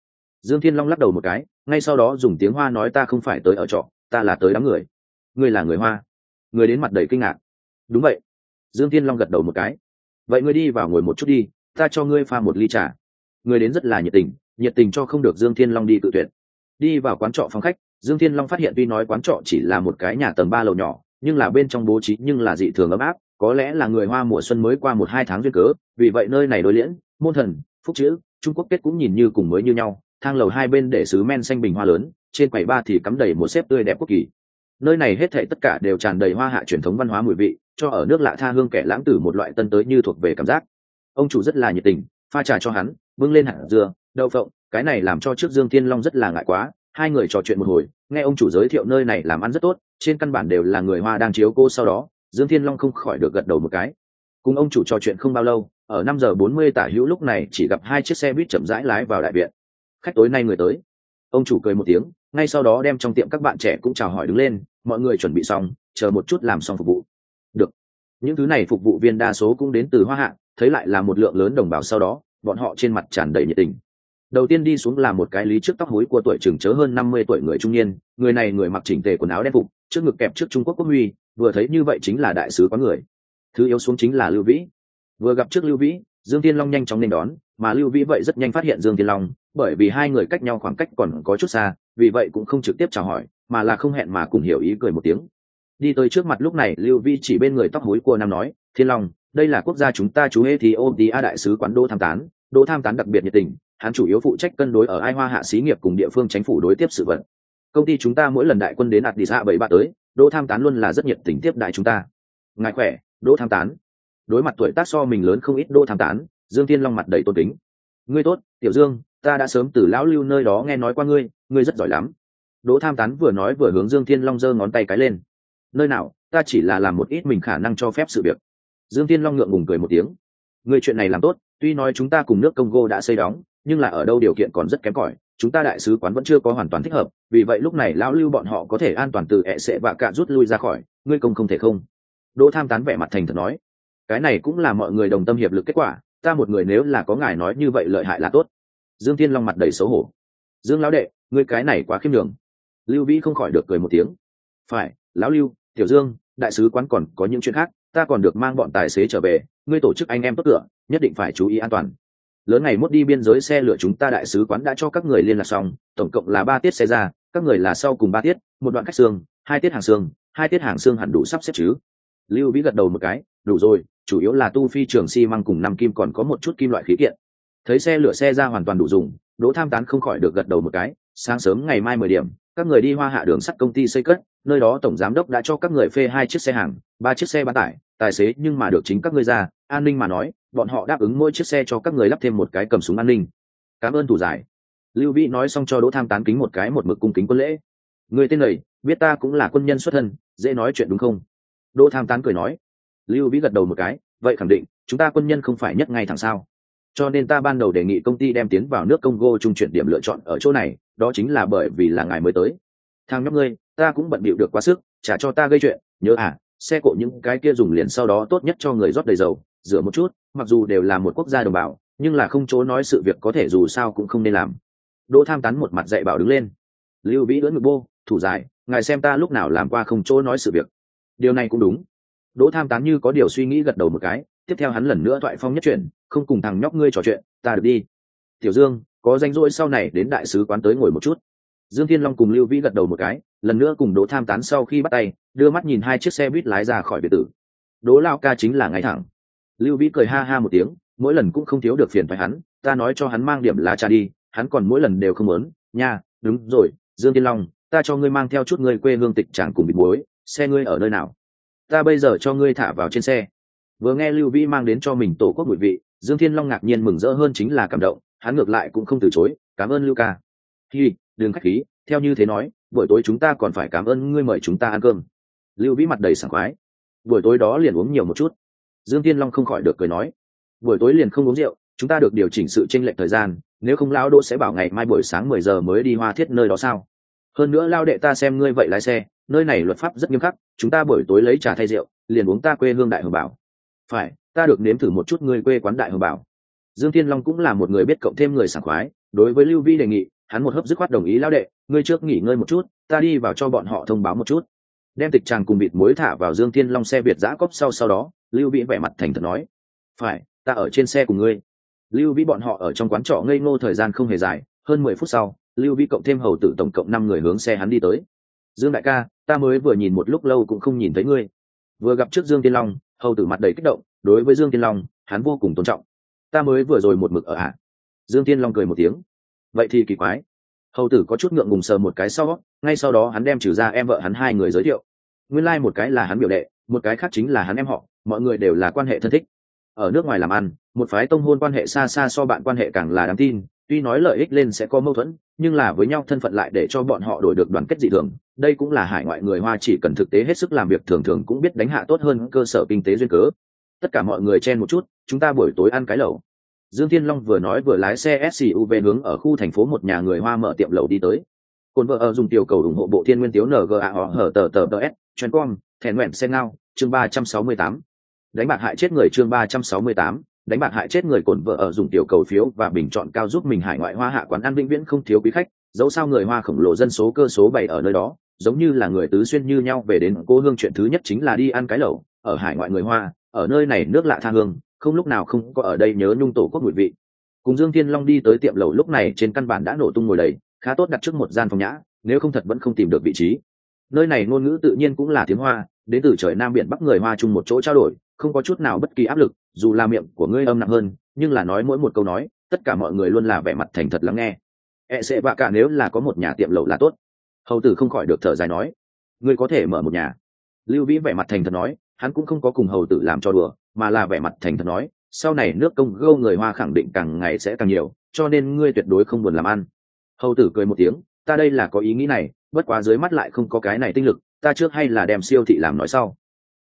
Dương thiên long lắc đầu một cái, ngay sau đó dùng tiếng hoa nói, ta không phải tới ở trọ, ta là tới đám người. Ngươi là người hoa? Người đến mặt đầy kinh ngạc. Đúng vậy. Dương thiên long gật đầu một cái. Vậy ngươi đi vào ngồi một chút đi, ta cho ngươi pha một ly trà. Người đến rất là nhiệt tình nhiệt tình cho không được dương thiên long đi tự tuyển đi vào quán trọ phòng khách, dương thiên long phát hiện tuy nói quán trọ chỉ là một cái nhà tầng ba lầu nhỏ, nhưng là bên trong bố trí nhưng là dị thường ấm áp, có lẽ là người hoa mùa xuân mới qua một hai tháng duyên cớ, vì vậy nơi này đối liễn, môn thần, phúc chữ, trung quốc kết cũng nhìn như cùng mới như nhau, thang lầu hai bên để sứ men xanh bình hoa lớn, trên quầy ba thì cắm đầy một xếp tươi đẹp quốc kỳ. Nơi này hết thệ tất cả đều tràn đầy hoa hạ truyền thống văn hóa mùi vị, cho ở nước lạ tha hương kẻ lãng tử một loại tân tới như thuộc về cảm giác. Ông chủ rất là nhiệt tình, pha trà cho hắn, bưng lên hạt dừa đậu phộng cái này làm cho trước dương thiên long rất là ngại quá, hai người trò chuyện một hồi, nghe ông chủ giới thiệu nơi này làm ăn rất tốt, trên căn bản đều là người hoa đang chiếu cô sau đó, dương thiên long không khỏi được gật đầu một cái. Cùng ông chủ trò chuyện không bao lâu, ở năm giờ bốn mươi tả hữu lúc này chỉ gặp hai chiếc xe buýt chậm rãi lái vào đại viện. Khách tối nay người tới. Ông chủ cười một tiếng, ngay sau đó đem trong tiệm các bạn trẻ cũng chào hỏi đứng lên, mọi người chuẩn bị xong, chờ một chút làm xong phục vụ. Được. Những thứ này phục vụ viên đa số cũng đến từ hoa hạ, thấy lại là một lượng lớn đồng bào sau đó, bọn họ trên mặt tràn đầy nhiệt tình đầu tiên đi xuống là một cái lý trước tóc hối của tuổi chừng chớ hơn năm mươi tuổi người trung niên, người này người mặc chỉnh tề quần áo đen phục, trước ngực kẹp trước trung quốc quốc huy, vừa thấy như vậy chính là đại sứ có người. Thứ yếu xuống chính là lưu vĩ. Vừa gặp trước lưu vĩ, dương tiên long nhanh chóng nên đón, mà lưu vĩ vậy rất nhanh phát hiện dương tiên long, bởi vì hai người cách nhau khoảng cách còn có chút xa, vì vậy cũng không trực tiếp chào hỏi, mà là không hẹn mà cùng hiểu ý cười một tiếng. Đi tới trước mặt lúc này, lưu vĩ chỉ bên người tóc hối của nam nói, thiên long, đây là quốc gia chúng ta chú hê thì ôm tí a đại sứ quán đô tham tán. Đô tham tán đặc biệt nhiệt tình hắn chủ yếu phụ trách cân đối ở ai hoa hạ xí nghiệp cùng địa phương chính phủ đối tiếp sự vật. Công ty chúng ta mỗi lần đại quân đến addis dạ ababa tới, đỗ tham tán luôn là rất nhiệt tình tiếp đại chúng ta. Ngài khỏe, đỗ tham tán. Đối mặt tuổi tác so mình lớn không ít đỗ tham tán, dương thiên long mặt đầy tôn kính. Ngươi tốt, tiểu dương, ta đã sớm từ lão lưu nơi đó nghe nói qua ngươi ngươi rất giỏi lắm. Đỗ tham tán vừa nói vừa hướng dương thiên long giơ ngón tay cái lên. Nơi nào, ta chỉ là làm một ít mình khả năng cho phép sự việc. Dương thiên long ngượng ngùng cười một tiếng. Người chuyện này làm tốt, tuy nói chúng ta cùng nước congo đã xây đóng nhưng là ở đâu điều kiện còn rất kém cỏi, chúng ta đại sứ quán vẫn chưa có hoàn toàn thích hợp, vì vậy lúc này lão lưu bọn họ có thể an toàn từ ẹ sệ và cạ rút lui ra khỏi, ngươi công không thể không. Đỗ tham tán vẻ mặt thành thật nói, cái này cũng là mọi người đồng tâm hiệp lực kết quả, ta một người nếu là có ngài nói như vậy lợi hại là tốt. Dương thiên long mặt đầy xấu hổ, dương lão đệ, ngươi cái này quá khiêm đường lưu vĩ không khỏi được cười một tiếng, phải, lão lưu, tiểu dương, đại sứ quán còn có những chuyện khác, ta còn được mang bọn tài xế trở về, ngươi tổ chức anh em tốt cửa, nhất định phải chú ý an toàn lớn ngày mốt đi biên giới xe lửa chúng ta đại sứ quán đã cho các người liên lạc xong, tổng cộng là ba tiết xe ra, các người là sau cùng ba tiết, một đoạn cách xương, hai tiết hàng xương, hai tiết hàng xương hẳn đủ sắp xếp chứ. Lưu vĩ gật đầu một cái, đủ rồi, chủ yếu là tu phi trường xi、si、măng cùng năm kim còn có một chút kim loại khí kiện. Thấy xe lửa xe ra hoàn toàn đủ dùng, đỗ tham tán không khỏi được gật đầu một cái, sáng sớm ngày mai mười điểm, các người đi hoa hạ đường sắt công ty xây cất, nơi đó tổng giám đốc đã cho các người phê hai chiếc xe hàng, ba chiếc xe bán tải, tài xế nhưng mà được chính các ngươi ra, an ninh mà nói bọn họ đáp ứng mỗi chiếc xe cho các người lắp thêm một cái cầm súng an ninh. Cảm ơn thủ giải. Lưu vĩ nói xong cho đỗ tham tán kính một cái một mực cung kính quân lễ. Người tên này, biết ta cũng là quân nhân xuất thân, dễ nói chuyện đúng không? Đỗ tham tán cười nói. Lưu vĩ gật đầu một cái, vậy khẳng định, chúng ta quân nhân không phải nhất ngay thẳng sao? Cho nên ta ban đầu đề nghị công ty đem tiến vào nước congo trung chuyển điểm lựa chọn ở chỗ này, đó chính là bởi vì là ngài mới tới. Thằng nhóc ngươi, ta cũng bận bịu được quá sức trả cho ta gây chuyện, nhớ à xe cộ những cái kia dùng liền sau đó tốt nhất cho người rót đầy dầu, rửa một chút, mặc dù đều là một quốc gia đồng bào, nhưng là không chỗ nói sự việc có thể dù sao cũng không nên làm. Đỗ tham tán một mặt dạy bảo đứng lên. Lưu vĩ lưỡng ngực bô, thủ dài, ngài xem ta lúc nào làm qua không chỗ nói sự việc. Điều này cũng đúng. Đỗ tham tán như có điều suy nghĩ gật đầu một cái, tiếp theo hắn lần nữa thoại phong nhất chuyện không cùng thằng nhóc ngươi trò chuyện, ta được đi. Tiểu dương, có danh rỗi sau này đến đại sứ quán tới ngồi một chút. Dương thiên long cùng lưu vĩ gật đầu một cái lần nữa cùng đỗ tham tán sau khi bắt tay, đưa mắt nhìn hai chiếc xe buýt lái ra khỏi biệt tử đỗ lao ca chính là ngay thẳng. Lưu vĩ cười ha ha một tiếng, mỗi lần cũng không thiếu được phiền phải hắn, ta nói cho hắn mang điểm lá trà đi, hắn còn mỗi lần đều không muốn. Nha, đúng rồi, dương thiên long, ta cho ngươi mang theo chút ngươi quê hương tịch tràng cùng bịt muối, xe ngươi ở nơi nào? Ta bây giờ cho ngươi thả vào trên xe. Vừa nghe lưu vĩ mang đến cho mình tổ quốc bụi vị, dương thiên long ngạc nhiên mừng rỡ hơn chính là cảm động, hắn ngược lại cũng không từ chối, cảm ơn lưu ca. Hi, đừng khách khí, theo như thế nói buổi tối chúng ta còn phải cảm ơn ngươi mời chúng ta ăn cơm. Lưu vĩ mặt đầy sảng khoái. Buổi tối đó liền uống nhiều một chút. Dương tiên long không khỏi được cười nói. Buổi tối liền không uống rượu, chúng ta được điều chỉnh sự tranh lệch thời gian, nếu không lao đỗ sẽ bảo ngày mai buổi sáng mười giờ mới đi hoa thiết nơi đó sao? Hơn nữa lao đệ ta xem ngươi vậy lái xe, nơi này luật pháp rất nghiêm khắc, chúng ta buổi tối lấy trà thay rượu, liền uống ta quê hương đại hồng bảo. Phải, ta được nếm thử một chút ngươi quê quán đại hồng bảo. Dương thiên long cũng là một người biết cộng thêm người sảng khoái, đối với lưu vi đề nghị hắn một hớp dứt khoát đồng ý lao đệ, ngươi trước nghỉ ngơi một chút, ta đi vào cho bọn họ thông báo một chút. Đem tịch tràng cùng bịt muối thả vào dương thiên long xe việt giã cốc sau sau đó, lưu vĩ vẻ mặt thành thật nói, phải, ta ở trên xe cùng ngươi. Lưu vĩ bọn họ ở trong quán trọ ngây ngô thời gian không hề dài, hơn mười phút sau, lưu vĩ cộng thêm hầu tử tổng cộng năm người hướng xe hắn đi tới. Dương đại ca, ta mới vừa nhìn một lúc lâu cũng không nhìn thấy ngươi. Vừa gặp trước dương tiên long, hầu tử mặt đầy kích động, đối với dương tiên long, hắn vô cùng tôn trọng. Ta mới vừa rồi một mực ở ạ. Dương tiên long cười một tiếng vậy thì kỳ quái. Hầu tử có chút ngượng ngùng sờ một cái sau, ngay sau đó hắn đem trừ ra em vợ hắn hai người giới thiệu. Nguyên lai、like、một cái là hắn biểu đệ, một cái khác chính là hắn em họ, mọi người đều là quan hệ thân thích. Ở nước ngoài làm ăn, một phái tông hôn quan hệ xa xa so bạn quan hệ càng là đáng tin, tuy nói lợi ích lên sẽ có mâu thuẫn, nhưng là với nhau thân phận lại để cho bọn họ đổi được đoàn kết dị thường. Đây cũng là hải ngoại người hoa chỉ cần thực tế hết sức làm việc thường thường cũng biết đánh hạ tốt hơn cơ sở kinh tế duyên cớ. Tất cả mọi người chen một chút, chúng ta buổi tối ăn cái lẩu dương thiên long vừa nói vừa lái xe suv hướng ở khu thành phố một nhà người hoa mở tiệm lẩu đi tới. Cồn vợ ở dùng tiểu cầu ủng hộ bộ thiên nguyên tiếu nga họ hở tờ tờ tờ s chuyên com thèn nguyện xe ngao, chương ba trăm sáu mươi tám. Đánh bạc hại chết người chương ba trăm sáu mươi tám. Đánh bạc hại chết người cồn vợ ở dùng tiểu cầu phiếu và bình chọn cao giúp mình hải ngoại hoa hạ quán ăn vĩnh viễn không thiếu quý khách. Dẫu sao người hoa khổng lồ dân số cơ số bảy ở nơi đó, giống như là người tứ xuyên như nhau về đến cô hương chuyện thứ nhất chính là đi ăn cái lẩu. Ở hải ngoại người hoa, ở nơi này nước lạ tha hương không lúc nào không có ở đây nhớ nhung tổ quốc mùi vị. Cùng dương thiên long đi tới tiệm lẩu lúc này trên căn bản đã nổ tung ngồi đầy, khá tốt đặt trước một gian phòng nhã, nếu không thật vẫn không tìm được vị trí. Nơi này ngôn ngữ tự nhiên cũng là tiếng hoa, đến từ trời nam biển bắc người hoa chung một chỗ trao đổi, không có chút nào bất kỳ áp lực, dù là miệng của ngươi âm nặng hơn, nhưng là nói mỗi một câu nói, tất cả mọi người luôn là vẻ mặt thành thật lắng nghe. Ẹ sẽ vạ cả nếu là có một nhà tiệm lẩu là tốt. Hầu tử không khỏi được thở dài nói, ngươi có thể mở một nhà. Lưu vĩ vẻ mặt thành thật nói, hắn cũng không có cùng hầu tử làm cho đùa mà là vẻ mặt thành thật nói, sau này nước công gâu người hoa khẳng định càng ngày sẽ càng nhiều, cho nên ngươi tuyệt đối không buồn làm ăn. Hầu tử cười một tiếng, ta đây là có ý nghĩ này, bất quá dưới mắt lại không có cái này tinh lực, ta trước hay là đem siêu thị làm nói sau.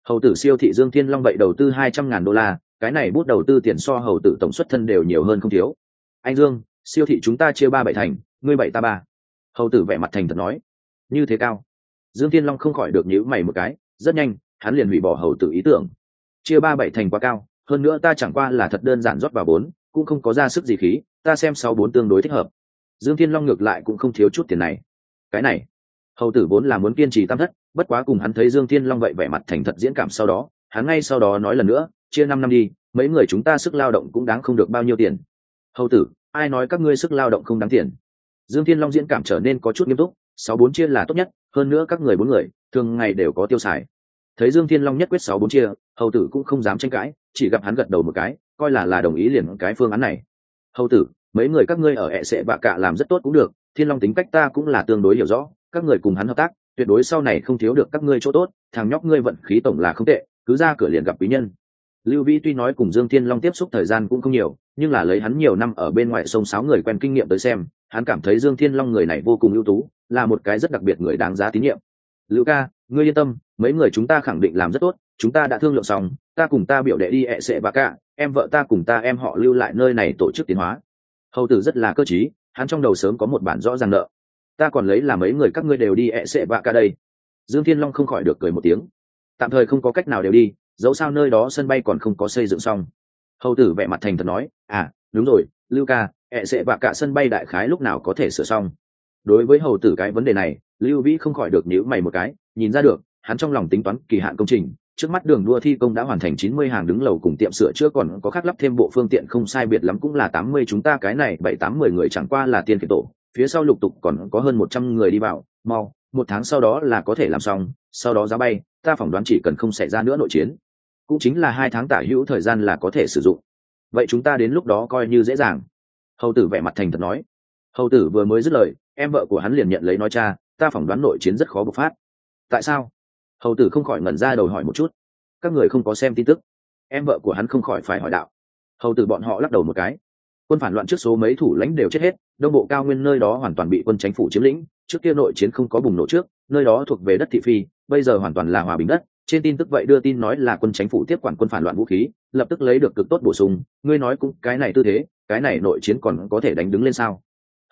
Hầu tử siêu thị dương thiên long vậy đầu tư hai trăm ngàn đô la, cái này bút đầu tư tiền so hầu tử tổng xuất thân đều nhiều hơn không thiếu. Anh dương, siêu thị chúng ta chia ba bảy thành, ngươi bảy ta ba. Hầu tử vẻ mặt thành thật nói. Như thế cao. Dương thiên long không khỏi được nhíu mày một cái, rất nhanh, hắn liền hủy bỏ hầu tử ý tưởng chia ba bảy thành quá cao, hơn nữa ta chẳng qua là thật đơn giản rót vào bốn, cũng không có ra sức gì khí, ta xem sáu bốn tương đối thích hợp. Dương thiên long ngược lại cũng không thiếu chút tiền này. Cái này, hầu tử vốn là muốn kiên trì tam thất, bất quá cùng hắn thấy dương thiên long vậy vẻ mặt thành thật diễn cảm sau đó, hắn ngay sau đó nói lần nữa, chia năm năm đi, mấy người chúng ta sức lao động cũng đáng không được bao nhiêu tiền. Hầu tử, ai nói các ngươi sức lao động không đáng tiền? Dương thiên long diễn cảm trở nên có chút nghiêm túc, sáu bốn chia là tốt nhất, hơn nữa các người bốn người, thường ngày đều có tiêu xài thấy dương thiên long nhất quyết sáu bốn chia, hầu tử cũng không dám tranh cãi, chỉ gặp hắn gật đầu một cái, coi là là đồng ý liền cái phương án này. Hầu tử, mấy người các ngươi ở hệ sệ bạ cạ làm rất tốt cũng được, thiên long tính cách ta cũng là tương đối hiểu rõ, các người cùng hắn hợp tác, tuyệt đối sau này không thiếu được các ngươi chỗ tốt, thằng nhóc ngươi vận khí tổng là không tệ, cứ ra cửa liền gặp quý nhân. Lưu vĩ tuy nói cùng dương thiên long tiếp xúc thời gian cũng không nhiều, nhưng là lấy hắn nhiều năm ở bên ngoài sông sáo người quen kinh nghiệm tới xem, hắn cảm thấy dương thiên long người này vô cùng ưu tú, là một cái rất đặc biệt người đáng giá tín nhiệm. Lưu ca, ngươi yên tâm mấy người chúng ta khẳng định làm rất tốt, chúng ta đã thương lượng xong, ta cùng ta biểu đệ đi ẹ sệ bà cả, em vợ ta cùng ta em họ lưu lại nơi này tổ chức tiến hóa. Hầu tử rất là cơ t hắn trong đầu sớm có một bản rõ ràng nợ. Ta còn lấy là mấy người các ngươi đều đi ẹ sệ bạ cả đây. Dương thiên long không khỏi được cười một tiếng. Tạm thời không có cách nào đều đi, dẫu sao nơi đó sân bay còn không có xây dựng xong. Hầu tử vẻ mặt thành thật nói à đúng rồi, lưu ca, ẹ sệ bạ cả sân bay đại khái lúc nào có thể sửa xong? Đối với hầu tử cái vấn đề này, lưu vĩ không khỏi được nhíu mày một cái, nhìn ra được hắn trong lòng tính toán kỳ hạn công trình, trước mắt đường đua thi công đã hoàn thành chín mươi hàng đứng lầu cùng tiệm sửa chữa còn có khắc lắp thêm bộ phương tiện không sai biệt lắm cũng là tám mươi, chúng ta cái này bảy, tám mười người chẳng qua là tiền kiệt tổ, phía sau lục tục còn có hơn một trăm người đi vào, mau, một tháng sau đó là có thể làm xong, sau đó giá bay, ta phỏng đoán chỉ cần không xảy ra nữa nội chiến. Cũng chính là hai tháng tả hữu thời gian là có thể sử dụng. Vậy chúng ta đến lúc đó coi như dễ dàng. Hầu tử vẻ mặt thành thật nói. Hầu tử vừa mới dứt lời, em vợ của hắn liền nhận lấy nói cha, ta phỏng đoán nội chiến rất khó bộc phát. Tại sao? Hầu tử không khỏi ngẩn ra đầu hỏi một chút. Các người không có xem tin tức. Em vợ của hắn không khỏi phải hỏi đạo. Hầu tử bọn họ lắc đầu một cái. Quân phản loạn trước số mấy thủ lãnh đều chết hết, đông bộ cao nguyên nơi đó hoàn toàn bị quân chánh phủ chiếm lĩnh, trước kia nội chiến không có bùng nổ trước, nơi đó thuộc về đất thị phi, bây giờ hoàn toàn là hòa bình đất. Trên tin tức vậy đưa tin nói là quân chánh phủ tiếp quản quân phản loạn vũ khí, lập tức lấy được cực tốt bổ sung. Ngươi nói cũng cái này tư thế, cái này nội chiến còn có thể đánh đứng lên sao?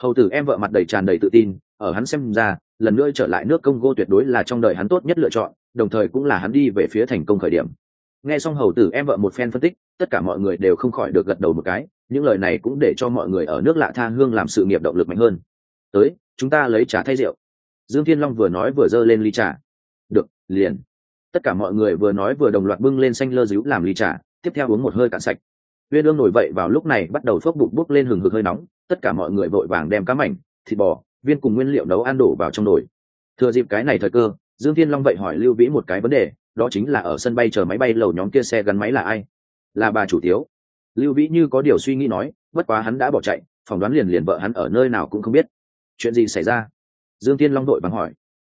Hầu tử em vợ mặt đầy tràn đầy tự tin ở hắn xem ra, lần nữa trở lại nước congo tuyệt đối là trong đời hắn tốt nhất lựa chọn, đồng thời cũng là hắn đi về phía thành công khởi điểm. Nghe xong hầu tử em vợ một phen phân tích, tất cả mọi người đều không khỏi được gật đầu một cái, những lời này cũng để cho mọi người ở nước lạ tha hương làm sự nghiệp động lực mạnh hơn. Tới, chúng ta lấy trà thay rượu. Dương thiên long vừa nói vừa giơ lên ly trà. Được, liền. Tất cả mọi người vừa nói vừa đồng loạt bưng lên xanh lơ díu làm ly trà, tiếp theo uống một hơi cạn sạch. Viên ương nổi vậy vào lúc này bắt đầu phốc bụng bốc lên hừng hực hơi nóng, tất cả mọi người vội vàng đem cá mảnh, thịt bò viên cùng nguyên liệu nấu ăn đổ vào trong nồi. Thừa dịp cái này thời cơ, dương thiên long vậy hỏi lưu vĩ một cái vấn đề, đó chính là ở sân bay chờ máy bay lầu nhóm kia xe gắn máy là ai? Là bà chủ tiếu. Lưu vĩ như có điều suy nghĩ nói, bất quá hắn đã bỏ chạy, phỏng đoán liền liền vợ hắn ở nơi nào cũng không biết. Chuyện gì xảy ra? Dương Thiên long đội bằng hỏi.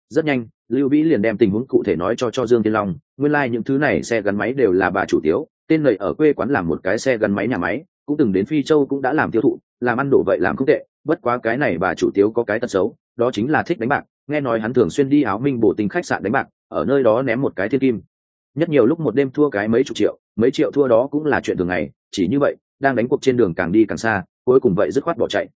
Rất nhanh, lưu vĩ liền đem tình huống cụ thể nói cho cho dương Thiên long, nguyên lai、like、những thứ này xe gắn máy đều là bà chủ tiếu, tên này ở quê quán làm một cái xe gắn máy nhà máy cũng từng đến phi châu cũng đã làm tiêu thụ, làm ăn đổ vậy làm không tệ, bất quá cái này bà chủ tiếu có cái tật xấu, đó chính là thích đánh bạc, nghe nói hắn thường xuyên đi áo minh bổ tình khách sạn đánh bạc, ở nơi đó ném một cái thiên kim. Nhất nhiều lúc một đêm thua cái mấy chục triệu, mấy triệu thua đó cũng là chuyện thường ngày, chỉ như vậy, đang đánh cuộc trên đường càng đi càng xa, cuối cùng vậy dứt khoát bỏ chạy.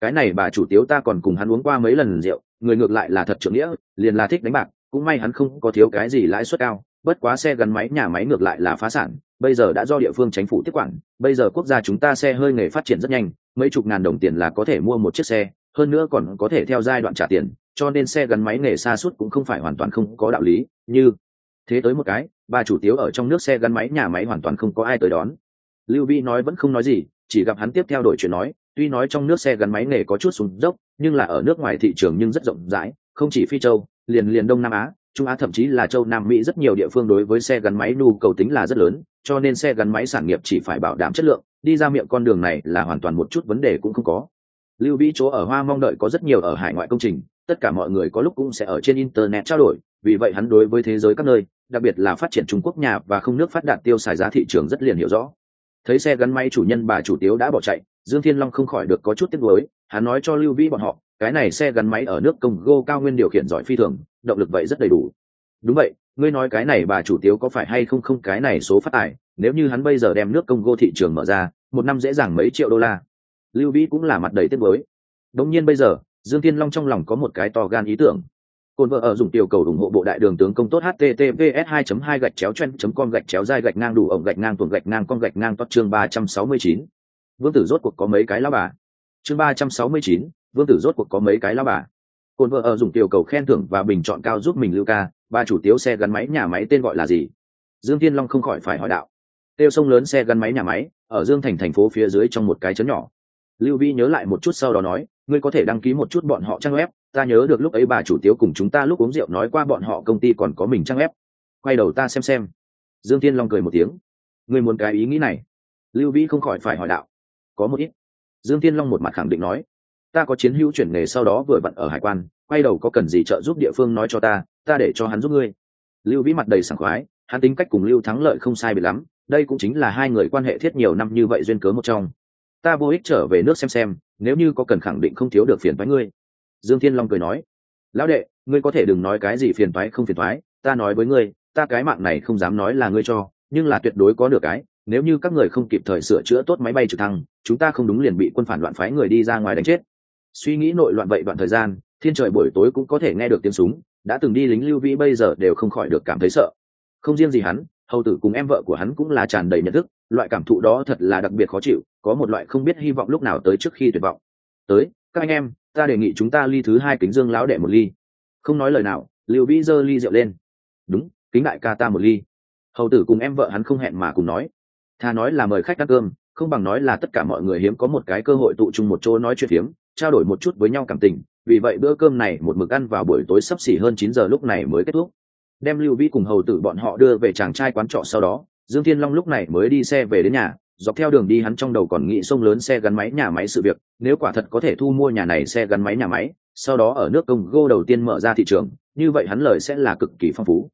Cái này bà chủ tiếu ta còn cùng hắn uống qua mấy lần rượu, người ngược lại là thật trưởng nghĩa, liền là thích đánh bạc, cũng may hắn không có thiếu cái gì lãi suất cao bất quá xe gắn máy, nhà máy ngược lại là phá sản, bây giờ đã do địa phương chính phủ tiếp quản, bây giờ quốc gia chúng ta xe hơi nghề phát triển rất nhanh, mấy chục ngàn đồng tiền là có thể mua một chiếc xe, hơn nữa còn có thể theo giai đoạn trả tiền, cho nên xe gắn máy nghề xa suốt cũng không phải hoàn toàn không có đạo lý, như thế tới một cái, bà chủ tiếu ở trong nước xe gắn máy, nhà máy hoàn toàn không có ai tới đón. Lưu vi nói vẫn không nói gì, chỉ gặp hắn tiếp theo đổi chuyện nói, tuy nói trong nước xe gắn máy nghề có chút xuống dốc, nhưng là ở nước ngoài thị trường nhưng rất rộng rãi, không chỉ phi châu, liền liền đông nam á trung á thậm chí là châu nam mỹ rất nhiều địa phương đối với xe gắn máy nhu cầu tính là rất lớn, cho nên xe gắn máy sản nghiệp chỉ phải bảo đảm chất lượng, đi ra miệng con đường này là hoàn toàn một chút vấn đề cũng không có. Lưu vĩ chỗ ở hoa mong đợi có rất nhiều ở hải ngoại công trình, tất cả mọi người có lúc cũng sẽ ở trên internet trao đổi, vì vậy hắn đối với thế giới các nơi, đặc biệt là phát triển trung quốc nhà và không nước phát đạt tiêu xài giá thị trường rất liền hiểu rõ. Thấy xe gắn máy chủ nhân bà chủ tiếu đã bỏ chạy, dương thiên long không khỏi được có chút tiếc nuối, hắn nói cho lưu vĩ bọn họ, cái này xe gắn máy ở nước công cao nguyên điều khiển giỏi phi thường động lực vậy rất đầy đủ đúng vậy ngươi nói cái này bà chủ tiếu có phải hay không không cái này số phát tài nếu như hắn bây giờ đem nước công gô thị trường mở ra một năm dễ dàng mấy triệu đô la lưu vĩ cũng là mặt đầy tiếc bối. đống nhiên bây giờ dương thiên long trong lòng có một cái to gan ý tưởng Côn vợ ở dùng tiểu cầu ủng hộ bộ đại đường tướng công tốt https 2 2 gạch chéo chen com gạch chéo dai gạch ngang đủ ổng gạch ngang tuồng gạch ngang con gạch ngang tốt chương 369. Vương tử rốt cuộc có mấy cái lão bà. Chương 369, Vương tử rốt cuộc có mấy cái lão bà. Côn vợ ở dùng tiểu cầu khen thưởng và bình chọn cao giúp mình lưu ca, ba chủ tiếu xe gắn máy nhà máy tên gọi là gì? Dương Thiên Long không khỏi phải hỏi đạo. Tiêu sông lớn xe gắn máy nhà máy, ở Dương Thành thành phố phía dưới trong một cái trấn nhỏ. Lưu Vi nhớ lại một chút sau đó nói, ngươi có thể đăng ký một chút bọn họ trang web, ta nhớ được lúc ấy bà chủ tiếu cùng chúng ta lúc uống rượu nói qua bọn họ công ty còn có mình trang web. Quay đầu ta xem xem. Dương thiên long cười một tiếng. Ngươi muốn cái ý nghĩ này? Lưu vi không khỏi phải hỏi đạo. Có một ít. Dương thiên long một mặt khẳng định nói ta có chiến hữu chuyển nghề sau đó vừa bận ở hải quan, quay đầu có cần gì trợ giúp địa phương nói cho ta ta để cho hắn giúp ngươi. Lưu vĩ mặt đầy sảng khoái, hắn tính cách cùng lưu thắng lợi không sai biệt lắm, đây cũng chính là hai người quan hệ thiết nhiều năm như vậy duyên cớ một trong. Ta vô ích trở về nước xem xem, nếu như có cần khẳng định không thiếu được phiền với ngươi. Dương thiên long cười nói. Lão đệ, ngươi có thể đừng nói cái gì phiền thoái không phiền thoái ta nói với ngươi, ta cái mạng này không dám nói là ngươi cho, nhưng là tuyệt đối có được cái, nếu như các người không kịp thời sửa chữa tốt máy bay trực thăng, chúng ta không đúng liền bị quân phản loạn phái người đi ra ngoài đánh chết suy nghĩ nội loạn vậy đoạn thời gian, thiên trời buổi tối cũng có thể nghe được tiếng súng, đã từng đi lính lưu vĩ bây giờ đều không khỏi được cảm thấy sợ. Không riêng gì hắn, hầu tử cùng em vợ của hắn cũng là tràn đầy nhận thức, loại cảm thụ đó thật là đặc biệt khó chịu, có một loại không biết hy vọng lúc nào tới trước khi tuyệt vọng. Tới, các anh em, ta đề nghị chúng ta ly thứ hai kính dương lão đệ một ly. Không nói lời nào, lưu vĩ giơ ly rượu lên. Đúng, kính đại ca ta một ly. Hầu tử cùng em vợ hắn không hẹn mà cùng nói. Thà nói là mời khách ăn cơm, không bằng nói là tất cả mọi người hiếm có một cái cơ hội tụ chung một chỗ nói chuyện hiếm trao đổi một chút với nhau cảm tình, vì vậy bữa cơm này một mực ăn vào buổi tối sắp xỉ hơn chín giờ lúc này mới kết thúc. Đem lưu vĩ cùng hầu tử bọn họ đưa về chàng trai quán trọ sau đó, dương thiên long lúc này mới đi xe về đến nhà, dọc theo đường đi hắn trong đầu còn nghĩ sông lớn xe gắn máy nhà máy sự việc, nếu quả thật có thể thu mua nhà này xe gắn máy nhà máy, sau đó ở nước công gô đầu tiên mở ra thị trường, như vậy hắn lời sẽ là cực kỳ phong phú.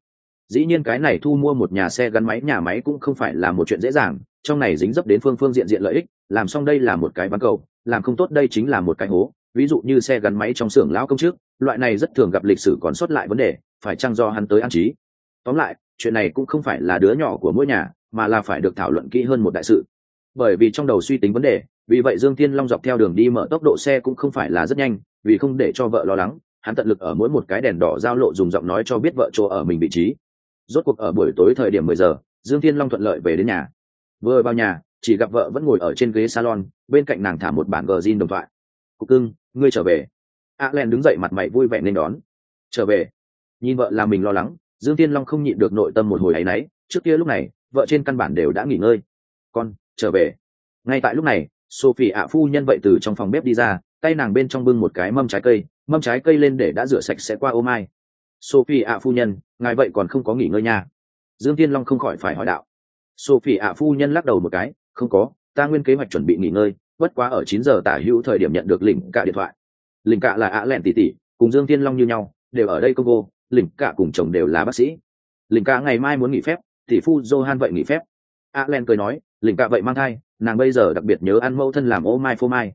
Dĩ nhiên cái này thu mua một nhà xe gắn máy nhà máy cũng không phải là một chuyện dễ dàng, trong này dính dấp đến phương phương diện diện lợi ích, làm xong đây là một cái bán cầu làm không tốt đây chính là một cái hố. Ví dụ như xe gắn máy trong xưởng lão công trước, loại này rất thường gặp lịch sử còn sót lại vấn đề phải chăng do hắn tới an trí? Tóm lại chuyện này cũng không phải là đứa nhỏ của mỗi nhà mà là phải được thảo luận kỹ hơn một đại sự. Bởi vì trong đầu suy tính vấn đề vì vậy dương thiên long dọc theo đường đi mở tốc độ xe cũng không phải là rất nhanh vì không để cho vợ lo lắng hắn tận lực ở mỗi một cái đèn đỏ giao lộ dùng giọng nói cho biết vợ chỗ ở mình vị trí. Rốt cuộc ở buổi tối thời điểm mười giờ dương thiên long thuận lợi về đến nhà. Vừa vào nhà chỉ gặp vợ vẫn ngồi ở trên ghế salon, bên cạnh nàng thả một bản gờ zin đồng thoại. Cục cưng, ngươi trở về. A len đứng dậy mặt mày vui vẻ nên đón. Trở về? Nhìn vợ làm mình lo lắng, dương thiên long không nhịn được nội tâm một hồi áy náy, trước kia lúc này, vợ trên căn bản đều đã nghỉ ngơi. Con, trở về. Ngay tại lúc này, sophie ạ phu nhân vậy từ trong phòng bếp đi ra, tay nàng bên trong bưng một cái mâm trái cây, mâm trái cây lên để đã rửa sạch sẽ qua ô mai. Sophie ạ phu nhân, ngài vậy còn không có nghỉ ngơi nha. Dương tiên long không khỏi phải hỏi đạo. Sophie ạ phu nhân lắc đầu một cái không có, ta nguyên kế hoạch chuẩn bị nghỉ ngơi, bất quá ở chín giờ tả hữu thời điểm nhận được lỉnh cả điện thoại. Lỉnh cả là ạ lẹn tỷ tỷ cùng dương thiên long như nhau, đều ở đây công vô lỉnh cả cùng chồng đều là bác sĩ. Lỉnh cả ngày mai muốn nghỉ phép, tỷ phu johan vậy nghỉ phép. A lẹn cười nói, lỉnh cạ vậy mang thai, nàng bây giờ đặc biệt nhớ ăn mẫu thân làm ô mai phô mai.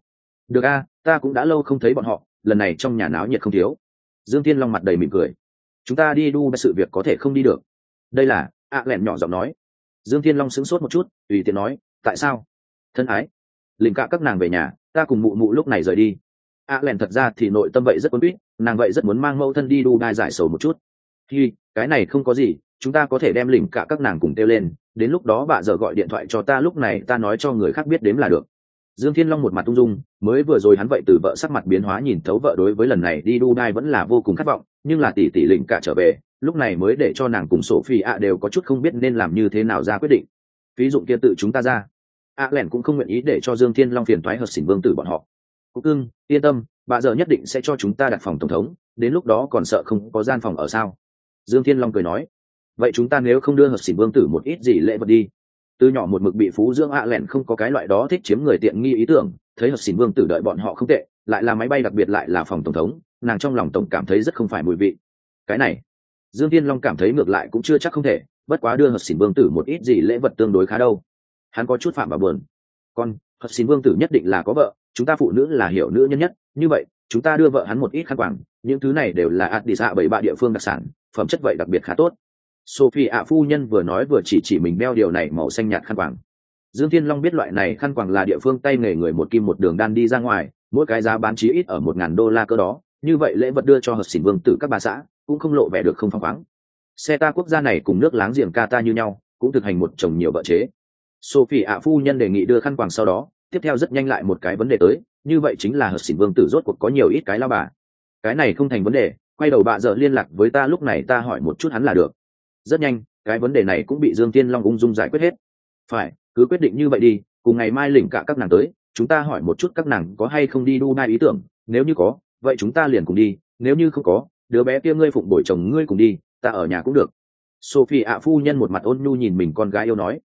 Được a, ta cũng đã lâu không thấy bọn họ, lần này trong nhà náo nhiệt không thiếu. Dương thiên long mặt đầy mỉm cười. Chúng ta đi đu sự việc có thể không đi được. Đây là, a lẹn nhỏ giọng nói. Dương thiên long sững sốt một chút, tùy tiện nói tại sao? Thân ái lình cạ các nàng về nhà, ta cùng mụ mụ lúc này rời đi. A len thật ra thì nội tâm vậy rất quấn quýt, nàng vậy rất muốn mang mẫu thân đi đu đai giải sầu một chút. Khi cái này không có gì, chúng ta có thể đem lình cả các nàng cùng kêu lên, đến lúc đó bà giờ gọi điện thoại cho ta lúc này, ta nói cho người khác biết đếm là được. Dương thiên long một mặt ung dung, mới vừa rồi hắn vậy từ vợ sắc mặt biến hóa nhìn thấu vợ đối với lần này đi đu đai vẫn là vô cùng khát vọng, nhưng là tỷ tỷ lình cả trở về, lúc này mới để cho nàng cùng sổ phi ạ đều có chút không biết nên làm như thế nào ra quyết định. Ví dụ kia tự chúng ta ra ạ lẻn cũng không nguyện ý để cho dương thiên long phiền thoái hợp xỉn vương tử bọn họ. Cúc cưng, yên tâm, bà giờ nhất định sẽ cho chúng ta đặt phòng tổng thống, đến lúc đó còn sợ không có gian phòng ở sao? Dương thiên long cười nói. Vậy chúng ta nếu không đưa hợp xỉn vương tử một ít gì lễ vật đi? Từ nhỏ một mực bị phú dưỡng ạ lẻn không có cái loại đó thích chiếm người tiện nghi ý tưởng, thấy hợp xỉn vương tử đợi bọn họ không tệ, lại là máy bay đặc biệt lại là phòng tổng thống, nàng trong lòng tổng cảm thấy rất không phải mùi vị. Cái này, dương thiên long cảm thấy ngược lại cũng chưa chắc không thể, bất quá đưa hợp xỉn vương tử một ít gì lễ vật tương đối khá đâu hắn có chút phạm vào buồn. Con, thật xin vương tử nhất định là có vợ, chúng ta phụ nữ là hiểu nữ nhân nhất. Như vậy, chúng ta đưa vợ hắn một ít khăn quảng những thứ này đều là ạt đi dạ bảy bạ địa phương đặc sản, phẩm chất vậy đặc biệt khá tốt. Sophie ạ phu nhân vừa nói vừa chỉ chỉ mình đeo điều này màu xanh nhạt khăn quàng. Dương thiên long biết loại này khăn quàng là địa phương tay nghề người một kim một đường đan đi ra ngoài, mỗi cái giá bán chí ít ở một ngàn đô la cơ đó. Như vậy lễ vật đưa cho hợp xỉn vương tử các bà xã, cũng không lộ vẻ được không phăng khoáng. Xe ta quốc gia này cùng nước láng giềng Qatar như nhau, cũng thực hành một chồng nhiều vợ chế sophie ạ phu nhân đề nghị đưa khăn quàng sau đó, tiếp theo rất nhanh lại một cái vấn đề tới, như vậy chính là hợp xỉn vương tử rốt cuộc có nhiều ít cái lao bà. Cái này không thành vấn đề, quay đầu bà dợ liên lạc với ta lúc này ta hỏi một chút hắn là được. Rất nhanh, cái vấn đề này cũng bị dương tiên long ung dung giải quyết hết. Phải, cứ quyết định như vậy đi, cùng ngày mai lỉnh cả các nàng tới, chúng ta hỏi một chút các nàng có hay không đi đu mai ý tưởng, nếu như có, vậy chúng ta liền cùng đi, nếu như không có, đứa bé kia ngươi phụng bồi chồng ngươi cùng đi, ta ở nhà cũng được. Sophie ạ phu nhân một mặt ôn nhu nhìn mình con gái yêu nói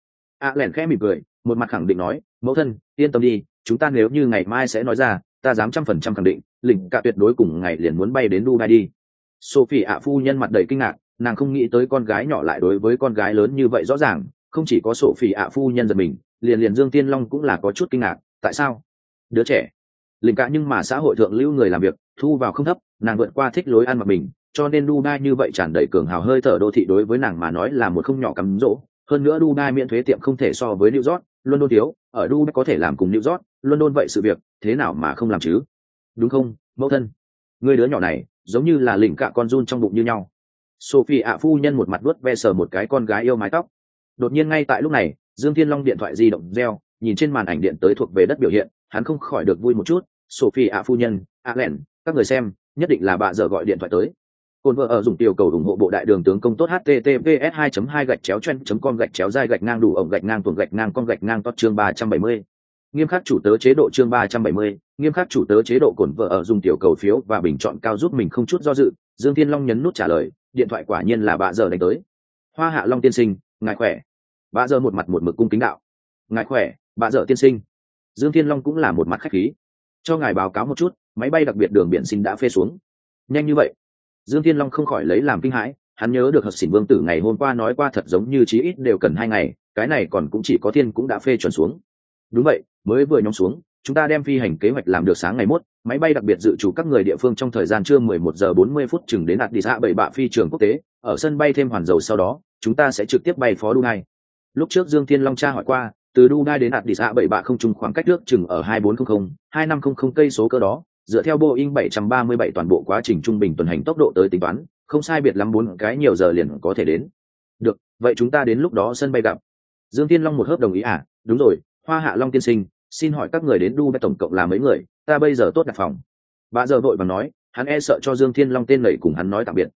ạ à lẻn khẽ mỉm cười, một mặt khẳng định nói, mẫu thân, yên tâm đi, chúng ta nếu như ngày mai sẽ nói ra, ta dám trăm phần trăm khẳng định lỉnh cả tuyệt đối cùng ngày liền muốn bay đến dubai đi. Sophie ạ phu nhân mặt đầy kinh ngạc, nàng không nghĩ tới con gái nhỏ lại đối với con gái lớn như vậy rõ ràng, không chỉ có sophie ạ phu nhân giật mình, liền liền dương tiên long cũng là có chút kinh ngạc, tại sao? Đứa trẻ. Lỉnh cả nhưng mà xã hội thượng lưu người làm việc, thu vào không thấp, nàng vượt qua thích lối ăn mặc mình, cho nên dubai như vậy tràn đầy cường hào hơi thở đô thị đối với nàng mà nói là một không nhỏ cắm rỗ hơn nữa dubai miễn thuế tiệm không thể so với new york, london thiếu, ở dubai có thể làm cùng new york, london vậy sự việc, thế nào mà không làm chứ? Đúng không, mẫu thân? Người đứa nhỏ này, giống như là lỉnh cả con run trong bụng như nhau. Sophie ạ phu nhân một mặt vuốt ve sờ một cái con gái yêu mái tóc. Đột nhiên ngay tại lúc này, dương thiên long điện thoại di động reo, nhìn trên màn ảnh điện tới thuộc về đất biểu hiện, hắn không khỏi được vui một chút. Sophie ạ phu nhân, ạ các người xem, nhất định là bà giờ gọi điện thoại tới. Côn vợ ở dùng tiểu cầu ủng hộ bộ đại đường tướng công tốt https 2 2 gạch chéo chen com gạch chéo dai gạch ngang đủ ổng gạch ngang tuồng gạch ngang con gạch ngang tốt chương 370 nghiêm khắc chủ tớ chế độ chương ba trăm bảy mươi. Nghiêm khắc chủ tớ chế độ cổn vợ ở dùng tiểu cầu phiếu và bình chọn cao giúp mình không chút do dự. Dương thiên long nhấn nút trả lời, điện thoại quả nhiên là bà giờ đánh tới. Hoa hạ long tiên sinh, ngài khỏe. Bà giờ một mặt một mực cung kính đạo. Ngài khỏe bà giờ tiên sinh. Dương thiên long cũng là một mặt khách khí. Cho ngài báo cáo một chút, máy bay đặc biệt đường biển xin đã phê xuống. Nhanh như vậy dương thiên long không khỏi lấy làm kinh hãi, hắn nhớ được hợp xỉn vương tử ngày hôm qua nói qua thật giống như chí ít đều cần hai ngày, cái này còn cũng chỉ có thiên cũng đã phê chuẩn xuống. Đúng vậy, mới vừa nhóm xuống, chúng ta đem phi hành kế hoạch làm được sáng ngày mốt, máy bay đặc biệt dự trù các người địa phương trong thời gian trưa 11 giờ 40 phút chừng đến Addis đi bảy bạ phi trường quốc tế, ở sân bay thêm hoàn dầu sau đó, chúng ta sẽ trực tiếp bay phó Dubai lúc trước Dương Thiên Long tra hỏi qua, từ Dubai đến Addis đi bảy bạ không trùng khoảng cách nước chừng ở 2400 2500 cây số cơ đó dựa theo Boeing 737 toàn bộ quá trình trung bình tuần hành tốc độ tới tính toán, không sai biệt lắm bốn cái nhiều giờ liền có thể đến. Được, vậy chúng ta đến lúc đó sân bay gặp. Dương Thiên Long một hớp đồng ý à? Đúng rồi, hoa hạ long tiên sinh, xin hỏi các người đến Dubai tổng cộng là mấy người? Ta bây giờ tốt đặt phòng. Bà giờ vội vàng nói, hắn e sợ cho dương thiên long tên lầy cùng hắn nói tạm biệt.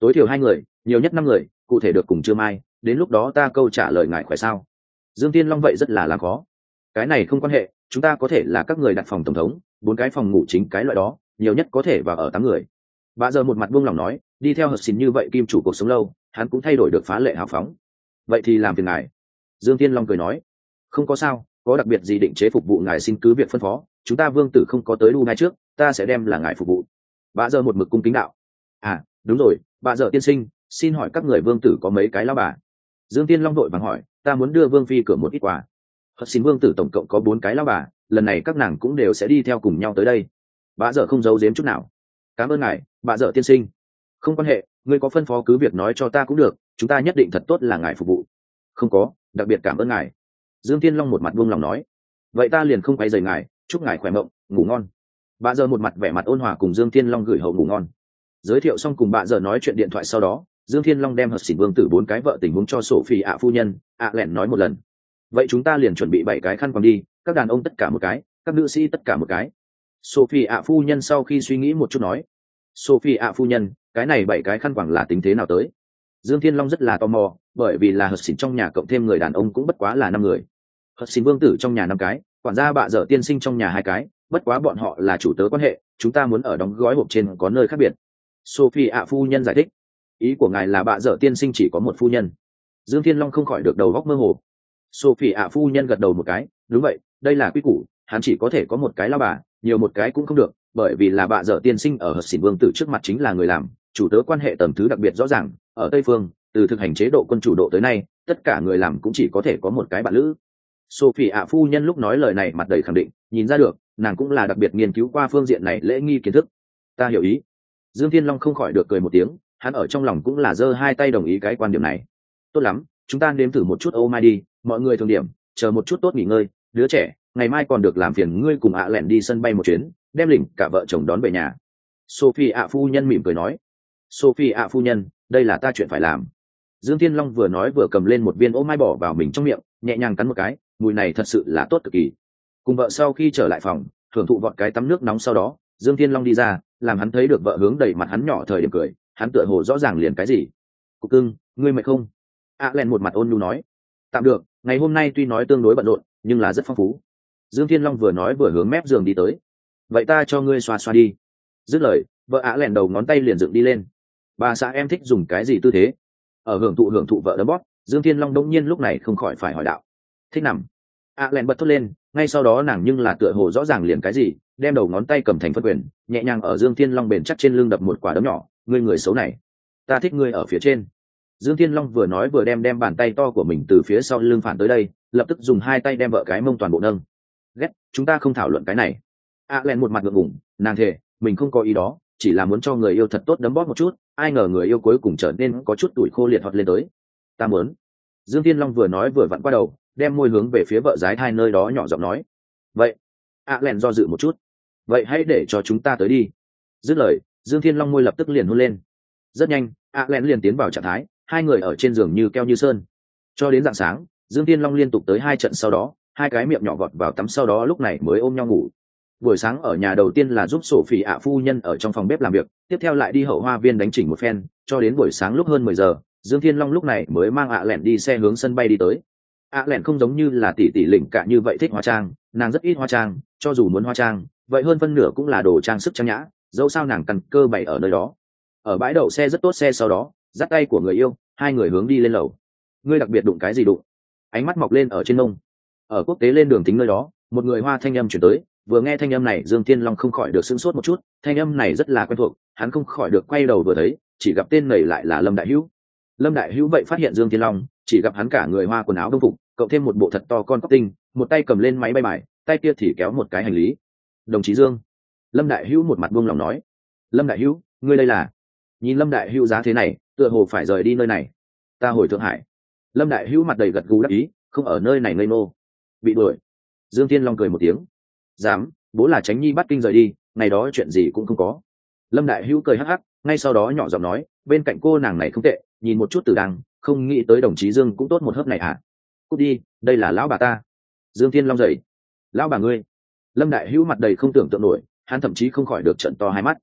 Tối thiểu hai người, nhiều nhất năm người, cụ thể được cùng chưa mai, đến lúc đó ta câu trả lời ngại khỏe sao? Dương thiên long vậy rất là làm khó. Cái này không quan hệ, chúng ta có thể là các người đặt phòng tổng thống bốn cái phòng ngủ chính cái loại đó, nhiều nhất có thể vào ở tám người. Bà giờ một mặt buông lòng nói, đi theo hợp xin như vậy kim chủ cuộc sống lâu, hắn cũng thay đổi được phá lệ hào phóng. Vậy thì làm phiền ngài. Dương tiên long cười nói, không có sao, có đặc biệt gì định chế phục vụ ngài xin cứ việc phân phó, chúng ta vương tử không có tới đu ngay trước, ta sẽ đem là ngài phục vụ. Bà giờ một mực cung kính đạo à đúng rồi, bà giờ tiên sinh, xin hỏi các người vương tử có mấy cái lao bà? Dương tiên long đội vàng hỏi, ta muốn đưa vương phi cửa một ít quà. Hất xin vương tử tổng cộng có bốn cái lao bà lần này các nàng cũng đều sẽ đi theo cùng nhau tới đây. Bà dở không giấu giếm chút nào. Cảm ơn ngài bà dở tiên sinh. Không quan hệ, ngươi có phân phó cứ việc nói cho ta cũng được, chúng ta nhất định thật tốt là ngài phục vụ. Không có, đặc biệt cảm ơn ngài. Dương tiên long một mặt buông lòng nói. Vậy ta liền không quay rời ngài, chúc ngài khỏe mộng, ngủ ngon. Bà giờ một mặt vẻ mặt ôn hòa cùng dương tiên long gửi hậu ngủ ngon. Giới thiệu xong cùng bà giờ nói chuyện điện thoại sau đó, dương thiên long đem hợp xỉn vương tử bốn cái vợ tình huống cho sổ phi ạ phu nhân, ạ lẹn nói một lần. Vậy chúng ta liền chuẩn bị bảy cái khăn quàng đi các đàn ông tất cả một cái, các nữ sĩ tất cả một cái. Sophie ạ phu nhân sau khi suy nghĩ một chút nói, sophie ạ phu nhân, cái này bảy cái khăn quàng là tính thế nào tới? Dương thiên long rất là tò mò, bởi vì là hợp xỉn trong nhà cộng thêm người đàn ông cũng bất quá là năm người. Hợp xin vương tử trong nhà năm cái, quản gia bạ dở tiên sinh trong nhà hai cái, bất quá bọn họ là chủ tớ quan hệ, chúng ta muốn ở đóng gói hộp trên có nơi khác biệt. Sophie ạ phu nhân giải thích, ý của ngài là bạ dở tiên sinh chỉ có một phu nhân. Dương thiên long không khỏi được đầu góc mơ hồ. Sophie ạ phu nhân gật đầu một cái, đúng vậy đây là quy củ, hắn chỉ có thể có một cái lao bà, nhiều một cái cũng không được, bởi vì là bạ dở tiên sinh ở hật xỉn vương tử trước mặt chính là người làm, chủ tớ quan hệ tầm thứ đặc biệt rõ ràng, ở tây phương, từ thực hành chế độ quân chủ độ tới nay, tất cả người làm cũng chỉ có thể có một cái bạn lữ. Sophie ạ phu nhân lúc nói lời này mặt đầy khẳng định, nhìn ra được, nàng cũng là đặc biệt nghiên cứu qua phương diện này lễ nghi kiến thức. Ta hiểu ý. Dương thiên long không khỏi được cười một tiếng, hắn ở trong lòng cũng là giơ hai tay đồng ý cái quan điểm này. Tốt lắm, chúng ta nếm thử một chút ô mai đi, mọi người thường điểm, chờ một chút tốt nghỉ ngơi đứa trẻ, ngày mai còn được làm phiền ngươi cùng ạ lẹn đi sân bay một chuyến, đem lỉnh cả vợ chồng đón về nhà. Sophie ạ phu nhân mỉm cười nói. Sophie ạ phu nhân, đây là ta chuyện phải làm. Dương thiên long vừa nói vừa cầm lên một viên ô mai bỏ vào mình trong miệng, nhẹ nhàng cắn một cái, mùi này thật sự là tốt cực kỳ. Cùng vợ sau khi trở lại phòng, thưởng thụ vọt cái tắm nước nóng sau đó, dương thiên long đi ra, làm hắn thấy được vợ hướng đẩy mặt hắn nhỏ thời điểm cười, hắn tựa hồ rõ ràng liền cái gì. Cục cưng, ngươi mệt không? a len một mặt ôn nhu nói. Tạm được, ngày hôm nay tuy nói tương đối bận rộn nhưng là rất phong phú. Dương thiên long vừa nói vừa hướng mép giường đi tới. Vậy ta cho ngươi xoa xoa đi. Dứt lời, vợ ạ lẹn đầu ngón tay liền dựng đi lên. Bà xã em thích dùng cái gì tư thế? Ở hưởng thụ hưởng thụ vợ đấm bóp, dương thiên long đông nhiên lúc này không khỏi phải hỏi đạo. Thích nằm. Ạ lẹn bật thốt lên, ngay sau đó nàng nhưng là tựa hồ rõ ràng liền cái gì, đem đầu ngón tay cầm thành phân quyền, nhẹ nhàng ở dương thiên long bền chắc trên lưng đập một quả đấm nhỏ. Ngươi người xấu này. Ta thích ngươi ở phía trên. Dương thiên long vừa nói vừa đem đem bàn tay to của mình từ phía sau lưng phản tới đây lập tức dùng hai tay đem vợ cái mông toàn bộ nâng. Ghét, chúng ta không thảo luận cái này. A len một mặt ngượng ngủng nàng thề, mình không có ý đó, chỉ là muốn cho người yêu thật tốt đấm bóp một chút, ai ngờ người yêu cuối cùng trở nên có chút tuổi khô liệt hoặc lên tới. Ta muốn. Dương thiên long vừa nói vừa vặn qua đầu, đem môi hướng về phía vợ giái hai nơi đó nhỏ giọng nói. Vậy, a len do dự một chút. Vậy hãy để cho chúng ta tới đi. Dứt lời, dương thiên long môi lập tức liền hôn lên. Rất nhanh, a len liền tiến vào trạng thái, hai người ở trên giường như keo như sơn. Cho đến dạng sáng dương thiên long liên tục tới hai trận sau đó, hai cái miệng nhỏ gọt vào tắm sau đó lúc này mới ôm nhau ngủ. Buổi sáng ở nhà đầu tiên là giúp sổ phỉ ạ phu nhân ở trong phòng bếp làm việc, tiếp theo lại đi hậu hoa viên đánh chỉnh một phen, cho đến buổi sáng lúc hơn mười giờ, dương thiên long lúc này mới mang ạ à lẹn đi xe hướng sân bay đi tới. Ạ à lẹn không giống như là tỷ tỷ lỉnh cả như vậy thích hóa trang, nàng rất ít hóa trang, cho dù muốn hóa trang, vậy hơn phân nửa cũng là đồ trang sức trang nhã, dẫu sao nàng cần cơ bày ở nơi đó. Ở bãi đậu xe rất tốt xe sau đó, dắt tay của người yêu, hai người hướng đi lên lầu. Ngươi đặc biệt đụng cái gì đụng? Ánh mắt mọc lên ở trên nông ở quốc tế lên đường tính nơi đó, một người hoa thanh âm chuyển tới, vừa nghe thanh âm này, dương thiên long không khỏi được sững sốt một chút, thanh âm này rất là quen thuộc, hắn không khỏi được quay đầu vừa thấy, chỉ gặp tên này lại là lâm đại hữu. Lâm đại hữu vậy phát hiện dương thiên long, chỉ gặp hắn cả người hoa quần áo đông phục, cộng thêm một bộ thật to con cóc tinh, một tay cầm lên máy bay bài, tay kia thì kéo một cái hành lý. Đồng chí dương. Lâm đại hữu một mặt buông lòng nói. Lâm đại hữu, ngươi đây là? Nhìn lâm đại hữu giá thế này, tựa hồ phải rời đi nơi này. Ta hồi thượng hải lâm đại hữu mặt đầy gật gù đắc ý, không ở nơi này ngây nô bị đuổi. Dương thiên long cười một tiếng. Dám, bố là tránh nhi bắt kinh rời đi, ngày đó chuyện gì cũng không có. Lâm đại hữu cười hắc hắc, ngay sau đó nhỏ giọng nói, bên cạnh cô nàng này không tệ, nhìn một chút từ đằng không nghĩ tới đồng chí dương cũng tốt một hớp này à cút đi, đây là lão bà ta. Dương thiên long dậy. Lão bà ngươi. Lâm đại hữu mặt đầy không tưởng tượng nổi, hắn thậm chí không khỏi được trận to hai mắt.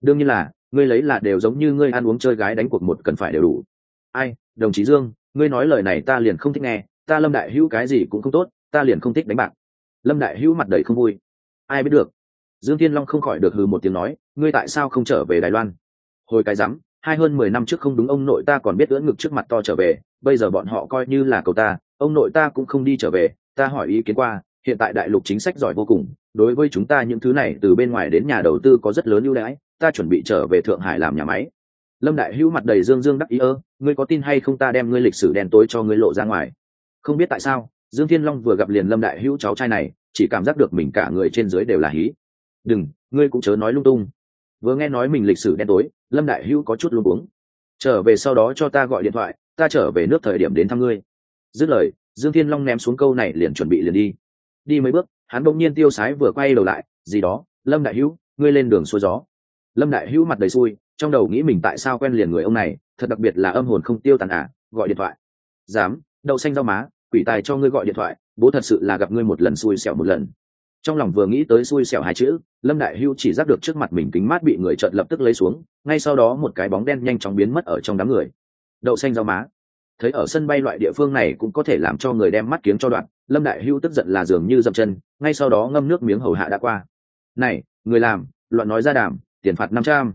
Đương nhiên là, ngươi lấy là đều giống như ngươi ăn uống chơi gái đánh cuộc một cần phải đều đủ. Ai, đồng chí dương ngươi nói lời này ta liền không thích nghe, ta lâm đại hữu cái gì cũng không tốt, ta liền không thích đánh bạc. Lâm đại hữu mặt đầy không vui. Ai biết được? Dương thiên long không khỏi được hừ một tiếng nói, ngươi tại sao không trở về đài loan? Hồi cái rắm, hai hơn mười năm trước không đúng ông nội ta còn biết ưỡn ngực trước mặt to trở về, bây giờ bọn họ coi như là cầu ta, ông nội ta cũng không đi trở về, ta hỏi ý kiến qua, hiện tại đại lục chính sách giỏi vô cùng, đối với chúng ta những thứ này từ bên ngoài đến nhà đầu tư có rất lớn ưu đãi, ta chuẩn bị trở về thượng hải làm nhà máy lâm đại hữu mặt đầy dương dương đắc ý ơ, ngươi có tin hay không ta đem ngươi lịch sử đen tối cho ngươi lộ ra ngoài? Không biết tại sao, dương thiên long vừa gặp liền lâm đại hữu cháu trai này, chỉ cảm giác được mình cả người trên dưới đều là hí. Đừng, ngươi cũng chớ nói lung tung. Vừa nghe nói mình lịch sử đen tối, lâm đại hữu có chút luôn uống trở về sau đó cho ta gọi điện thoại, ta trở về nước thời điểm đến thăm ngươi. Dứt lời, dương thiên long ném xuống câu này liền chuẩn bị liền đi. Đi mấy bước, hắn bỗng nhiên tiêu sái vừa quay đầu lại, gì đó, lâm đại hữu, ngươi lên đường xuôi gió. Lâm đại hữu mặt đầy xui trong đầu nghĩ mình tại sao quen liền người ông này, thật đặc biệt là âm hồn không tiêu tàn ả gọi điện thoại. Dám, đậu xanh rau má, quỷ tài cho ngươi gọi điện thoại, bố thật sự là gặp ngươi một lần xui xẻo một lần. Trong lòng vừa nghĩ tới xui xẻo hai chữ, lâm đại hưu chỉ giác được trước mặt mình kính mát bị người trợn lập tức lấy xuống, ngay sau đó một cái bóng đen nhanh chóng biến mất ở trong đám người. Đậu xanh rau má. Thấy ở sân bay loại địa phương này cũng có thể làm cho người đem mắt kiếng cho đoạn, lâm đại hưu tức giận là dường như dậm chân, ngay sau đó ngâm nước miếng hầu hạ đã qua. Này, người làm, loạn nói ra đàm, tiền phạt năm trăm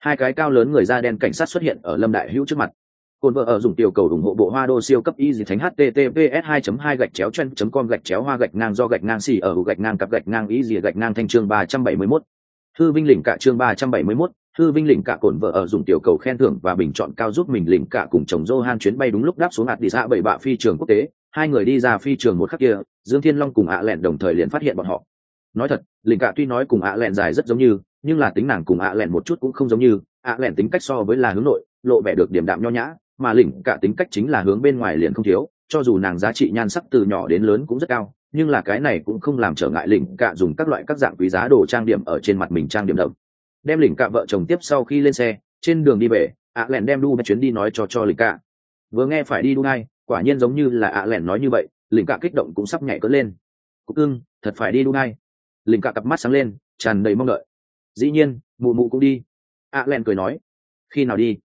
hai cái cao lớn người da đen cảnh sát xuất hiện ở lâm đại hữu trước mặt. Cồn vợ ở dùng tiểu cầu ủng hộ bộ hoa đô siêu cấp y dì thánh https 2 2 gạch chéo chen com gạch chéo hoa gạch ngang do gạch ngang xì ở gạch ngang cặp gạch ngang y dì gạch ngang thanh chương 371. Thư Vinh lĩnh cả chương 371, thư vinh lĩnh cả cồn vợ ở dùng tiểu cầu khen thưởng và bình chọn cao giúp mình lĩnh cả cùng chồng Johan chuyến bay đúng lúc đáp xuống hạt đi xã bảy bạ phi trường quốc tế. Hai người đi ra phi trường một khắc kia dương thiên long cùng ạ lẹn đồng thời liền phát hiện bọn họ. Nói thật lĩnh cả tuy nói cùng ạ lẹn dài rất giống như nhưng là tính nàng cùng ạ lẹn một chút cũng không giống như, ạ lẹn tính cách so với là hướng nội, lộ vẻ được điểm đạm nho nhã, mà lỉnh cả tính cách chính là hướng bên ngoài liền không thiếu, cho dù nàng giá trị nhan sắc từ nhỏ đến lớn cũng rất cao, nhưng là cái này cũng không làm trở ngại lỉnh cả dùng các loại các dạng quý giá đồ trang điểm ở trên mặt mình trang điểm đậm. Đem lỉnh cả vợ chồng tiếp sau khi lên xe, trên đường đi về, ạ lẹn đem đu chuyến đi nói cho cho lỉnh cả. Vừa nghe phải đi đu ngay, quả nhiên giống như là ạ lẹn nói như vậy, lỉnh cả kích động cũng sắp nhảy cất lên. Cúc ưng thật phải đi đu ngay. Lỉnh cả cặp mắt sáng lên, tràn đầy mong đợi dĩ nhiên, mụ mụ cũng đi. A lẹn cười nói, khi nào đi?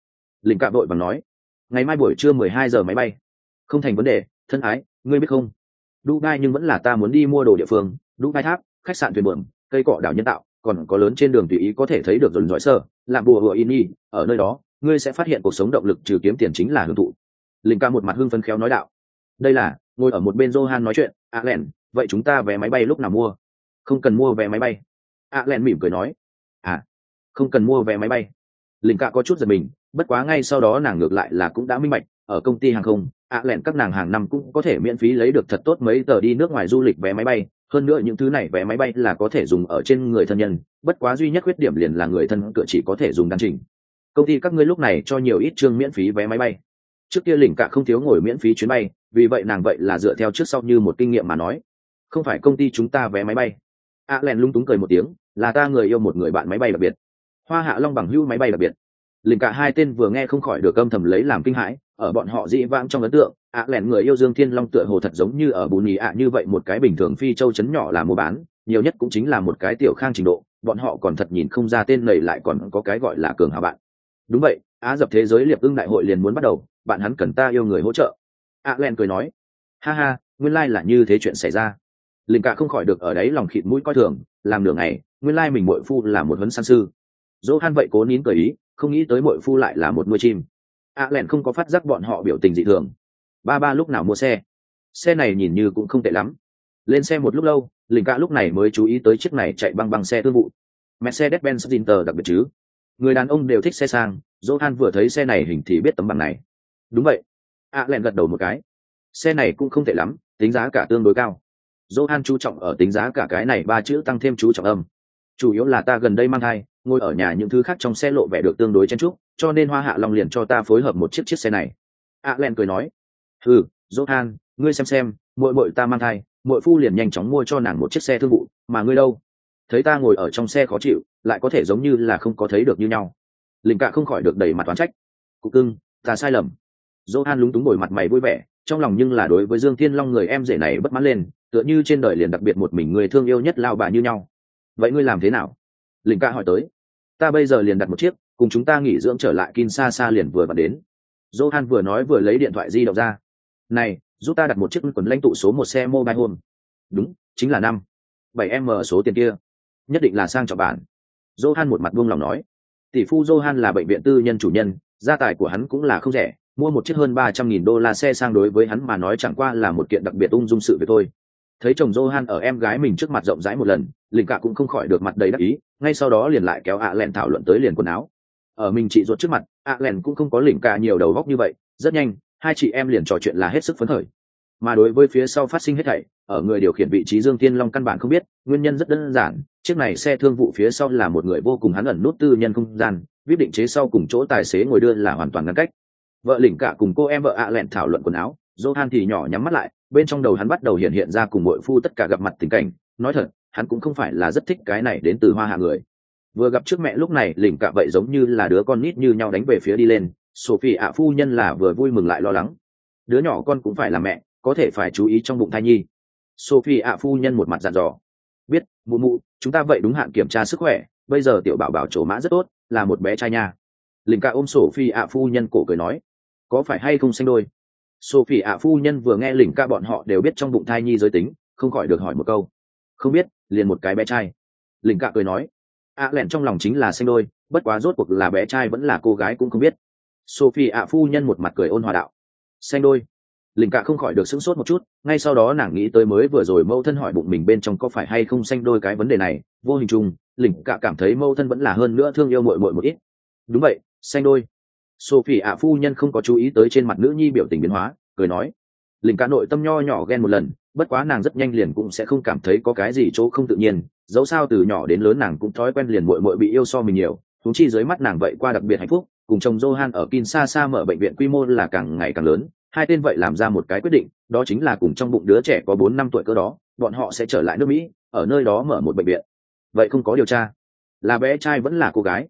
Lĩnh cạm đội bằng nói, ngày mai buổi trưa mười hai giờ máy bay. Không thành vấn đề, thân ái, ngươi biết không? Dubai nhưng vẫn là ta muốn đi mua đồ địa phương. Dubai tháp, khách sạn thuyền bượm cây cọ đảo nhân tạo, còn có lớn trên đường tùy ý có thể thấy được dồn dõi sơ làm bùa hùa in y ở nơi đó, ngươi sẽ phát hiện cuộc sống động lực trừ kiếm tiền chính là hưởng thụ. Linh ca một mặt hưng phấn khéo nói đạo, đây là, ngồi ở một bên johan nói chuyện, a len vậy chúng ta vé máy bay lúc nào mua? Không cần mua vé máy bay. A len mỉm cười nói à không cần mua vé máy bay. Linh cạ có chút giật mình, bất quá ngay sau đó nàng ngược lại là cũng đã minh bạch, ở công ty hàng không, ạ lẹn các nàng hàng năm cũng có thể miễn phí lấy được thật tốt mấy tờ đi nước ngoài du lịch vé máy bay. Hơn nữa những thứ này vé máy bay là có thể dùng ở trên người thân nhân, bất quá duy nhất khuyết điểm liền là người thân cửa chỉ có thể dùng đăng trình. Công ty các ngươi lúc này cho nhiều ít chương miễn phí vé máy bay. Trước kia lỉnh cả không thiếu ngồi miễn phí chuyến bay, vì vậy nàng vậy là dựa theo trước sau như một kinh nghiệm mà nói. Không phải công ty chúng ta vé máy bay. ạ lẹn lung túng cười một tiếng là ta người yêu một người bạn máy bay đặc biệt. Hoa hạ long bằng hưu máy bay đặc biệt. Linh cả hai tên vừa nghe không khỏi được âm thầm lấy làm kinh hãi, ở bọn họ dĩ vãng trong ấn tượng, ạ à lẻn người yêu dương thiên long tựa hồ thật giống như ở bù nhì ạ như vậy một cái bình thường phi châu chấn nhỏ là mua bán, nhiều nhất cũng chính là một cái tiểu khang trình độ, bọn họ còn thật nhìn không ra tên này lại còn có cái gọi là cường hạ bạn. Đúng vậy, á dập thế giới liệp ưng đại hội liền muốn bắt đầu, bạn hắn cần ta yêu người hỗ trợ. Ạ à lẻn cười nói, ha ha, nguyên lai là như thế chuyện xảy ra. Linh cả không khỏi được ở đấy lòng khịt mũi coi thường, làm nửa ngày nguyên lai mình muội phu là một huấn san sư. Dỗ han vậy cố nín cởi ý, không nghĩ tới muội phu lại là một nuôi chim. A lẹn không có phát giác bọn họ biểu tình dị thường. Ba ba lúc nào mua xe? Xe này nhìn như cũng không tệ lắm. Lên xe một lúc lâu lình ca lúc này mới chú ý tới chiếc này chạy băng băng xe thương vụ. Mercedes benz sprinter đặc biệt chứ. Người đàn ông đều thích xe sang, johan vừa thấy xe này hình thì biết tấm bằng này. Đúng vậy. A lẹn gật đầu một cái. Xe này cũng không tệ lắm, tính giá cả tương đối cao. Johan chú trọng ở tính giá cả cái này, ba chữ tăng thêm chú trọng âm chủ yếu là ta gần đây mang thai, ngồi ở nhà những thứ khác trong xe lộ vẻ được tương đối chen trúc cho nên hoa hạ long liền cho ta phối hợp một chiếc chiếc xe này. A len cười nói. Ừ johan, ngươi xem xem, muội muội ta mang thai, muội phu liền nhanh chóng mua cho nàng một chiếc xe thương vụ, mà ngươi đâu? Thấy ta ngồi ở trong xe khó chịu, lại có thể giống như là không có thấy được như nhau. Linh cạ không khỏi được đầy mặt toán trách. Cụ cưng, ta sai lầm. Johan lúng túng bồi mặt mày vui vẻ, trong lòng nhưng là đối với dương thiên long người em rể này bất mãn lên, tựa như trên đời liền đặc biệt một mình người thương yêu nhất lao bà như nhau vậy ngươi làm thế nào linh ca hỏi tới ta bây giờ liền đặt một chiếc cùng chúng ta nghỉ dưỡng trở lại Kinshasa liền vừa vặn đến. Johan vừa nói vừa lấy điện thoại di động ra. Này, giúp ta đặt một chiếc quần lãnh tụ số một xe mobile home. Đúng, chính là năm, bảy m số tiền kia. Nhất định là sang trọng bản. Johan một mặt buông lòng nói. Tỷ phu Johan là bệnh viện tư nhân chủ nhân, gia tài của hắn cũng là không rẻ, mua một chiếc hơn ba trăm nghìn đô la xe sang đối với hắn mà nói chẳng qua là một kiện đặc biệt ung dung sự việc thôi. Thấy chồng Johan ở em gái mình trước mặt rộng rãi một lần, Linh Cả cũng không khỏi được mặt đầy đắc ý, ngay sau đó liền lại kéo ạ lẹn thảo luận tới liền quần áo. Ở mình chị ruột trước mặt ạ lẹn cũng không có Lĩnh cả nhiều đầu góc như vậy rất nhanh hai chị em liền trò chuyện là hết sức phấn khởi. Mà đối với phía sau phát sinh hết thảy ở người điều khiển vị trí dương tiên long căn bản không biết nguyên nhân rất đơn giản chiếc này xe thương vụ phía sau là một người vô cùng hắn ẩn nút tư nhân không gian viết định chế sau cùng chỗ tài xế ngồi đưa là hoàn toàn ngăn cách. Vợ lỉnh cả cùng cô em vợ ạ lẹn thảo luận quần áo johan thì nhỏ nhắm mắt lại bên trong đầu hắn bắt đầu hiện hiện ra cùng mọi phu tất cả gặp mặt tình cảnh nói thật hắn cũng không phải là rất thích cái này đến từ hoa hạ người. Vừa gặp trước mẹ lúc này, lỉnh cả vậy giống như là đứa con nít như nhau đánh về phía đi lên. Sophie ạ, phu nhân là vừa vui mừng lại lo lắng. Đứa nhỏ con cũng phải là mẹ, có thể phải chú ý trong bụng thai nhi. Sophie ạ, phu nhân một mặt dặn dò. Biết, mụ mụ, chúng ta vậy đúng hạn kiểm tra sức khỏe, bây giờ tiểu bảo bảo trổ mã rất tốt, là một bé trai nha. Lỉnh cả ôm sophie ạ, phu nhân cổ cười nói. Có phải hay không sanh đôi? Sophie ạ, phu nhân vừa nghe lỉnh cả bọn họ đều biết trong bụng thai nhi giới tính, không khỏi được hỏi một câu không biết, liền một cái bé trai. Lình cạ cười nói ạ lẹn trong lòng chính là xanh đôi, bất quá rốt cuộc là bé trai vẫn là cô gái cũng không biết. Sophie ạ phu nhân một mặt cười ôn hòa đạo, xanh đôi. Lình cạ không khỏi được sững sốt một chút, ngay sau đó nàng nghĩ tới mới vừa rồi mâu thân hỏi bụng mình bên trong có phải hay không xanh đôi cái vấn đề này, vô hình chung, lình cạ cảm thấy mâu thân vẫn là hơn nữa thương yêu mội mội một ít. Đúng vậy, xanh đôi. Sophie ạ phu nhân không có chú ý tới trên mặt nữ nhi biểu tình biến hóa, cười nói, lình cạ nội tâm nho nhỏ ghen một lần bất quá nàng rất nhanh liền cũng sẽ không cảm thấy có cái gì chỗ không tự nhiên dẫu sao từ nhỏ đến lớn nàng cũng thói quen liền mội mội bị yêu so mình nhiều thú chi dưới mắt nàng vậy qua đặc biệt hạnh phúc cùng chồng Johan ở Kinshasa mở bệnh viện quy mô là càng ngày càng lớn, hai tên vậy làm ra một cái quyết định, đó chính là cùng trong bụng đứa trẻ có bốn năm tuổi cơ đó, bọn họ sẽ trở lại nước Mỹ, ở nơi đó mở một bệnh viện. Vậy không có điều tra, là bé trai vẫn là cô gái.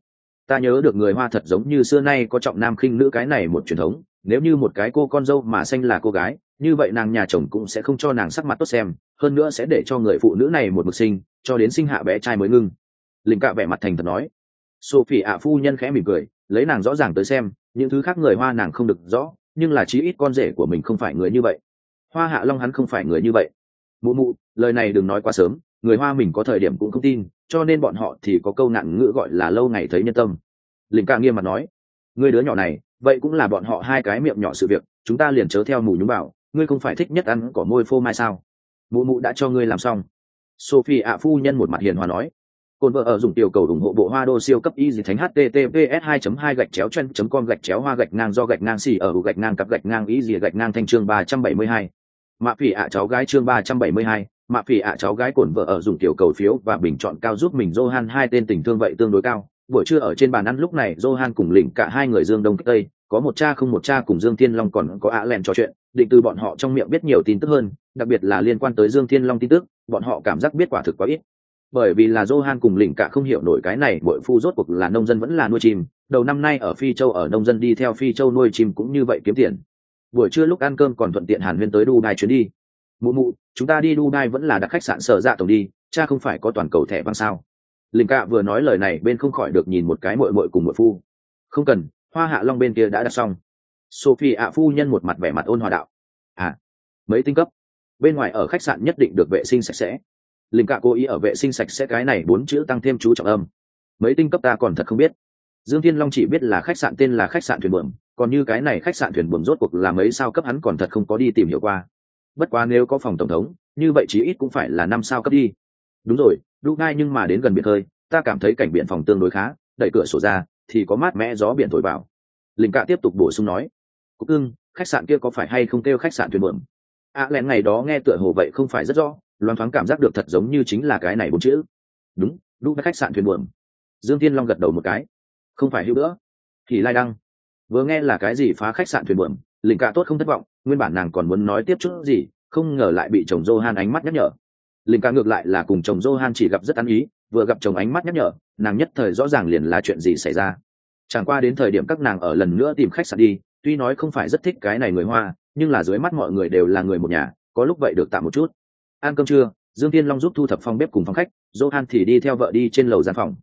Ta nhớ được người Hoa thật giống như xưa nay có trọng nam khinh nữ cái này một truyền thống, nếu như một cái cô con dâu mà xanh là cô gái, như vậy nàng nhà chồng cũng sẽ không cho nàng sắc mặt tốt xem, hơn nữa sẽ để cho người phụ nữ này một mực sinh, cho đến sinh hạ bé trai mới ngưng. Linh cạ vẻ mặt thành thật nói. Sophie ạ phu nhân khẽ mỉm cười, lấy nàng rõ ràng tới xem những thứ khác người hoa nàng không được rõ nhưng là chí ít con rể của mình không phải người như vậy hoa hạ long hắn không phải người như vậy mụ mụ lời này đừng nói quá sớm người hoa mình có thời điểm cũng không tin cho nên bọn họ thì có câu nạn ngữ gọi là lâu ngày thấy nhân tâm linh ca nghiêm mặt nói người đứa nhỏ này vậy cũng là bọn họ hai cái miệng nhỏ sự việc chúng ta liền chớ theo mù nhúng bảo ngươi không phải thích nhất ăn cỏ môi phô mai sao mụ mụ đã cho ngươi làm xong sophie ạ phu nhân một mặt hiền hòa nói cồn vợ ở dùng tiểu cầu ủng hộ bộ Hoa Đô siêu cấp y dị thánh https 2 2 gạch chéo chân com gạch chéo hoa gạch ngang do gạch ngang xì ở gạch ngang cặp gạch ngang y dị gạch ngang thanh chương 372. Mạ phỉ ạ cháu gái chương 372, mạ phỉ ạ cháu gái cồn vợ ở dùng tiểu cầu phiếu và bình chọn cao giúp mình Johan hai tên tình thương vậy tương đối cao. Buổi trưa ở trên bàn ăn lúc này Johan cùng lĩnh cả hai người Dương Đông Tây, có một cha không một cha cùng Dương Thiên Long còn có ạ lẹn trò chuyện, định từ bọn họ trong miệng biết nhiều tin tức hơn, đặc biệt là liên quan tới Dương Thiên Long tin tức, bọn họ cảm giác biết quả thực quá ít. Bởi vì là Johan cùng lĩnh cả không hiểu nổi cái này bội phu rốt cuộc là nông dân vẫn là nuôi chim đầu năm nay ở phi châu ở nông dân đi theo phi châu nuôi chim cũng như vậy kiếm tiền. Buổi trưa lúc ăn cơm còn thuận tiện hàn huyên tới dubai chuyến đi. Mụ mụ chúng ta đi dubai vẫn là đặt khách sạn sở dạ tổng đi cha không phải có toàn cầu thẻ văng sao? Linh cả vừa nói lời này, bên không khỏi được nhìn một cái mội mội cùng mội phu. Không cần, hoa hạ long bên kia đã đặt xong. Sophie ạ phu nhân một mặt vẻ mặt ôn hòa đạo. À mấy tinh cấp? Bên ngoài ở khách sạn nhất định được vệ sinh sạch sẽ. Linh cạ cố ý ở vệ sinh sạch sẽ cái này bốn chữ tăng thêm chú trọng âm. Mấy tinh cấp ta còn thật không biết. Dương thiên long chỉ biết là khách sạn tên là khách sạn thuyền buồm, còn như cái này khách sạn thuyền buồm rốt cuộc là mấy sao cấp hắn còn thật không có đi tìm hiểu qua. Bất quá nếu có phòng tổng thống, như vậy chí ít cũng phải là năm sao cấp đi. Đúng rồi lúc ngay nhưng mà đến gần biển hơi ta cảm thấy cảnh biển phòng tương đối khá đẩy cửa sổ ra thì có mát mẻ gió biển thổi vào. Linh cạ tiếp tục bổ sung nói cúc ưng khách sạn kia có phải hay không kêu khách sạn thuyền buồm? A à, lén ngày đó nghe tựa hồ vậy không phải rất rõ loan thoáng cảm giác được thật giống như chính là cái này bốn chữ. Đúng lúc khách sạn thuyền buồm. Dương thiên long gật đầu một cái. Không phải hữu nữa. Thì lai đăng vừa nghe là cái gì phá khách sạn thuyền buồm? Linh cạ tốt không thất vọng nguyên bản nàng còn muốn nói tiếp chút gì không ngờ lại bị chồng johan ánh mắt nhắc nhở. Linh ca ngược lại là cùng chồng johan chỉ gặp rất ăn ý, vừa gặp chồng ánh mắt nhắc nhở, nàng nhất thời rõ ràng liền là chuyện gì xảy ra. Chẳng qua đến thời điểm các nàng ở lần nữa tìm khách sạn đi, tuy nói không phải rất thích cái này người hoa, nhưng là dưới mắt mọi người đều là người một nhà, có lúc vậy được tạm một chút. Ăn cơm trưa, dương tiên long giúp thu thập phòng bếp cùng phòng khách, johan thì đi theo vợ đi trên lầu gian phòng.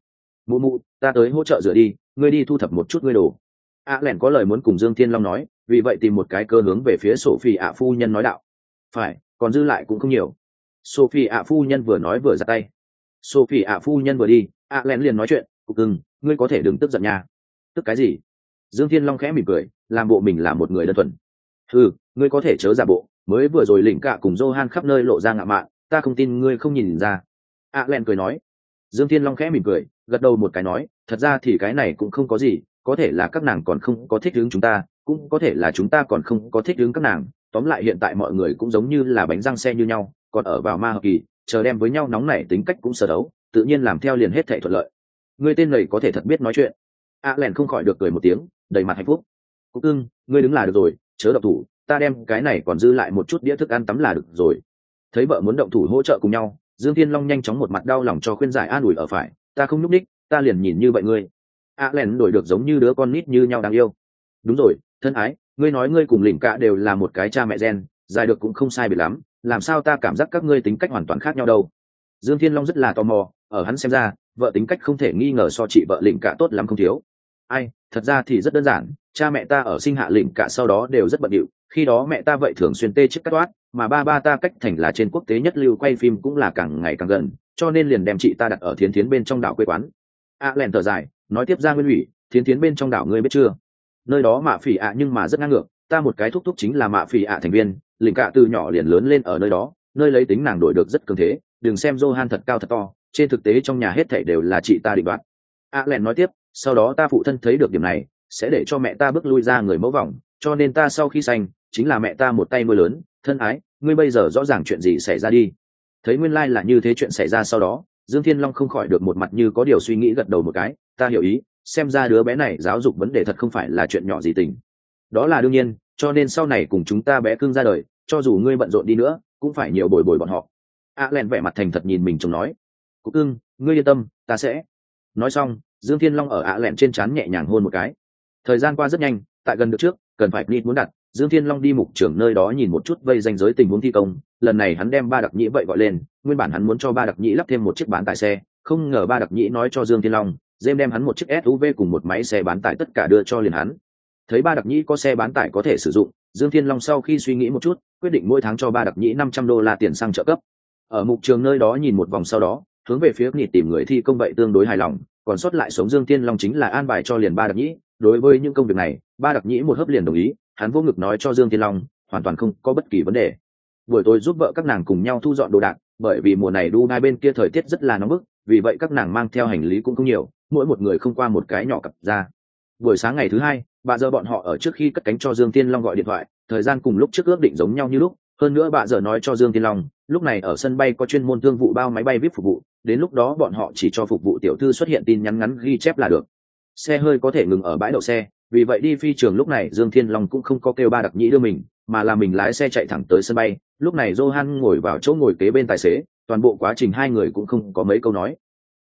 Mụ mụ, ta tới hỗ trợ rửa đi, ngươi đi thu thập một chút ngươi đồ. A lẻn có lời muốn cùng dương thiên long nói, vì vậy tìm một cái cơ hướng về phía sophie ạ phu nhân nói đạo. Phải, còn dư lại cũng không nhiều sophie ạ phu nhân vừa nói vừa ra tay sophie ạ phu nhân vừa đi a lén liền nói chuyện cục cưng ngươi có thể đừng tức giận nha tức cái gì dương thiên long khẽ mỉm cười làm bộ mình là một người đơn thuần ừ ngươi có thể chớ giả bộ mới vừa rồi lĩnh cả cùng Johan khắp nơi lộ ra ngạo mạn, ta không tin ngươi không nhìn ra. A Len cười nói. Dương Thiên Long khẽ mỉm cười, gật đầu một cái nói, thật ra thì cái này cũng không có gì, có thể là các nàng còn không có thích hướng chúng ta, cũng có thể là chúng ta còn không có thích hướng các nàng. Tóm lại hiện tại mọi người cũng giống như là bánh răng xe như nhau, còn ở vào ma hợp kỳ, chờ đem với nhau nóng nảy tính cách cũng sở đấu, tự nhiên làm theo liền hết thảy thuận lợi. người tên này có thể thật biết nói chuyện. A Len không khỏi được cười một tiếng, đầy mặt hạnh phúc. Cúc ưng, ngươi đứng là được rồi, chớ độc thủ, ta đem cái này còn dư lại một chút đĩa thức ăn tắm là được rồi thấy vợ muốn động thủ hỗ trợ cùng nhau dương thiên long nhanh chóng một mặt đau lòng cho khuyên giải an ủi ở phải ta không nhúc ních ta liền nhìn như vậy ngươi a à len đổi được giống như đứa con nít như nhau đáng yêu đúng rồi thân ái ngươi nói ngươi cùng lỉnh cả đều là một cái cha mẹ gen dài được cũng không sai biệt lắm làm sao ta cảm giác các ngươi tính cách hoàn toàn khác nhau đâu? Dương thiên long rất là tò mò ở hắn xem ra vợ tính cách không thể nghi ngờ so chị vợ lịnh cả tốt lắm không thiếu. Ai thật ra thì rất đơn giản cha mẹ ta ở sinh hạ lịnh cả sau đó đều rất bận điệu khi đó mẹ ta vậy thường xuyên tê chiếc cắt toát mà ba ba ta cách thành là trên quốc tế nhất lưu quay phim cũng là càng ngày càng gần cho nên liền đem chị ta đặt ở thiến thiến bên trong đảo quê quán. A à, lèn thở dài nói tiếp ra nguyên ủy thiến thiến bên trong đảo ngươi biết chưa? Nơi đó mạ phỉ ạ nhưng mà rất ngang ngược ta một cái thúc thúc chính là mạ phỉ ạ thành viên lĩnh cạ từ nhỏ liền lớn lên ở nơi đó, nơi lấy tính nàng đổi được rất cường thế, đừng xem johan thật cao thật to, trên thực tế trong nhà hết thảy đều là chị ta định đoạt. A len nói tiếp, sau đó ta phụ thân thấy được điểm này, sẽ để cho mẹ ta bước lui ra người mẫu vòng cho nên ta sau khi sanh, chính là mẹ ta một tay mưa lớn, thân ái, ngươi bây giờ rõ ràng chuyện gì xảy ra đi. Thấy nguyên lai、like、là như thế chuyện xảy ra sau đó, dương thiên long không khỏi được một mặt như có điều suy nghĩ gật đầu một cái, ta hiểu ý, xem ra đứa bé này giáo dục vấn đề thật không phải là chuyện nhỏ gì tình. Đó là đương nhiên, cho nên sau này cùng chúng ta bé cưng ra đời cho dù ngươi bận rộn đi nữa, cũng phải nhiều bồi bồi bọn họ. A len vẻ mặt thành thật nhìn mình chồng nói. Cúc ưng ngươi yên tâm, ta sẽ. Nói xong, dương thiên long ở ạ lẹn trên trán nhẹ nhàng hôn một cái. Thời gian qua rất nhanh, tại gần được trước, cần phải nít muốn đặt, dương thiên long đi mục trưởng nơi đó nhìn một chút vây danh giới tình huống thi công. Lần này hắn đem ba đặc nhĩ vậy gọi lên, nguyên bản hắn muốn cho ba đặc nhĩ lắp thêm một chiếc bán tải xe, không ngờ ba đặc nhĩ nói cho dương thiên long, dêm đem hắn một chiếc suv cùng một máy xe bán tải tất cả đưa cho liền hắn. Thấy ba đặc nhĩ có xe bán tải có thể sử dụng, dương thiên long sau khi suy nghĩ một chút quyết định mỗi tháng cho ba đặc nhĩ năm trăm đô la tiền sang trợ cấp. Ở mục trường nơi đó nhìn một vòng sau đó, hướng về phía nghỉ tìm người thi công vậy tương đối hài lòng, còn sót lại sống dương tiên long chính là an bài cho liền ba đặc nhĩ. Đối với những công việc này, ba đặc nhĩ một hớp liền đồng ý, hắn vô ngực nói cho dương tiên long, hoàn toàn không có bất kỳ vấn đề. Buổi tối giúp vợ các nàng cùng nhau thu dọn đồ đạc, bởi vì mùa này đu nai bên kia thời tiết rất là nóng bức, vì vậy các nàng mang theo hành lý cũng không nhiều, mỗi một người không qua một cái nhỏ cặp ra. Buổi sáng ngày thứ hai bà giờ bọn họ ở trước khi cất cánh cho dương tiên long gọi điện thoại, thời gian cùng lúc trước ước định giống nhau như lúc. Hơn nữa bà giờ nói cho dương tiên long, lúc này ở sân bay có chuyên môn thương vụ bao máy bay vip phục vụ, đến lúc đó bọn họ chỉ cho phục vụ tiểu thư xuất hiện tin nhắn ngắn ghi chép là được. Xe hơi có thể ngừng ở bãi đậu xe, vì vậy đi phi trường lúc này dương thiên long cũng không có kêu ba đặc nhĩ đưa mình, mà là mình lái xe chạy thẳng tới sân bay. Lúc này johan ngồi vào chỗ ngồi kế bên tài xế, toàn bộ quá trình hai người cũng không có mấy câu nói.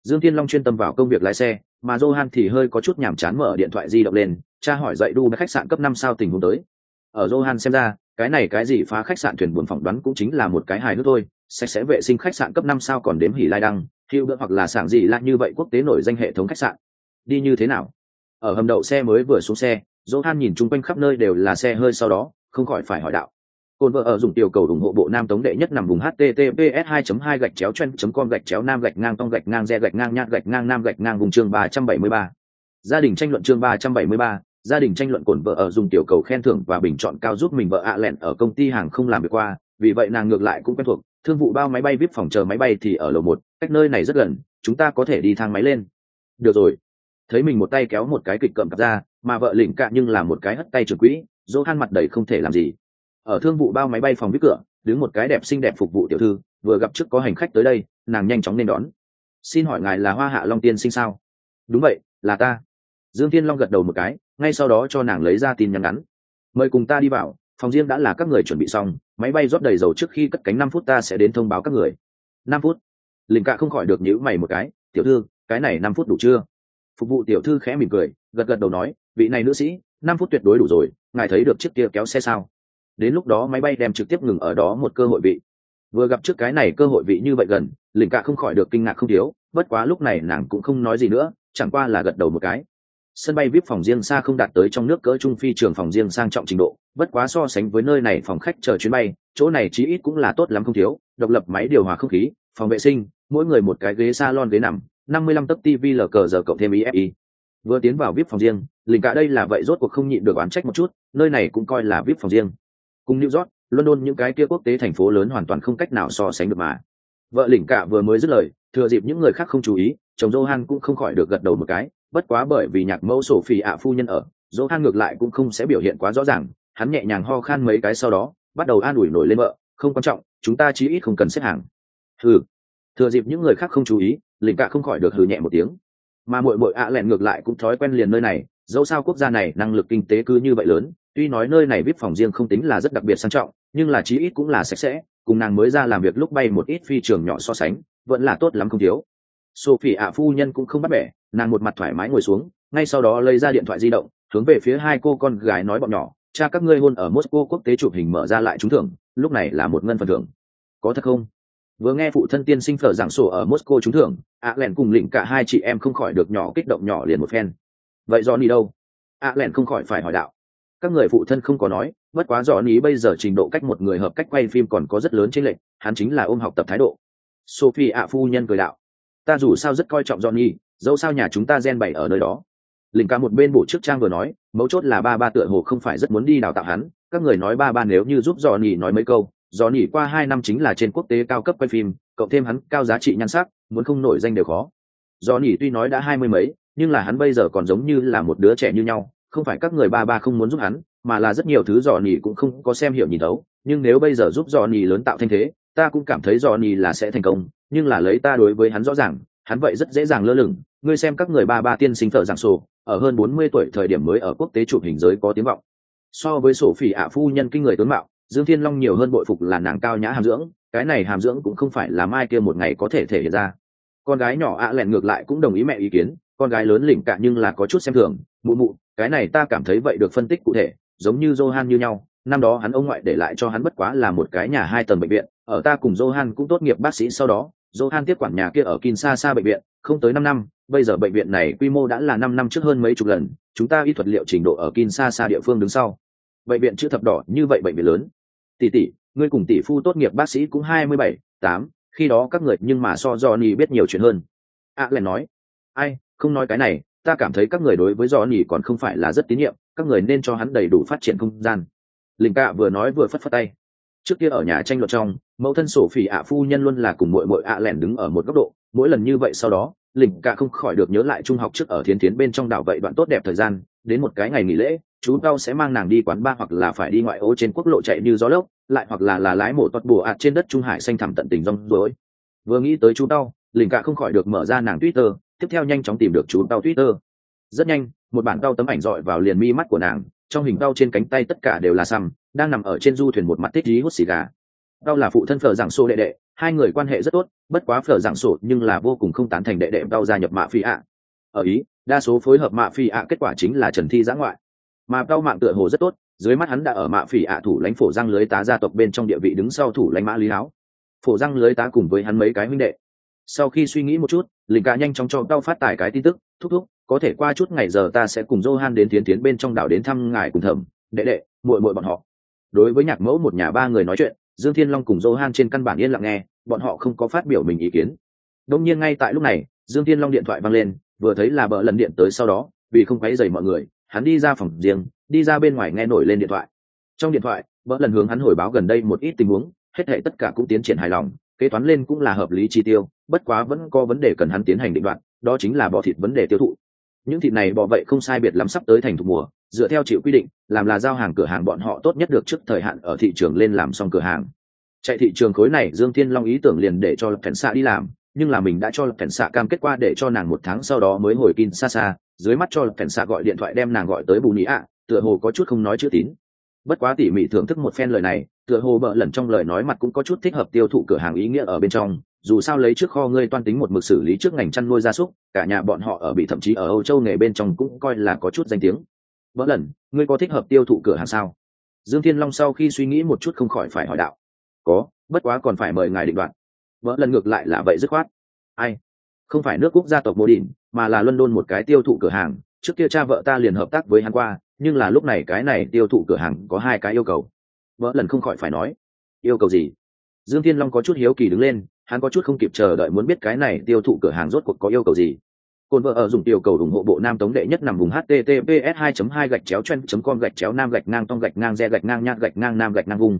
Dương thiên long chuyên tâm vào công việc lái xe mà johan thì hơi có chút nhàm chán mở điện thoại di động lên, tra hỏi dậy đu khách sạn cấp năm sao tình huống tới. Ở johan xem ra, cái này cái gì phá khách sạn thuyền buồn phỏng đoán cũng chính là một cái hài nữa thôi sạch sẽ vệ sinh khách sạn cấp năm sao còn đếm hỉ lai đăng hữu bữa hoặc là sảng gì lại như vậy quốc tế nổi danh hệ thống khách sạn. Đi như thế nào? Ở hầm đậu xe mới vừa xuống xe, johan nhìn chung quanh khắp nơi đều là xe hơi sau đó, không khỏi phải hỏi đạo. Côn vợ ở dùng tiểu cầu ủng hộ bộ nam tống đệ nhất nằm vùng https 2 2 gạch chéo chen com gạch chéo nam gạch ngang tông gạch ngang re gạch ngang nhạt gạch ngang nam gạch ngang vùng chương 373. gia đình tranh luận chương 373, gia đình tranh luận cồn vợ ở dùng tiểu cầu khen thưởng và bình chọn cao giúp mình vợ ạ lẹn ở công ty hàng không làm việc qua. Vì vậy nàng ngược lại cũng quen thuộc. Thương vụ bao máy bay vip phòng chờ máy bay thì ở lầu một. Cách nơi này rất gần. Chúng ta có thể đi thang máy lên. Được rồi. Thấy mình một tay kéo một cái kịch cậm cặp ra mà vợ lỉnh cạ nhưng là một cái hất tay trường quỹ Johan han mặt đầy không thể làm gì ở thương vụ bao máy bay phòng viết cửa, đứng một cái đẹp xinh đẹp phục vụ tiểu thư, vừa gặp trước có hành khách tới đây, nàng nhanh chóng nên đón. Xin hỏi ngài là hoa hạ long tiên sinh sao? Đúng vậy, là ta. Dương tiên long gật đầu một cái, ngay sau đó cho nàng lấy ra tin nhắn ngắn. Mời cùng ta đi vào, phòng riêng đã là các người chuẩn bị xong, máy bay rót đầy dầu trước khi cất cánh năm phút ta sẽ đến thông báo các người. Năm phút. Linh cạ không khỏi được nhữ mày một cái, tiểu thư, cái này năm phút đủ chưa? Phục vụ tiểu thư khẽ mỉm cười, gật gật đầu nói, vị này nữ sĩ, năm phút tuyệt đối đủ rồi, ngài thấy được chiếc kia kéo xe sao? Đến lúc đó máy bay đem trực tiếp ngừng ở đó một cơ hội vị. Vừa gặp trước cái này cơ hội vị như vậy gần lình cạ không khỏi được kinh ngạc không thiếu, bất quá lúc này nàng cũng không nói gì nữa, chẳng qua là gật đầu một cái. Sân bay vip phòng riêng xa không đạt tới trong nước cỡ trung phi trường phòng riêng sang trọng trình độ, bất quá so sánh với nơi này phòng khách chờ chuyến bay, chỗ này chí ít cũng là tốt lắm không thiếu, độc lập máy điều hòa không khí, phòng vệ sinh, mỗi người một cái ghế salon ghế nằm, năm mươi lăm tấc tv lờ cờ giờ cộng thêm ifi vừa tiến vào vip phòng riêng lình cả đây là vậy rốt cuộc không nhịn được oán trách một chút, nơi này cũng coi là vip phòng riêng cùng new york london những cái kia quốc tế thành phố lớn hoàn toàn không cách nào so sánh được mà. Vợ lỉnh cả vừa mới dứt lời thừa dịp những người khác không chú ý chồng johan cũng không khỏi được gật đầu một cái bất quá bởi vì nhạc mẫu sổ phỉ ạ phu nhân ở johan ngược lại cũng không sẽ biểu hiện quá rõ ràng hắn nhẹ nhàng ho khan mấy cái sau đó bắt đầu an ủi nổi lên vợ không quan trọng chúng ta chí ít không cần xếp hàng. Hừ, thừa dịp những người khác không chú ý lỉnh cả không khỏi được hừ nhẹ một tiếng. Mà mội mội ạ lẹn ngược lại cũng thói quen liền nơi này dẫu sao quốc gia này năng lực kinh tế cứ như vậy lớn tuy nói nơi này vip phòng riêng không tính là rất đặc biệt sang trọng, nhưng là chí ít cũng là sạch sẽ, cùng nàng mới ra làm việc lúc bay một ít phi trường nhỏ so sánh, vẫn là tốt lắm không thiếu. Sophie ạ phu nhân cũng không bắt bẻ, nàng một mặt thoải mái ngồi xuống, ngay sau đó lấy ra điện thoại di động, hướng về phía hai cô con gái nói bọn nhỏ, cha các ngươi hôn ở moscow quốc tế chụp hình mở ra lại trúng thưởng, lúc này là một ngân phần thưởng. Có thật không? Vừa nghe phụ thân tiên sinh phở giảng sổ ở moscow trúng thưởng ạ lẹn cùng lĩnh cả hai chị em không khỏi được nhỏ kích động nhỏ liền một phen. Vậy do đi đâu? Ạ lẹn không khỏi phải hỏi đạo các người phụ thân không có nói, bất quá dò ý bây giờ trình độ cách một người hợp cách quay phim còn có rất lớn trên lệch, hắn chính là ôm học tập thái độ. Sophie ạ, phu nhân cười đạo, ta dù sao rất coi trọng johnny dẫu sao nhà chúng ta gen bày ở nơi đó. Linh ca một bên bộ trước trang vừa nói, mấu chốt là ba ba tựa hồ không phải rất muốn đi đào tạo hắn, các người nói ba ba nếu như giúp johnny nói mấy câu do ý qua hai năm chính là trên quốc tế cao cấp quay phim, cộng thêm hắn cao giá trị nhan sắc, muốn không nổi danh đều khó. Do ý tuy nói đã hai mươi mấy, nhưng là hắn bây giờ còn giống như là một đứa trẻ như nhau không phải các người ba ba không muốn giúp hắn, mà là rất nhiều thứ dò nỉ cũng không có xem hiểu nhìn đấu. nhưng nếu bây giờ giúp dò nỉ lớn tạo thanh thế, ta cũng cảm thấy dò nỉ là sẽ thành công, nhưng là lấy ta đối với hắn rõ ràng, hắn vậy rất dễ dàng lơ lửng ngươi xem các người ba ba tiên sinh thợ giảng sổ, ở hơn bốn mươi tuổi thời điểm mới ở quốc tế chụp hình giới có tiếng vọng so với sổ phỉ ạ phu nhân kinh người tướng mạo, dương thiên long nhiều hơn bội phục là nàng cao nhã hàm dưỡng, cái này hàm dưỡng cũng không phải là mai kia một ngày có thể thể hiện ra con gái nhỏ ạ lẹn ngược lại cũng đồng ý mẹ ý kiến, con gái lớn lỉnh cả nhưng là có chút xem thường mụ mụ cái này ta cảm thấy vậy được phân tích cụ thể giống như johan như nhau. Năm đó hắn ông ngoại để lại cho hắn bất quá là một cái nhà hai tầng bệnh viện ở ta cùng johan cũng tốt nghiệp bác sĩ sau đó. Johan tiếp quản nhà kia ở kinshasa bệnh viện không tới năm năm bây giờ bệnh viện này quy mô đã là năm năm trước hơn mấy chục lần chúng ta y thuật liệu trình độ ở kinshasa địa phương đứng sau. Bệnh viện chữ thập đỏ như vậy bệnh viện lớn. Tỷ tỷ ngươi cùng tỷ phu tốt nghiệp bác sĩ cũng hai mươi bảy tám khi đó các người nhưng mà so johnny biết nhiều chuyện hơn. A à, lại nói ai không nói cái này ta cảm thấy các người đối với johnny còn không phải là rất tín nhiệm, các người nên cho hắn đầy đủ phát triển không gian. Linh cạ vừa nói vừa phất phất tay. Trước kia ở nhà tranh luận trong, mẫu thân sổ phỉ ạ phu nhân luôn là cùng mội mội ạ lẻn đứng ở một góc độ, mỗi lần như vậy sau đó, linh cạ không khỏi được nhớ lại trung học trước ở thiên thiến bên trong đảo vậy đoạn tốt đẹp thời gian, đến một cái ngày nghỉ lễ, chú tao sẽ mang nàng đi quán ba hoặc là phải đi ngoại ô trên quốc lộ chạy như gió lốc, lại hoặc là là lái mổ toát bùa ạt trên đất trung hải xanh thẳm tận tình rong rối vừa nghĩ tới chú tao linh cạ không khỏi được mở ra nàng twitter tiếp theo nhanh chóng tìm được chú tao twitter. Rất nhanh, một bản tao tấm ảnh dọi vào liền mi mắt của nàng, trong hình tao trên cánh tay tất cả đều là xăm, đang nằm ở trên du thuyền một mặt tích lý hút xì gà. Tao là phụ thân phở giảng sổ đệ đệ, hai người quan hệ rất tốt, bất quá phở giảng sổ nhưng là vô cùng không tán thành đệ đệ tao gia nhập mạ phi ạ. Ở ý, đa số phối hợp mạ phi ạ kết quả chính là trần thi giã ngoại. Mà tao mạng tựa hồ rất tốt, dưới mắt hắn đã ở mạ phỉ ạ thủ lãnh phổ răng lưới tá gia tộc bên trong địa vị đứng sau thủ lãnh mã lý háo. Phổ răng lưới tá cùng với hắn mấy cái huynh đệ. Sau khi suy nghĩ một chút linh cả nhanh chóng cho tao phát tải cái tin tức thúc thúc có thể qua chút ngày giờ ta sẽ cùng Johan đến tiến tiến bên trong đảo đến thăm ngài cùng thẩm, đệ đệ, muội muội bọn họ. Đối với nhạc mẫu một nhà ba người nói chuyện, Dương Thiên Long cùng Johan trên căn bản yên lặng nghe, bọn họ không có phát biểu mình ý kiến. Đương nhiên ngay tại lúc này, Dương Thiên Long điện thoại vang lên, vừa thấy là bợ lần điện tới sau đó, vì không quấy rầy mọi người, hắn đi ra phòng riêng, đi ra bên ngoài nghe nổi lên điện thoại. Trong điện thoại, bợ lần hướng hắn hồi báo gần đây một ít tình huống, hết thảy tất cả cũng tiến triển hài lòng, kế toán lên cũng là hợp lý chi tiêu, bất quá vẫn có vấn đề cần hắn tiến hành định đoạn, đó chính là bỏ thịt vấn đề tiêu thụ, những thịt này bọ vậy không sai biệt lắm sắp tới thành thục mùa dựa theo chịu quy định làm là giao hàng cửa hàng bọn họ tốt nhất được trước thời hạn ở thị trường lên làm xong cửa hàng. Chạy thị trường khối này dương thiên long ý tưởng liền để cho lập cảnh xạ đi làm nhưng là mình đã cho lập cảnh xạ cam kết qua để cho nàng một tháng sau đó mới hồi kin xa xa dưới mắt cho lập cảnh xạ gọi điện thoại đem nàng gọi tới bù nhĩ ạ tựa hồ có chút không nói chữ tín bất quá tỉ mỉ thưởng thức một phen lời này, tựa hồ bợ lẩn trong lời nói mặt cũng có chút thích hợp tiêu thụ cửa hàng ý nghĩa ở bên trong, dù sao lấy trước kho ngươi toan tính một mực xử lý trước ngành chăn nuôi gia súc, cả nhà bọn họ ở bị thậm chí ở âu châu nghề bên trong cũng coi là có chút danh tiếng. Bợ lần ngươi có thích hợp tiêu thụ cửa hàng sao? Dương thiên long sau khi suy nghĩ một chút không khỏi phải hỏi đạo. Có, bất quá còn phải mời ngài định đoạn vỡ lần ngược lại là vậy dứt khoát. Ai? Không phải nước quốc gia tộc mô đình mà là london một cái tiêu thụ cửa hàng, trước kia cha vợ ta liền hợp tác với hắn qua nhưng là lúc này cái này tiêu thụ cửa hàng có hai cái yêu cầu. Vợ lần không khỏi phải nói, yêu cầu gì? Dương thiên long có chút hiếu kỳ đứng lên, hắn có chút không kịp chờ đợi muốn biết cái này tiêu thụ cửa hàng rốt cuộc có yêu cầu gì. Cồn vợ ở dùng tiêu cầu ủng hộ bộ nam tống đệ nhất nằm vùng https 2 2 gạch chéo chen com gạch chéo nam gạch ngang tông gạch ngang re gạch ngang nhát gạch ngang nam gạch ngang vùng.